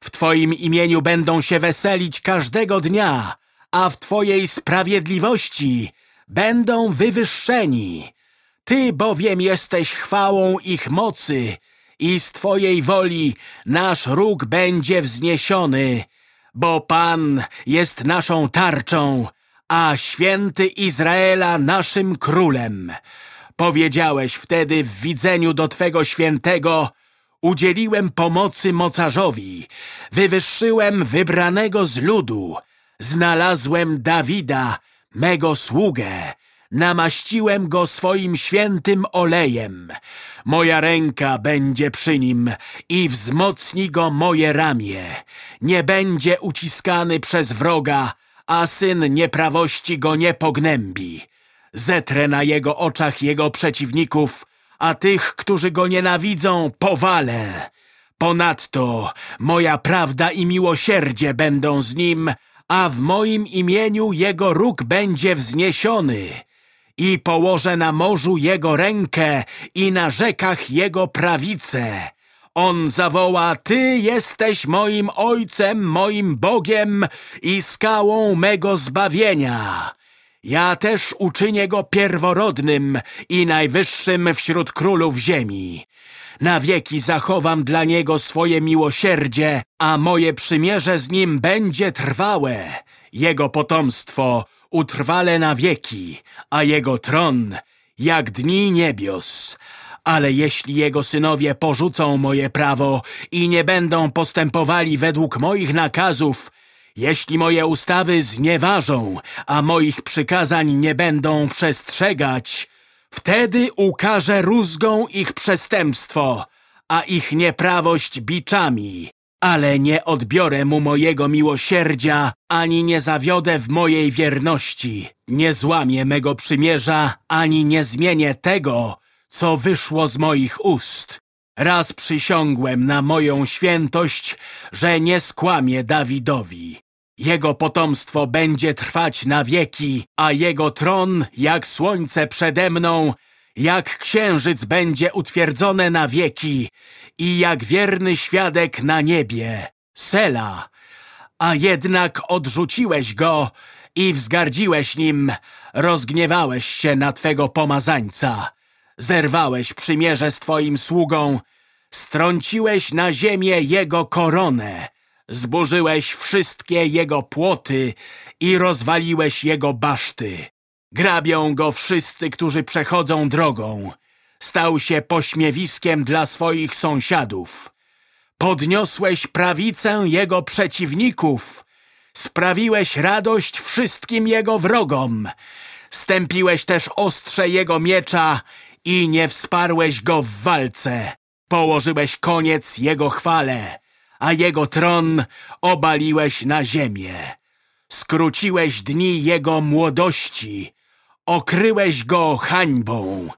W Twoim imieniu będą się weselić każdego dnia, a w Twojej sprawiedliwości będą wywyższeni. Ty bowiem jesteś chwałą ich mocy i z Twojej woli nasz róg będzie wzniesiony, bo Pan jest naszą tarczą, a święty Izraela naszym królem. Powiedziałeś wtedy w widzeniu do Twego świętego, udzieliłem pomocy mocarzowi, wywyższyłem wybranego z ludu, znalazłem Dawida, mego sługę, namaściłem go swoim świętym olejem. Moja ręka będzie przy nim i wzmocni go moje ramię. Nie będzie uciskany przez wroga, a syn nieprawości go nie pognębi. Zetrę na jego oczach jego przeciwników, a tych, którzy go nienawidzą, powalę. Ponadto moja prawda i miłosierdzie będą z nim, a w moim imieniu jego róg będzie wzniesiony. I położę na morzu jego rękę i na rzekach jego prawicę. On zawoła, Ty jesteś moim Ojcem, moim Bogiem i skałą mego zbawienia. Ja też uczynię go pierworodnym i najwyższym wśród królów ziemi. Na wieki zachowam dla niego swoje miłosierdzie, a moje przymierze z nim będzie trwałe. Jego potomstwo utrwale na wieki, a jego tron jak dni niebios. Ale jeśli jego synowie porzucą moje prawo i nie będą postępowali według moich nakazów, jeśli moje ustawy znieważą, a moich przykazań nie będą przestrzegać, wtedy ukażę rózgą ich przestępstwo, a ich nieprawość biczami. Ale nie odbiorę mu mojego miłosierdzia, ani nie zawiodę w mojej wierności. Nie złamię mego przymierza, ani nie zmienię tego, co wyszło z moich ust. Raz przysiągłem na moją świętość, że nie skłamię Dawidowi. Jego potomstwo będzie trwać na wieki, a jego tron, jak słońce przede mną, jak księżyc będzie utwierdzone na wieki i jak wierny świadek na niebie. Sela, a jednak odrzuciłeś go i wzgardziłeś nim, rozgniewałeś się na twego pomazańca, zerwałeś przymierze z twoim sługą, strąciłeś na ziemię jego koronę, Zburzyłeś wszystkie jego płoty i rozwaliłeś jego baszty. Grabią go wszyscy, którzy przechodzą drogą. Stał się pośmiewiskiem dla swoich sąsiadów. Podniosłeś prawicę jego przeciwników. Sprawiłeś radość wszystkim jego wrogom. Stępiłeś też ostrze jego miecza i nie wsparłeś go w walce. Położyłeś koniec jego chwale a jego tron obaliłeś na ziemię. Skróciłeś dni jego młodości, okryłeś go hańbą.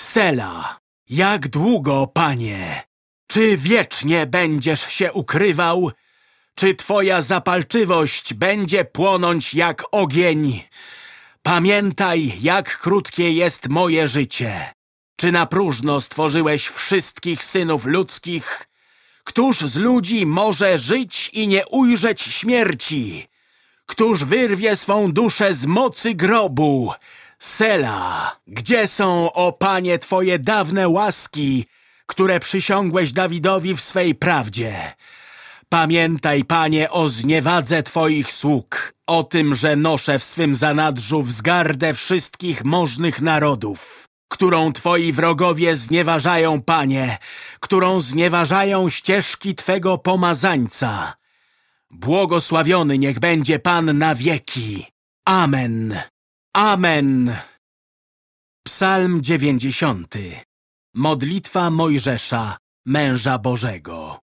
Sela, jak długo, panie? Czy wiecznie będziesz się ukrywał? Czy twoja zapalczywość będzie płonąć jak ogień? Pamiętaj, jak krótkie jest moje życie. Czy na próżno stworzyłeś wszystkich synów ludzkich? Któż z ludzi może żyć i nie ujrzeć śmierci? Któż wyrwie swą duszę z mocy grobu? Sela, gdzie są, o Panie, Twoje dawne łaski, które przysiągłeś Dawidowi w swej prawdzie? Pamiętaj, Panie, o zniewadze Twoich sług, o tym, że noszę w swym zanadrzu wzgardę wszystkich możnych narodów którą Twoi wrogowie znieważają, Panie, którą znieważają ścieżki Twego pomazańca. Błogosławiony niech będzie Pan na wieki. Amen. Amen. Psalm dziewięćdziesiąty. Modlitwa Mojżesza, męża Bożego.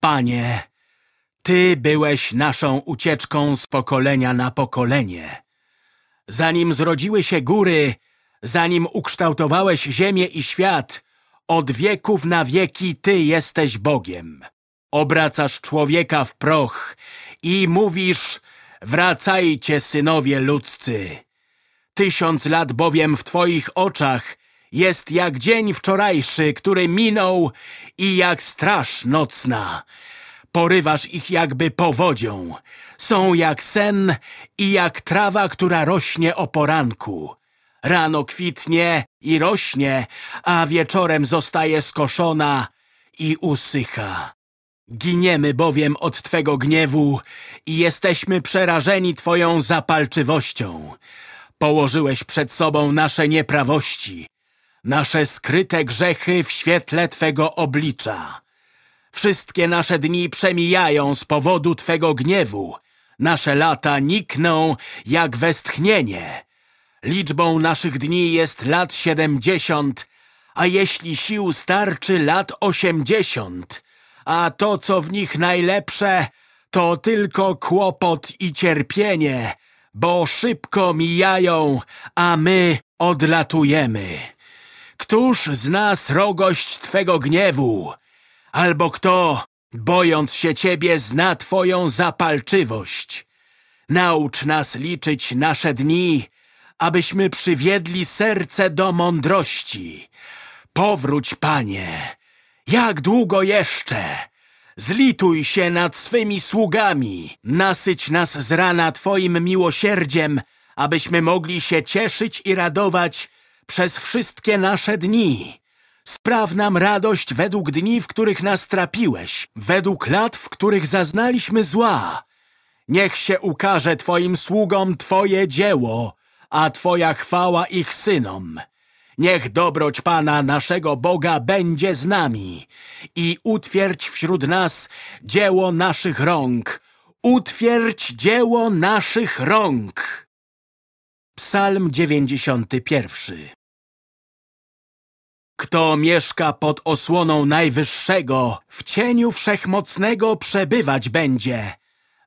Panie, Ty byłeś naszą ucieczką z pokolenia na pokolenie. Zanim zrodziły się góry, zanim ukształtowałeś ziemię i świat, od wieków na wieki Ty jesteś Bogiem. Obracasz człowieka w proch i mówisz, wracajcie synowie ludzcy. Tysiąc lat bowiem w Twoich oczach jest jak dzień wczorajszy, który minął i jak straż nocna. Porywasz ich jakby powodzią. Są jak sen i jak trawa, która rośnie o poranku. Rano kwitnie i rośnie, a wieczorem zostaje skoszona i usycha. Giniemy bowiem od Twego gniewu i jesteśmy przerażeni Twoją zapalczywością. Położyłeś przed sobą nasze nieprawości, nasze skryte grzechy w świetle Twego oblicza. Wszystkie nasze dni przemijają z powodu Twego gniewu. Nasze lata nikną jak westchnienie. Liczbą naszych dni jest lat siedemdziesiąt, a jeśli sił starczy lat osiemdziesiąt, a to, co w nich najlepsze, to tylko kłopot i cierpienie, bo szybko mijają, a my odlatujemy. Któż z nas rogość Twego gniewu? Albo kto, bojąc się Ciebie, zna Twoją zapalczywość? Naucz nas liczyć nasze dni, abyśmy przywiedli serce do mądrości. Powróć, Panie, jak długo jeszcze? Zlituj się nad swymi sługami, nasyć nas z rana Twoim miłosierdziem, abyśmy mogli się cieszyć i radować przez wszystkie nasze dni. Spraw nam radość według dni, w których nas trapiłeś, według lat, w których zaznaliśmy zła. Niech się ukaże Twoim sługom Twoje dzieło, a Twoja chwała ich synom. Niech dobroć Pana naszego Boga będzie z nami i utwierdź wśród nas dzieło naszych rąk. Utwierdź dzieło naszych rąk. Psalm 91 Kto mieszka pod osłoną Najwyższego, w cieniu Wszechmocnego przebywać będzie.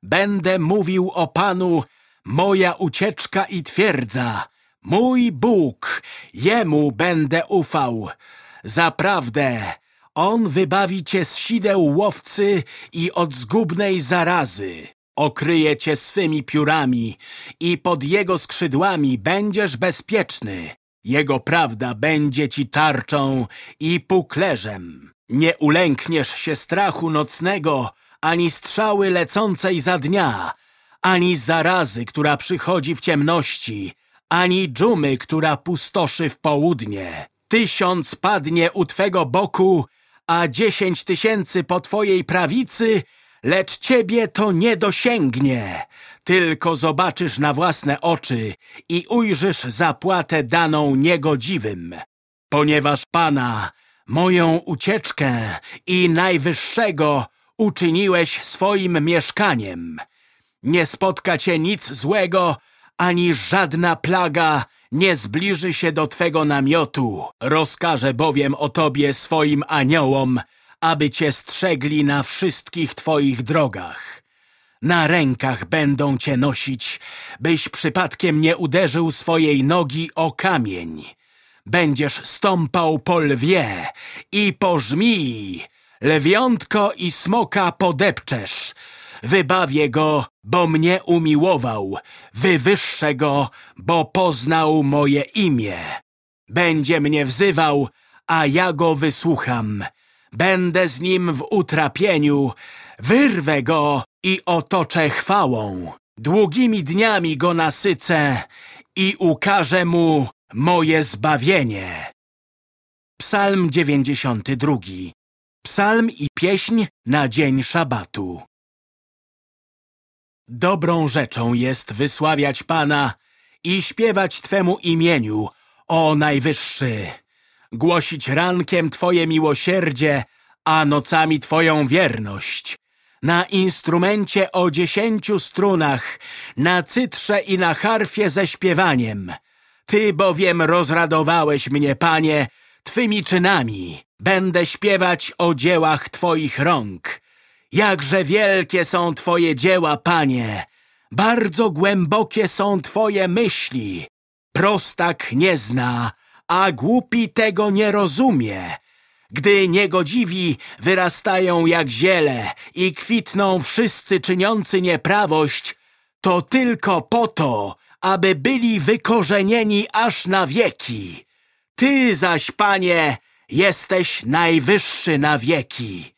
Będę mówił o Panu, moja ucieczka i twierdza. Mój Bóg, Jemu będę ufał. Zaprawdę, On wybawi cię z sideł łowcy i od zgubnej zarazy. Okryje cię swymi piórami i pod Jego skrzydłami będziesz bezpieczny. Jego prawda będzie ci tarczą i puklerzem. Nie ulękniesz się strachu nocnego, ani strzały lecącej za dnia, ani zarazy, która przychodzi w ciemności, ani dżumy, która pustoszy w południe. Tysiąc padnie u Twego boku, a dziesięć tysięcy po Twojej prawicy, lecz Ciebie to nie dosięgnie. Tylko zobaczysz na własne oczy i ujrzysz zapłatę daną niegodziwym. Ponieważ Pana, moją ucieczkę i Najwyższego uczyniłeś swoim mieszkaniem. Nie spotka Cię nic złego, ani żadna plaga nie zbliży się do Twego namiotu. Rozkażę bowiem o Tobie swoim aniołom, aby Cię strzegli na wszystkich Twoich drogach. Na rękach będą Cię nosić, byś przypadkiem nie uderzył swojej nogi o kamień. Będziesz stąpał po lwie i po żmii, lewiątko i smoka podepczesz, Wybawię go, bo mnie umiłował. Wywyższę go, bo poznał moje imię. Będzie mnie wzywał, a ja go wysłucham. Będę z nim w utrapieniu. Wyrwę go i otoczę chwałą. Długimi dniami go nasycę i ukażę mu moje zbawienie. Psalm 92 Psalm i pieśń na dzień szabatu. Dobrą rzeczą jest wysławiać Pana i śpiewać Twemu imieniu, o Najwyższy. Głosić rankiem Twoje miłosierdzie, a nocami Twoją wierność. Na instrumencie o dziesięciu strunach, na cytrze i na harfie ze śpiewaniem. Ty bowiem rozradowałeś mnie, Panie, Twymi czynami. Będę śpiewać o dziełach Twoich rąk. Jakże wielkie są Twoje dzieła, Panie! Bardzo głębokie są Twoje myśli. Prostak nie zna, a głupi tego nie rozumie. Gdy niegodziwi wyrastają jak ziele i kwitną wszyscy czyniący nieprawość, to tylko po to, aby byli wykorzenieni aż na wieki. Ty zaś, Panie, jesteś najwyższy na wieki.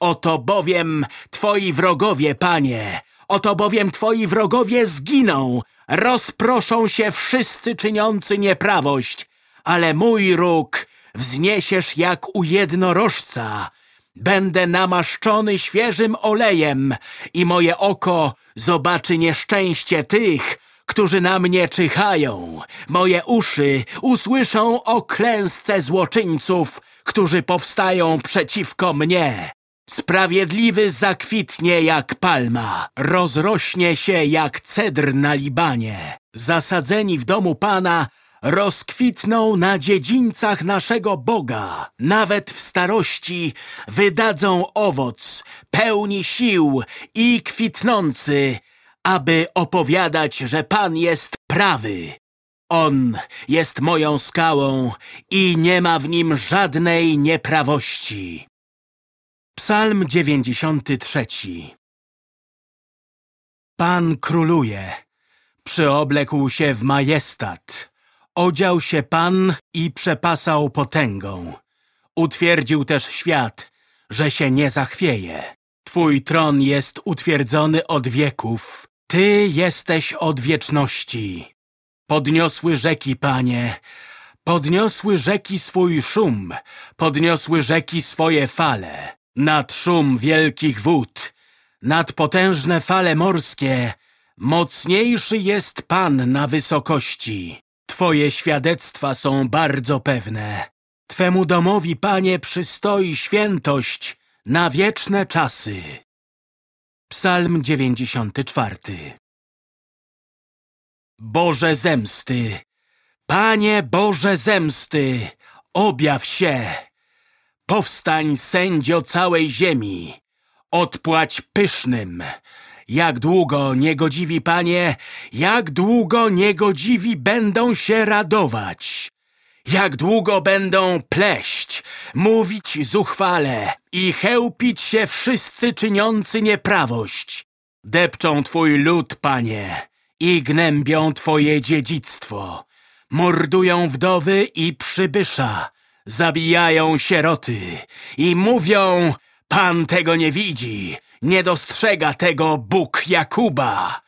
Oto bowiem twoi wrogowie, panie, oto bowiem twoi wrogowie zginą, rozproszą się wszyscy czyniący nieprawość, ale mój róg wzniesiesz jak u jednorożca. Będę namaszczony świeżym olejem i moje oko zobaczy nieszczęście tych, którzy na mnie czyhają. Moje uszy usłyszą o klęsce złoczyńców, którzy powstają przeciwko mnie. Sprawiedliwy zakwitnie jak palma, rozrośnie się jak cedr na Libanie. Zasadzeni w domu Pana rozkwitną na dziedzińcach naszego Boga. Nawet w starości wydadzą owoc, pełni sił i kwitnący, aby opowiadać, że Pan jest prawy. On jest moją skałą i nie ma w nim żadnej nieprawości. Psalm 93 Pan króluje, przyoblekł się w majestat, odział się Pan i przepasał potęgą. Utwierdził też świat, że się nie zachwieje. Twój tron jest utwierdzony od wieków, Ty jesteś od wieczności. Podniosły rzeki, Panie, podniosły rzeki swój szum, podniosły rzeki swoje fale. Nad szum wielkich wód, nad potężne fale morskie, mocniejszy jest Pan na wysokości. Twoje świadectwa są bardzo pewne. Twemu domowi, Panie, przystoi świętość na wieczne czasy. Psalm 94 Boże zemsty, Panie Boże zemsty, objaw się! Powstań, sędzio całej ziemi, odpłać pysznym. Jak długo, niegodziwi panie, jak długo niegodziwi będą się radować? Jak długo będą pleść, mówić zuchwale i chełpić się wszyscy czyniący nieprawość? Depczą twój lud, panie, i gnębią twoje dziedzictwo. Mordują wdowy i przybysza, zabijają sieroty i mówią, Pan tego nie widzi, nie dostrzega tego Bóg Jakuba.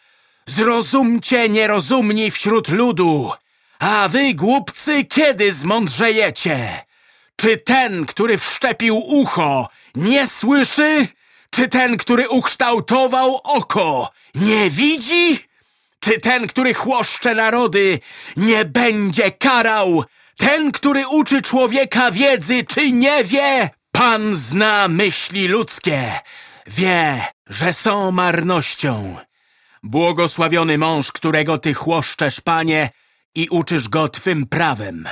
Zrozumcie nierozumni wśród ludu, a wy, głupcy, kiedy zmądrzejecie? Czy ten, który wszczepił ucho, nie słyszy? Czy ten, który ukształtował oko, nie widzi? Czy ten, który chłoszcze narody, nie będzie karał? Ten, który uczy człowieka wiedzy, czy nie wie? Pan zna myśli ludzkie. Wie, że są marnością. Błogosławiony mąż, którego ty chłoszczesz, panie, i uczysz go twym prawem,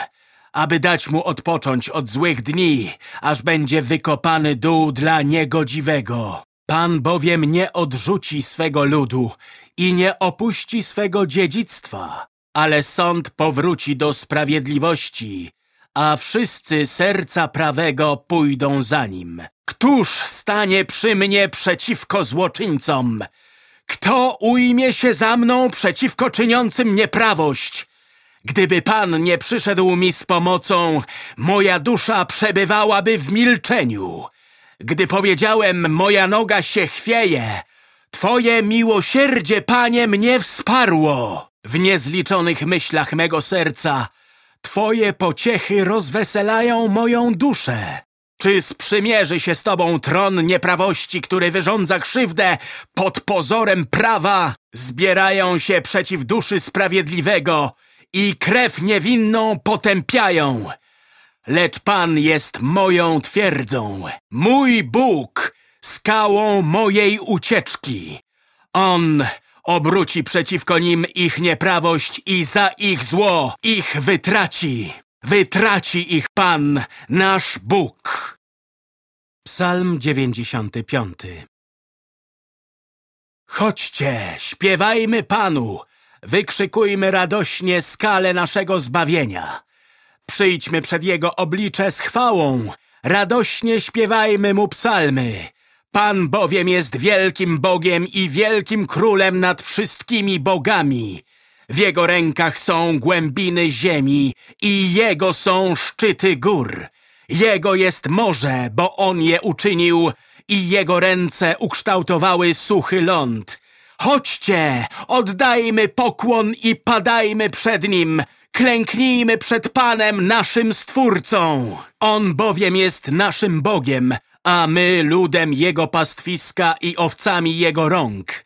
aby dać mu odpocząć od złych dni, aż będzie wykopany dół dla niegodziwego. Pan bowiem nie odrzuci swego ludu i nie opuści swego dziedzictwa, ale sąd powróci do sprawiedliwości, a wszyscy serca prawego pójdą za nim. Któż stanie przy mnie przeciwko złoczyńcom? Kto ujmie się za mną przeciwko czyniącym nieprawość? Gdyby Pan nie przyszedł mi z pomocą, moja dusza przebywałaby w milczeniu. Gdy powiedziałem, moja noga się chwieje, Twoje miłosierdzie, Panie, mnie wsparło. W niezliczonych myślach mego serca Twoje pociechy rozweselają moją duszę. Czy sprzymierzy się z Tobą tron nieprawości, który wyrządza krzywdę pod pozorem prawa? Zbierają się przeciw duszy sprawiedliwego i krew niewinną potępiają. Lecz Pan jest moją twierdzą, mój Bóg, skałą mojej ucieczki. On obróci przeciwko nim ich nieprawość i za ich zło ich wytraci. Wytraci ich Pan, nasz Bóg. Psalm 95 Chodźcie, śpiewajmy Panu, wykrzykujmy radośnie skalę naszego zbawienia. Przyjdźmy przed Jego oblicze z chwałą, radośnie śpiewajmy Mu psalmy. Pan bowiem jest wielkim Bogiem i wielkim Królem nad wszystkimi bogami. W Jego rękach są głębiny ziemi i Jego są szczyty gór. Jego jest morze, bo On je uczynił i jego ręce ukształtowały suchy ląd. Chodźcie, oddajmy pokłon i padajmy przed nim. Klęknijmy przed Panem naszym Stwórcą. On bowiem jest naszym Bogiem, a my ludem Jego pastwiska i owcami Jego rąk.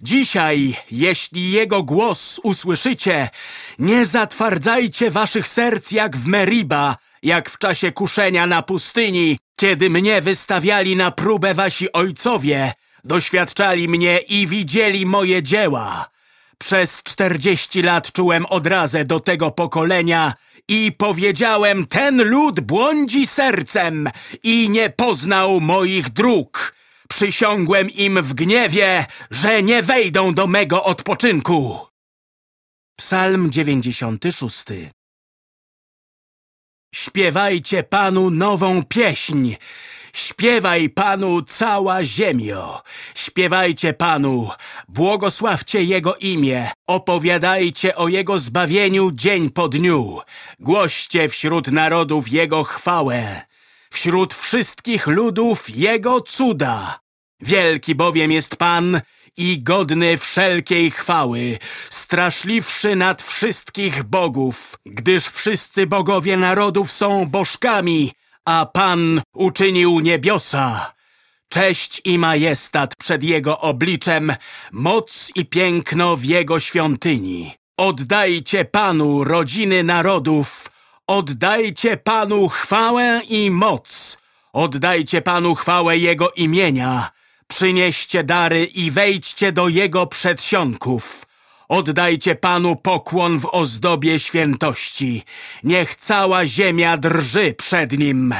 Dzisiaj, jeśli Jego głos usłyszycie, nie zatwardzajcie waszych serc jak w Meriba, jak w czasie kuszenia na pustyni, kiedy mnie wystawiali na próbę wasi ojcowie, doświadczali mnie i widzieli moje dzieła. Przez czterdzieści lat czułem odrazę do tego pokolenia i powiedziałem, ten lud błądzi sercem i nie poznał moich dróg. Przysiągłem im w gniewie, że nie wejdą do mego odpoczynku. Psalm 96 Śpiewajcie Panu nową pieśń. Śpiewaj Panu cała ziemio. Śpiewajcie Panu, błogosławcie Jego imię. Opowiadajcie o Jego zbawieniu dzień po dniu. Głoście wśród narodów Jego chwałę. Wśród wszystkich ludów Jego cuda. Wielki bowiem jest Pan i godny wszelkiej chwały, straszliwszy nad wszystkich bogów, gdyż wszyscy bogowie narodów są bożkami, a Pan uczynił niebiosa. Cześć i majestat przed Jego obliczem, moc i piękno w Jego świątyni. Oddajcie Panu rodziny narodów, oddajcie Panu chwałę i moc. Oddajcie Panu chwałę Jego imienia. Przynieście dary i wejdźcie do Jego przedsionków. Oddajcie Panu pokłon w ozdobie świętości. Niech cała ziemia drży przed Nim.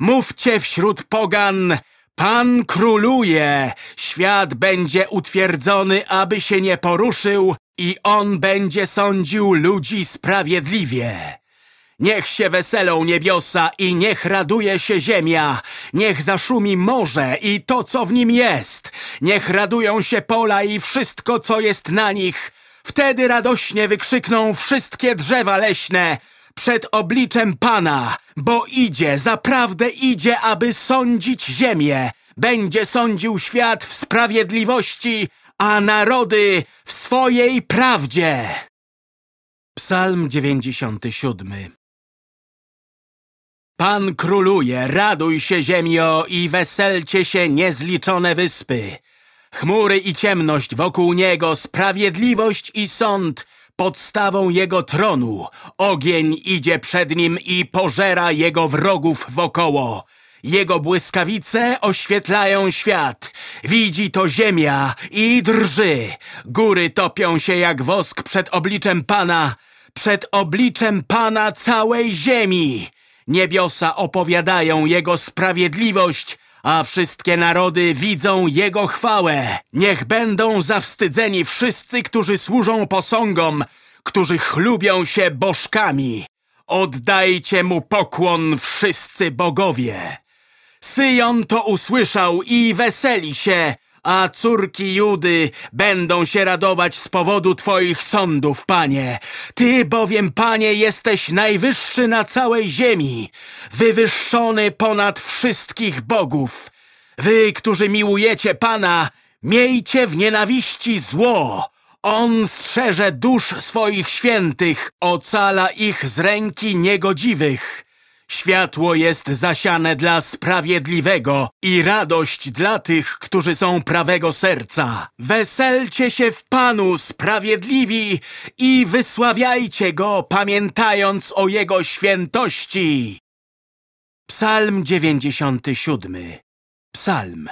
Mówcie wśród pogan, Pan króluje. Świat będzie utwierdzony, aby się nie poruszył i On będzie sądził ludzi sprawiedliwie. Niech się weselą niebiosa i niech raduje się ziemia. Niech zaszumi morze i to, co w nim jest. Niech radują się pola i wszystko, co jest na nich. Wtedy radośnie wykrzykną wszystkie drzewa leśne przed obliczem Pana, bo idzie, zaprawdę idzie, aby sądzić ziemię. Będzie sądził świat w sprawiedliwości, a narody w swojej prawdzie. Psalm 97 Pan króluje, raduj się ziemio i weselcie się niezliczone wyspy. Chmury i ciemność wokół niego, sprawiedliwość i sąd podstawą jego tronu. Ogień idzie przed nim i pożera jego wrogów wokoło. Jego błyskawice oświetlają świat. Widzi to ziemia i drży. Góry topią się jak wosk przed obliczem Pana, przed obliczem Pana całej ziemi. Niebiosa opowiadają Jego sprawiedliwość, a wszystkie narody widzą Jego chwałę. Niech będą zawstydzeni wszyscy, którzy służą posągom, którzy chlubią się bożkami. Oddajcie Mu pokłon wszyscy bogowie. Syjon to usłyszał i weseli się, a córki Judy będą się radować z powodu Twoich sądów, Panie. Ty bowiem, Panie, jesteś najwyższy na całej ziemi, wywyższony ponad wszystkich bogów. Wy, którzy miłujecie Pana, miejcie w nienawiści zło. On strzeże dusz swoich świętych, ocala ich z ręki niegodziwych. Światło jest zasiane dla sprawiedliwego i radość dla tych, którzy są prawego serca. Weselcie się w Panu, sprawiedliwi, i wysławiajcie Go, pamiętając o Jego świętości. Psalm 97 Psalm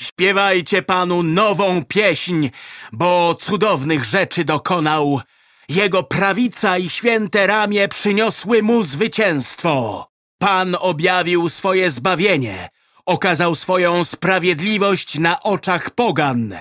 Śpiewajcie Panu nową pieśń, bo cudownych rzeczy dokonał. Jego prawica i święte ramię przyniosły mu zwycięstwo. Pan objawił swoje zbawienie, okazał swoją sprawiedliwość na oczach pogan.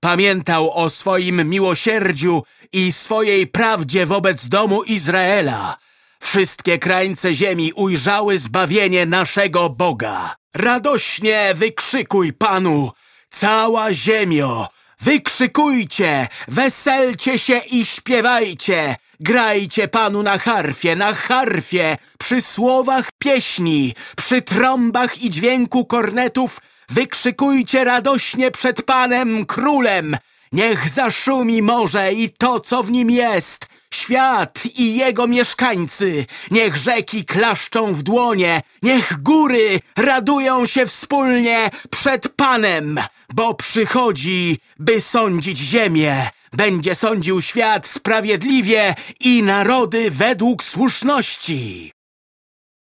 Pamiętał o swoim miłosierdziu i swojej prawdzie wobec domu Izraela. Wszystkie krańce ziemi ujrzały zbawienie naszego Boga. Radośnie wykrzykuj Panu, cała ziemio, Wykrzykujcie, weselcie się i śpiewajcie. Grajcie Panu na harfie, na harfie, przy słowach pieśni, przy trąbach i dźwięku kornetów. Wykrzykujcie radośnie przed Panem, Królem. Niech zaszumi morze i to, co w nim jest, świat i jego mieszkańcy. Niech rzeki klaszczą w dłonie, niech góry radują się wspólnie przed Panem, bo przychodzi, by sądzić ziemię. Będzie sądził świat sprawiedliwie i narody według słuszności.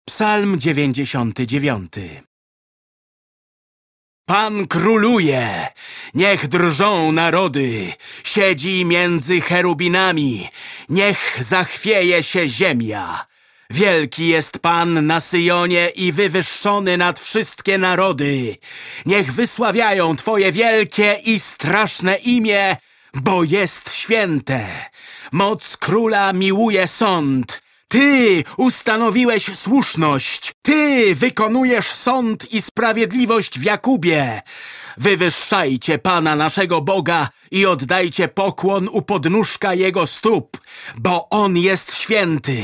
Psalm 99 Pan króluje, niech drżą narody, siedzi między cherubinami, niech zachwieje się ziemia. Wielki jest Pan na Syjonie i wywyższony nad wszystkie narody. Niech wysławiają Twoje wielkie i straszne imię, bo jest święte. Moc króla miłuje sąd, ty ustanowiłeś słuszność. Ty wykonujesz sąd i sprawiedliwość w Jakubie. Wywyższajcie Pana naszego Boga i oddajcie pokłon u podnóżka Jego stóp, bo On jest święty.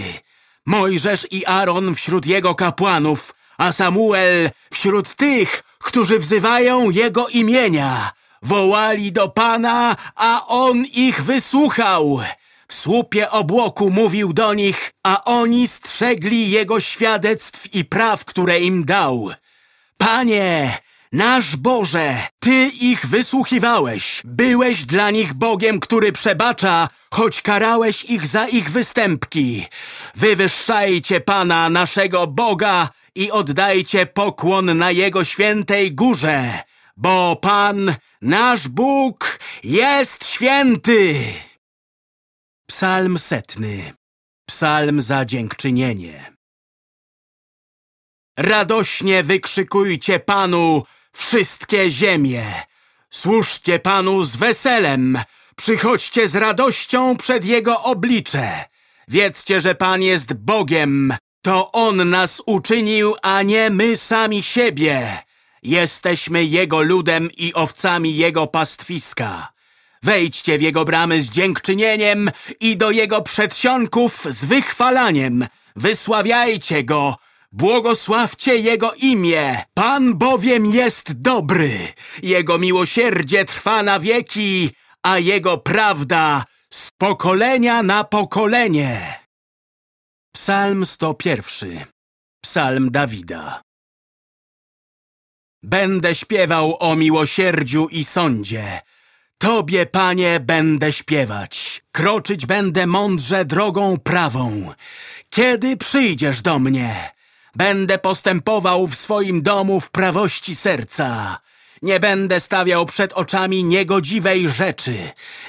Mojżesz i Aaron wśród Jego kapłanów, a Samuel wśród tych, którzy wzywają Jego imienia. Wołali do Pana, a On ich wysłuchał. W słupie obłoku mówił do nich, a oni strzegli jego świadectw i praw, które im dał. Panie, nasz Boże, Ty ich wysłuchiwałeś. Byłeś dla nich Bogiem, który przebacza, choć karałeś ich za ich występki. Wywyższajcie Pana, naszego Boga i oddajcie pokłon na Jego świętej górze, bo Pan, nasz Bóg, jest święty. Psalm setny. Psalm za dziękczynienie. Radośnie wykrzykujcie Panu wszystkie ziemie. Służcie Panu z weselem. Przychodźcie z radością przed Jego oblicze. Wiedzcie, że Pan jest Bogiem. To On nas uczynił, a nie my sami siebie. Jesteśmy Jego ludem i owcami Jego pastwiska. Wejdźcie w jego bramy z dziękczynieniem i do jego przedsionków z wychwalaniem. Wysławiajcie go, błogosławcie jego imię. Pan bowiem jest dobry. Jego miłosierdzie trwa na wieki, a jego prawda z pokolenia na pokolenie. Psalm 101. Psalm Dawida. Będę śpiewał o miłosierdziu i sądzie. Tobie, Panie, będę śpiewać, kroczyć będę mądrze drogą prawą. Kiedy przyjdziesz do mnie, będę postępował w swoim domu w prawości serca. Nie będę stawiał przed oczami niegodziwej rzeczy.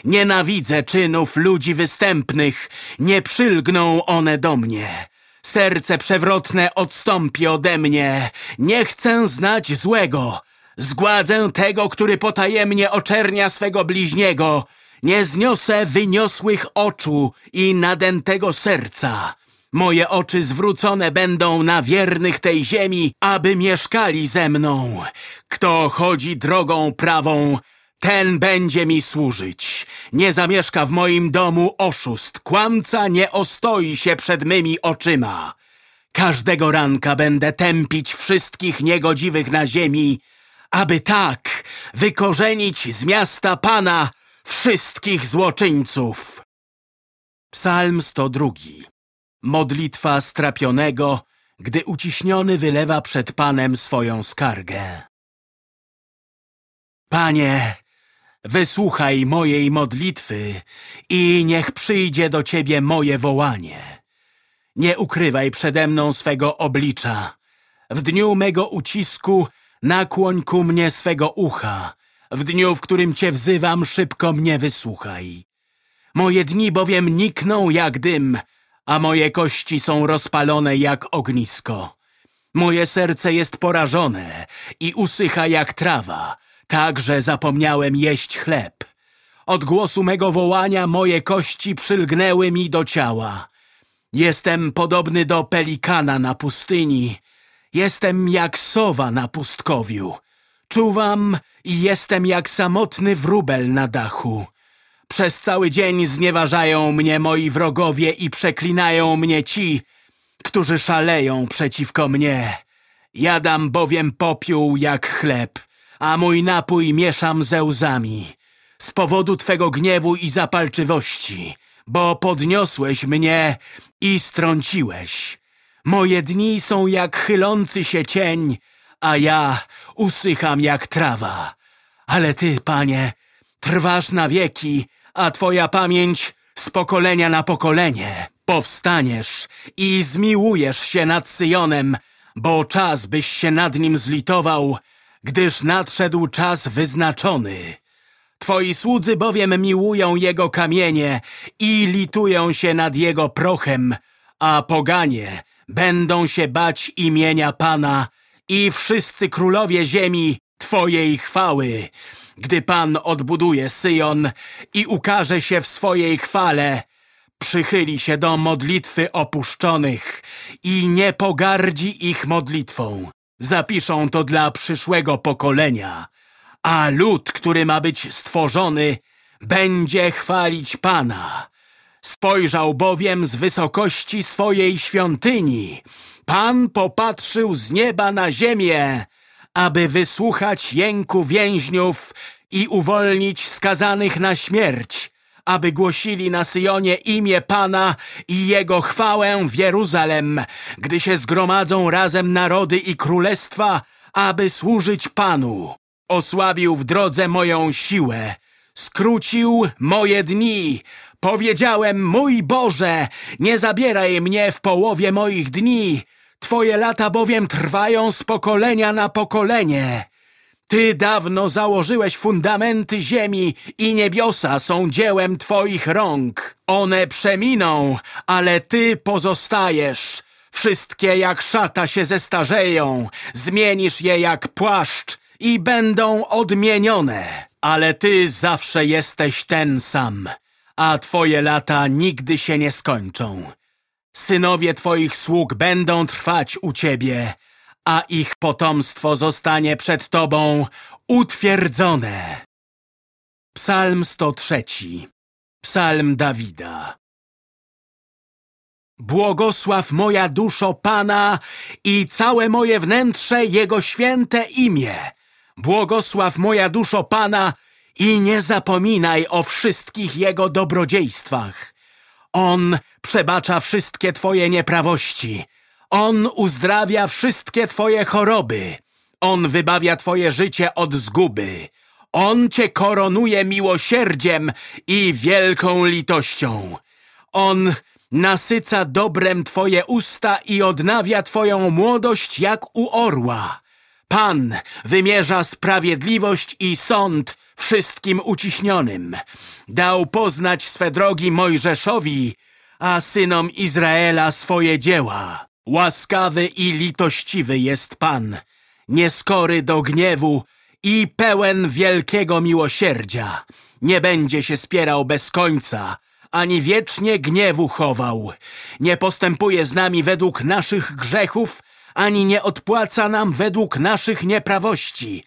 Nienawidzę czynów ludzi występnych, nie przylgną one do mnie. Serce przewrotne odstąpi ode mnie. Nie chcę znać złego. Zgładzę tego, który potajemnie oczernia swego bliźniego. Nie zniosę wyniosłych oczu i nadętego serca. Moje oczy zwrócone będą na wiernych tej ziemi, aby mieszkali ze mną. Kto chodzi drogą prawą, ten będzie mi służyć. Nie zamieszka w moim domu oszust, kłamca nie ostoi się przed mymi oczyma. Każdego ranka będę tępić wszystkich niegodziwych na ziemi, aby tak wykorzenić z miasta Pana wszystkich złoczyńców. Psalm 102 Modlitwa strapionego, gdy uciśniony wylewa przed Panem swoją skargę. Panie, wysłuchaj mojej modlitwy i niech przyjdzie do Ciebie moje wołanie. Nie ukrywaj przede mną swego oblicza. W dniu mego ucisku nakłoń ku mnie swego ucha. W dniu, w którym Cię wzywam, szybko mnie wysłuchaj. Moje dni bowiem nikną jak dym, a moje kości są rozpalone jak ognisko. Moje serce jest porażone i usycha jak trawa, tak, że zapomniałem jeść chleb. Od głosu mego wołania moje kości przylgnęły mi do ciała. Jestem podobny do pelikana na pustyni, Jestem jak sowa na pustkowiu. Czuwam i jestem jak samotny wróbel na dachu. Przez cały dzień znieważają mnie moi wrogowie i przeklinają mnie ci, którzy szaleją przeciwko mnie. Jadam bowiem popiół jak chleb, a mój napój mieszam ze łzami. Z powodu Twego gniewu i zapalczywości, bo podniosłeś mnie i strąciłeś. Moje dni są jak chylący się cień, a ja usycham jak trawa. Ale Ty, Panie, trwasz na wieki, a Twoja pamięć z pokolenia na pokolenie. Powstaniesz i zmiłujesz się nad Syjonem, bo czas byś się nad nim zlitował, gdyż nadszedł czas wyznaczony. Twoi słudzy bowiem miłują jego kamienie i litują się nad jego prochem, a poganie będą się bać imienia Pana i wszyscy królowie ziemi Twojej chwały, gdy Pan odbuduje Syjon i ukaże się w swojej chwale, przychyli się do modlitwy opuszczonych i nie pogardzi ich modlitwą. Zapiszą to dla przyszłego pokolenia, a lud, który ma być stworzony, będzie chwalić Pana. Spojrzał bowiem z wysokości swojej świątyni. Pan popatrzył z nieba na ziemię, aby wysłuchać jęku więźniów i uwolnić skazanych na śmierć, aby głosili na Syjonie imię Pana i Jego chwałę w Jeruzalem, gdy się zgromadzą razem narody i królestwa, aby służyć Panu. Osłabił w drodze moją siłę, skrócił moje dni. Powiedziałem, mój Boże, nie zabieraj mnie w połowie moich dni, Twoje lata bowiem trwają z pokolenia na pokolenie. Ty dawno założyłeś fundamenty ziemi i niebiosa są dziełem Twoich rąk. One przeminą, ale Ty pozostajesz. Wszystkie jak szata się zestarzeją, zmienisz je jak płaszcz i będą odmienione. Ale Ty zawsze jesteś ten sam, a Twoje lata nigdy się nie skończą. Synowie Twoich sług będą trwać u Ciebie, a ich potomstwo zostanie przed Tobą utwierdzone. Psalm 103 Psalm Dawida Błogosław moja duszo Pana i całe moje wnętrze Jego święte imię. Błogosław moja duszo Pana i nie zapominaj o wszystkich Jego dobrodziejstwach. On przebacza wszystkie Twoje nieprawości. On uzdrawia wszystkie Twoje choroby. On wybawia Twoje życie od zguby. On Cię koronuje miłosierdziem i wielką litością. On nasyca dobrem Twoje usta i odnawia Twoją młodość jak u orła. Pan wymierza sprawiedliwość i sąd wszystkim uciśnionym. Dał poznać swe drogi Mojżeszowi, a synom Izraela swoje dzieła. Łaskawy i litościwy jest Pan, nieskory do gniewu i pełen wielkiego miłosierdzia. Nie będzie się spierał bez końca, ani wiecznie gniewu chował. Nie postępuje z nami według naszych grzechów, ani nie odpłaca nam według naszych nieprawości.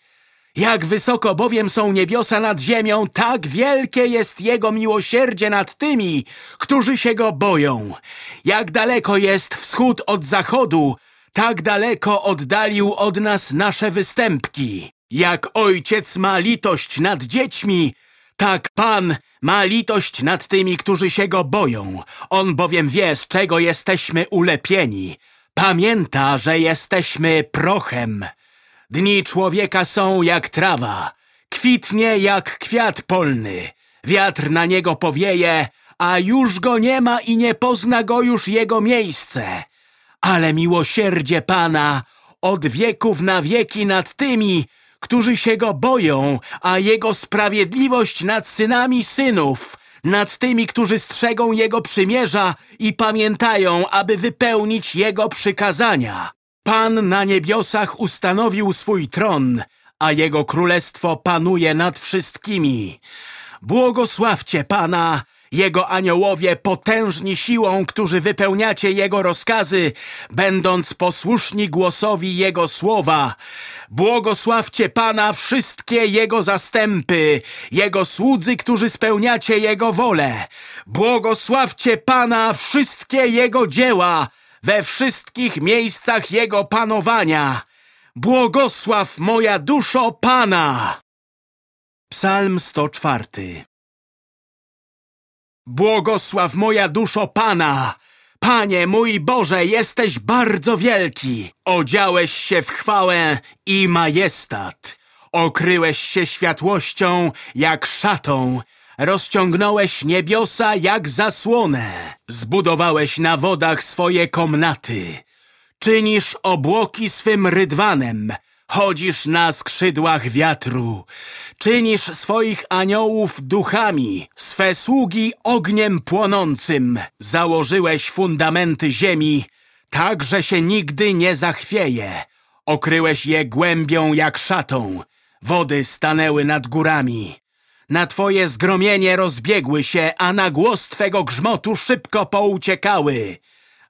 Jak wysoko bowiem są niebiosa nad ziemią, tak wielkie jest Jego miłosierdzie nad tymi, którzy się Go boją. Jak daleko jest wschód od zachodu, tak daleko oddalił od nas nasze występki. Jak ojciec ma litość nad dziećmi, tak Pan ma litość nad tymi, którzy się Go boją. On bowiem wie, z czego jesteśmy ulepieni. Pamięta, że jesteśmy prochem. Dni człowieka są jak trawa, kwitnie jak kwiat polny. Wiatr na niego powieje, a już go nie ma i nie pozna go już jego miejsce. Ale miłosierdzie Pana od wieków na wieki nad tymi, którzy się go boją, a jego sprawiedliwość nad synami synów, nad tymi, którzy strzegą jego przymierza i pamiętają, aby wypełnić jego przykazania. Pan na niebiosach ustanowił swój tron, a jego królestwo panuje nad wszystkimi. Błogosławcie Pana, Jego aniołowie potężni siłą, którzy wypełniacie Jego rozkazy, będąc posłuszni głosowi Jego słowa. Błogosławcie Pana wszystkie Jego zastępy, Jego słudzy, którzy spełniacie Jego wolę. Błogosławcie Pana wszystkie Jego dzieła, we wszystkich miejscach Jego panowania. Błogosław moja duszo Pana! Psalm 104 Błogosław moja duszo Pana! Panie mój Boże, jesteś bardzo wielki. Odziałeś się w chwałę i majestat. Okryłeś się światłością jak szatą. Rozciągnąłeś niebiosa jak zasłonę. Zbudowałeś na wodach swoje komnaty. Czynisz obłoki swym rydwanem. Chodzisz na skrzydłach wiatru. Czynisz swoich aniołów duchami, swe sługi ogniem płonącym. Założyłeś fundamenty ziemi, tak, że się nigdy nie zachwieje. Okryłeś je głębią jak szatą. Wody stanęły nad górami. Na twoje zgromienie rozbiegły się, a na głos twego grzmotu szybko pouciekały.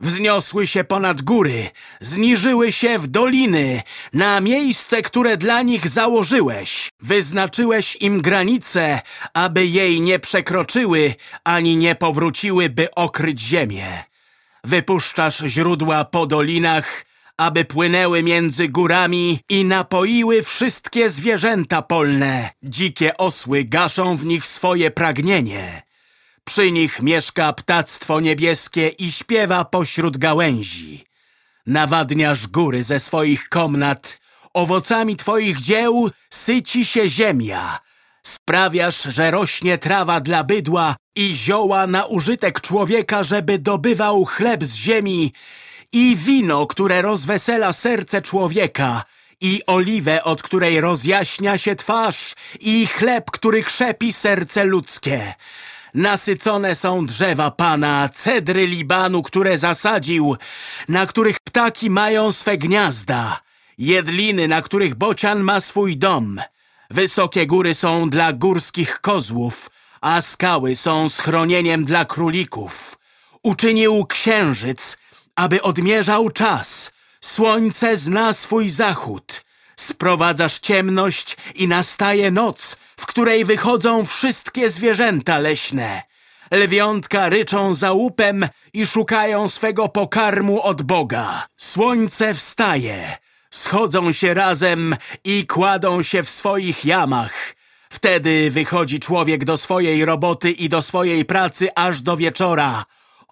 Wzniosły się ponad góry, zniżyły się w doliny, na miejsce, które dla nich założyłeś. Wyznaczyłeś im granice, aby jej nie przekroczyły, ani nie powróciły, by okryć ziemię. Wypuszczasz źródła po dolinach, aby płynęły między górami i napoiły wszystkie zwierzęta polne. Dzikie osły gaszą w nich swoje pragnienie. Przy nich mieszka ptactwo niebieskie i śpiewa pośród gałęzi. Nawadniasz góry ze swoich komnat, owocami twoich dzieł syci się ziemia. Sprawiasz, że rośnie trawa dla bydła i zioła na użytek człowieka, żeby dobywał chleb z ziemi i wino, które rozwesela serce człowieka, i oliwę, od której rozjaśnia się twarz, i chleb, który krzepi serce ludzkie. Nasycone są drzewa Pana, cedry Libanu, które zasadził, na których ptaki mają swe gniazda, jedliny, na których bocian ma swój dom. Wysokie góry są dla górskich kozłów, a skały są schronieniem dla królików. Uczynił księżyc, aby odmierzał czas. Słońce zna swój zachód. Sprowadzasz ciemność i nastaje noc, w której wychodzą wszystkie zwierzęta leśne. Lwiątka ryczą za łupem i szukają swego pokarmu od Boga. Słońce wstaje, schodzą się razem i kładą się w swoich jamach. Wtedy wychodzi człowiek do swojej roboty i do swojej pracy aż do wieczora.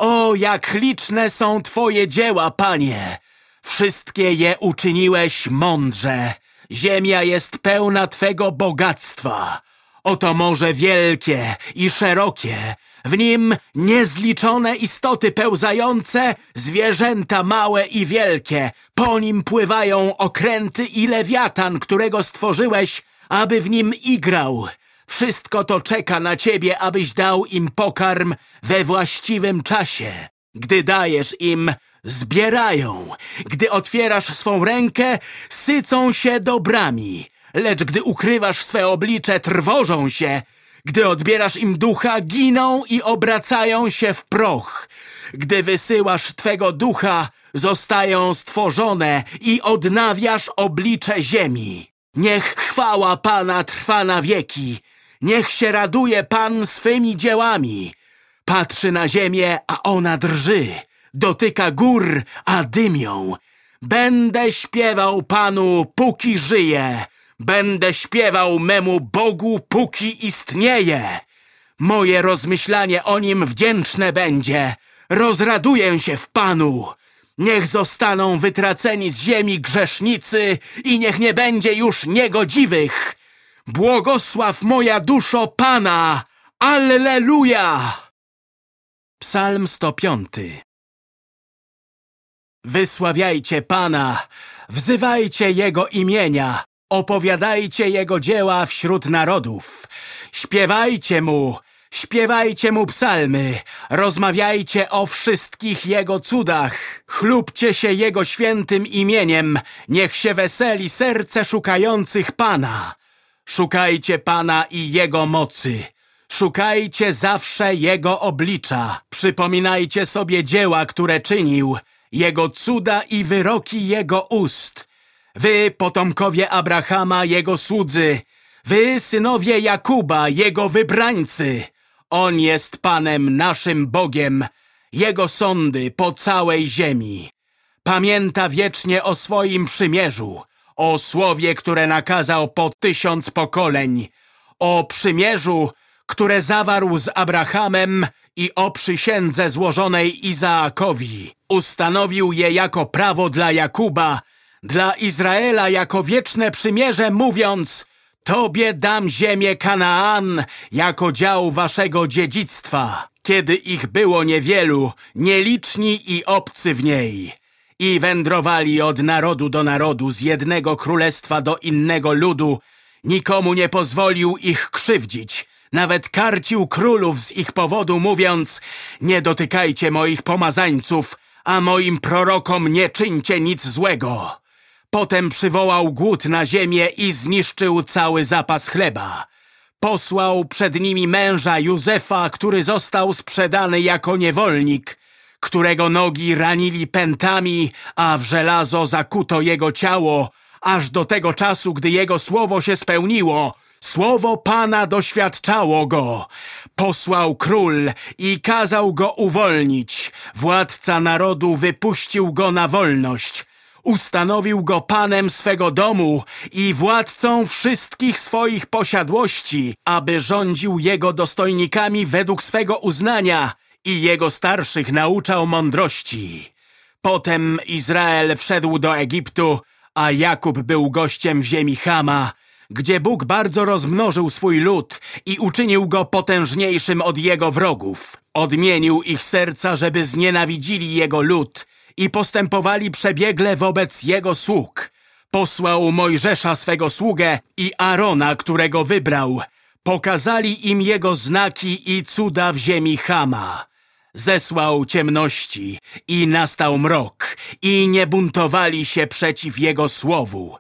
O, jak liczne są Twoje dzieła, Panie! Wszystkie je uczyniłeś mądrze. Ziemia jest pełna Twego bogactwa. Oto morze wielkie i szerokie, w nim niezliczone istoty pełzające, zwierzęta małe i wielkie. Po nim pływają okręty i lewiatan, którego stworzyłeś, aby w nim igrał. Wszystko to czeka na ciebie, abyś dał im pokarm we właściwym czasie. Gdy dajesz im, zbierają. Gdy otwierasz swą rękę, sycą się dobrami. Lecz gdy ukrywasz swe oblicze, trwożą się. Gdy odbierasz im ducha, giną i obracają się w proch. Gdy wysyłasz Twego ducha, zostają stworzone i odnawiasz oblicze ziemi. Niech chwała Pana trwa na wieki. Niech się raduje Pan swymi dziełami. Patrzy na ziemię, a ona drży. Dotyka gór, a dymią. Będę śpiewał Panu, póki żyję. Będę śpiewał memu Bogu, póki istnieje. Moje rozmyślanie o Nim wdzięczne będzie. Rozraduję się w Panu. Niech zostaną wytraceni z ziemi grzesznicy i niech nie będzie już niegodziwych. Błogosław moja duszo Pana! Alleluja! Psalm 105 Wysławiajcie Pana, wzywajcie Jego imienia, opowiadajcie Jego dzieła wśród narodów. Śpiewajcie Mu, śpiewajcie Mu psalmy, rozmawiajcie o wszystkich Jego cudach. Chlubcie się Jego świętym imieniem, niech się weseli serce szukających Pana. Szukajcie Pana i Jego mocy. Szukajcie zawsze Jego oblicza. Przypominajcie sobie dzieła, które czynił, Jego cuda i wyroki Jego ust. Wy, potomkowie Abrahama, Jego słudzy, wy, synowie Jakuba, Jego wybrańcy. On jest Panem naszym Bogiem, Jego sądy po całej ziemi. Pamięta wiecznie o swoim przymierzu, o słowie, które nakazał po tysiąc pokoleń, o przymierzu, które zawarł z Abrahamem i o przysiędze złożonej Izaakowi. Ustanowił je jako prawo dla Jakuba, dla Izraela jako wieczne przymierze, mówiąc Tobie dam ziemię Kanaan jako dział waszego dziedzictwa, kiedy ich było niewielu, nieliczni i obcy w niej. I wędrowali od narodu do narodu, z jednego królestwa do innego ludu. Nikomu nie pozwolił ich krzywdzić, nawet karcił królów z ich powodu, mówiąc Nie dotykajcie moich pomazańców, a moim prorokom nie czyńcie nic złego. Potem przywołał głód na ziemię i zniszczył cały zapas chleba. Posłał przed nimi męża Józefa, który został sprzedany jako niewolnik, którego nogi ranili pętami, a w żelazo zakuto jego ciało, aż do tego czasu, gdy jego słowo się spełniło. Słowo Pana doświadczało go. Posłał król i kazał go uwolnić. Władca narodu wypuścił go na wolność. Ustanowił go panem swego domu i władcą wszystkich swoich posiadłości, aby rządził jego dostojnikami według swego uznania i jego starszych nauczał mądrości. Potem Izrael wszedł do Egiptu, a Jakub był gościem w ziemi Chama, gdzie Bóg bardzo rozmnożył swój lud i uczynił go potężniejszym od jego wrogów. Odmienił ich serca, żeby znienawidzili jego lud i postępowali przebiegle wobec jego sług. Posłał Mojżesza swego sługę i Arona, którego wybrał. Pokazali im jego znaki i cuda w ziemi Chama. Zesłał ciemności i nastał mrok i nie buntowali się przeciw jego słowu.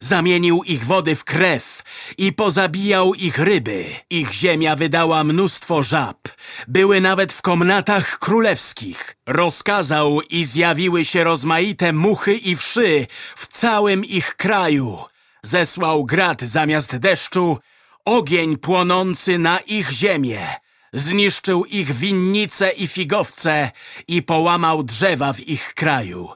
Zamienił ich wody w krew i pozabijał ich ryby. Ich ziemia wydała mnóstwo żab. Były nawet w komnatach królewskich. Rozkazał i zjawiły się rozmaite muchy i wszy w całym ich kraju. Zesłał grad zamiast deszczu, ogień płonący na ich ziemię. Zniszczył ich winnice i figowce i połamał drzewa w ich kraju.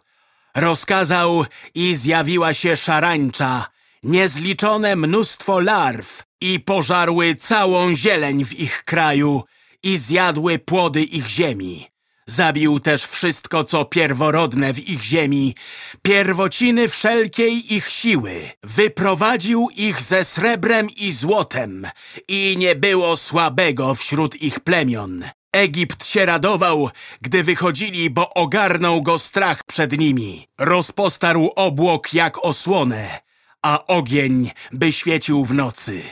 Rozkazał i zjawiła się szarańcza, niezliczone mnóstwo larw i pożarły całą zieleń w ich kraju i zjadły płody ich ziemi. Zabił też wszystko, co pierworodne w ich ziemi, pierwociny wszelkiej ich siły. Wyprowadził ich ze srebrem i złotem i nie było słabego wśród ich plemion. Egipt się radował, gdy wychodzili, bo ogarnął go strach przed nimi. Rozpostarł obłok jak osłonę, a ogień by świecił w nocy.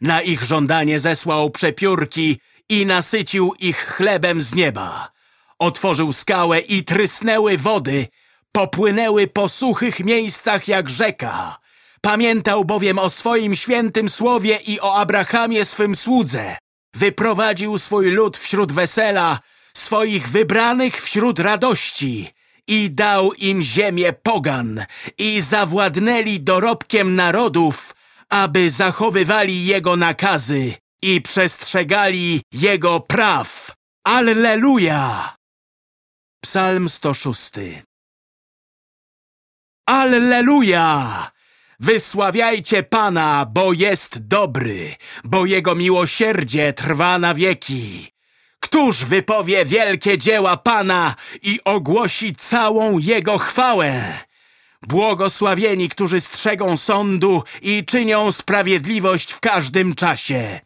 Na ich żądanie zesłał przepiórki i nasycił ich chlebem z nieba. Otworzył skałę i trysnęły wody, popłynęły po suchych miejscach jak rzeka. Pamiętał bowiem o swoim świętym słowie i o Abrahamie swym słudze. Wyprowadził swój lud wśród wesela, swoich wybranych wśród radości i dał im ziemię pogan i zawładnęli dorobkiem narodów, aby zachowywali jego nakazy i przestrzegali jego praw. Alleluja! Psalm 106 Alleluja! Wysławiajcie Pana, bo jest dobry, bo Jego miłosierdzie trwa na wieki. Któż wypowie wielkie dzieła Pana i ogłosi całą Jego chwałę? Błogosławieni, którzy strzegą sądu i czynią sprawiedliwość w każdym czasie.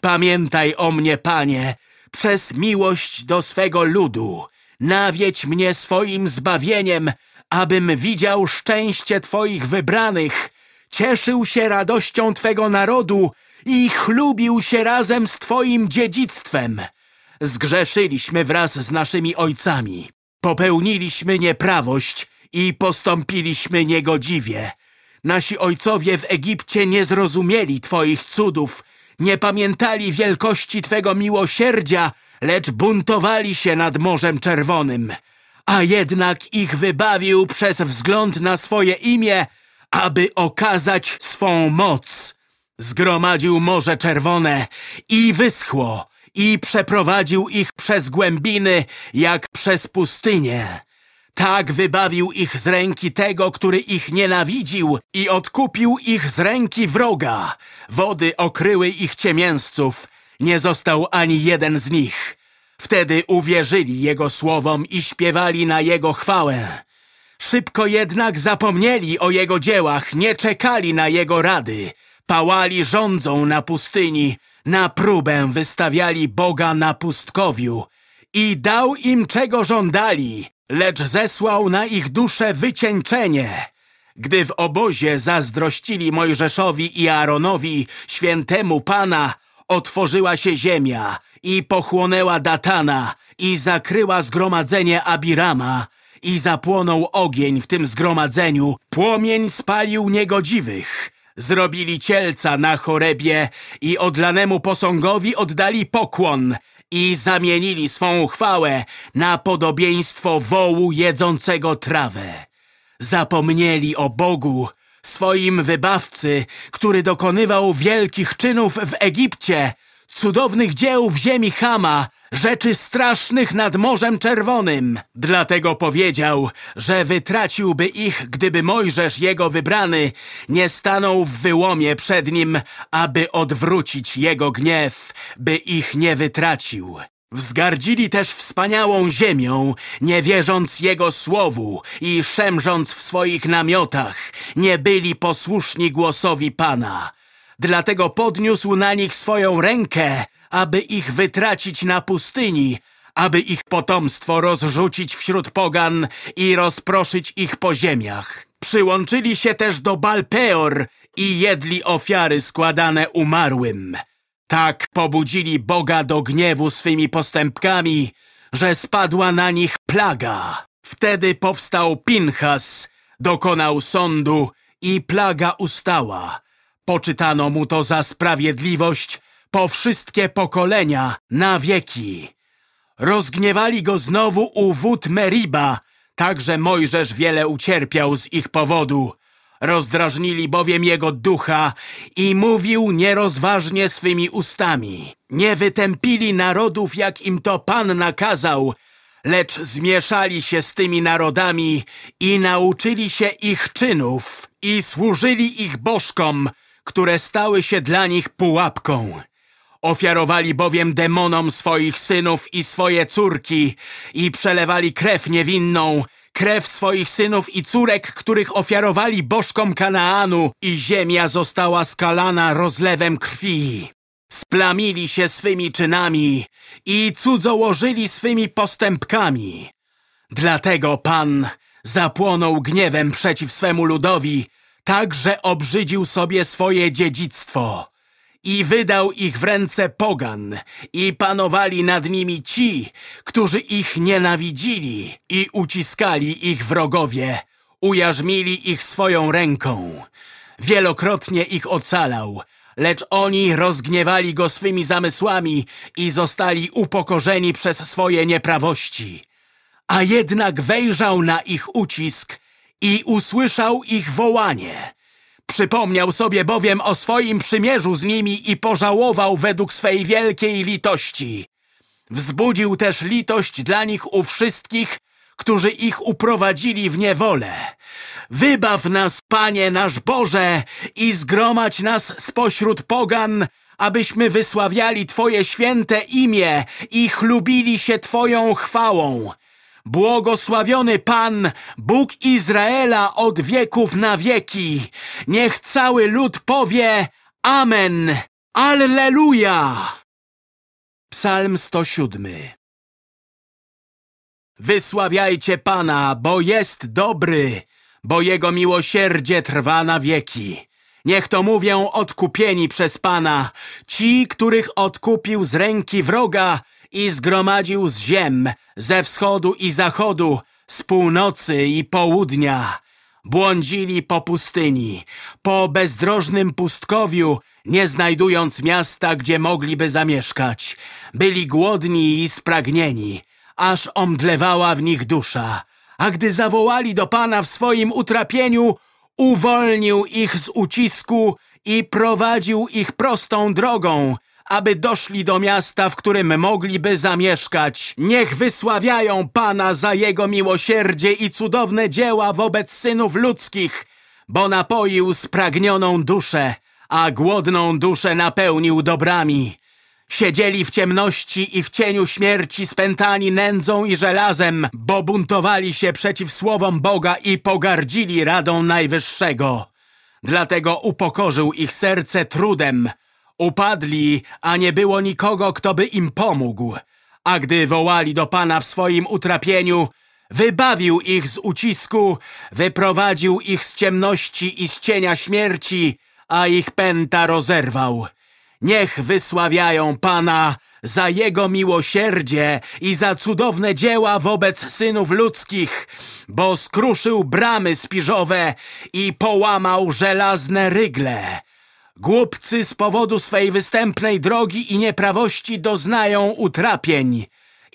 Pamiętaj o mnie, Panie, przez miłość do swego ludu. Nawiedź mnie swoim zbawieniem, abym widział szczęście Twoich wybranych, cieszył się radością Twego narodu i chlubił się razem z Twoim dziedzictwem. Zgrzeszyliśmy wraz z naszymi ojcami, popełniliśmy nieprawość i postąpiliśmy niegodziwie. Nasi ojcowie w Egipcie nie zrozumieli Twoich cudów, nie pamiętali wielkości Twego miłosierdzia, lecz buntowali się nad Morzem Czerwonym. A jednak ich wybawił przez wzgląd na swoje imię, aby okazać swą moc. Zgromadził Morze Czerwone i wyschło i przeprowadził ich przez głębiny, jak przez pustynię. Tak wybawił ich z ręki tego, który ich nienawidził i odkupił ich z ręki wroga. Wody okryły ich ciemięzców. Nie został ani jeden z nich. Wtedy uwierzyli Jego słowom i śpiewali na Jego chwałę. Szybko jednak zapomnieli o Jego dziełach, nie czekali na Jego rady. Pałali rządzą na pustyni, na próbę wystawiali Boga na pustkowiu. I dał im czego żądali, lecz zesłał na ich duszę wycieńczenie. Gdy w obozie zazdrościli Mojżeszowi i Aaronowi, świętemu Pana, otworzyła się ziemia i pochłonęła Datana i zakryła zgromadzenie Abirama i zapłonął ogień w tym zgromadzeniu. Płomień spalił niegodziwych. Zrobili cielca na chorebie i odlanemu posągowi oddali pokłon i zamienili swą chwałę na podobieństwo wołu jedzącego trawę. Zapomnieli o Bogu, swoim wybawcy, który dokonywał wielkich czynów w Egipcie, cudownych dzieł w ziemi Chama, rzeczy strasznych nad Morzem Czerwonym. Dlatego powiedział, że wytraciłby ich, gdyby Mojżesz, jego wybrany, nie stanął w wyłomie przed nim, aby odwrócić jego gniew, by ich nie wytracił. Wzgardzili też wspaniałą ziemią, nie wierząc Jego słowu i szemrząc w swoich namiotach, nie byli posłuszni głosowi Pana. Dlatego podniósł na nich swoją rękę, aby ich wytracić na pustyni, aby ich potomstwo rozrzucić wśród pogan i rozproszyć ich po ziemiach. Przyłączyli się też do Balpeor i jedli ofiary składane umarłym. Tak pobudzili Boga do gniewu swymi postępkami, że spadła na nich plaga. Wtedy powstał Pinchas, dokonał sądu i plaga ustała. Poczytano mu to za sprawiedliwość po wszystkie pokolenia na wieki. Rozgniewali go znowu u wód Meriba, tak że Mojżesz wiele ucierpiał z ich powodu. Rozdrażnili bowiem jego ducha i mówił nierozważnie swymi ustami. Nie wytępili narodów, jak im to Pan nakazał, lecz zmieszali się z tymi narodami i nauczyli się ich czynów i służyli ich bożkom, które stały się dla nich pułapką. Ofiarowali bowiem demonom swoich synów i swoje córki i przelewali krew niewinną, krew swoich synów i córek, których ofiarowali bożkom Kanaanu i ziemia została skalana rozlewem krwi. Splamili się swymi czynami i cudzołożyli swymi postępkami. Dlatego Pan zapłonął gniewem przeciw swemu ludowi, tak że obrzydził sobie swoje dziedzictwo i wydał ich w ręce pogan i panowali nad nimi ci, którzy ich nienawidzili i uciskali ich wrogowie, ujarzmili ich swoją ręką. Wielokrotnie ich ocalał, lecz oni rozgniewali go swymi zamysłami i zostali upokorzeni przez swoje nieprawości. A jednak wejrzał na ich ucisk i usłyszał ich wołanie – Przypomniał sobie bowiem o swoim przymierzu z nimi i pożałował według swej wielkiej litości. Wzbudził też litość dla nich u wszystkich, którzy ich uprowadzili w niewolę. Wybaw nas, Panie nasz Boże, i zgromadź nas spośród pogan, abyśmy wysławiali Twoje święte imię i chlubili się Twoją chwałą. Błogosławiony Pan, Bóg Izraela od wieków na wieki. Niech cały lud powie Amen. Alleluja! Psalm 107 Wysławiajcie Pana, bo jest dobry, bo Jego miłosierdzie trwa na wieki. Niech to mówią odkupieni przez Pana, ci, których odkupił z ręki wroga i zgromadził z ziem, ze wschodu i zachodu, z północy i południa. Błądzili po pustyni, po bezdrożnym pustkowiu, nie znajdując miasta, gdzie mogliby zamieszkać. Byli głodni i spragnieni, aż omdlewała w nich dusza. A gdy zawołali do Pana w swoim utrapieniu, uwolnił ich z ucisku i prowadził ich prostą drogą, aby doszli do miasta, w którym mogliby zamieszkać. Niech wysławiają Pana za Jego miłosierdzie i cudowne dzieła wobec synów ludzkich, bo napoił spragnioną duszę, a głodną duszę napełnił dobrami. Siedzieli w ciemności i w cieniu śmierci spętani nędzą i żelazem, bo buntowali się przeciw słowom Boga i pogardzili radą Najwyższego. Dlatego upokorzył ich serce trudem. Upadli, a nie było nikogo, kto by im pomógł. A gdy wołali do Pana w swoim utrapieniu, wybawił ich z ucisku, wyprowadził ich z ciemności i z cienia śmierci, a ich pęta rozerwał. Niech wysławiają Pana za Jego miłosierdzie i za cudowne dzieła wobec synów ludzkich, bo skruszył bramy spiżowe i połamał żelazne rygle. Głupcy z powodu swej występnej drogi i nieprawości doznają utrapień.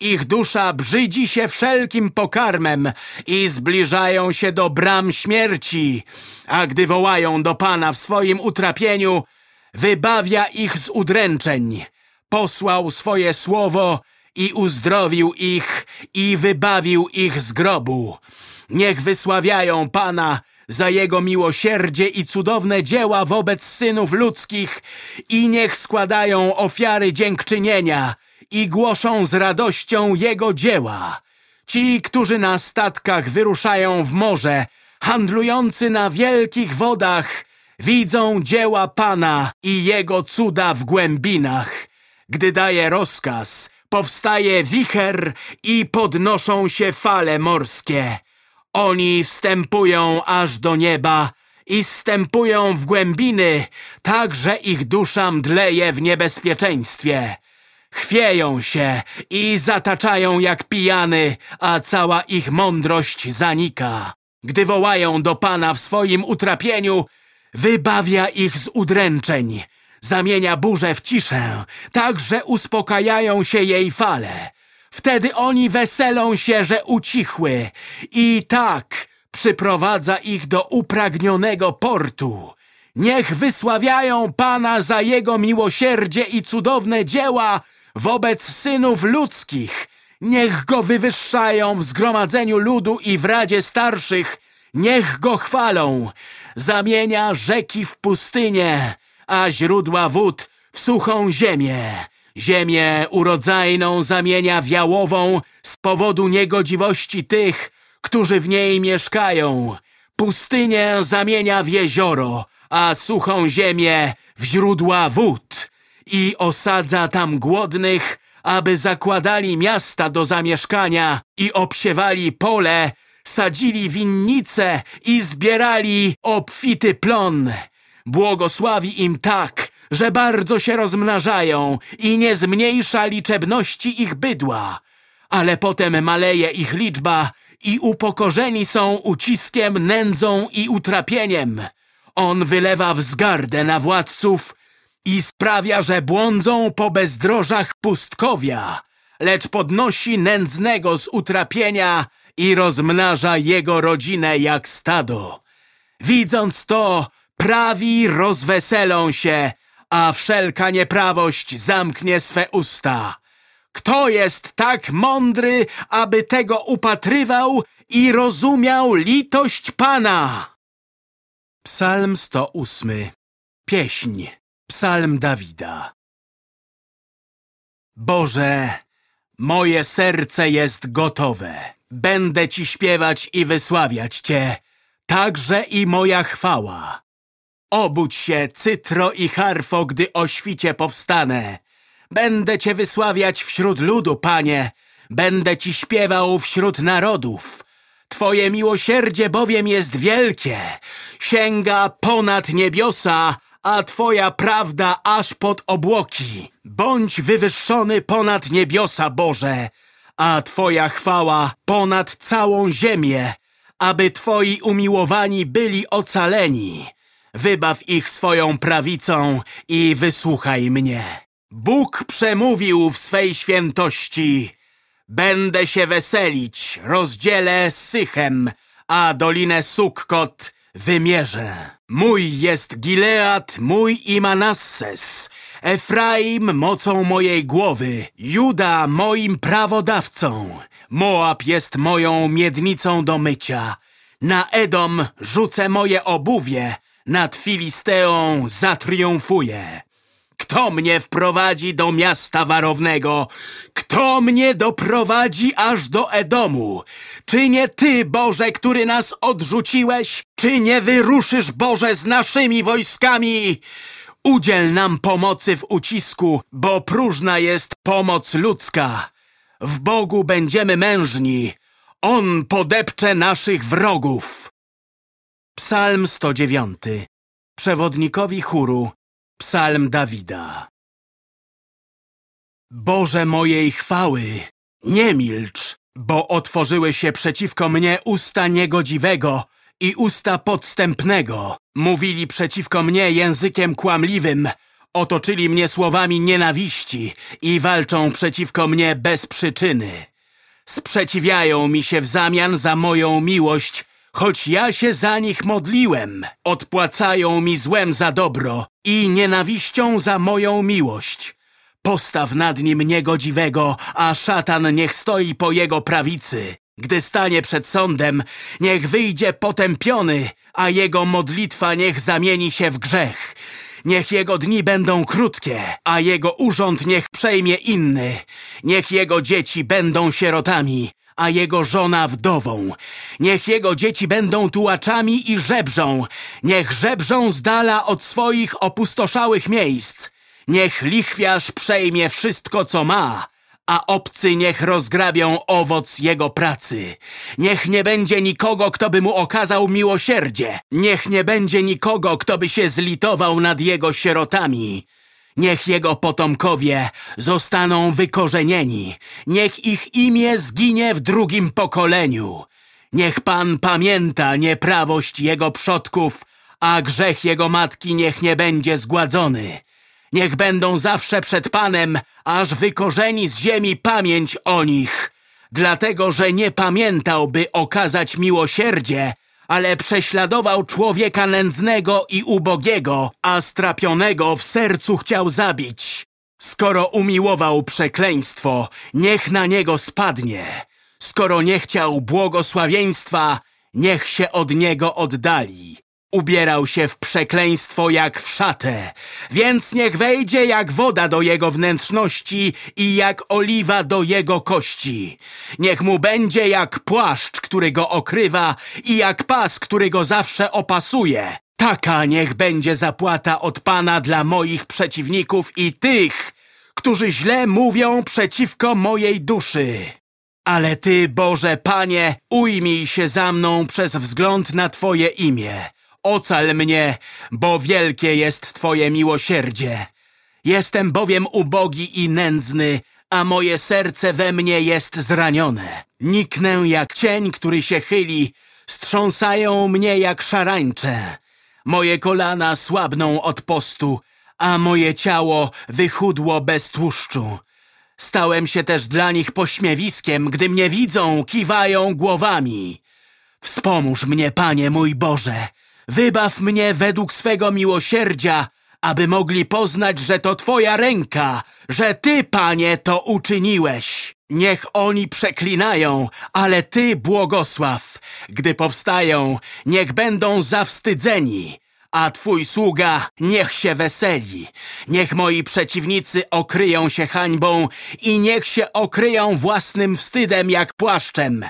Ich dusza brzydzi się wszelkim pokarmem i zbliżają się do bram śmierci. A gdy wołają do Pana w swoim utrapieniu, wybawia ich z udręczeń. Posłał swoje słowo i uzdrowił ich i wybawił ich z grobu. Niech wysławiają Pana za Jego miłosierdzie i cudowne dzieła wobec synów ludzkich i niech składają ofiary dziękczynienia i głoszą z radością Jego dzieła. Ci, którzy na statkach wyruszają w morze, handlujący na wielkich wodach, widzą dzieła Pana i Jego cuda w głębinach. Gdy daje rozkaz, powstaje wicher i podnoszą się fale morskie. Oni wstępują aż do nieba i wstępują w głębiny, tak że ich dusza mdleje w niebezpieczeństwie. Chwieją się i zataczają jak pijany, a cała ich mądrość zanika. Gdy wołają do Pana w swoim utrapieniu, wybawia ich z udręczeń. Zamienia burzę w ciszę, tak że uspokajają się jej fale. Wtedy oni weselą się, że ucichły i tak przyprowadza ich do upragnionego portu. Niech wysławiają Pana za Jego miłosierdzie i cudowne dzieła wobec synów ludzkich. Niech Go wywyższają w zgromadzeniu ludu i w Radzie Starszych. Niech Go chwalą. Zamienia rzeki w pustynię, a źródła wód w suchą ziemię. Ziemię urodzajną zamienia wiałową z powodu niegodziwości tych, którzy w niej mieszkają. Pustynię zamienia w jezioro, a suchą ziemię w źródła wód i osadza tam głodnych, aby zakładali miasta do zamieszkania i obsiewali pole, sadzili winnice i zbierali obfity plon. Błogosławi im tak, że bardzo się rozmnażają i nie zmniejsza liczebności ich bydła. Ale potem maleje ich liczba i upokorzeni są uciskiem, nędzą i utrapieniem. On wylewa wzgardę na władców i sprawia, że błądzą po bezdrożach pustkowia, lecz podnosi nędznego z utrapienia i rozmnaża jego rodzinę jak stado. Widząc to, prawi rozweselą się, a wszelka nieprawość zamknie swe usta. Kto jest tak mądry, aby tego upatrywał i rozumiał litość Pana? Psalm 108 Pieśń Psalm Dawida Boże, moje serce jest gotowe. Będę Ci śpiewać i wysławiać Cię, także i moja chwała. Obudź się, cytro i harfo, gdy o świcie powstanę. Będę Cię wysławiać wśród ludu, Panie. Będę Ci śpiewał wśród narodów. Twoje miłosierdzie bowiem jest wielkie. Sięga ponad niebiosa, a Twoja prawda aż pod obłoki. Bądź wywyższony ponad niebiosa, Boże, a Twoja chwała ponad całą ziemię, aby Twoi umiłowani byli ocaleni. Wybaw ich swoją prawicą i wysłuchaj mnie. Bóg przemówił w swej świętości. Będę się weselić, rozdzielę Sychem, a dolinę Sukkot wymierzę. Mój jest Gilead, mój i Manasses, Efraim mocą mojej głowy, Juda moim prawodawcą, Moab jest moją miednicą do mycia. Na Edom rzucę moje obuwie, nad Filisteą zatriumfuję. Kto mnie wprowadzi do miasta warownego? Kto mnie doprowadzi aż do Edomu? Czy nie Ty, Boże, który nas odrzuciłeś? Czy nie wyruszysz, Boże, z naszymi wojskami? Udziel nam pomocy w ucisku, bo próżna jest pomoc ludzka. W Bogu będziemy mężni. On podepcze naszych wrogów. Psalm 109. Przewodnikowi chóru Psalm Dawida Boże mojej chwały, nie milcz, bo otworzyły się przeciwko mnie usta niegodziwego i usta podstępnego. Mówili przeciwko mnie językiem kłamliwym, otoczyli mnie słowami nienawiści i walczą przeciwko mnie bez przyczyny. Sprzeciwiają mi się w zamian za moją miłość, choć ja się za nich modliłem. Odpłacają mi złem za dobro i nienawiścią za moją miłość. Postaw nad nim niegodziwego, a szatan niech stoi po jego prawicy. Gdy stanie przed sądem, niech wyjdzie potępiony, a jego modlitwa niech zamieni się w grzech. Niech jego dni będą krótkie, a jego urząd niech przejmie inny. Niech jego dzieci będą sierotami, a jego żona wdową. Niech jego dzieci będą tułaczami i żebrzą. Niech żebrzą z dala od swoich opustoszałych miejsc. Niech lichwiarz przejmie wszystko, co ma, a obcy niech rozgrabią owoc jego pracy. Niech nie będzie nikogo, kto by mu okazał miłosierdzie. Niech nie będzie nikogo, kto by się zlitował nad jego sierotami. Niech jego potomkowie zostaną wykorzenieni. Niech ich imię zginie w drugim pokoleniu. Niech Pan pamięta nieprawość jego przodków, a grzech jego matki niech nie będzie zgładzony. Niech będą zawsze przed Panem, aż wykorzeni z ziemi pamięć o nich. Dlatego, że nie pamiętał, by okazać miłosierdzie, ale prześladował człowieka nędznego i ubogiego, a strapionego w sercu chciał zabić. Skoro umiłował przekleństwo, niech na niego spadnie. Skoro nie chciał błogosławieństwa, niech się od niego oddali. Ubierał się w przekleństwo jak w szatę, więc niech wejdzie jak woda do jego wnętrzności i jak oliwa do jego kości. Niech mu będzie jak płaszcz, który go okrywa i jak pas, który go zawsze opasuje. Taka niech będzie zapłata od Pana dla moich przeciwników i tych, którzy źle mówią przeciwko mojej duszy. Ale Ty, Boże Panie, ujmij się za mną przez wzgląd na Twoje imię. Ocal mnie, bo wielkie jest Twoje miłosierdzie. Jestem bowiem ubogi i nędzny, a moje serce we mnie jest zranione. Niknę jak cień, który się chyli, strząsają mnie jak szarańcze. Moje kolana słabną od postu, a moje ciało wychudło bez tłuszczu. Stałem się też dla nich pośmiewiskiem, gdy mnie widzą, kiwają głowami. Wspomóż mnie, Panie mój Boże, Wybaw mnie według swego miłosierdzia, aby mogli poznać, że to Twoja ręka, że Ty, Panie, to uczyniłeś. Niech oni przeklinają, ale Ty błogosław. Gdy powstają, niech będą zawstydzeni, a Twój sługa niech się weseli. Niech moi przeciwnicy okryją się hańbą i niech się okryją własnym wstydem jak płaszczem.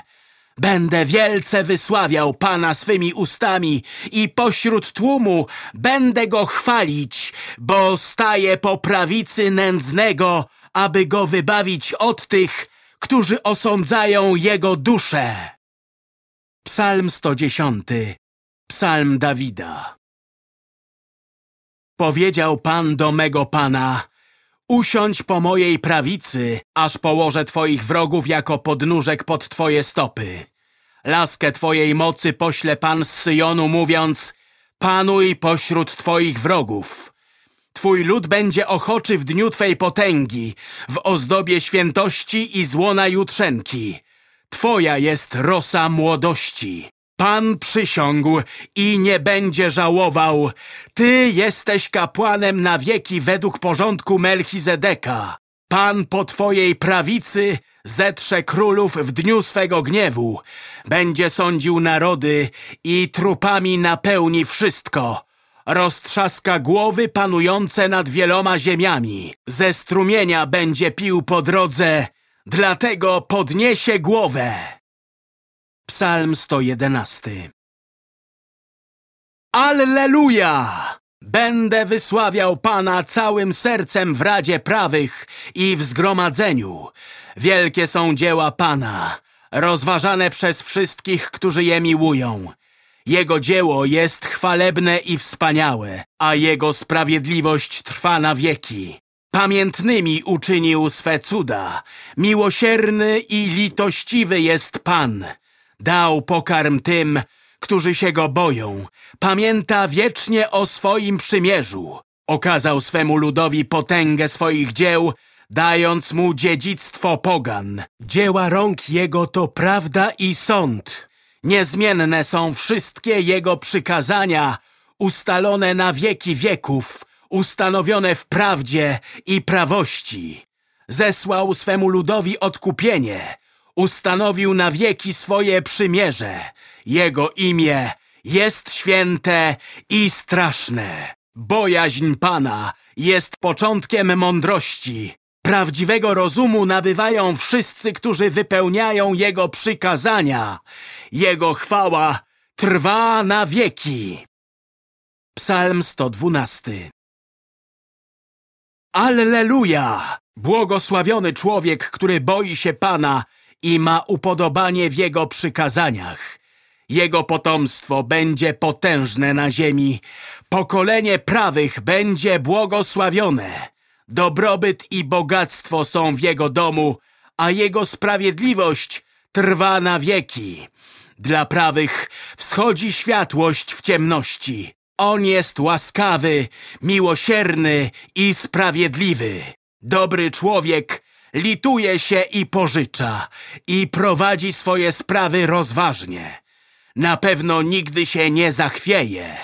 Będę wielce wysławiał Pana swymi ustami i pośród tłumu będę Go chwalić, bo staje po prawicy nędznego, aby Go wybawić od tych, którzy osądzają Jego duszę. Psalm 110 Psalm Dawida Powiedział Pan do mego Pana Usiądź po mojej prawicy, aż położę Twoich wrogów jako podnóżek pod Twoje stopy. Laskę Twojej mocy pośle Pan z Syjonu, mówiąc panuj pośród twoich wrogów. Twój lud będzie ochoczy w dniu Twej potęgi, w ozdobie świętości i złona jutrzenki. Twoja jest rosa młodości. Pan przysiągł i nie będzie żałował. Ty jesteś kapłanem na wieki według porządku Melchizedeka. Pan po Twojej prawicy zetrze królów w dniu swego gniewu. Będzie sądził narody i trupami napełni wszystko. Roztrzaska głowy panujące nad wieloma ziemiami. Ze strumienia będzie pił po drodze, dlatego podniesie głowę. Psalm 111 Alleluja! Będę wysławiał Pana całym sercem w Radzie Prawych i w zgromadzeniu. Wielkie są dzieła Pana, rozważane przez wszystkich, którzy je miłują. Jego dzieło jest chwalebne i wspaniałe, a Jego sprawiedliwość trwa na wieki. Pamiętnymi uczynił swe cuda. Miłosierny i litościwy jest Pan. Dał pokarm tym, którzy się Go boją. Pamięta wiecznie o swoim przymierzu. Okazał swemu ludowi potęgę swoich dzieł, dając mu dziedzictwo pogan. Dzieła rąk Jego to prawda i sąd. Niezmienne są wszystkie Jego przykazania, ustalone na wieki wieków, ustanowione w prawdzie i prawości. Zesłał swemu ludowi odkupienie, ustanowił na wieki swoje przymierze. Jego imię jest święte i straszne. Bojaźń Pana jest początkiem mądrości. Prawdziwego rozumu nabywają wszyscy, którzy wypełniają Jego przykazania. Jego chwała trwa na wieki. Psalm 112 Alleluja! Błogosławiony człowiek, który boi się Pana i ma upodobanie w Jego przykazaniach. Jego potomstwo będzie potężne na ziemi. Pokolenie prawych będzie błogosławione. Dobrobyt i bogactwo są w Jego domu, a Jego sprawiedliwość trwa na wieki. Dla prawych wschodzi światłość w ciemności. On jest łaskawy, miłosierny i sprawiedliwy. Dobry człowiek lituje się i pożycza i prowadzi swoje sprawy rozważnie. Na pewno nigdy się nie zachwieje.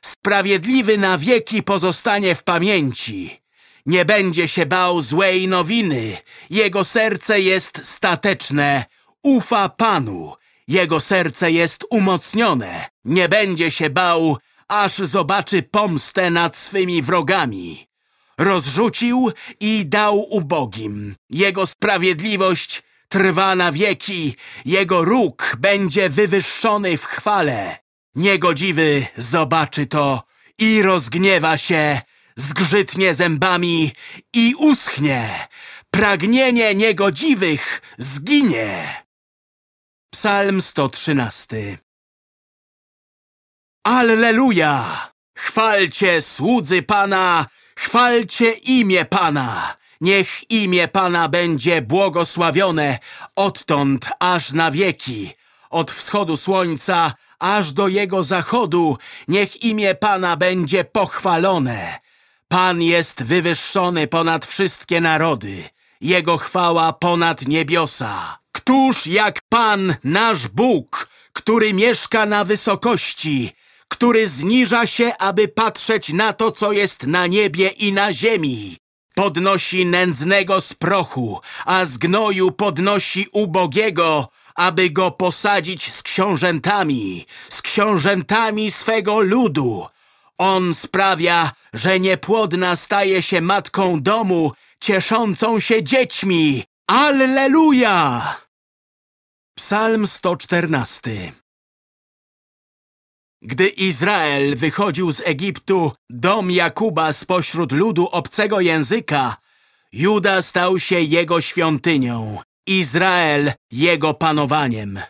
Sprawiedliwy na wieki pozostanie w pamięci. Nie będzie się bał złej nowiny. Jego serce jest stateczne. Ufa Panu. Jego serce jest umocnione. Nie będzie się bał, aż zobaczy pomstę nad swymi wrogami. Rozrzucił i dał ubogim. Jego sprawiedliwość trwa na wieki. Jego róg będzie wywyższony w chwale. Niegodziwy zobaczy to i rozgniewa się, zgrzytnie zębami i uschnie. Pragnienie niegodziwych zginie. Psalm 113 Alleluja! Chwalcie słudzy Pana, chwalcie imię Pana. Niech imię Pana będzie błogosławione odtąd aż na wieki. Od wschodu słońca aż do jego zachodu niech imię Pana będzie pochwalone. Pan jest wywyższony ponad wszystkie narody. Jego chwała ponad niebiosa. Któż jak Pan, nasz Bóg, który mieszka na wysokości, który zniża się, aby patrzeć na to, co jest na niebie i na ziemi. Podnosi nędznego z prochu, a z gnoju podnosi ubogiego, aby go posadzić z książętami, z książętami swego ludu. On sprawia, że niepłodna staje się matką domu, cieszącą się dziećmi. Alleluja! Psalm 114 Gdy Izrael wychodził z Egiptu, dom Jakuba spośród ludu obcego języka, Juda stał się jego świątynią, Izrael jego panowaniem.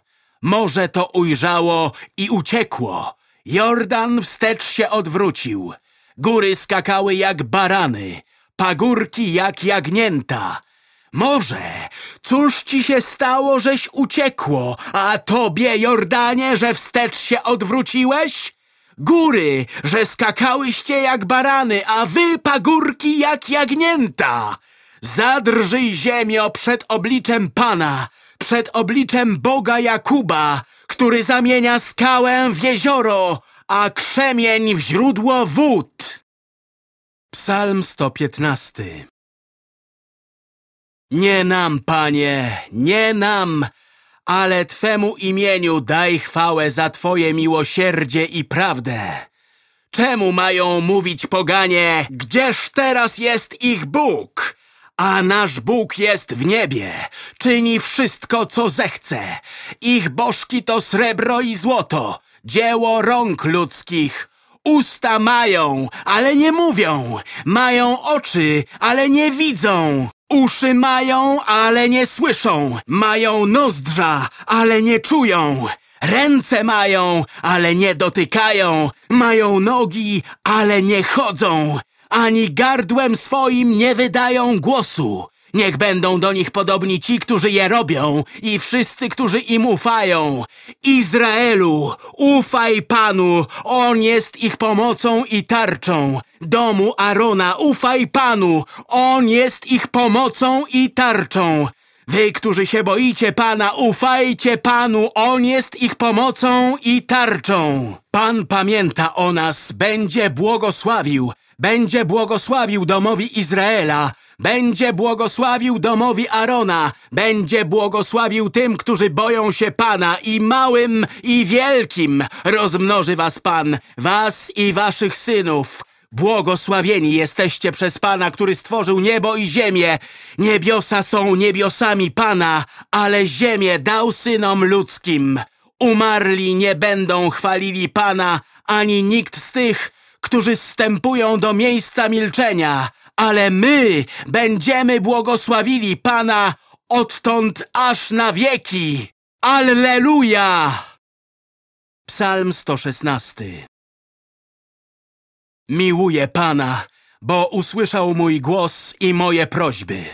Morze to ujrzało i uciekło. Jordan wstecz się odwrócił. Góry skakały jak barany, pagórki jak jagnięta. Morze, cóż ci się stało, żeś uciekło, a tobie, Jordanie, że wstecz się odwróciłeś? góry, że skakałyście jak barany, a wy pagórki jak jagnięta. Zadrżyj ziemio przed obliczem Pana, przed obliczem Boga Jakuba, który zamienia skałę w jezioro, a krzemień w źródło wód. Psalm 115 Nie nam, Panie, nie nam, ale Twemu imieniu daj chwałę za Twoje miłosierdzie i prawdę. Czemu mają mówić poganie, gdzież teraz jest ich Bóg? A nasz Bóg jest w niebie, czyni wszystko, co zechce. Ich bożki to srebro i złoto, dzieło rąk ludzkich. Usta mają, ale nie mówią. Mają oczy, ale nie widzą. Uszy mają, ale nie słyszą. Mają nozdrza, ale nie czują. Ręce mają, ale nie dotykają. Mają nogi, ale nie chodzą. Ani gardłem swoim nie wydają głosu. Niech będą do nich podobni ci, którzy je robią i wszyscy, którzy im ufają. Izraelu, ufaj Panu, On jest ich pomocą i tarczą. Domu Arona, ufaj Panu, On jest ich pomocą i tarczą. Wy, którzy się boicie Pana, ufajcie Panu, On jest ich pomocą i tarczą. Pan pamięta o nas, będzie błogosławił, będzie błogosławił domowi Izraela, będzie błogosławił domowi Arona, będzie błogosławił tym, którzy boją się Pana i małym i wielkim. Rozmnoży was Pan, was i waszych synów. Błogosławieni jesteście przez Pana, który stworzył niebo i ziemię. Niebiosa są niebiosami Pana, ale ziemię dał synom ludzkim. Umarli nie będą chwalili Pana, ani nikt z tych, którzy zstępują do miejsca milczenia, ale my będziemy błogosławili Pana odtąd aż na wieki. Alleluja! Psalm 116 Miłuję Pana, bo usłyszał mój głos i moje prośby.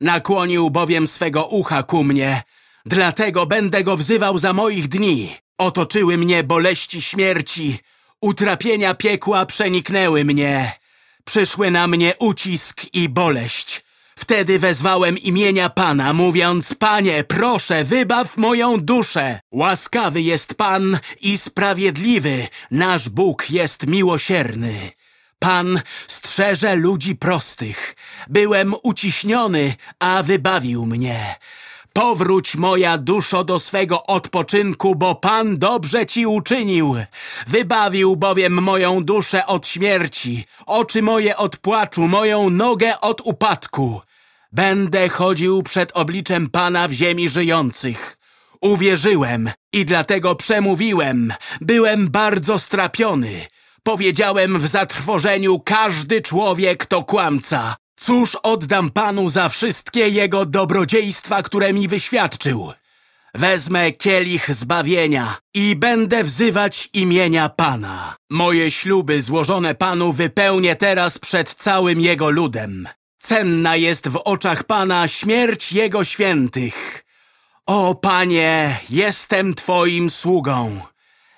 Nakłonił bowiem swego ucha ku mnie, dlatego będę go wzywał za moich dni. Otoczyły mnie boleści śmierci, utrapienia piekła przeniknęły mnie. Przyszły na mnie ucisk i boleść. Wtedy wezwałem imienia Pana, mówiąc, Panie, proszę, wybaw moją duszę. Łaskawy jest Pan i sprawiedliwy, nasz Bóg jest miłosierny. Pan strzeże ludzi prostych. Byłem uciśniony, a wybawił mnie. Powróć moja duszo do swego odpoczynku, bo Pan dobrze ci uczynił. Wybawił bowiem moją duszę od śmierci, oczy moje od płaczu, moją nogę od upadku. Będę chodził przed obliczem Pana w ziemi żyjących. Uwierzyłem i dlatego przemówiłem. Byłem bardzo strapiony. Powiedziałem w zatrwożeniu, każdy człowiek to kłamca. Cóż oddam Panu za wszystkie Jego dobrodziejstwa, które mi wyświadczył? Wezmę kielich zbawienia i będę wzywać imienia Pana. Moje śluby złożone Panu wypełnię teraz przed całym Jego ludem. Cenna jest w oczach Pana śmierć Jego świętych. O Panie, jestem Twoim sługą.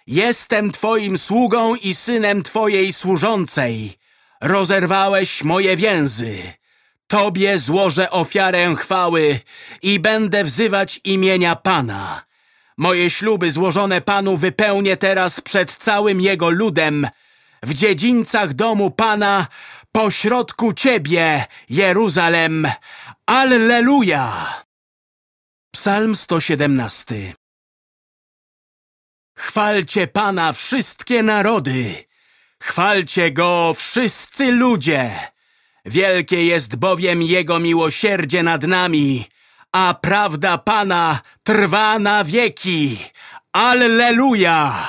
Jestem Twoim sługą i synem Twojej służącej. Rozerwałeś moje więzy. Tobie złożę ofiarę chwały i będę wzywać imienia Pana. Moje śluby złożone Panu wypełnię teraz przed całym Jego ludem, w dziedzińcach domu Pana, pośrodku Ciebie, Jeruzalem. Alleluja! Psalm 117 Chwalcie Pana wszystkie narody, chwalcie Go wszyscy ludzie. Wielkie jest bowiem Jego miłosierdzie nad nami, a prawda Pana trwa na wieki. Alleluja!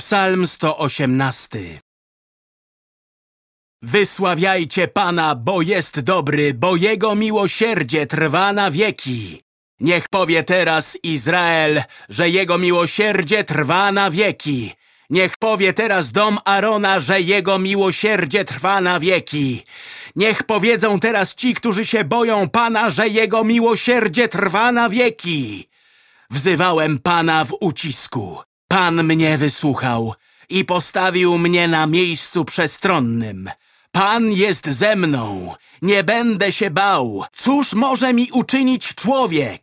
Psalm 118 Wysławiajcie Pana, bo jest dobry, bo Jego miłosierdzie trwa na wieki. Niech powie teraz Izrael, że Jego miłosierdzie trwa na wieki. Niech powie teraz dom Arona, że jego miłosierdzie trwa na wieki. Niech powiedzą teraz ci, którzy się boją Pana, że jego miłosierdzie trwa na wieki. Wzywałem Pana w ucisku. Pan mnie wysłuchał. i postawił mnie na miejscu przestronnym. Pan jest ze mną, nie będę się bał. Cóż może mi uczynić człowiek?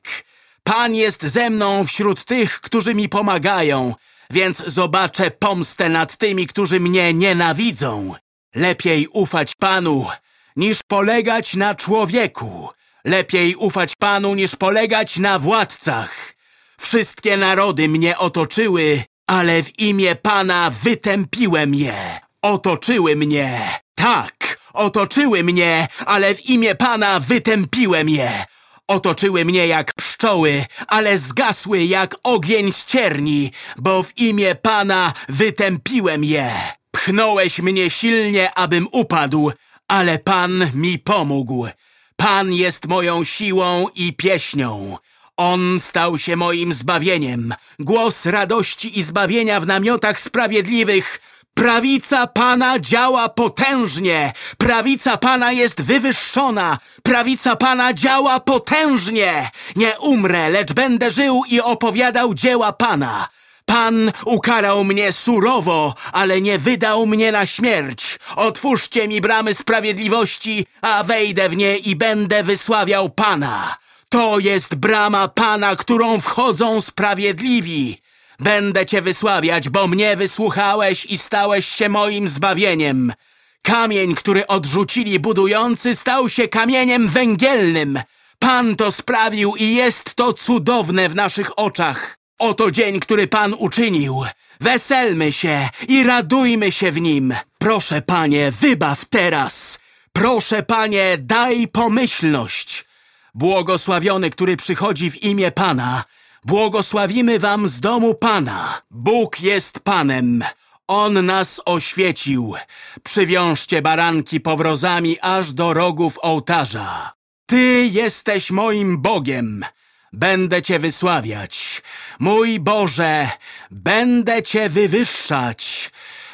Pan jest ze mną wśród tych, którzy mi pomagają, więc zobaczę pomstę nad tymi, którzy mnie nienawidzą. Lepiej ufać Panu, niż polegać na człowieku. Lepiej ufać Panu, niż polegać na władcach. Wszystkie narody mnie otoczyły, ale w imię Pana wytępiłem je. Otoczyły mnie. Tak, otoczyły mnie, ale w imię Pana wytępiłem je. Otoczyły mnie jak pszczoły, ale zgasły jak ogień z cierni, bo w imię Pana wytępiłem je. Pchnąłeś mnie silnie, abym upadł, ale Pan mi pomógł. Pan jest moją siłą i pieśnią. On stał się moim zbawieniem. Głos radości i zbawienia w namiotach sprawiedliwych. Prawica Pana działa potężnie. Prawica Pana jest wywyższona. Prawica Pana działa potężnie. Nie umrę, lecz będę żył i opowiadał dzieła Pana. Pan ukarał mnie surowo, ale nie wydał mnie na śmierć. Otwórzcie mi bramy sprawiedliwości, a wejdę w nie i będę wysławiał Pana. To jest brama Pana, którą wchodzą sprawiedliwi. Będę Cię wysławiać, bo mnie wysłuchałeś i stałeś się moim zbawieniem. Kamień, który odrzucili budujący, stał się kamieniem węgielnym. Pan to sprawił i jest to cudowne w naszych oczach. Oto dzień, który Pan uczynił. Weselmy się i radujmy się w nim. Proszę, Panie, wybaw teraz. Proszę, Panie, daj pomyślność. Błogosławiony, który przychodzi w imię Pana. Błogosławimy wam z domu Pana. Bóg jest Panem. On nas oświecił. Przywiążcie baranki powrozami aż do rogów ołtarza. Ty jesteś moim Bogiem. Będę Cię wysławiać. Mój Boże, będę Cię wywyższać.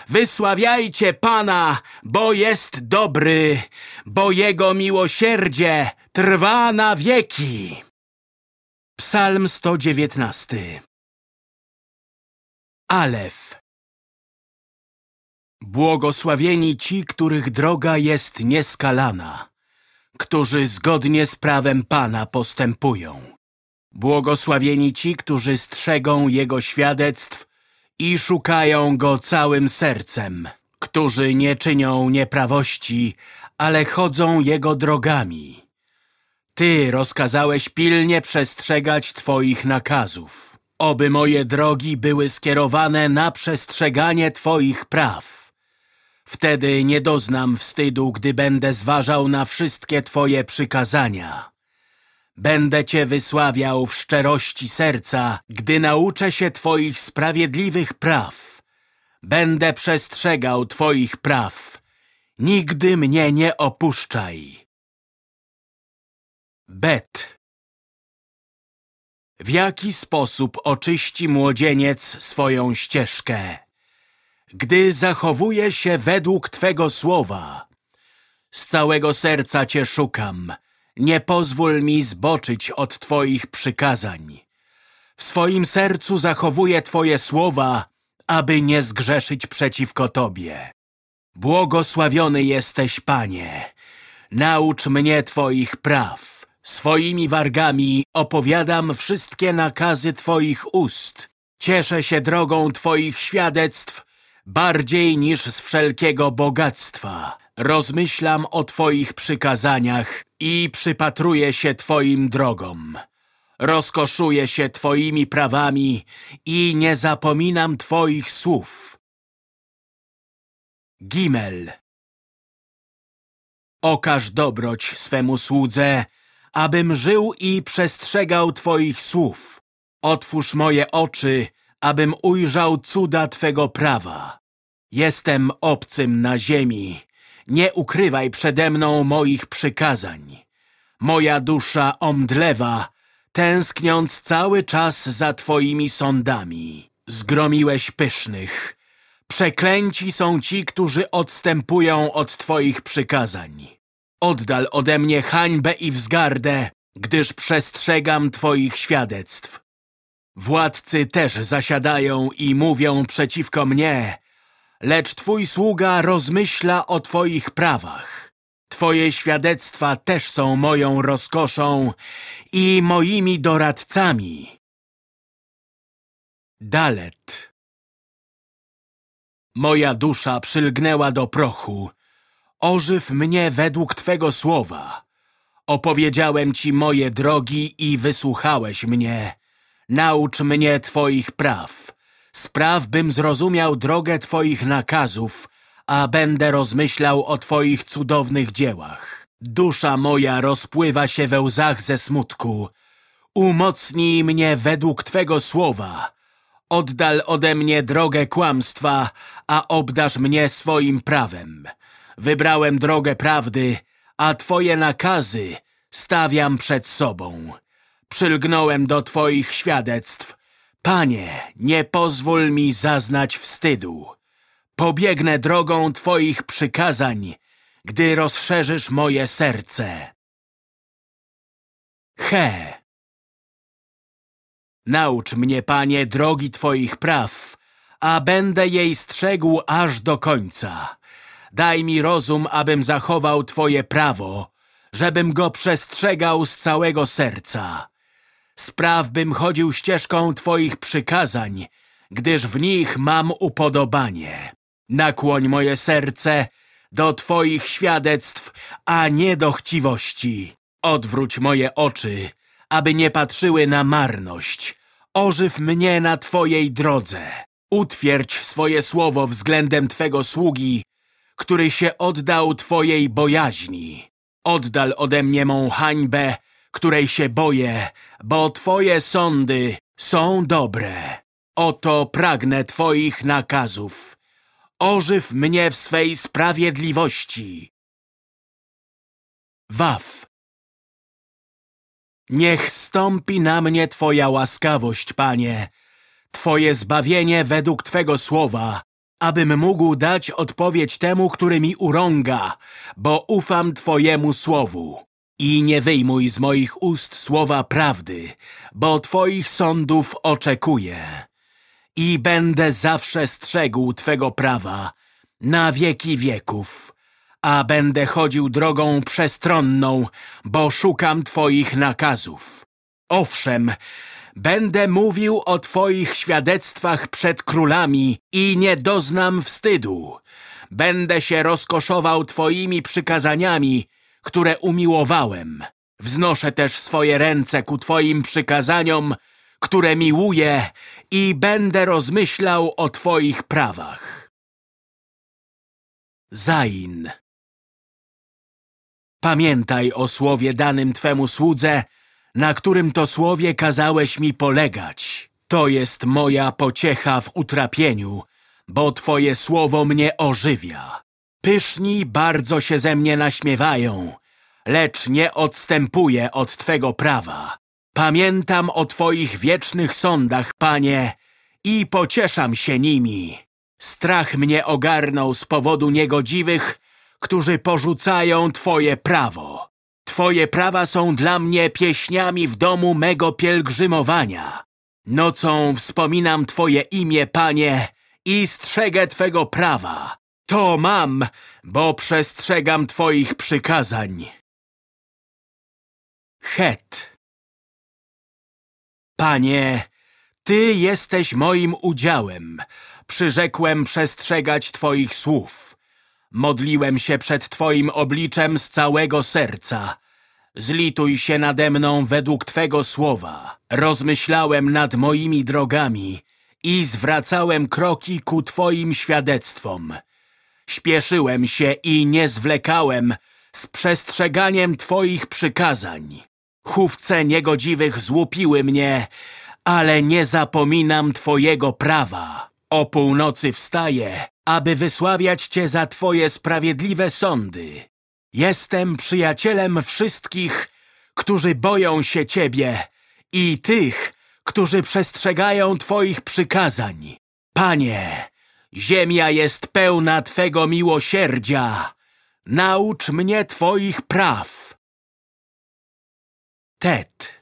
Wysławiajcie Pana, bo jest dobry, bo Jego miłosierdzie trwa na wieki. Psalm 119 Alef Błogosławieni ci, których droga jest nieskalana, którzy zgodnie z prawem Pana postępują. Błogosławieni ci, którzy strzegą Jego świadectw i szukają Go całym sercem, którzy nie czynią nieprawości, ale chodzą Jego drogami. Ty rozkazałeś pilnie przestrzegać Twoich nakazów. Oby moje drogi były skierowane na przestrzeganie Twoich praw. Wtedy nie doznam wstydu, gdy będę zważał na wszystkie Twoje przykazania. Będę Cię wysławiał w szczerości serca, gdy nauczę się Twoich sprawiedliwych praw. Będę przestrzegał Twoich praw. Nigdy mnie nie opuszczaj. Bet W jaki sposób oczyści młodzieniec swoją ścieżkę? Gdy zachowuje się według Twego słowa. Z całego serca Cię szukam. Nie pozwól mi zboczyć od Twoich przykazań. W swoim sercu zachowuję Twoje słowa, aby nie zgrzeszyć przeciwko Tobie. Błogosławiony jesteś, Panie. Naucz mnie Twoich praw. Swoimi wargami opowiadam wszystkie nakazy Twoich ust. Cieszę się drogą Twoich świadectw bardziej niż z wszelkiego bogactwa. Rozmyślam o Twoich przykazaniach i przypatruję się Twoim drogom. Rozkoszuję się Twoimi prawami i nie zapominam Twoich słów. Gimel Okaż dobroć swemu słudze, abym żył i przestrzegał Twoich słów. Otwórz moje oczy, abym ujrzał cuda Twego prawa. Jestem obcym na ziemi. Nie ukrywaj przede mną moich przykazań. Moja dusza omdlewa, tęskniąc cały czas za Twoimi sądami. Zgromiłeś pysznych. Przeklęci są ci, którzy odstępują od Twoich przykazań. Oddal ode mnie hańbę i wzgardę, gdyż przestrzegam Twoich świadectw. Władcy też zasiadają i mówią przeciwko mnie, lecz Twój sługa rozmyśla o Twoich prawach. Twoje świadectwa też są moją rozkoszą i moimi doradcami. Dalet Moja dusza przylgnęła do prochu. Ożyw mnie według Twego słowa. Opowiedziałem Ci moje drogi i wysłuchałeś mnie. Naucz mnie Twoich praw. Spraw, bym zrozumiał drogę Twoich nakazów, a będę rozmyślał o Twoich cudownych dziełach. Dusza moja rozpływa się we łzach ze smutku. Umocnij mnie według Twego słowa. Oddal ode mnie drogę kłamstwa, a obdasz mnie swoim prawem. Wybrałem drogę prawdy, a Twoje nakazy stawiam przed sobą. Przylgnąłem do Twoich świadectw. Panie, nie pozwól mi zaznać wstydu. Pobiegnę drogą Twoich przykazań, gdy rozszerzysz moje serce. He. Naucz mnie, Panie, drogi Twoich praw, a będę jej strzegł aż do końca. Daj mi rozum, abym zachował Twoje prawo, żebym go przestrzegał z całego serca. Spraw, bym chodził ścieżką Twoich przykazań, gdyż w nich mam upodobanie. Nakłoń moje serce do Twoich świadectw, a nie do chciwości. Odwróć moje oczy, aby nie patrzyły na marność. Ożyw mnie na Twojej drodze. Utwierdź swoje słowo względem Twego sługi, który się oddał Twojej bojaźni. Oddal ode mnie mą hańbę, której się boję, bo Twoje sądy są dobre. Oto pragnę Twoich nakazów. Ożyw mnie w swej sprawiedliwości. Waw. Niech stąpi na mnie Twoja łaskawość, Panie, Twoje zbawienie według Twego słowa, abym mógł dać odpowiedź temu, który mi urąga, bo ufam Twojemu słowu. I nie wyjmuj z moich ust słowa prawdy, bo Twoich sądów oczekuję. I będę zawsze strzegł Twego prawa na wieki wieków, a będę chodził drogą przestronną, bo szukam Twoich nakazów. Owszem, będę mówił o Twoich świadectwach przed królami i nie doznam wstydu. Będę się rozkoszował Twoimi przykazaniami, które umiłowałem. Wznoszę też swoje ręce ku Twoim przykazaniom, które miłuję i będę rozmyślał o Twoich prawach. Zain Pamiętaj o słowie danym Twemu słudze, na którym to słowie kazałeś mi polegać. To jest moja pociecha w utrapieniu, bo Twoje słowo mnie ożywia. Pyszni bardzo się ze mnie naśmiewają, lecz nie odstępuję od Twego prawa. Pamiętam o Twoich wiecznych sądach, Panie, i pocieszam się nimi. Strach mnie ogarnął z powodu niegodziwych, którzy porzucają Twoje prawo. Twoje prawa są dla mnie pieśniami w domu mego pielgrzymowania. Nocą wspominam Twoje imię, Panie, i strzegę Twego prawa. To mam, bo przestrzegam Twoich przykazań. Het Panie, Ty jesteś moim udziałem. Przyrzekłem przestrzegać Twoich słów. Modliłem się przed Twoim obliczem z całego serca. Zlituj się nade mną według Twego słowa. Rozmyślałem nad moimi drogami i zwracałem kroki ku Twoim świadectwom. Śpieszyłem się i nie zwlekałem z przestrzeganiem Twoich przykazań. Chówce niegodziwych złupiły mnie, ale nie zapominam Twojego prawa. O północy wstaję, aby wysławiać Cię za Twoje sprawiedliwe sądy. Jestem przyjacielem wszystkich, którzy boją się Ciebie i tych, którzy przestrzegają Twoich przykazań. Panie, ziemia jest pełna Twego miłosierdzia. Naucz mnie Twoich praw. Tet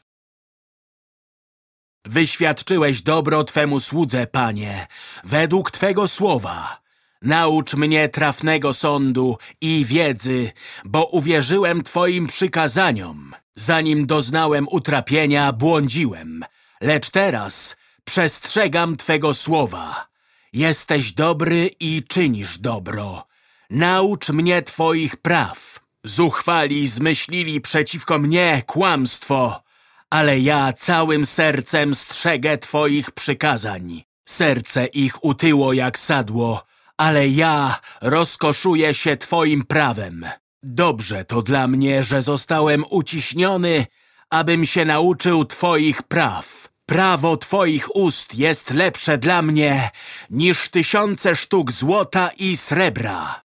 Wyświadczyłeś dobro Twemu słudze, Panie, według Twego słowa. Naucz mnie trafnego sądu i wiedzy, bo uwierzyłem Twoim przykazaniom. Zanim doznałem utrapienia, błądziłem, lecz teraz przestrzegam Twego słowa. Jesteś dobry i czynisz dobro. Naucz mnie Twoich praw. Zuchwali zmyślili przeciwko mnie kłamstwo, ale ja całym sercem strzegę Twoich przykazań. Serce ich utyło jak sadło, ale ja rozkoszuję się Twoim prawem. Dobrze to dla mnie, że zostałem uciśniony, abym się nauczył Twoich praw. Prawo Twoich ust jest lepsze dla mnie niż tysiące sztuk złota i srebra.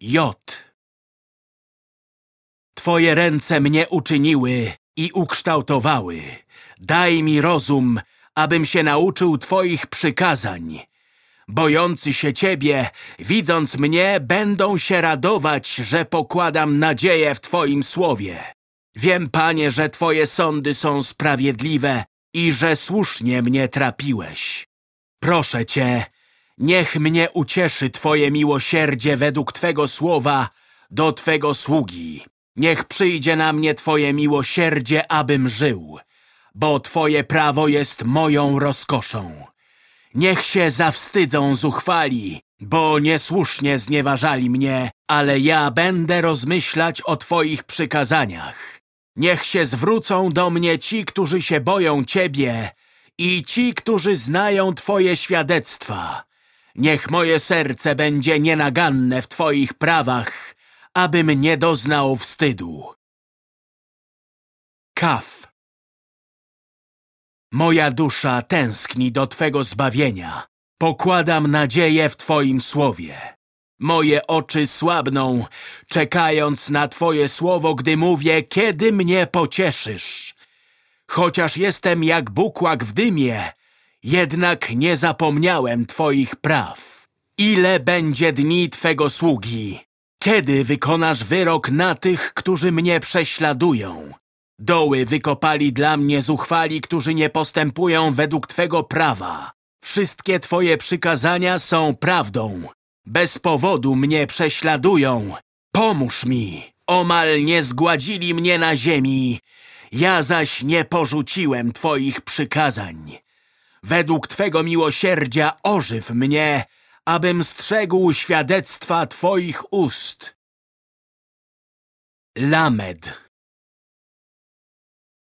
J. Twoje ręce mnie uczyniły i ukształtowały. Daj mi rozum, abym się nauczył Twoich przykazań. Bojący się Ciebie, widząc mnie, będą się radować, że pokładam nadzieję w Twoim słowie. Wiem, Panie, że Twoje sądy są sprawiedliwe i że słusznie mnie trapiłeś. Proszę Cię, niech mnie ucieszy Twoje miłosierdzie według Twego słowa do Twego sługi. Niech przyjdzie na mnie Twoje miłosierdzie, abym żył, bo Twoje prawo jest moją rozkoszą. Niech się zawstydzą zuchwali, bo niesłusznie znieważali mnie, ale ja będę rozmyślać o Twoich przykazaniach. Niech się zwrócą do mnie ci, którzy się boją Ciebie i ci, którzy znają Twoje świadectwa. Niech moje serce będzie nienaganne w Twoich prawach, abym nie doznał wstydu. Kaf Moja dusza tęskni do Twego zbawienia. Pokładam nadzieję w Twoim słowie. Moje oczy słabną, czekając na Twoje słowo, gdy mówię, kiedy mnie pocieszysz. Chociaż jestem jak bukłak w dymie, jednak nie zapomniałem Twoich praw. Ile będzie dni Twego sługi? Kiedy wykonasz wyrok na tych, którzy mnie prześladują? Doły wykopali dla mnie zuchwali, którzy nie postępują według Twego prawa. Wszystkie Twoje przykazania są prawdą. Bez powodu mnie prześladują. Pomóż mi. Omal nie zgładzili mnie na ziemi. Ja zaś nie porzuciłem Twoich przykazań. Według Twego miłosierdzia ożyw mnie, abym strzegł świadectwa Twoich ust. Lamed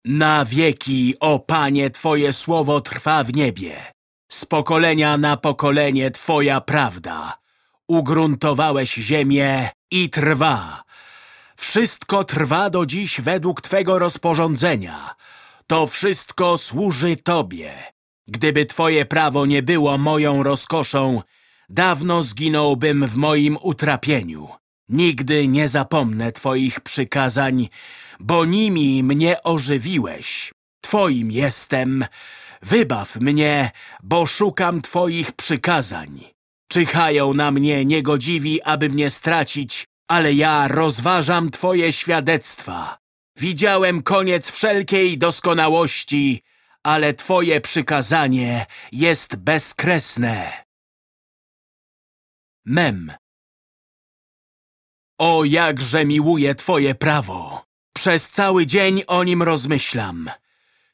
Na wieki, o Panie, Twoje słowo trwa w niebie. Z pokolenia na pokolenie Twoja prawda. Ugruntowałeś ziemię i trwa. Wszystko trwa do dziś według Twego rozporządzenia. To wszystko służy Tobie. Gdyby Twoje prawo nie było moją rozkoszą, dawno zginąłbym w moim utrapieniu. Nigdy nie zapomnę Twoich przykazań, bo nimi mnie ożywiłeś. Twoim jestem. Wybaw mnie, bo szukam Twoich przykazań. Czyhają na mnie niegodziwi, aby mnie stracić, ale ja rozważam Twoje świadectwa. Widziałem koniec wszelkiej doskonałości, ale Twoje przykazanie jest bezkresne. Mem O jakże miłuję Twoje prawo! Przez cały dzień o nim rozmyślam.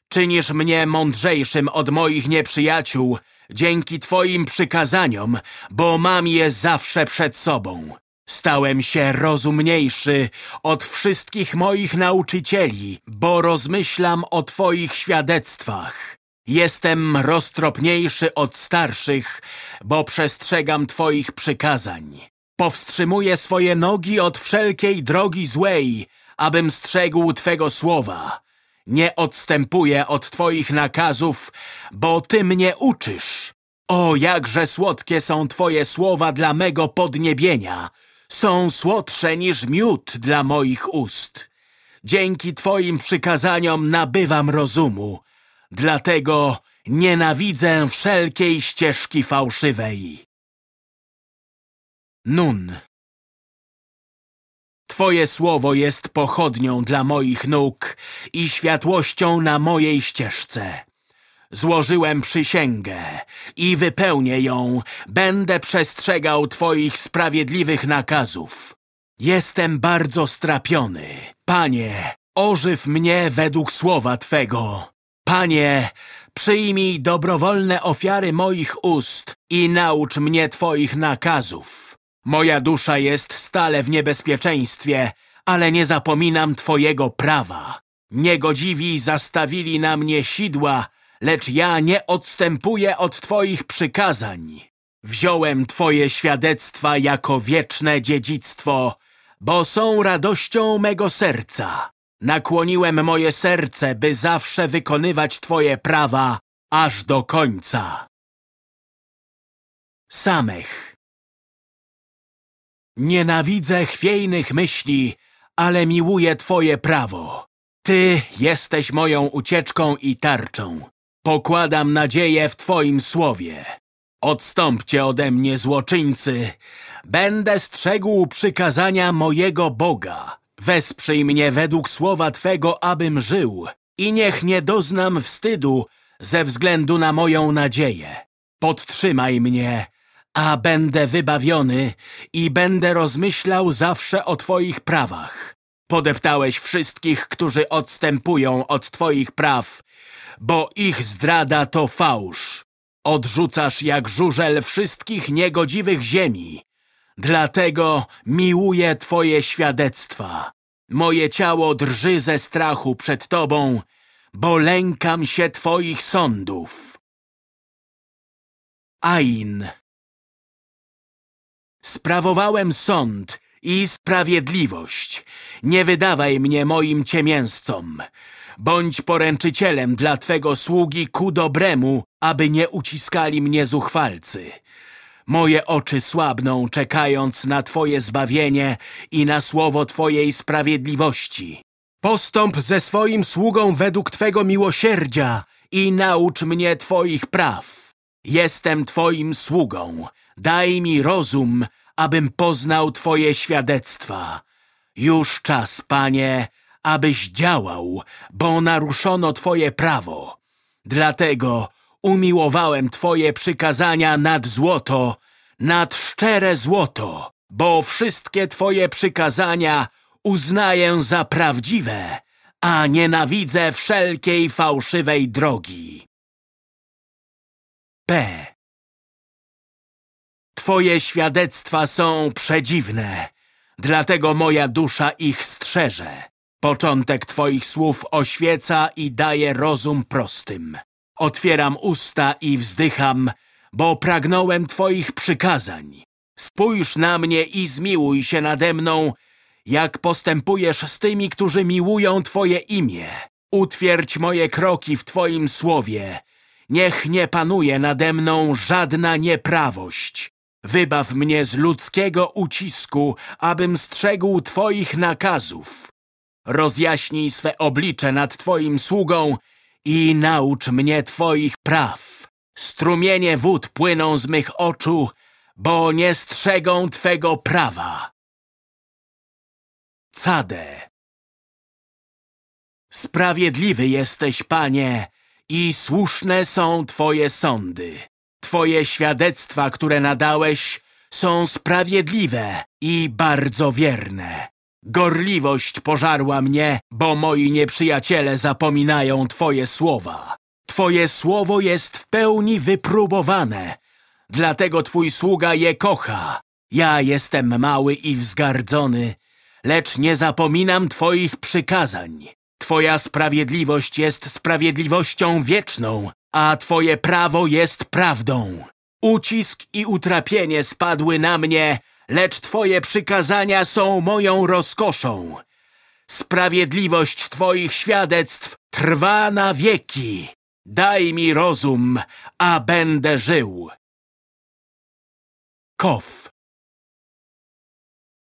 Czynisz mnie mądrzejszym od moich nieprzyjaciół dzięki Twoim przykazaniom, bo mam je zawsze przed sobą. Stałem się rozumniejszy od wszystkich moich nauczycieli, bo rozmyślam o Twoich świadectwach. Jestem roztropniejszy od starszych, bo przestrzegam Twoich przykazań. Powstrzymuję swoje nogi od wszelkiej drogi złej, abym strzegł Twego słowa. Nie odstępuję od Twoich nakazów, bo Ty mnie uczysz. O, jakże słodkie są Twoje słowa dla mego podniebienia. Są słodsze niż miód dla moich ust. Dzięki Twoim przykazaniom nabywam rozumu. Dlatego nienawidzę wszelkiej ścieżki fałszywej. Nun Twoje słowo jest pochodnią dla moich nóg i światłością na mojej ścieżce. Złożyłem przysięgę i wypełnię ją. Będę przestrzegał Twoich sprawiedliwych nakazów. Jestem bardzo strapiony. Panie, ożyw mnie według słowa Twego. Panie, przyjmij dobrowolne ofiary moich ust i naucz mnie Twoich nakazów. Moja dusza jest stale w niebezpieczeństwie, ale nie zapominam Twojego prawa. Niegodziwi zastawili na mnie sidła, lecz ja nie odstępuję od Twoich przykazań. Wziąłem Twoje świadectwa jako wieczne dziedzictwo, bo są radością mego serca. Nakłoniłem moje serce, by zawsze wykonywać Twoje prawa, aż do końca. Samech Nienawidzę chwiejnych myśli, ale miłuję Twoje prawo. Ty jesteś moją ucieczką i tarczą. Pokładam nadzieję w Twoim słowie. Odstąpcie ode mnie, złoczyńcy. Będę strzegł przykazania mojego Boga. Wesprzyj mnie według słowa Twego, abym żył i niech nie doznam wstydu ze względu na moją nadzieję. Podtrzymaj mnie, a będę wybawiony i będę rozmyślał zawsze o Twoich prawach. Podeptałeś wszystkich, którzy odstępują od Twoich praw, bo ich zdrada to fałsz. Odrzucasz jak żużel wszystkich niegodziwych ziemi. Dlatego miłuję Twoje świadectwa. Moje ciało drży ze strachu przed Tobą, bo lękam się Twoich sądów. Ain Sprawowałem sąd i sprawiedliwość. Nie wydawaj mnie moim ciemięzcom. Bądź poręczycielem dla Twego sługi ku dobremu, aby nie uciskali mnie zuchwalcy. Moje oczy słabną, czekając na Twoje zbawienie i na słowo Twojej sprawiedliwości. Postąp ze swoim sługą według Twego miłosierdzia i naucz mnie Twoich praw. Jestem Twoim sługą. Daj mi rozum, abym poznał Twoje świadectwa. Już czas, Panie, abyś działał, bo naruszono Twoje prawo. Dlatego umiłowałem Twoje przykazania nad złoto, nad szczere złoto, bo wszystkie Twoje przykazania uznaję za prawdziwe, a nienawidzę wszelkiej fałszywej drogi. P. Twoje świadectwa są przedziwne, dlatego moja dusza ich strzeże. Początek Twoich słów oświeca i daje rozum prostym. Otwieram usta i wzdycham, bo pragnąłem Twoich przykazań. Spójrz na mnie i zmiłuj się nade mną, jak postępujesz z tymi, którzy miłują Twoje imię. Utwierdź moje kroki w Twoim słowie. Niech nie panuje nade mną żadna nieprawość. Wybaw mnie z ludzkiego ucisku, abym strzegł Twoich nakazów. Rozjaśnij swe oblicze nad Twoim sługą i naucz mnie Twoich praw. Strumienie wód płyną z mych oczu, bo nie strzegą Twego prawa. Cade Sprawiedliwy jesteś, Panie, i słuszne są Twoje sądy. Twoje świadectwa, które nadałeś, są sprawiedliwe i bardzo wierne. Gorliwość pożarła mnie, bo moi nieprzyjaciele zapominają Twoje słowa. Twoje słowo jest w pełni wypróbowane, dlatego Twój sługa je kocha. Ja jestem mały i wzgardzony, lecz nie zapominam Twoich przykazań. Twoja sprawiedliwość jest sprawiedliwością wieczną, a Twoje prawo jest prawdą. Ucisk i utrapienie spadły na mnie, lecz Twoje przykazania są moją rozkoszą. Sprawiedliwość Twoich świadectw trwa na wieki. Daj mi rozum, a będę żył. Kof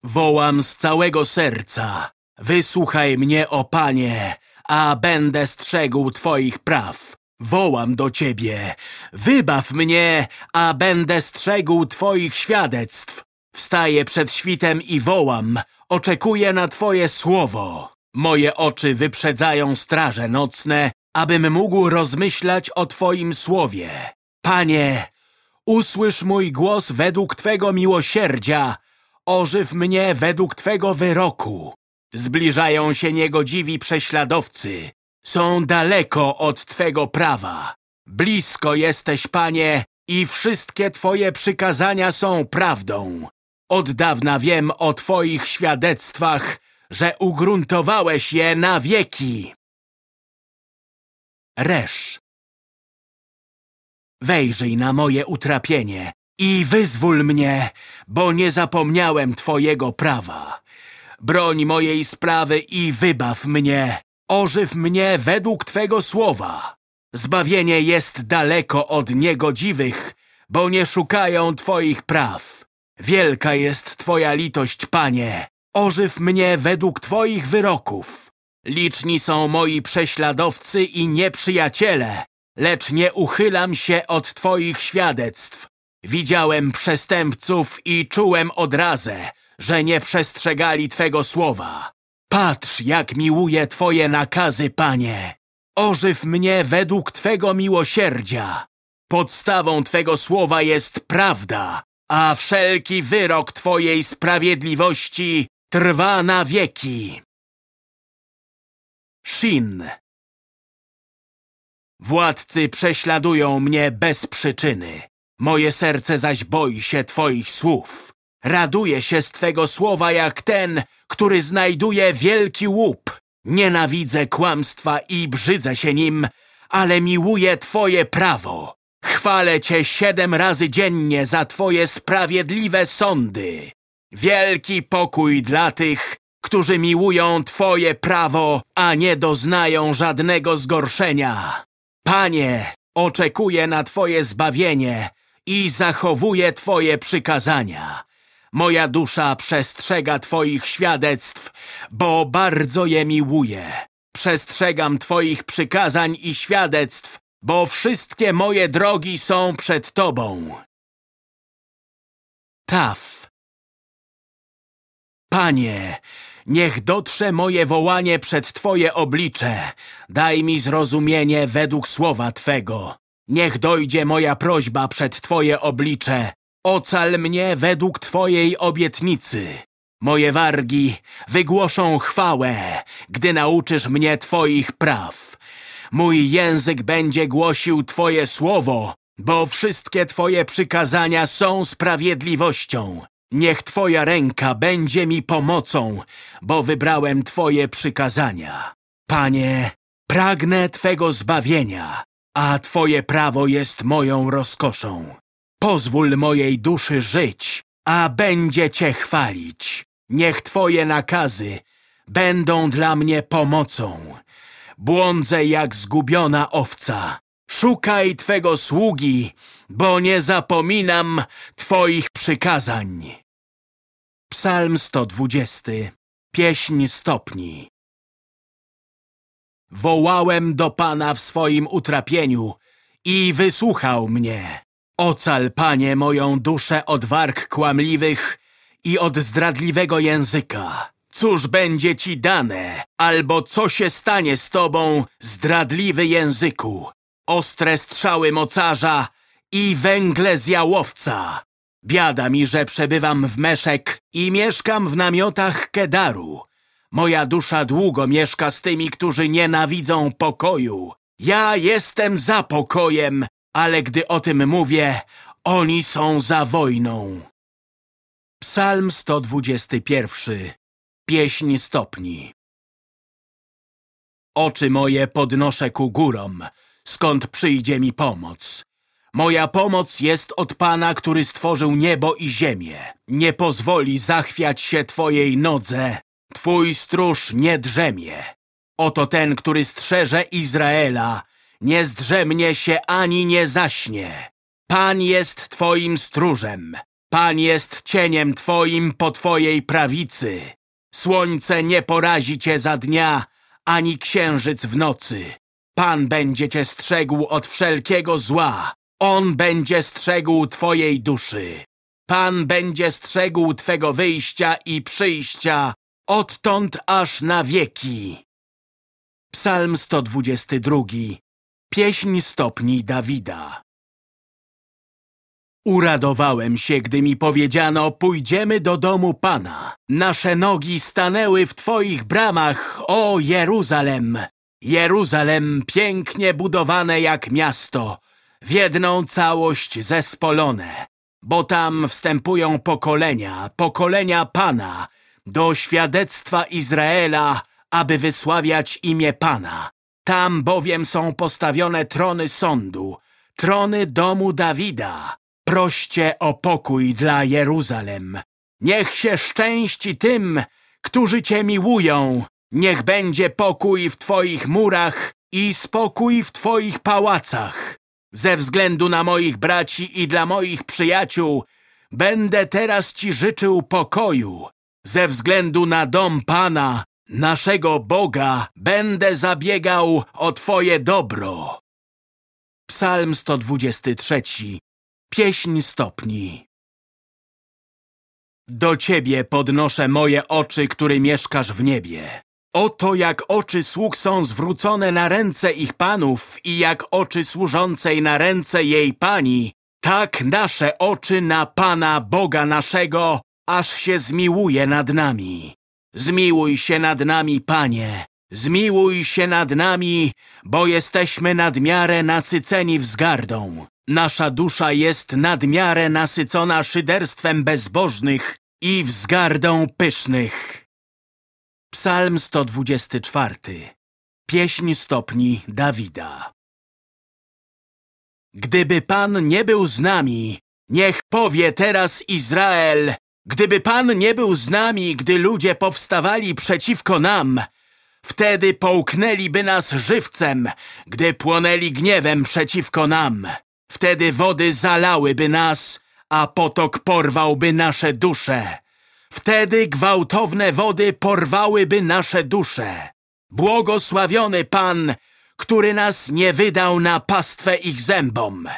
Wołam z całego serca. Wysłuchaj mnie, o Panie, a będę strzegł Twoich praw. Wołam do Ciebie. Wybaw mnie, a będę strzegł Twoich świadectw. Wstaję przed świtem i wołam. Oczekuję na Twoje słowo. Moje oczy wyprzedzają straże nocne abym mógł rozmyślać o Twoim słowie. Panie, usłysz mój głos według Twego miłosierdzia, ożyw mnie według Twego wyroku. Zbliżają się niegodziwi prześladowcy, są daleko od Twego prawa. Blisko jesteś, Panie, i wszystkie Twoje przykazania są prawdą. Od dawna wiem o Twoich świadectwach, że ugruntowałeś je na wieki. Resz. Wejrzyj na moje utrapienie i wyzwól mnie, bo nie zapomniałem Twojego prawa. Broń mojej sprawy i wybaw mnie. Ożyw mnie według Twego słowa. Zbawienie jest daleko od niegodziwych, bo nie szukają Twoich praw. Wielka jest Twoja litość, Panie. Ożyw mnie według Twoich wyroków. Liczni są moi prześladowcy i nieprzyjaciele, lecz nie uchylam się od Twoich świadectw. Widziałem przestępców i czułem odrazę, że nie przestrzegali Twego słowa. Patrz, jak miłuję Twoje nakazy, Panie. Ożyw mnie według Twego miłosierdzia. Podstawą Twego słowa jest prawda, a wszelki wyrok Twojej sprawiedliwości trwa na wieki. Shin Władcy prześladują mnie bez przyczyny. Moje serce zaś boi się Twoich słów. Raduję się z Twego słowa jak ten, który znajduje wielki łup. Nienawidzę kłamstwa i brzydzę się nim, ale miłuję Twoje prawo. Chwalę Cię siedem razy dziennie za Twoje sprawiedliwe sądy. Wielki pokój dla tych, którzy miłują Twoje prawo, a nie doznają żadnego zgorszenia. Panie, oczekuję na Twoje zbawienie i zachowuję Twoje przykazania. Moja dusza przestrzega Twoich świadectw, bo bardzo je miłuję. Przestrzegam Twoich przykazań i świadectw, bo wszystkie moje drogi są przed Tobą. Taf Panie, niech dotrze moje wołanie przed Twoje oblicze. Daj mi zrozumienie według słowa Twego. Niech dojdzie moja prośba przed Twoje oblicze. Ocal mnie według Twojej obietnicy. Moje wargi wygłoszą chwałę, gdy nauczysz mnie Twoich praw. Mój język będzie głosił Twoje słowo, bo wszystkie Twoje przykazania są sprawiedliwością. Niech Twoja ręka będzie mi pomocą, bo wybrałem Twoje przykazania. Panie, pragnę Twego zbawienia, a Twoje prawo jest moją rozkoszą. Pozwól mojej duszy żyć, a będzie Cię chwalić. Niech Twoje nakazy będą dla mnie pomocą. Błądzę jak zgubiona owca. Szukaj Twego sługi, bo nie zapominam Twoich przykazań. Psalm 120 Pieśń stopni Wołałem do Pana w swoim utrapieniu i wysłuchał mnie. Ocal, Panie, moją duszę od warg kłamliwych i od zdradliwego języka. Cóż będzie Ci dane, albo co się stanie z Tobą, zdradliwy języku? Ostre strzały mocarza i węgle z jałowca. Biada mi, że przebywam w Meszek i mieszkam w namiotach Kedaru. Moja dusza długo mieszka z tymi, którzy nienawidzą pokoju. Ja jestem za pokojem, ale gdy o tym mówię, oni są za wojną. Psalm 121 Pieśń stopni Oczy moje podnoszę ku górom, skąd przyjdzie mi pomoc. Moja pomoc jest od Pana, który stworzył niebo i ziemię. Nie pozwoli zachwiać się Twojej nodze. Twój stróż nie drzemie. Oto ten, który strzeże Izraela, nie zdrzemnie się ani nie zaśnie. Pan jest Twoim stróżem. Pan jest cieniem Twoim po Twojej prawicy. Słońce nie porazi Cię za dnia, ani księżyc w nocy. Pan będzie Cię strzegł od wszelkiego zła. On będzie strzegł Twojej duszy. Pan będzie strzegł Twego wyjścia i przyjścia odtąd aż na wieki. Psalm 122. Pieśń stopni Dawida. Uradowałem się, gdy mi powiedziano, pójdziemy do domu Pana. Nasze nogi stanęły w Twoich bramach, o Jeruzalem! Jeruzalem pięknie budowane jak miasto, w jedną całość zespolone, bo tam wstępują pokolenia, pokolenia Pana, do świadectwa Izraela, aby wysławiać imię Pana. Tam bowiem są postawione trony sądu, trony domu Dawida. Proście o pokój dla Jeruzalem. Niech się szczęści tym, którzy Cię miłują. Niech będzie pokój w Twoich murach i spokój w Twoich pałacach. Ze względu na moich braci i dla moich przyjaciół będę teraz Ci życzył pokoju. Ze względu na dom Pana, naszego Boga, będę zabiegał o Twoje dobro. Psalm 123 Pieśń stopni Do Ciebie podnoszę moje oczy, który mieszkasz w niebie. Oto jak oczy sług są zwrócone na ręce ich panów i jak oczy służącej na ręce jej pani, tak nasze oczy na Pana Boga naszego, aż się zmiłuje nad nami. Zmiłuj się nad nami, Panie, zmiłuj się nad nami, bo jesteśmy nadmiarę nasyceni wzgardą. Nasza dusza jest nadmiarę nasycona szyderstwem bezbożnych i wzgardą pysznych. Psalm 124 Pieśń stopni Dawida Gdyby Pan nie był z nami, niech powie teraz Izrael, Gdyby Pan nie był z nami, gdy ludzie powstawali przeciwko nam, wtedy połknęliby nas żywcem, gdy płonęli gniewem przeciwko nam. Wtedy wody zalałyby nas, a potok porwałby nasze dusze. Wtedy gwałtowne wody porwałyby nasze dusze. Błogosławiony Pan, który nas nie wydał na pastwę ich zębom.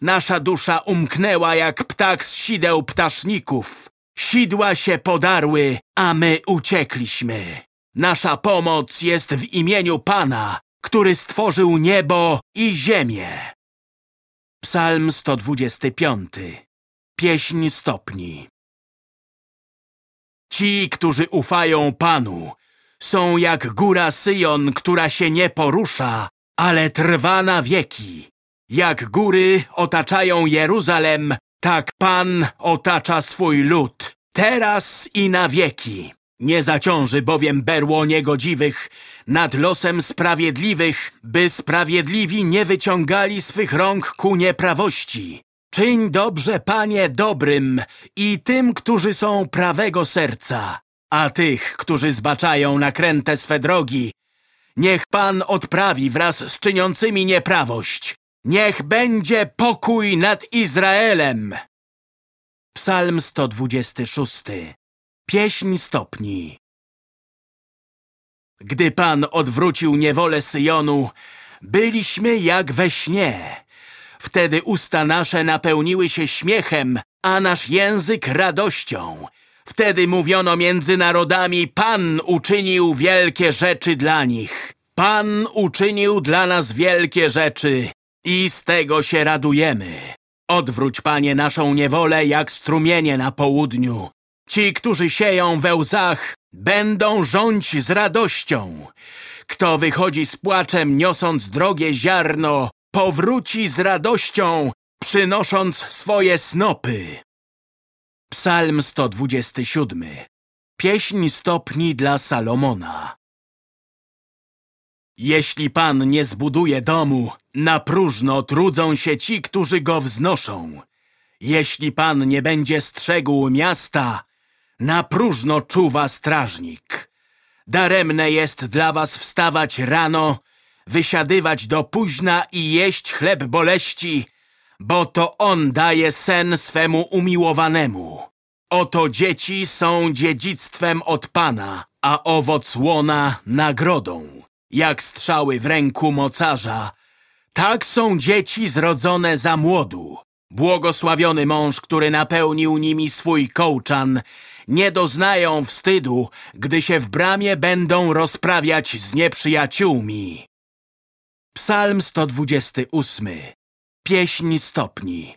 Nasza dusza umknęła jak ptak z sideł ptaszników. Sidła się podarły, a my uciekliśmy. Nasza pomoc jest w imieniu Pana, który stworzył niebo i ziemię. Psalm 125 Pieśń stopni Ci, którzy ufają Panu, są jak góra Syjon, która się nie porusza, ale trwa na wieki. Jak góry otaczają Jeruzalem, tak Pan otacza swój lud, teraz i na wieki. Nie zaciąży bowiem berło niegodziwych nad losem sprawiedliwych, by sprawiedliwi nie wyciągali swych rąk ku nieprawości. Czyń dobrze, Panie, dobrym i tym, którzy są prawego serca, a tych, którzy zbaczają nakręte swe drogi, niech Pan odprawi wraz z czyniącymi nieprawość. Niech będzie pokój nad Izraelem! Psalm 126 Pieśń stopni Gdy Pan odwrócił niewolę Syjonu, byliśmy jak we śnie. Wtedy usta nasze napełniły się śmiechem, a nasz język radością. Wtedy mówiono między narodami, Pan uczynił wielkie rzeczy dla nich. Pan uczynił dla nas wielkie rzeczy. I z tego się radujemy. Odwróć, Panie, naszą niewolę jak strumienie na południu. Ci, którzy sieją we łzach, będą rządź z radością. Kto wychodzi z płaczem, niosąc drogie ziarno, powróci z radością, przynosząc swoje snopy. Psalm 127 Pieśń stopni dla Salomona jeśli Pan nie zbuduje domu, na próżno trudzą się ci, którzy go wznoszą. Jeśli Pan nie będzie strzegł miasta, na próżno czuwa strażnik. Daremne jest dla was wstawać rano, wysiadywać do późna i jeść chleb boleści, bo to on daje sen swemu umiłowanemu. Oto dzieci są dziedzictwem od Pana, a owoc łona nagrodą. Jak strzały w ręku mocarza, tak są dzieci zrodzone za młodu. Błogosławiony mąż, który napełnił nimi swój kołczan, nie doznają wstydu, gdy się w bramie będą rozprawiać z nieprzyjaciółmi. Psalm 128 Pieśń stopni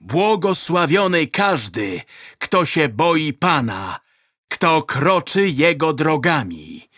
Błogosławiony każdy, kto się boi Pana, kto kroczy Jego drogami,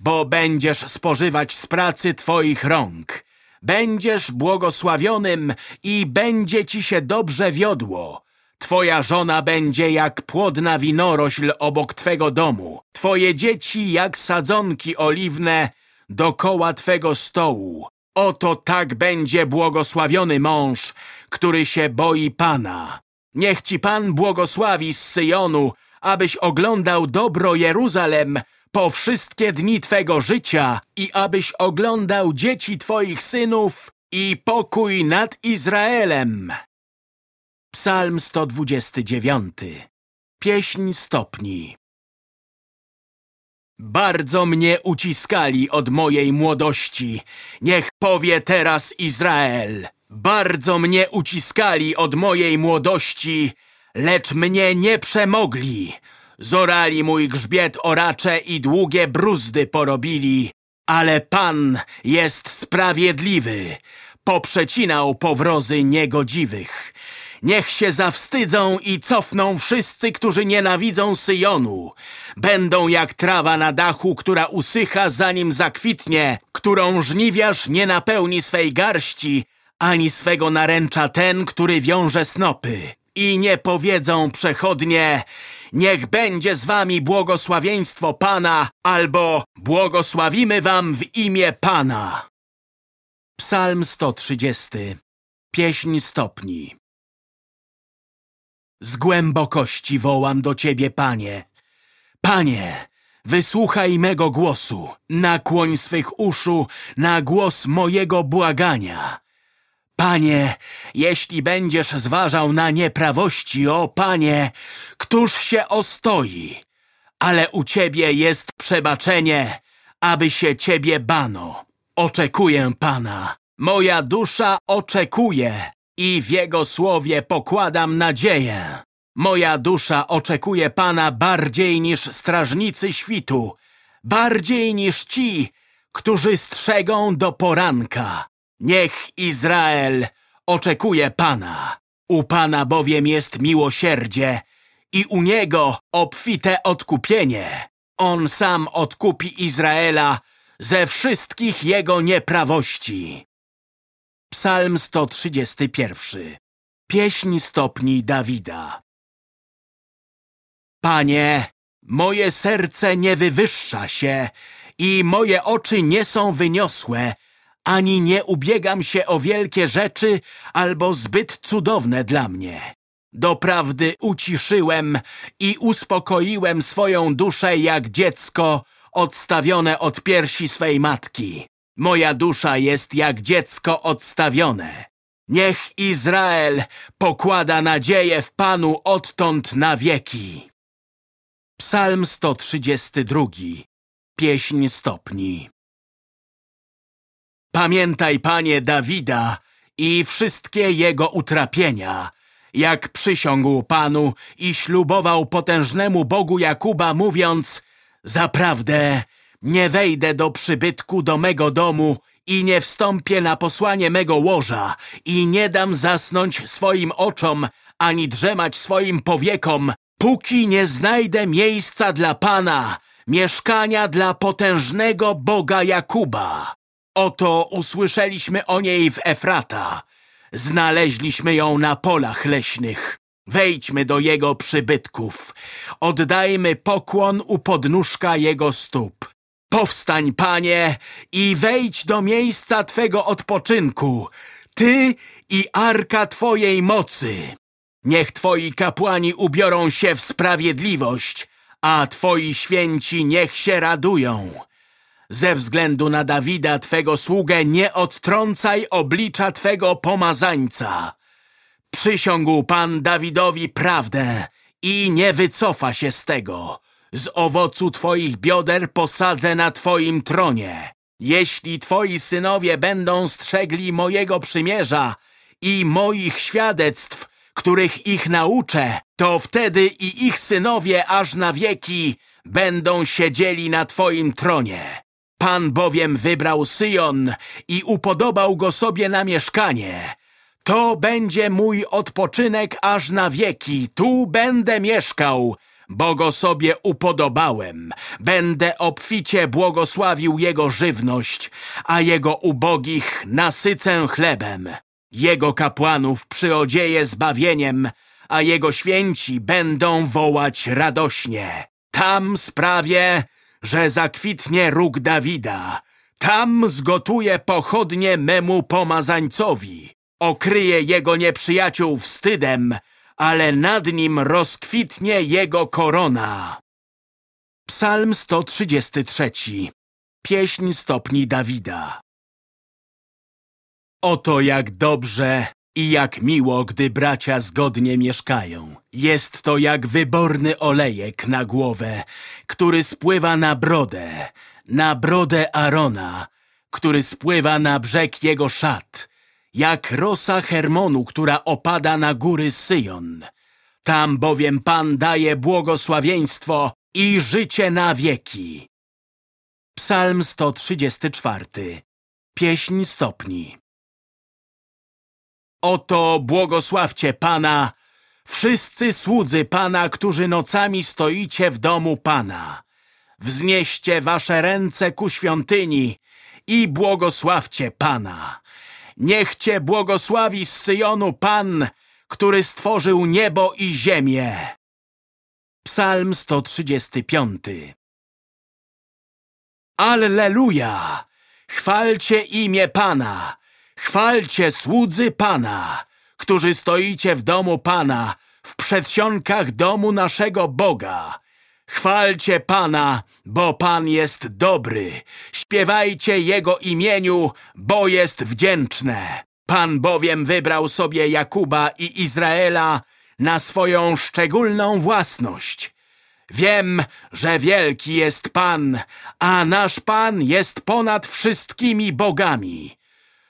bo będziesz spożywać z pracy Twoich rąk. Będziesz błogosławionym i będzie ci się dobrze wiodło. Twoja żona będzie jak płodna winorośl obok Twego domu. Twoje dzieci jak sadzonki oliwne dokoła Twego stołu. Oto tak będzie błogosławiony mąż, który się boi Pana. Niech Ci Pan błogosławi z Syjonu, abyś oglądał dobro Jeruzalem po wszystkie dni Twego życia i abyś oglądał dzieci Twoich synów i pokój nad Izraelem. Psalm 129 Pieśń stopni Bardzo mnie uciskali od mojej młodości. Niech powie teraz Izrael. Bardzo mnie uciskali od mojej młodości, lecz mnie nie przemogli. Zorali mój grzbiet oracze i długie bruzdy porobili. Ale Pan jest sprawiedliwy, poprzecinał powrozy niegodziwych. Niech się zawstydzą i cofną wszyscy, którzy nienawidzą Syjonu. Będą jak trawa na dachu, która usycha zanim zakwitnie, którą żniwiarz nie napełni swej garści, ani swego naręcza ten, który wiąże snopy. I nie powiedzą przechodnie, niech będzie z wami błogosławieństwo Pana, albo błogosławimy wam w imię Pana. Psalm 130 Pieśń stopni Z głębokości wołam do Ciebie, Panie. Panie, wysłuchaj mego głosu, nakłoń swych uszu na głos mojego błagania. Panie, jeśli będziesz zważał na nieprawości, o Panie, któż się ostoi? Ale u Ciebie jest przebaczenie, aby się Ciebie bano. Oczekuję Pana, moja dusza oczekuje i w Jego słowie pokładam nadzieję. Moja dusza oczekuje Pana bardziej niż strażnicy świtu, bardziej niż ci, którzy strzegą do poranka. Niech Izrael oczekuje Pana. U Pana bowiem jest miłosierdzie i u Niego obfite odkupienie. On sam odkupi Izraela ze wszystkich jego nieprawości. Psalm 131 Pieśń stopni Dawida Panie, moje serce nie wywyższa się i moje oczy nie są wyniosłe, ani nie ubiegam się o wielkie rzeczy albo zbyt cudowne dla mnie. Doprawdy uciszyłem i uspokoiłem swoją duszę jak dziecko odstawione od piersi swej matki. Moja dusza jest jak dziecko odstawione. Niech Izrael pokłada nadzieję w Panu odtąd na wieki. Psalm 132 Pieśń stopni Pamiętaj, Panie, Dawida i wszystkie jego utrapienia, jak przysiągł Panu i ślubował potężnemu Bogu Jakuba, mówiąc Zaprawdę nie wejdę do przybytku do mego domu i nie wstąpię na posłanie mego łoża i nie dam zasnąć swoim oczom, ani drzemać swoim powiekom, póki nie znajdę miejsca dla Pana, mieszkania dla potężnego Boga Jakuba. Oto usłyszeliśmy o niej w Efrata. Znaleźliśmy ją na polach leśnych. Wejdźmy do jego przybytków. Oddajmy pokłon u podnóżka jego stóp. Powstań, panie, i wejdź do miejsca twego odpoczynku. Ty i arka twojej mocy. Niech twoi kapłani ubiorą się w sprawiedliwość, a twoi święci niech się radują. Ze względu na Dawida, Twego sługę, nie odtrącaj oblicza Twego pomazańca. Przysiągł Pan Dawidowi prawdę i nie wycofa się z tego. Z owocu Twoich bioder posadzę na Twoim tronie. Jeśli Twoi synowie będą strzegli mojego przymierza i moich świadectw, których ich nauczę, to wtedy i ich synowie aż na wieki będą siedzieli na Twoim tronie. Pan bowiem wybrał Syjon i upodobał go sobie na mieszkanie. To będzie mój odpoczynek aż na wieki, tu będę mieszkał, bo go sobie upodobałem. Będę obficie błogosławił jego żywność, a jego ubogich nasycę chlebem. Jego kapłanów przyodzieje zbawieniem, a jego święci będą wołać radośnie. Tam sprawię, że zakwitnie róg Dawida. Tam zgotuję pochodnie memu pomazańcowi. Okryje jego nieprzyjaciół wstydem, ale nad nim rozkwitnie jego korona. Psalm 133 Pieśń stopni Dawida Oto jak dobrze i jak miło, gdy bracia zgodnie mieszkają. Jest to jak wyborny olejek na głowę, który spływa na brodę, na brodę Arona, który spływa na brzeg jego szat, jak rosa Hermonu, która opada na góry Syjon. Tam bowiem Pan daje błogosławieństwo i życie na wieki. Psalm 134 Pieśń stopni Oto błogosławcie Pana, wszyscy słudzy Pana, którzy nocami stoicie w domu Pana. Wznieście wasze ręce ku świątyni i błogosławcie Pana. Niech Cię błogosławi z Syjonu Pan, który stworzył niebo i ziemię. Psalm 135 Alleluja! Chwalcie imię Pana! Chwalcie słudzy Pana, którzy stoicie w domu Pana, w przedsionkach domu naszego Boga. Chwalcie Pana, bo Pan jest dobry. Śpiewajcie Jego imieniu, bo jest wdzięczne. Pan bowiem wybrał sobie Jakuba i Izraela na swoją szczególną własność. Wiem, że wielki jest Pan, a nasz Pan jest ponad wszystkimi bogami.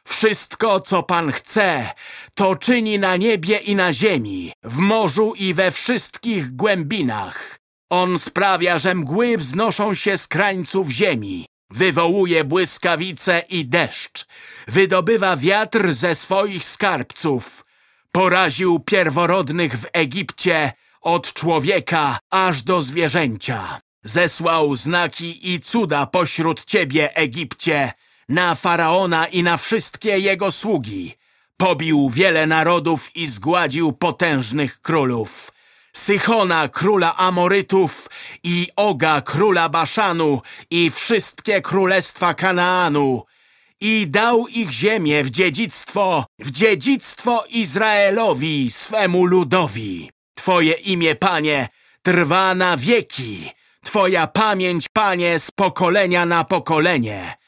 Wszystko, co Pan chce, to czyni na niebie i na ziemi, w morzu i we wszystkich głębinach. On sprawia, że mgły wznoszą się z krańców ziemi. Wywołuje błyskawice i deszcz. Wydobywa wiatr ze swoich skarbców. Poraził pierworodnych w Egipcie od człowieka aż do zwierzęcia. Zesłał znaki i cuda pośród ciebie, Egipcie, na Faraona i na wszystkie jego sługi. Pobił wiele narodów i zgładził potężnych królów. Sychona, króla Amorytów i Oga, króla Baszanu i wszystkie królestwa Kanaanu. I dał ich ziemię w dziedzictwo, w dziedzictwo Izraelowi, swemu ludowi. Twoje imię, Panie, trwa na wieki. Twoja pamięć, Panie, z pokolenia na pokolenie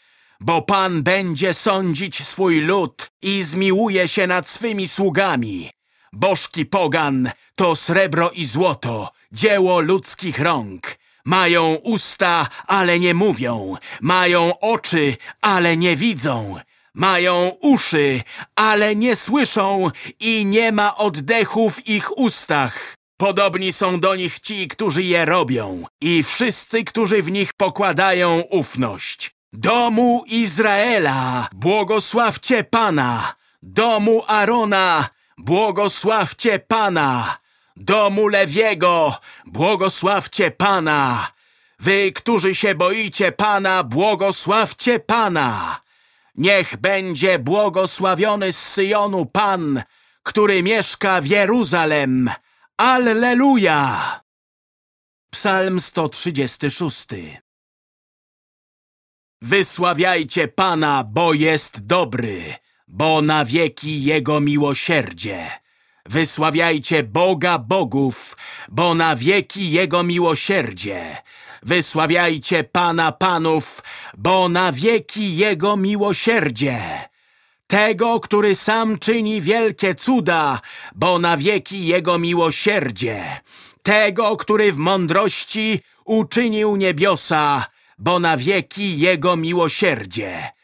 bo Pan będzie sądzić swój lud i zmiłuje się nad swymi sługami. Bożki pogan to srebro i złoto, dzieło ludzkich rąk. Mają usta, ale nie mówią. Mają oczy, ale nie widzą. Mają uszy, ale nie słyszą i nie ma oddechu w ich ustach. Podobni są do nich ci, którzy je robią i wszyscy, którzy w nich pokładają ufność. Domu Izraela, błogosławcie Pana! Domu Arona, błogosławcie Pana! Domu Lewiego, błogosławcie Pana! Wy, którzy się boicie Pana, błogosławcie Pana! Niech będzie błogosławiony z Syjonu Pan, który mieszka w Jeruzalem. Alleluja! Psalm 136 Wysławiajcie Pana, bo jest dobry, bo na wieki Jego miłosierdzie. Wysławiajcie Boga bogów, bo na wieki Jego miłosierdzie. Wysławiajcie Pana panów, bo na wieki Jego miłosierdzie. Tego, który sam czyni wielkie cuda, bo na wieki Jego miłosierdzie. Tego, który w mądrości uczynił niebiosa, bo na wieki Jego miłosierdzie.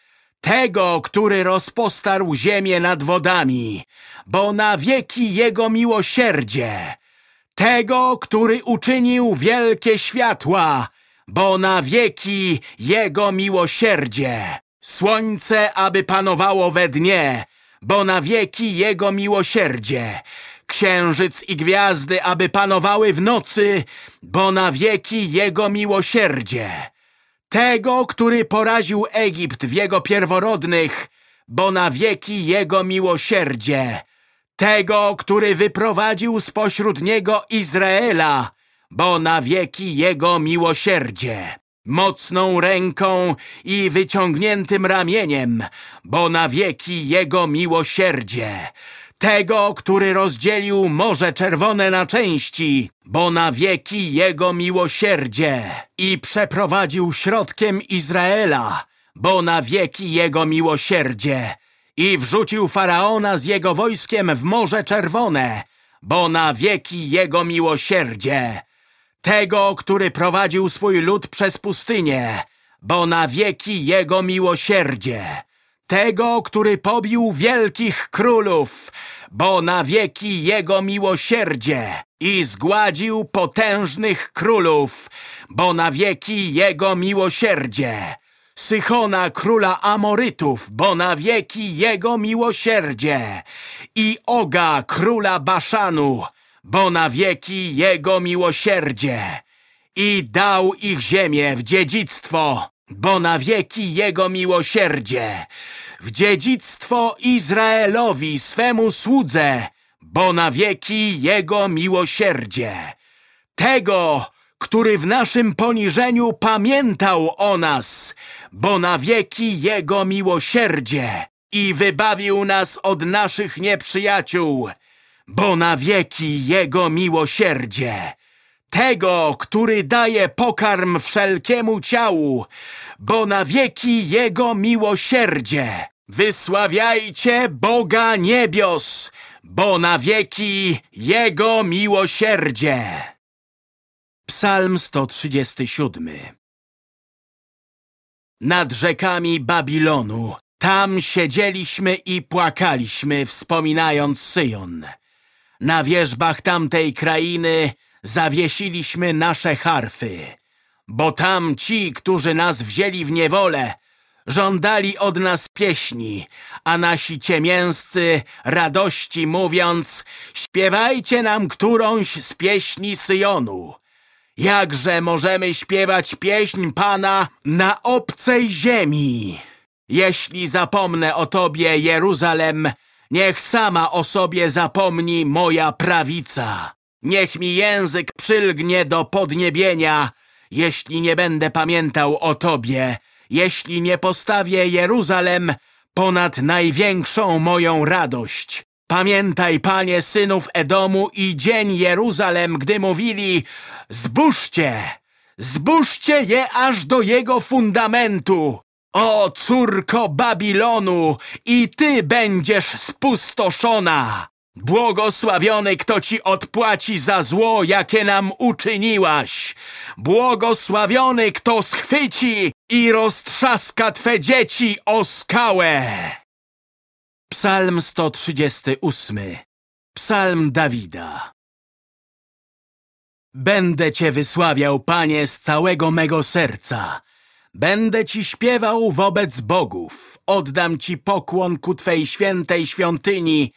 Tego, który rozpostarł ziemię nad wodami, bo na wieki Jego miłosierdzie. Tego, który uczynił wielkie światła, bo na wieki Jego miłosierdzie. Słońce, aby panowało we dnie, bo na wieki Jego miłosierdzie. Księżyc i gwiazdy, aby panowały w nocy, bo na wieki Jego miłosierdzie. Tego, który poraził Egipt w jego pierworodnych, bo na wieki Jego miłosierdzie. Tego, który wyprowadził spośród niego Izraela, bo na wieki Jego miłosierdzie. Mocną ręką i wyciągniętym ramieniem, bo na wieki Jego miłosierdzie. Tego, który rozdzielił Morze Czerwone na części, bo na wieki Jego miłosierdzie. I przeprowadził środkiem Izraela, bo na wieki Jego miłosierdzie. I wrzucił Faraona z jego wojskiem w Morze Czerwone, bo na wieki Jego miłosierdzie. Tego, który prowadził swój lud przez pustynię, bo na wieki Jego miłosierdzie. Tego, który pobił wielkich królów, bo na wieki Jego miłosierdzie i zgładził potężnych królów, bo na wieki Jego miłosierdzie. Sychona króla Amorytów, bo na wieki Jego miłosierdzie. I Oga króla Baszanu, bo na wieki Jego miłosierdzie. I dał ich ziemię w dziedzictwo, bo na wieki Jego miłosierdzie, w dziedzictwo Izraelowi swemu słudze, bo na wieki Jego miłosierdzie. Tego, który w naszym poniżeniu pamiętał o nas, bo na wieki Jego miłosierdzie. I wybawił nas od naszych nieprzyjaciół, bo na wieki Jego miłosierdzie. Tego, który daje pokarm wszelkiemu ciału, bo na wieki Jego miłosierdzie. Wysławiajcie Boga niebios, bo na wieki Jego miłosierdzie. Psalm 137 Nad rzekami Babilonu, tam siedzieliśmy i płakaliśmy, wspominając Syjon. Na wierzbach tamtej krainy zawiesiliśmy nasze harfy, bo tam ci, którzy nas wzięli w niewolę, żądali od nas pieśni, a nasi ciemięscy radości mówiąc, śpiewajcie nam którąś z pieśni Syjonu. Jakże możemy śpiewać pieśń Pana na obcej ziemi? Jeśli zapomnę o Tobie, Jeruzalem, niech sama o sobie zapomni moja prawica. Niech mi język przylgnie do podniebienia, jeśli nie będę pamiętał o Tobie, jeśli nie postawię Jeruzalem ponad największą moją radość. Pamiętaj, panie synów Edomu i dzień Jeruzalem, gdy mówili Zbóżcie, zbóżcie je aż do jego fundamentu. O córko Babilonu, i ty będziesz spustoszona. Błogosławiony, kto ci odpłaci za zło, jakie nam uczyniłaś. Błogosławiony, kto schwyci i roztrzaska twe dzieci o skałę. Psalm 138 Psalm Dawida Będę Cię wysławiał, Panie, z całego mego serca. Będę Ci śpiewał wobec bogów. Oddam Ci pokłon ku Twej świętej świątyni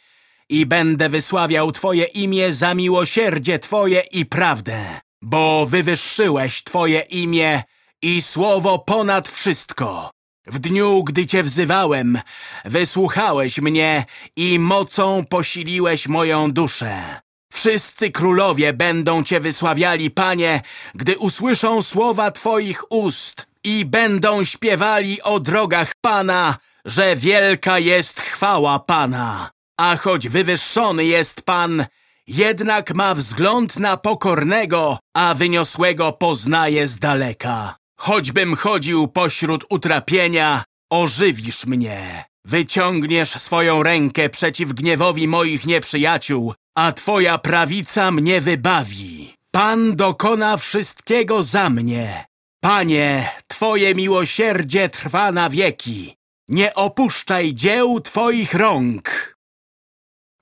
i będę wysławiał Twoje imię za miłosierdzie Twoje i prawdę, bo wywyższyłeś Twoje imię i słowo ponad wszystko. W dniu, gdy Cię wzywałem, wysłuchałeś mnie i mocą posiliłeś moją duszę. Wszyscy królowie będą Cię wysławiali, Panie, gdy usłyszą słowa Twoich ust i będą śpiewali o drogach Pana, że wielka jest chwała Pana. A choć wywyższony jest Pan, jednak ma wzgląd na pokornego, a wyniosłego poznaje z daleka. Choćbym chodził pośród utrapienia, ożywisz mnie. Wyciągniesz swoją rękę przeciw gniewowi moich nieprzyjaciół, a Twoja prawica mnie wybawi. Pan dokona wszystkiego za mnie. Panie, Twoje miłosierdzie trwa na wieki. Nie opuszczaj dzieł Twoich rąk.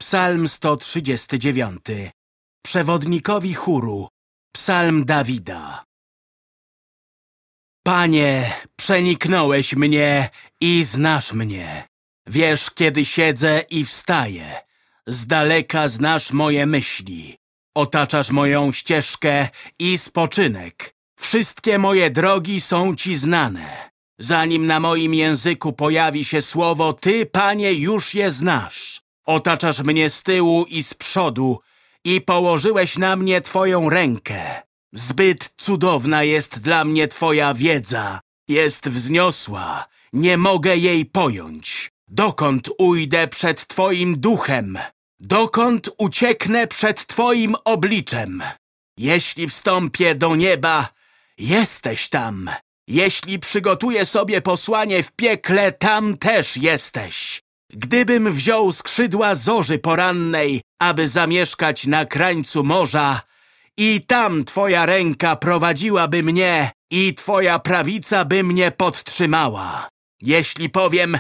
Psalm 139 Przewodnikowi chóru Psalm Dawida Panie, przeniknąłeś mnie i znasz mnie. Wiesz, kiedy siedzę i wstaję. Z daleka znasz moje myśli. Otaczasz moją ścieżkę i spoczynek. Wszystkie moje drogi są Ci znane. Zanim na moim języku pojawi się słowo, Ty, Panie, już je znasz. Otaczasz mnie z tyłu i z przodu i położyłeś na mnie Twoją rękę. Zbyt cudowna jest dla mnie Twoja wiedza. Jest wzniosła. Nie mogę jej pojąć. Dokąd ujdę przed Twoim duchem? Dokąd ucieknę przed Twoim obliczem? Jeśli wstąpię do nieba, jesteś tam. Jeśli przygotuję sobie posłanie w piekle, tam też jesteś. Gdybym wziął skrzydła zorzy porannej, aby zamieszkać na krańcu morza, i tam Twoja ręka prowadziłaby mnie i Twoja prawica by mnie podtrzymała. Jeśli powiem,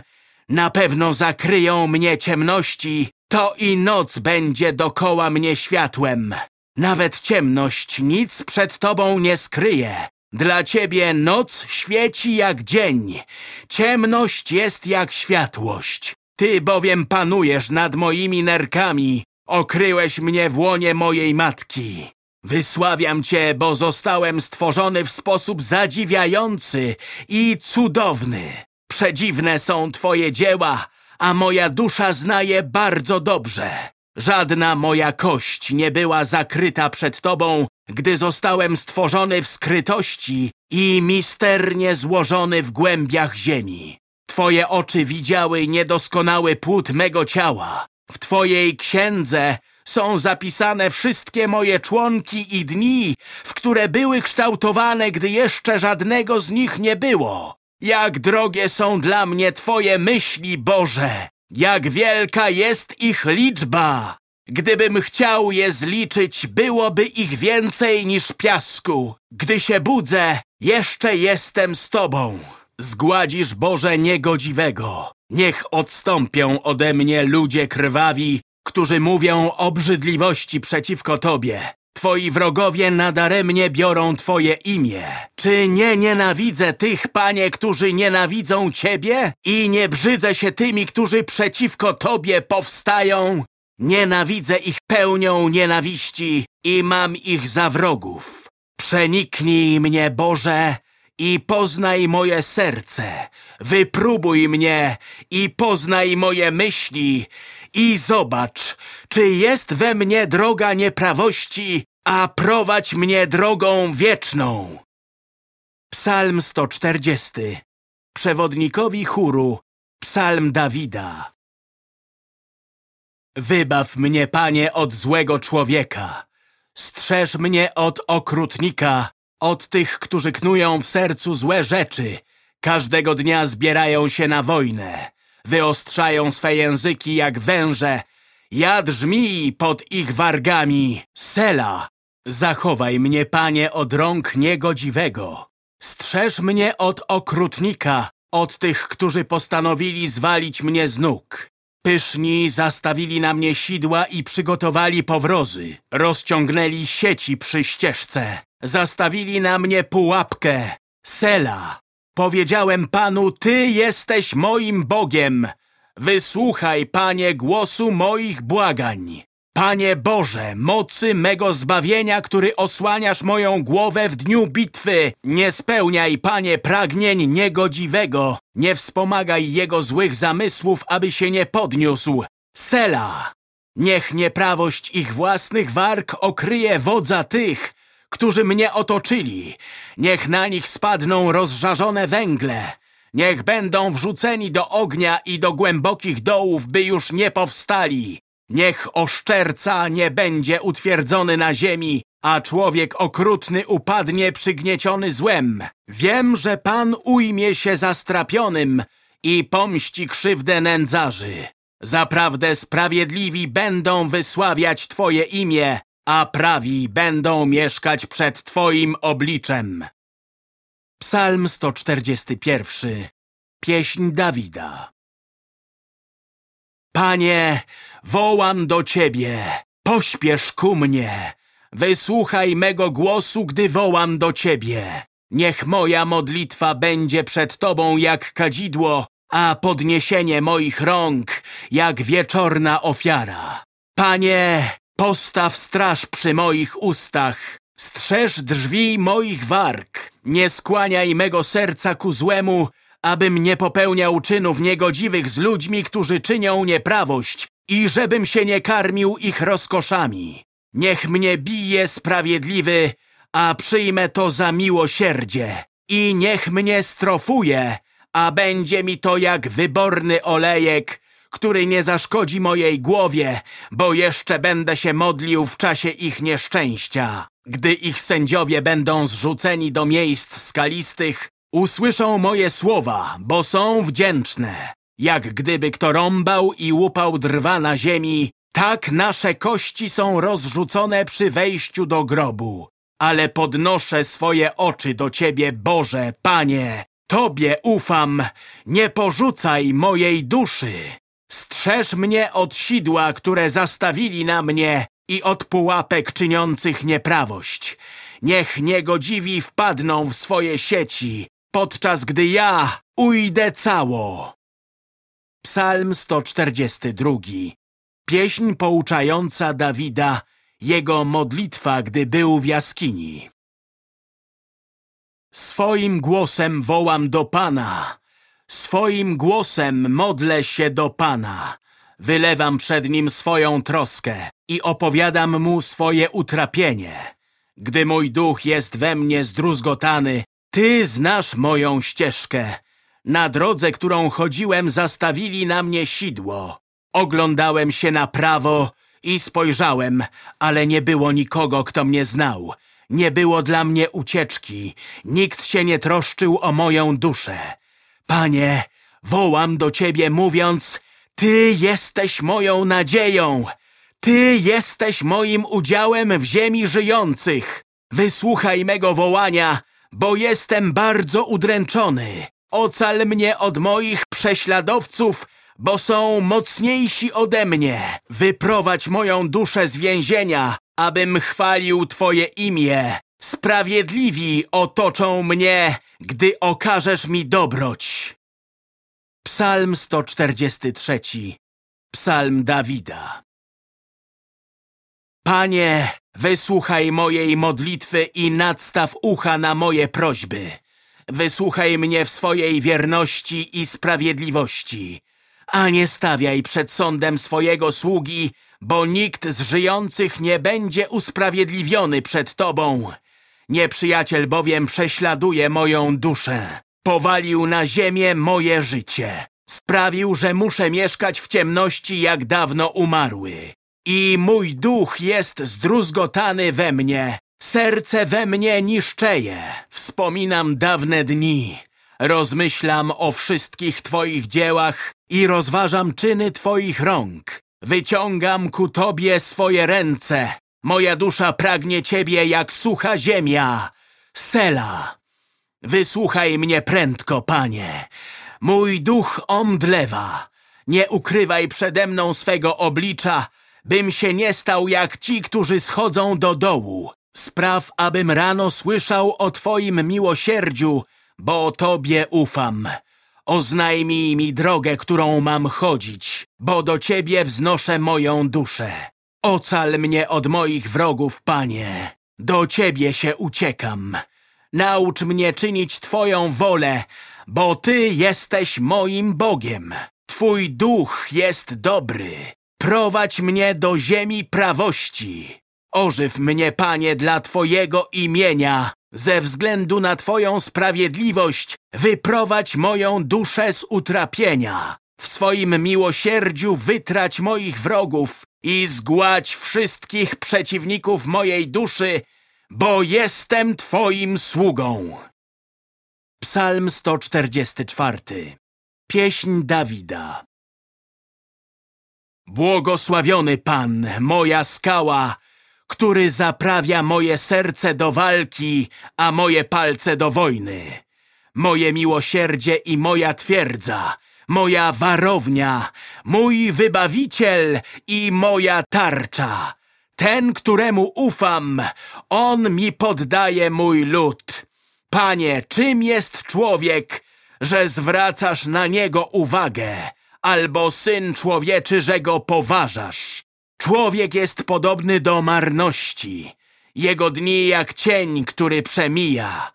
na pewno zakryją mnie ciemności, to i noc będzie dokoła mnie światłem. Nawet ciemność nic przed Tobą nie skryje. Dla Ciebie noc świeci jak dzień. Ciemność jest jak światłość. Ty bowiem panujesz nad moimi nerkami. Okryłeś mnie w łonie mojej matki. Wysławiam Cię, bo zostałem stworzony w sposób zadziwiający i cudowny. Przedziwne są Twoje dzieła, a moja dusza zna je bardzo dobrze. Żadna moja kość nie była zakryta przed Tobą, gdy zostałem stworzony w skrytości i misternie złożony w głębiach ziemi. Twoje oczy widziały niedoskonały płód mego ciała. W Twojej księdze są zapisane wszystkie moje członki i dni, w które były kształtowane, gdy jeszcze żadnego z nich nie było. Jak drogie są dla mnie Twoje myśli, Boże! Jak wielka jest ich liczba! Gdybym chciał je zliczyć, byłoby ich więcej niż piasku. Gdy się budzę, jeszcze jestem z Tobą. Zgładzisz Boże niegodziwego. Niech odstąpią ode mnie ludzie krwawi, którzy mówią obrzydliwości przeciwko Tobie. Twoi wrogowie nadaremnie biorą Twoje imię. Czy nie nienawidzę tych, Panie, którzy nienawidzą Ciebie? I nie brzydzę się tymi, którzy przeciwko Tobie powstają? Nienawidzę ich pełnią nienawiści i mam ich za wrogów. Przeniknij mnie, Boże, i poznaj moje serce. Wypróbuj mnie i poznaj moje myśli i zobacz, czy jest we mnie droga nieprawości, a prowadź mnie drogą wieczną. Psalm 140 Przewodnikowi chóru Psalm Dawida Wybaw mnie, Panie, od złego człowieka. Strzeż mnie od okrutnika, od tych, którzy knują w sercu złe rzeczy. Każdego dnia zbierają się na wojnę. Wyostrzają swe języki jak węże. Jad żmij pod ich wargami. Sela. Zachowaj mnie, Panie, od rąk niegodziwego. Strzeż mnie od okrutnika, od tych, którzy postanowili zwalić mnie z nóg. Pyszni zastawili na mnie sidła i przygotowali powrozy. Rozciągnęli sieci przy ścieżce. Zastawili na mnie pułapkę. Sela. Powiedziałem Panu, Ty jesteś moim Bogiem. Wysłuchaj, Panie, głosu moich błagań. Panie Boże, mocy mego zbawienia, który osłaniasz moją głowę w dniu bitwy, nie spełniaj, Panie, pragnień niegodziwego, nie wspomagaj jego złych zamysłów, aby się nie podniósł. Sela! Niech nieprawość ich własnych warg okryje wodza tych, którzy mnie otoczyli. Niech na nich spadną rozżarzone węgle. Niech będą wrzuceni do ognia i do głębokich dołów, by już nie powstali. Niech oszczerca nie będzie utwierdzony na ziemi, a człowiek okrutny upadnie przygnieciony złem. Wiem, że Pan ujmie się zastrapionym i pomści krzywdę nędzarzy. Zaprawdę sprawiedliwi będą wysławiać Twoje imię, a prawi będą mieszkać przed Twoim obliczem. Psalm 141 Pieśń Dawida Panie, wołam do Ciebie, pośpiesz ku mnie. Wysłuchaj mego głosu, gdy wołam do Ciebie. Niech moja modlitwa będzie przed Tobą jak kadzidło, a podniesienie moich rąk jak wieczorna ofiara. Panie, postaw straż przy moich ustach, strzeż drzwi moich warg. Nie skłaniaj mego serca ku złemu, abym nie popełniał czynów niegodziwych z ludźmi, którzy czynią nieprawość i żebym się nie karmił ich rozkoszami. Niech mnie bije sprawiedliwy, a przyjmę to za miłosierdzie. I niech mnie strofuje, a będzie mi to jak wyborny olejek, który nie zaszkodzi mojej głowie, bo jeszcze będę się modlił w czasie ich nieszczęścia. Gdy ich sędziowie będą zrzuceni do miejsc skalistych, usłyszą moje słowa, bo są wdzięczne. Jak gdyby kto rąbał i łupał drwa na ziemi, tak nasze kości są rozrzucone przy wejściu do grobu. Ale podnoszę swoje oczy do Ciebie, Boże, Panie. Tobie ufam, nie porzucaj mojej duszy. Strzeż mnie od sidła, które zastawili na mnie i od pułapek czyniących nieprawość. Niech niegodziwi wpadną w swoje sieci, podczas gdy ja ujdę cało. Psalm 142 Pieśń pouczająca Dawida, jego modlitwa, gdy był w jaskini. Swoim głosem wołam do Pana, swoim głosem modlę się do Pana. Wylewam przed Nim swoją troskę i opowiadam Mu swoje utrapienie. Gdy mój duch jest we mnie zdruzgotany, Ty znasz moją ścieżkę. Na drodze, którą chodziłem, zastawili na mnie sidło. Oglądałem się na prawo i spojrzałem, ale nie było nikogo, kto mnie znał. Nie było dla mnie ucieczki. Nikt się nie troszczył o moją duszę. Panie, wołam do Ciebie mówiąc, Ty jesteś moją nadzieją. Ty jesteś moim udziałem w ziemi żyjących. Wysłuchaj mego wołania, bo jestem bardzo udręczony. Ocal mnie od moich prześladowców, bo są mocniejsi ode mnie. Wyprowadź moją duszę z więzienia, abym chwalił Twoje imię. Sprawiedliwi otoczą mnie, gdy okażesz mi dobroć. Psalm 143 Psalm Dawida Panie, wysłuchaj mojej modlitwy i nadstaw ucha na moje prośby. Wysłuchaj mnie w swojej wierności i sprawiedliwości, a nie stawiaj przed sądem swojego sługi, bo nikt z żyjących nie będzie usprawiedliwiony przed Tobą. Nieprzyjaciel bowiem prześladuje moją duszę. Powalił na ziemię moje życie. Sprawił, że muszę mieszkać w ciemności jak dawno umarły. I mój duch jest zdruzgotany we mnie. Serce we mnie niszczeje. Wspominam dawne dni. Rozmyślam o wszystkich Twoich dziełach i rozważam czyny Twoich rąk. Wyciągam ku Tobie swoje ręce. Moja dusza pragnie Ciebie jak sucha ziemia. Sela. Wysłuchaj mnie prędko, Panie. Mój duch omdlewa. Nie ukrywaj przede mną swego oblicza, bym się nie stał jak ci, którzy schodzą do dołu. Spraw, abym rano słyszał o Twoim miłosierdziu, bo Tobie ufam. Oznajmij mi drogę, którą mam chodzić, bo do Ciebie wznoszę moją duszę. Ocal mnie od moich wrogów, Panie. Do Ciebie się uciekam. Naucz mnie czynić Twoją wolę, bo Ty jesteś moim Bogiem. Twój duch jest dobry. Prowadź mnie do ziemi prawości. Ożyw mnie, Panie, dla Twojego imienia. Ze względu na Twoją sprawiedliwość wyprowadź moją duszę z utrapienia. W swoim miłosierdziu wytrać moich wrogów i zgładź wszystkich przeciwników mojej duszy, bo jestem Twoim sługą. Psalm 144 Pieśń Dawida Błogosławiony Pan, moja skała, który zaprawia moje serce do walki, a moje palce do wojny. moje miłosierdzie i moja twierdza, moja warownia, mój wybawiciel i moja tarcza. Ten, któremu ufam, on mi poddaje mój lud. Panie, czym jest człowiek, że zwracasz na niego uwagę, albo syn człowieczy, że go poważasz? Człowiek jest podobny do marności, jego dni jak cień, który przemija.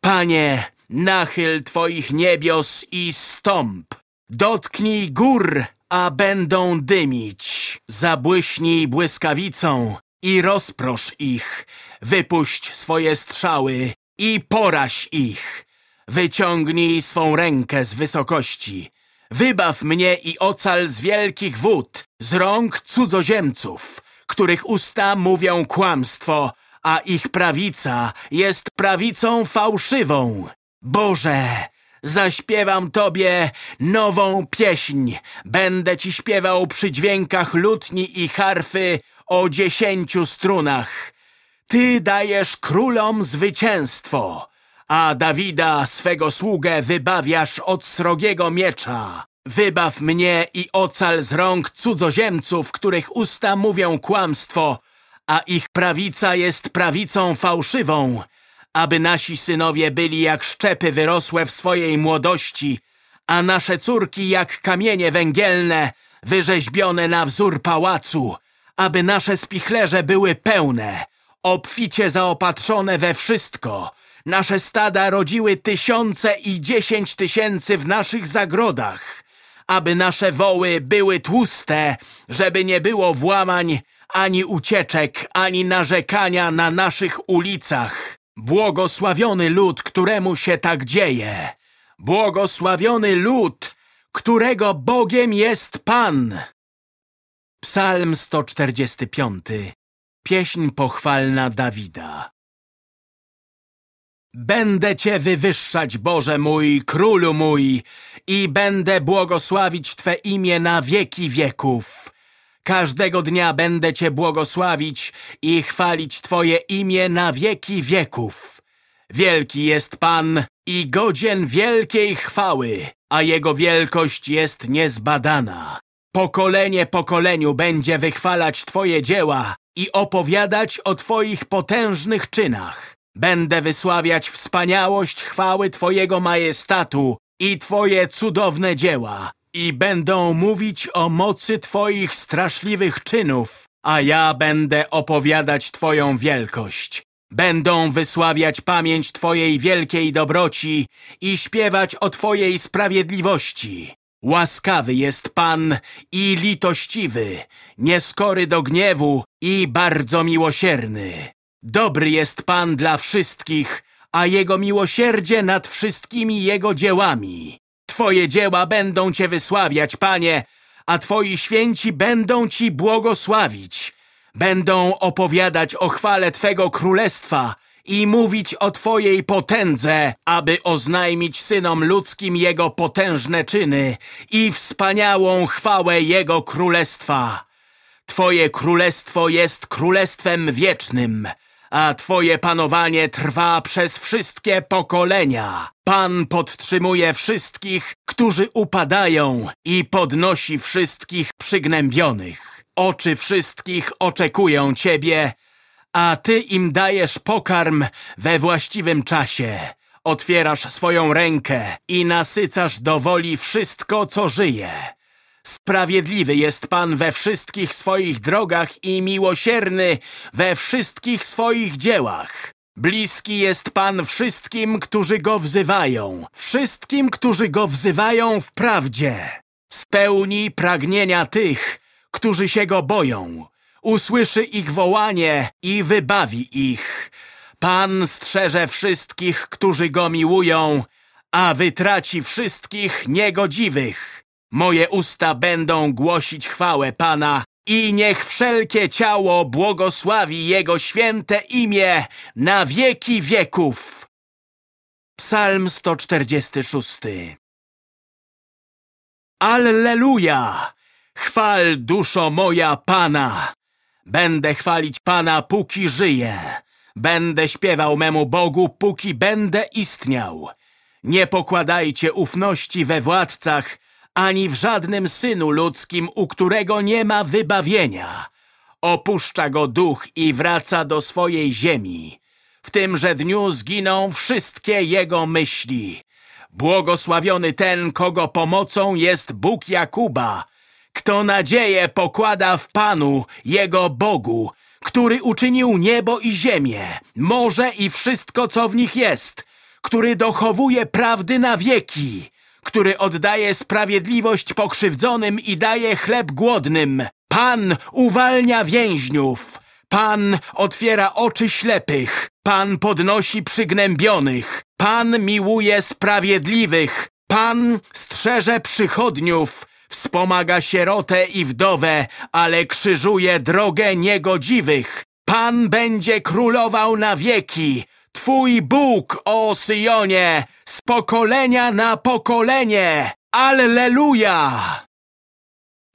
Panie, nachyl Twoich niebios i stąp. Dotknij gór, a będą dymić. Zabłyśnij błyskawicą i rozprosz ich. Wypuść swoje strzały i poraź ich. Wyciągnij swą rękę z wysokości. Wybaw mnie i ocal z wielkich wód, z rąk cudzoziemców, których usta mówią kłamstwo, a ich prawica jest prawicą fałszywą. Boże, zaśpiewam Tobie nową pieśń. Będę Ci śpiewał przy dźwiękach lutni i harfy o dziesięciu strunach. Ty dajesz królom zwycięstwo, a Dawida, swego sługę, wybawiasz od srogiego miecza. Wybaw mnie i ocal z rąk cudzoziemców, których usta mówią kłamstwo, a ich prawica jest prawicą fałszywą, aby nasi synowie byli jak szczepy wyrosłe w swojej młodości, a nasze córki jak kamienie węgielne, wyrzeźbione na wzór pałacu, aby nasze spichlerze były pełne, obficie zaopatrzone we wszystko. Nasze stada rodziły tysiące i dziesięć tysięcy w naszych zagrodach, aby nasze woły były tłuste, żeby nie było włamań, ani ucieczek, ani narzekania na naszych ulicach. Błogosławiony lud, któremu się tak dzieje. Błogosławiony lud, którego Bogiem jest Pan. Psalm 145. Pieśń pochwalna Dawida. Będę Cię wywyższać, Boże mój, Królu mój, i będę błogosławić Twe imię na wieki wieków. Każdego dnia będę Cię błogosławić i chwalić Twoje imię na wieki wieków. Wielki jest Pan i godzien wielkiej chwały, a Jego wielkość jest niezbadana. Pokolenie pokoleniu będzie wychwalać Twoje dzieła i opowiadać o Twoich potężnych czynach. Będę wysławiać wspaniałość chwały Twojego majestatu i Twoje cudowne dzieła i będą mówić o mocy Twoich straszliwych czynów, a ja będę opowiadać Twoją wielkość. Będą wysławiać pamięć Twojej wielkiej dobroci i śpiewać o Twojej sprawiedliwości. Łaskawy jest Pan i litościwy, nieskory do gniewu i bardzo miłosierny. Dobry jest Pan dla wszystkich, a Jego miłosierdzie nad wszystkimi Jego dziełami. Twoje dzieła będą Cię wysławiać, Panie, a Twoi święci będą Ci błogosławić. Będą opowiadać o chwale Twego królestwa i mówić o Twojej potędze, aby oznajmić synom ludzkim Jego potężne czyny i wspaniałą chwałę Jego królestwa. Twoje królestwo jest królestwem wiecznym, a Twoje panowanie trwa przez wszystkie pokolenia. Pan podtrzymuje wszystkich, którzy upadają i podnosi wszystkich przygnębionych. Oczy wszystkich oczekują Ciebie, a Ty im dajesz pokarm we właściwym czasie. Otwierasz swoją rękę i nasycasz do woli wszystko, co żyje. Sprawiedliwy jest Pan we wszystkich swoich drogach i miłosierny we wszystkich swoich dziełach. Bliski jest Pan wszystkim, którzy Go wzywają, wszystkim, którzy Go wzywają w prawdzie. Spełni pragnienia tych, którzy się Go boją. Usłyszy ich wołanie i wybawi ich. Pan strzeże wszystkich, którzy Go miłują, a wytraci wszystkich niegodziwych. Moje usta będą głosić chwałę Pana i niech wszelkie ciało błogosławi Jego święte imię na wieki wieków. Psalm 146 Alleluja! Chwal duszo moja Pana! Będę chwalić Pana, póki żyję. Będę śpiewał memu Bogu, póki będę istniał. Nie pokładajcie ufności we władcach, ani w żadnym synu ludzkim, u którego nie ma wybawienia. Opuszcza go duch i wraca do swojej ziemi. W tymże dniu zginą wszystkie jego myśli. Błogosławiony ten, kogo pomocą jest Bóg Jakuba, kto nadzieję pokłada w Panu, Jego Bogu, który uczynił niebo i ziemię, morze i wszystko, co w nich jest, który dochowuje prawdy na wieki, który oddaje sprawiedliwość pokrzywdzonym i daje chleb głodnym. Pan uwalnia więźniów. Pan otwiera oczy ślepych. Pan podnosi przygnębionych. Pan miłuje sprawiedliwych. Pan strzeże przychodniów. Wspomaga sierotę i wdowę, ale krzyżuje drogę niegodziwych. Pan będzie królował na wieki. Twój Bóg, o Syjonie, z pokolenia na pokolenie. Alleluja!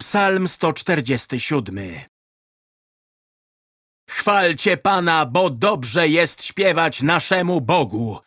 Psalm 147 Chwalcie Pana, bo dobrze jest śpiewać naszemu Bogu.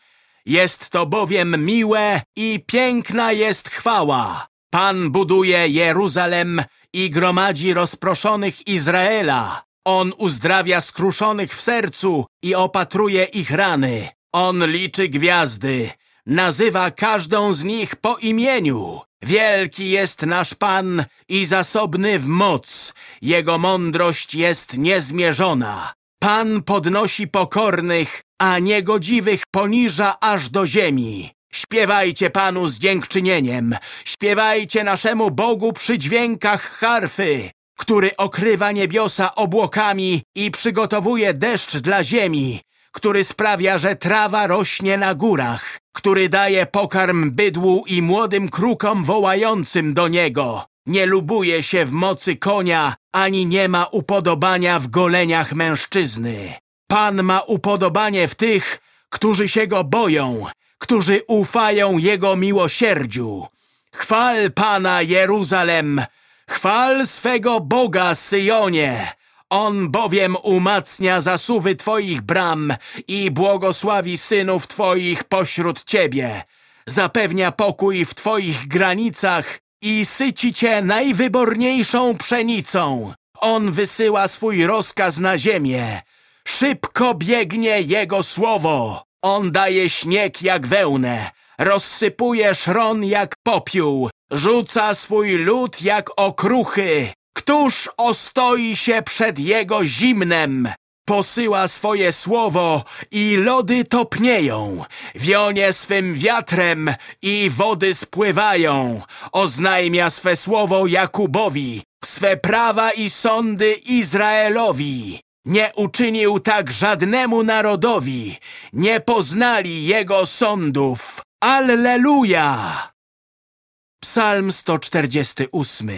Jest to bowiem miłe i piękna jest chwała. Pan buduje Jeruzalem i gromadzi rozproszonych Izraela. On uzdrawia skruszonych w sercu i opatruje ich rany. On liczy gwiazdy, nazywa każdą z nich po imieniu. Wielki jest nasz Pan i zasobny w moc. Jego mądrość jest niezmierzona. Pan podnosi pokornych, a niegodziwych poniża aż do ziemi. Śpiewajcie Panu z dziękczynieniem. Śpiewajcie naszemu Bogu przy dźwiękach harfy który okrywa niebiosa obłokami i przygotowuje deszcz dla ziemi, który sprawia, że trawa rośnie na górach, który daje pokarm bydłu i młodym krukom wołającym do niego. Nie lubuje się w mocy konia, ani nie ma upodobania w goleniach mężczyzny. Pan ma upodobanie w tych, którzy się go boją, którzy ufają jego miłosierdziu. Chwal Pana Jeruzalem, Chwal swego Boga, Syjonie! On bowiem umacnia zasuwy Twoich bram i błogosławi synów Twoich pośród Ciebie. Zapewnia pokój w Twoich granicach i syci Cię najwyborniejszą pszenicą. On wysyła swój rozkaz na ziemię. Szybko biegnie Jego słowo. On daje śnieg jak wełnę, rozsypuje szron jak popiół, rzuca swój lud jak okruchy. Któż ostoi się przed jego zimnem? Posyła swoje słowo i lody topnieją, wionie swym wiatrem i wody spływają. Oznajmia swe słowo Jakubowi, swe prawa i sądy Izraelowi. Nie uczynił tak żadnemu narodowi, nie poznali jego sądów. Alleluja! Psalm 148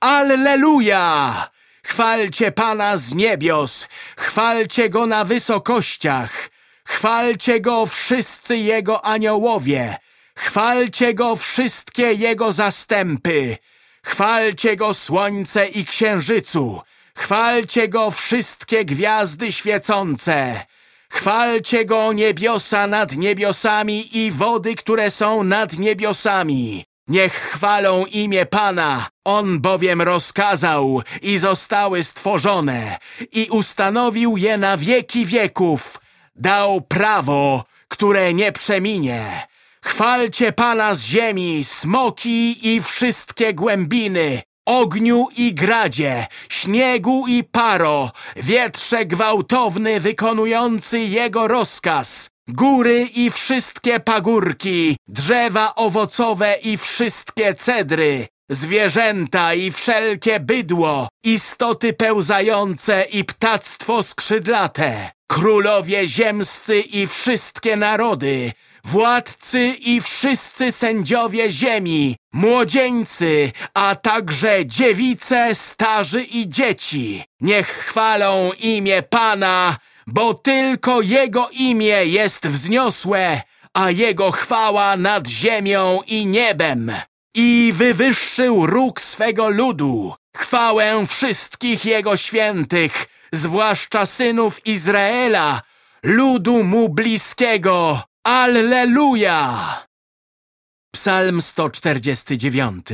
Alleluja! Chwalcie Pana z niebios, chwalcie Go na wysokościach, chwalcie Go wszyscy Jego aniołowie, chwalcie Go wszystkie Jego zastępy, chwalcie Go słońce i księżycu, chwalcie Go wszystkie gwiazdy świecące, Chwalcie Go niebiosa nad niebiosami i wody, które są nad niebiosami. Niech chwalą imię Pana, On bowiem rozkazał i zostały stworzone i ustanowił je na wieki wieków. Dał prawo, które nie przeminie. Chwalcie Pana z ziemi, smoki i wszystkie głębiny, ogniu i gradzie, śniegu i paro, wietrze gwałtowny wykonujący jego rozkaz, góry i wszystkie pagórki, drzewa owocowe i wszystkie cedry, zwierzęta i wszelkie bydło, istoty pełzające i ptactwo skrzydlate, królowie ziemscy i wszystkie narody, władcy i wszyscy sędziowie ziemi, młodzieńcy, a także dziewice, starzy i dzieci. Niech chwalą imię Pana, bo tylko Jego imię jest wzniosłe, a Jego chwała nad ziemią i niebem. I wywyższył róg swego ludu, chwałę wszystkich Jego świętych, zwłaszcza synów Izraela, ludu mu bliskiego, Alleluja! Psalm 149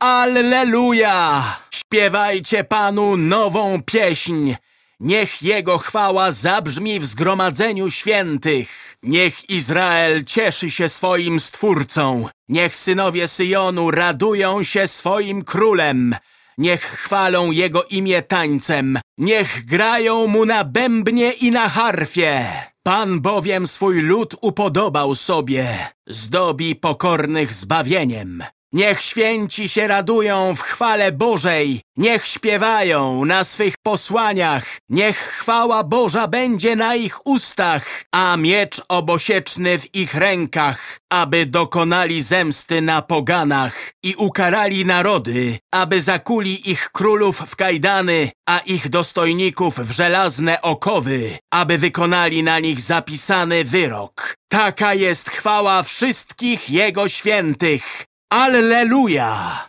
Alleluja! Śpiewajcie Panu nową pieśń. Niech Jego chwała zabrzmi w zgromadzeniu świętych. Niech Izrael cieszy się swoim Stwórcą. Niech synowie Syjonu radują się swoim królem. Niech chwalą Jego imię tańcem. Niech grają Mu na bębnie i na harfie. Pan bowiem swój lud upodobał sobie. Zdobi pokornych zbawieniem. Niech święci się radują w chwale Bożej, niech śpiewają na swych posłaniach, niech chwała Boża będzie na ich ustach, a miecz obosieczny w ich rękach, aby dokonali zemsty na poganach i ukarali narody, aby zakuli ich królów w kajdany, a ich dostojników w żelazne okowy, aby wykonali na nich zapisany wyrok. Taka jest chwała wszystkich Jego świętych. Alleluja!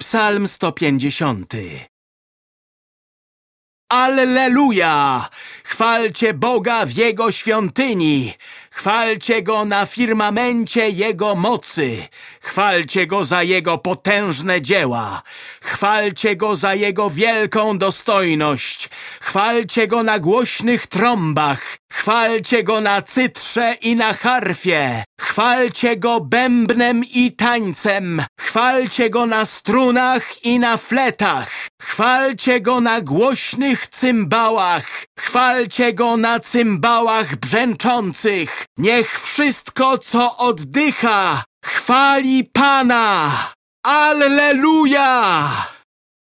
Psalm 150 Alleluja! Chwalcie Boga w Jego świątyni. Chwalcie Go na firmamencie Jego mocy. Chwalcie Go za Jego potężne dzieła. Chwalcie Go za Jego wielką dostojność. Chwalcie Go na głośnych trąbach. Chwalcie Go na cytrze i na harfie. Chwalcie Go bębnem i tańcem. Chwalcie Go na strunach i na fletach. Chwalcie Go na głośnych cymbałach. Chwalcie Go na cymbałach brzęczących. Niech wszystko, co oddycha, chwali Pana. Alleluja!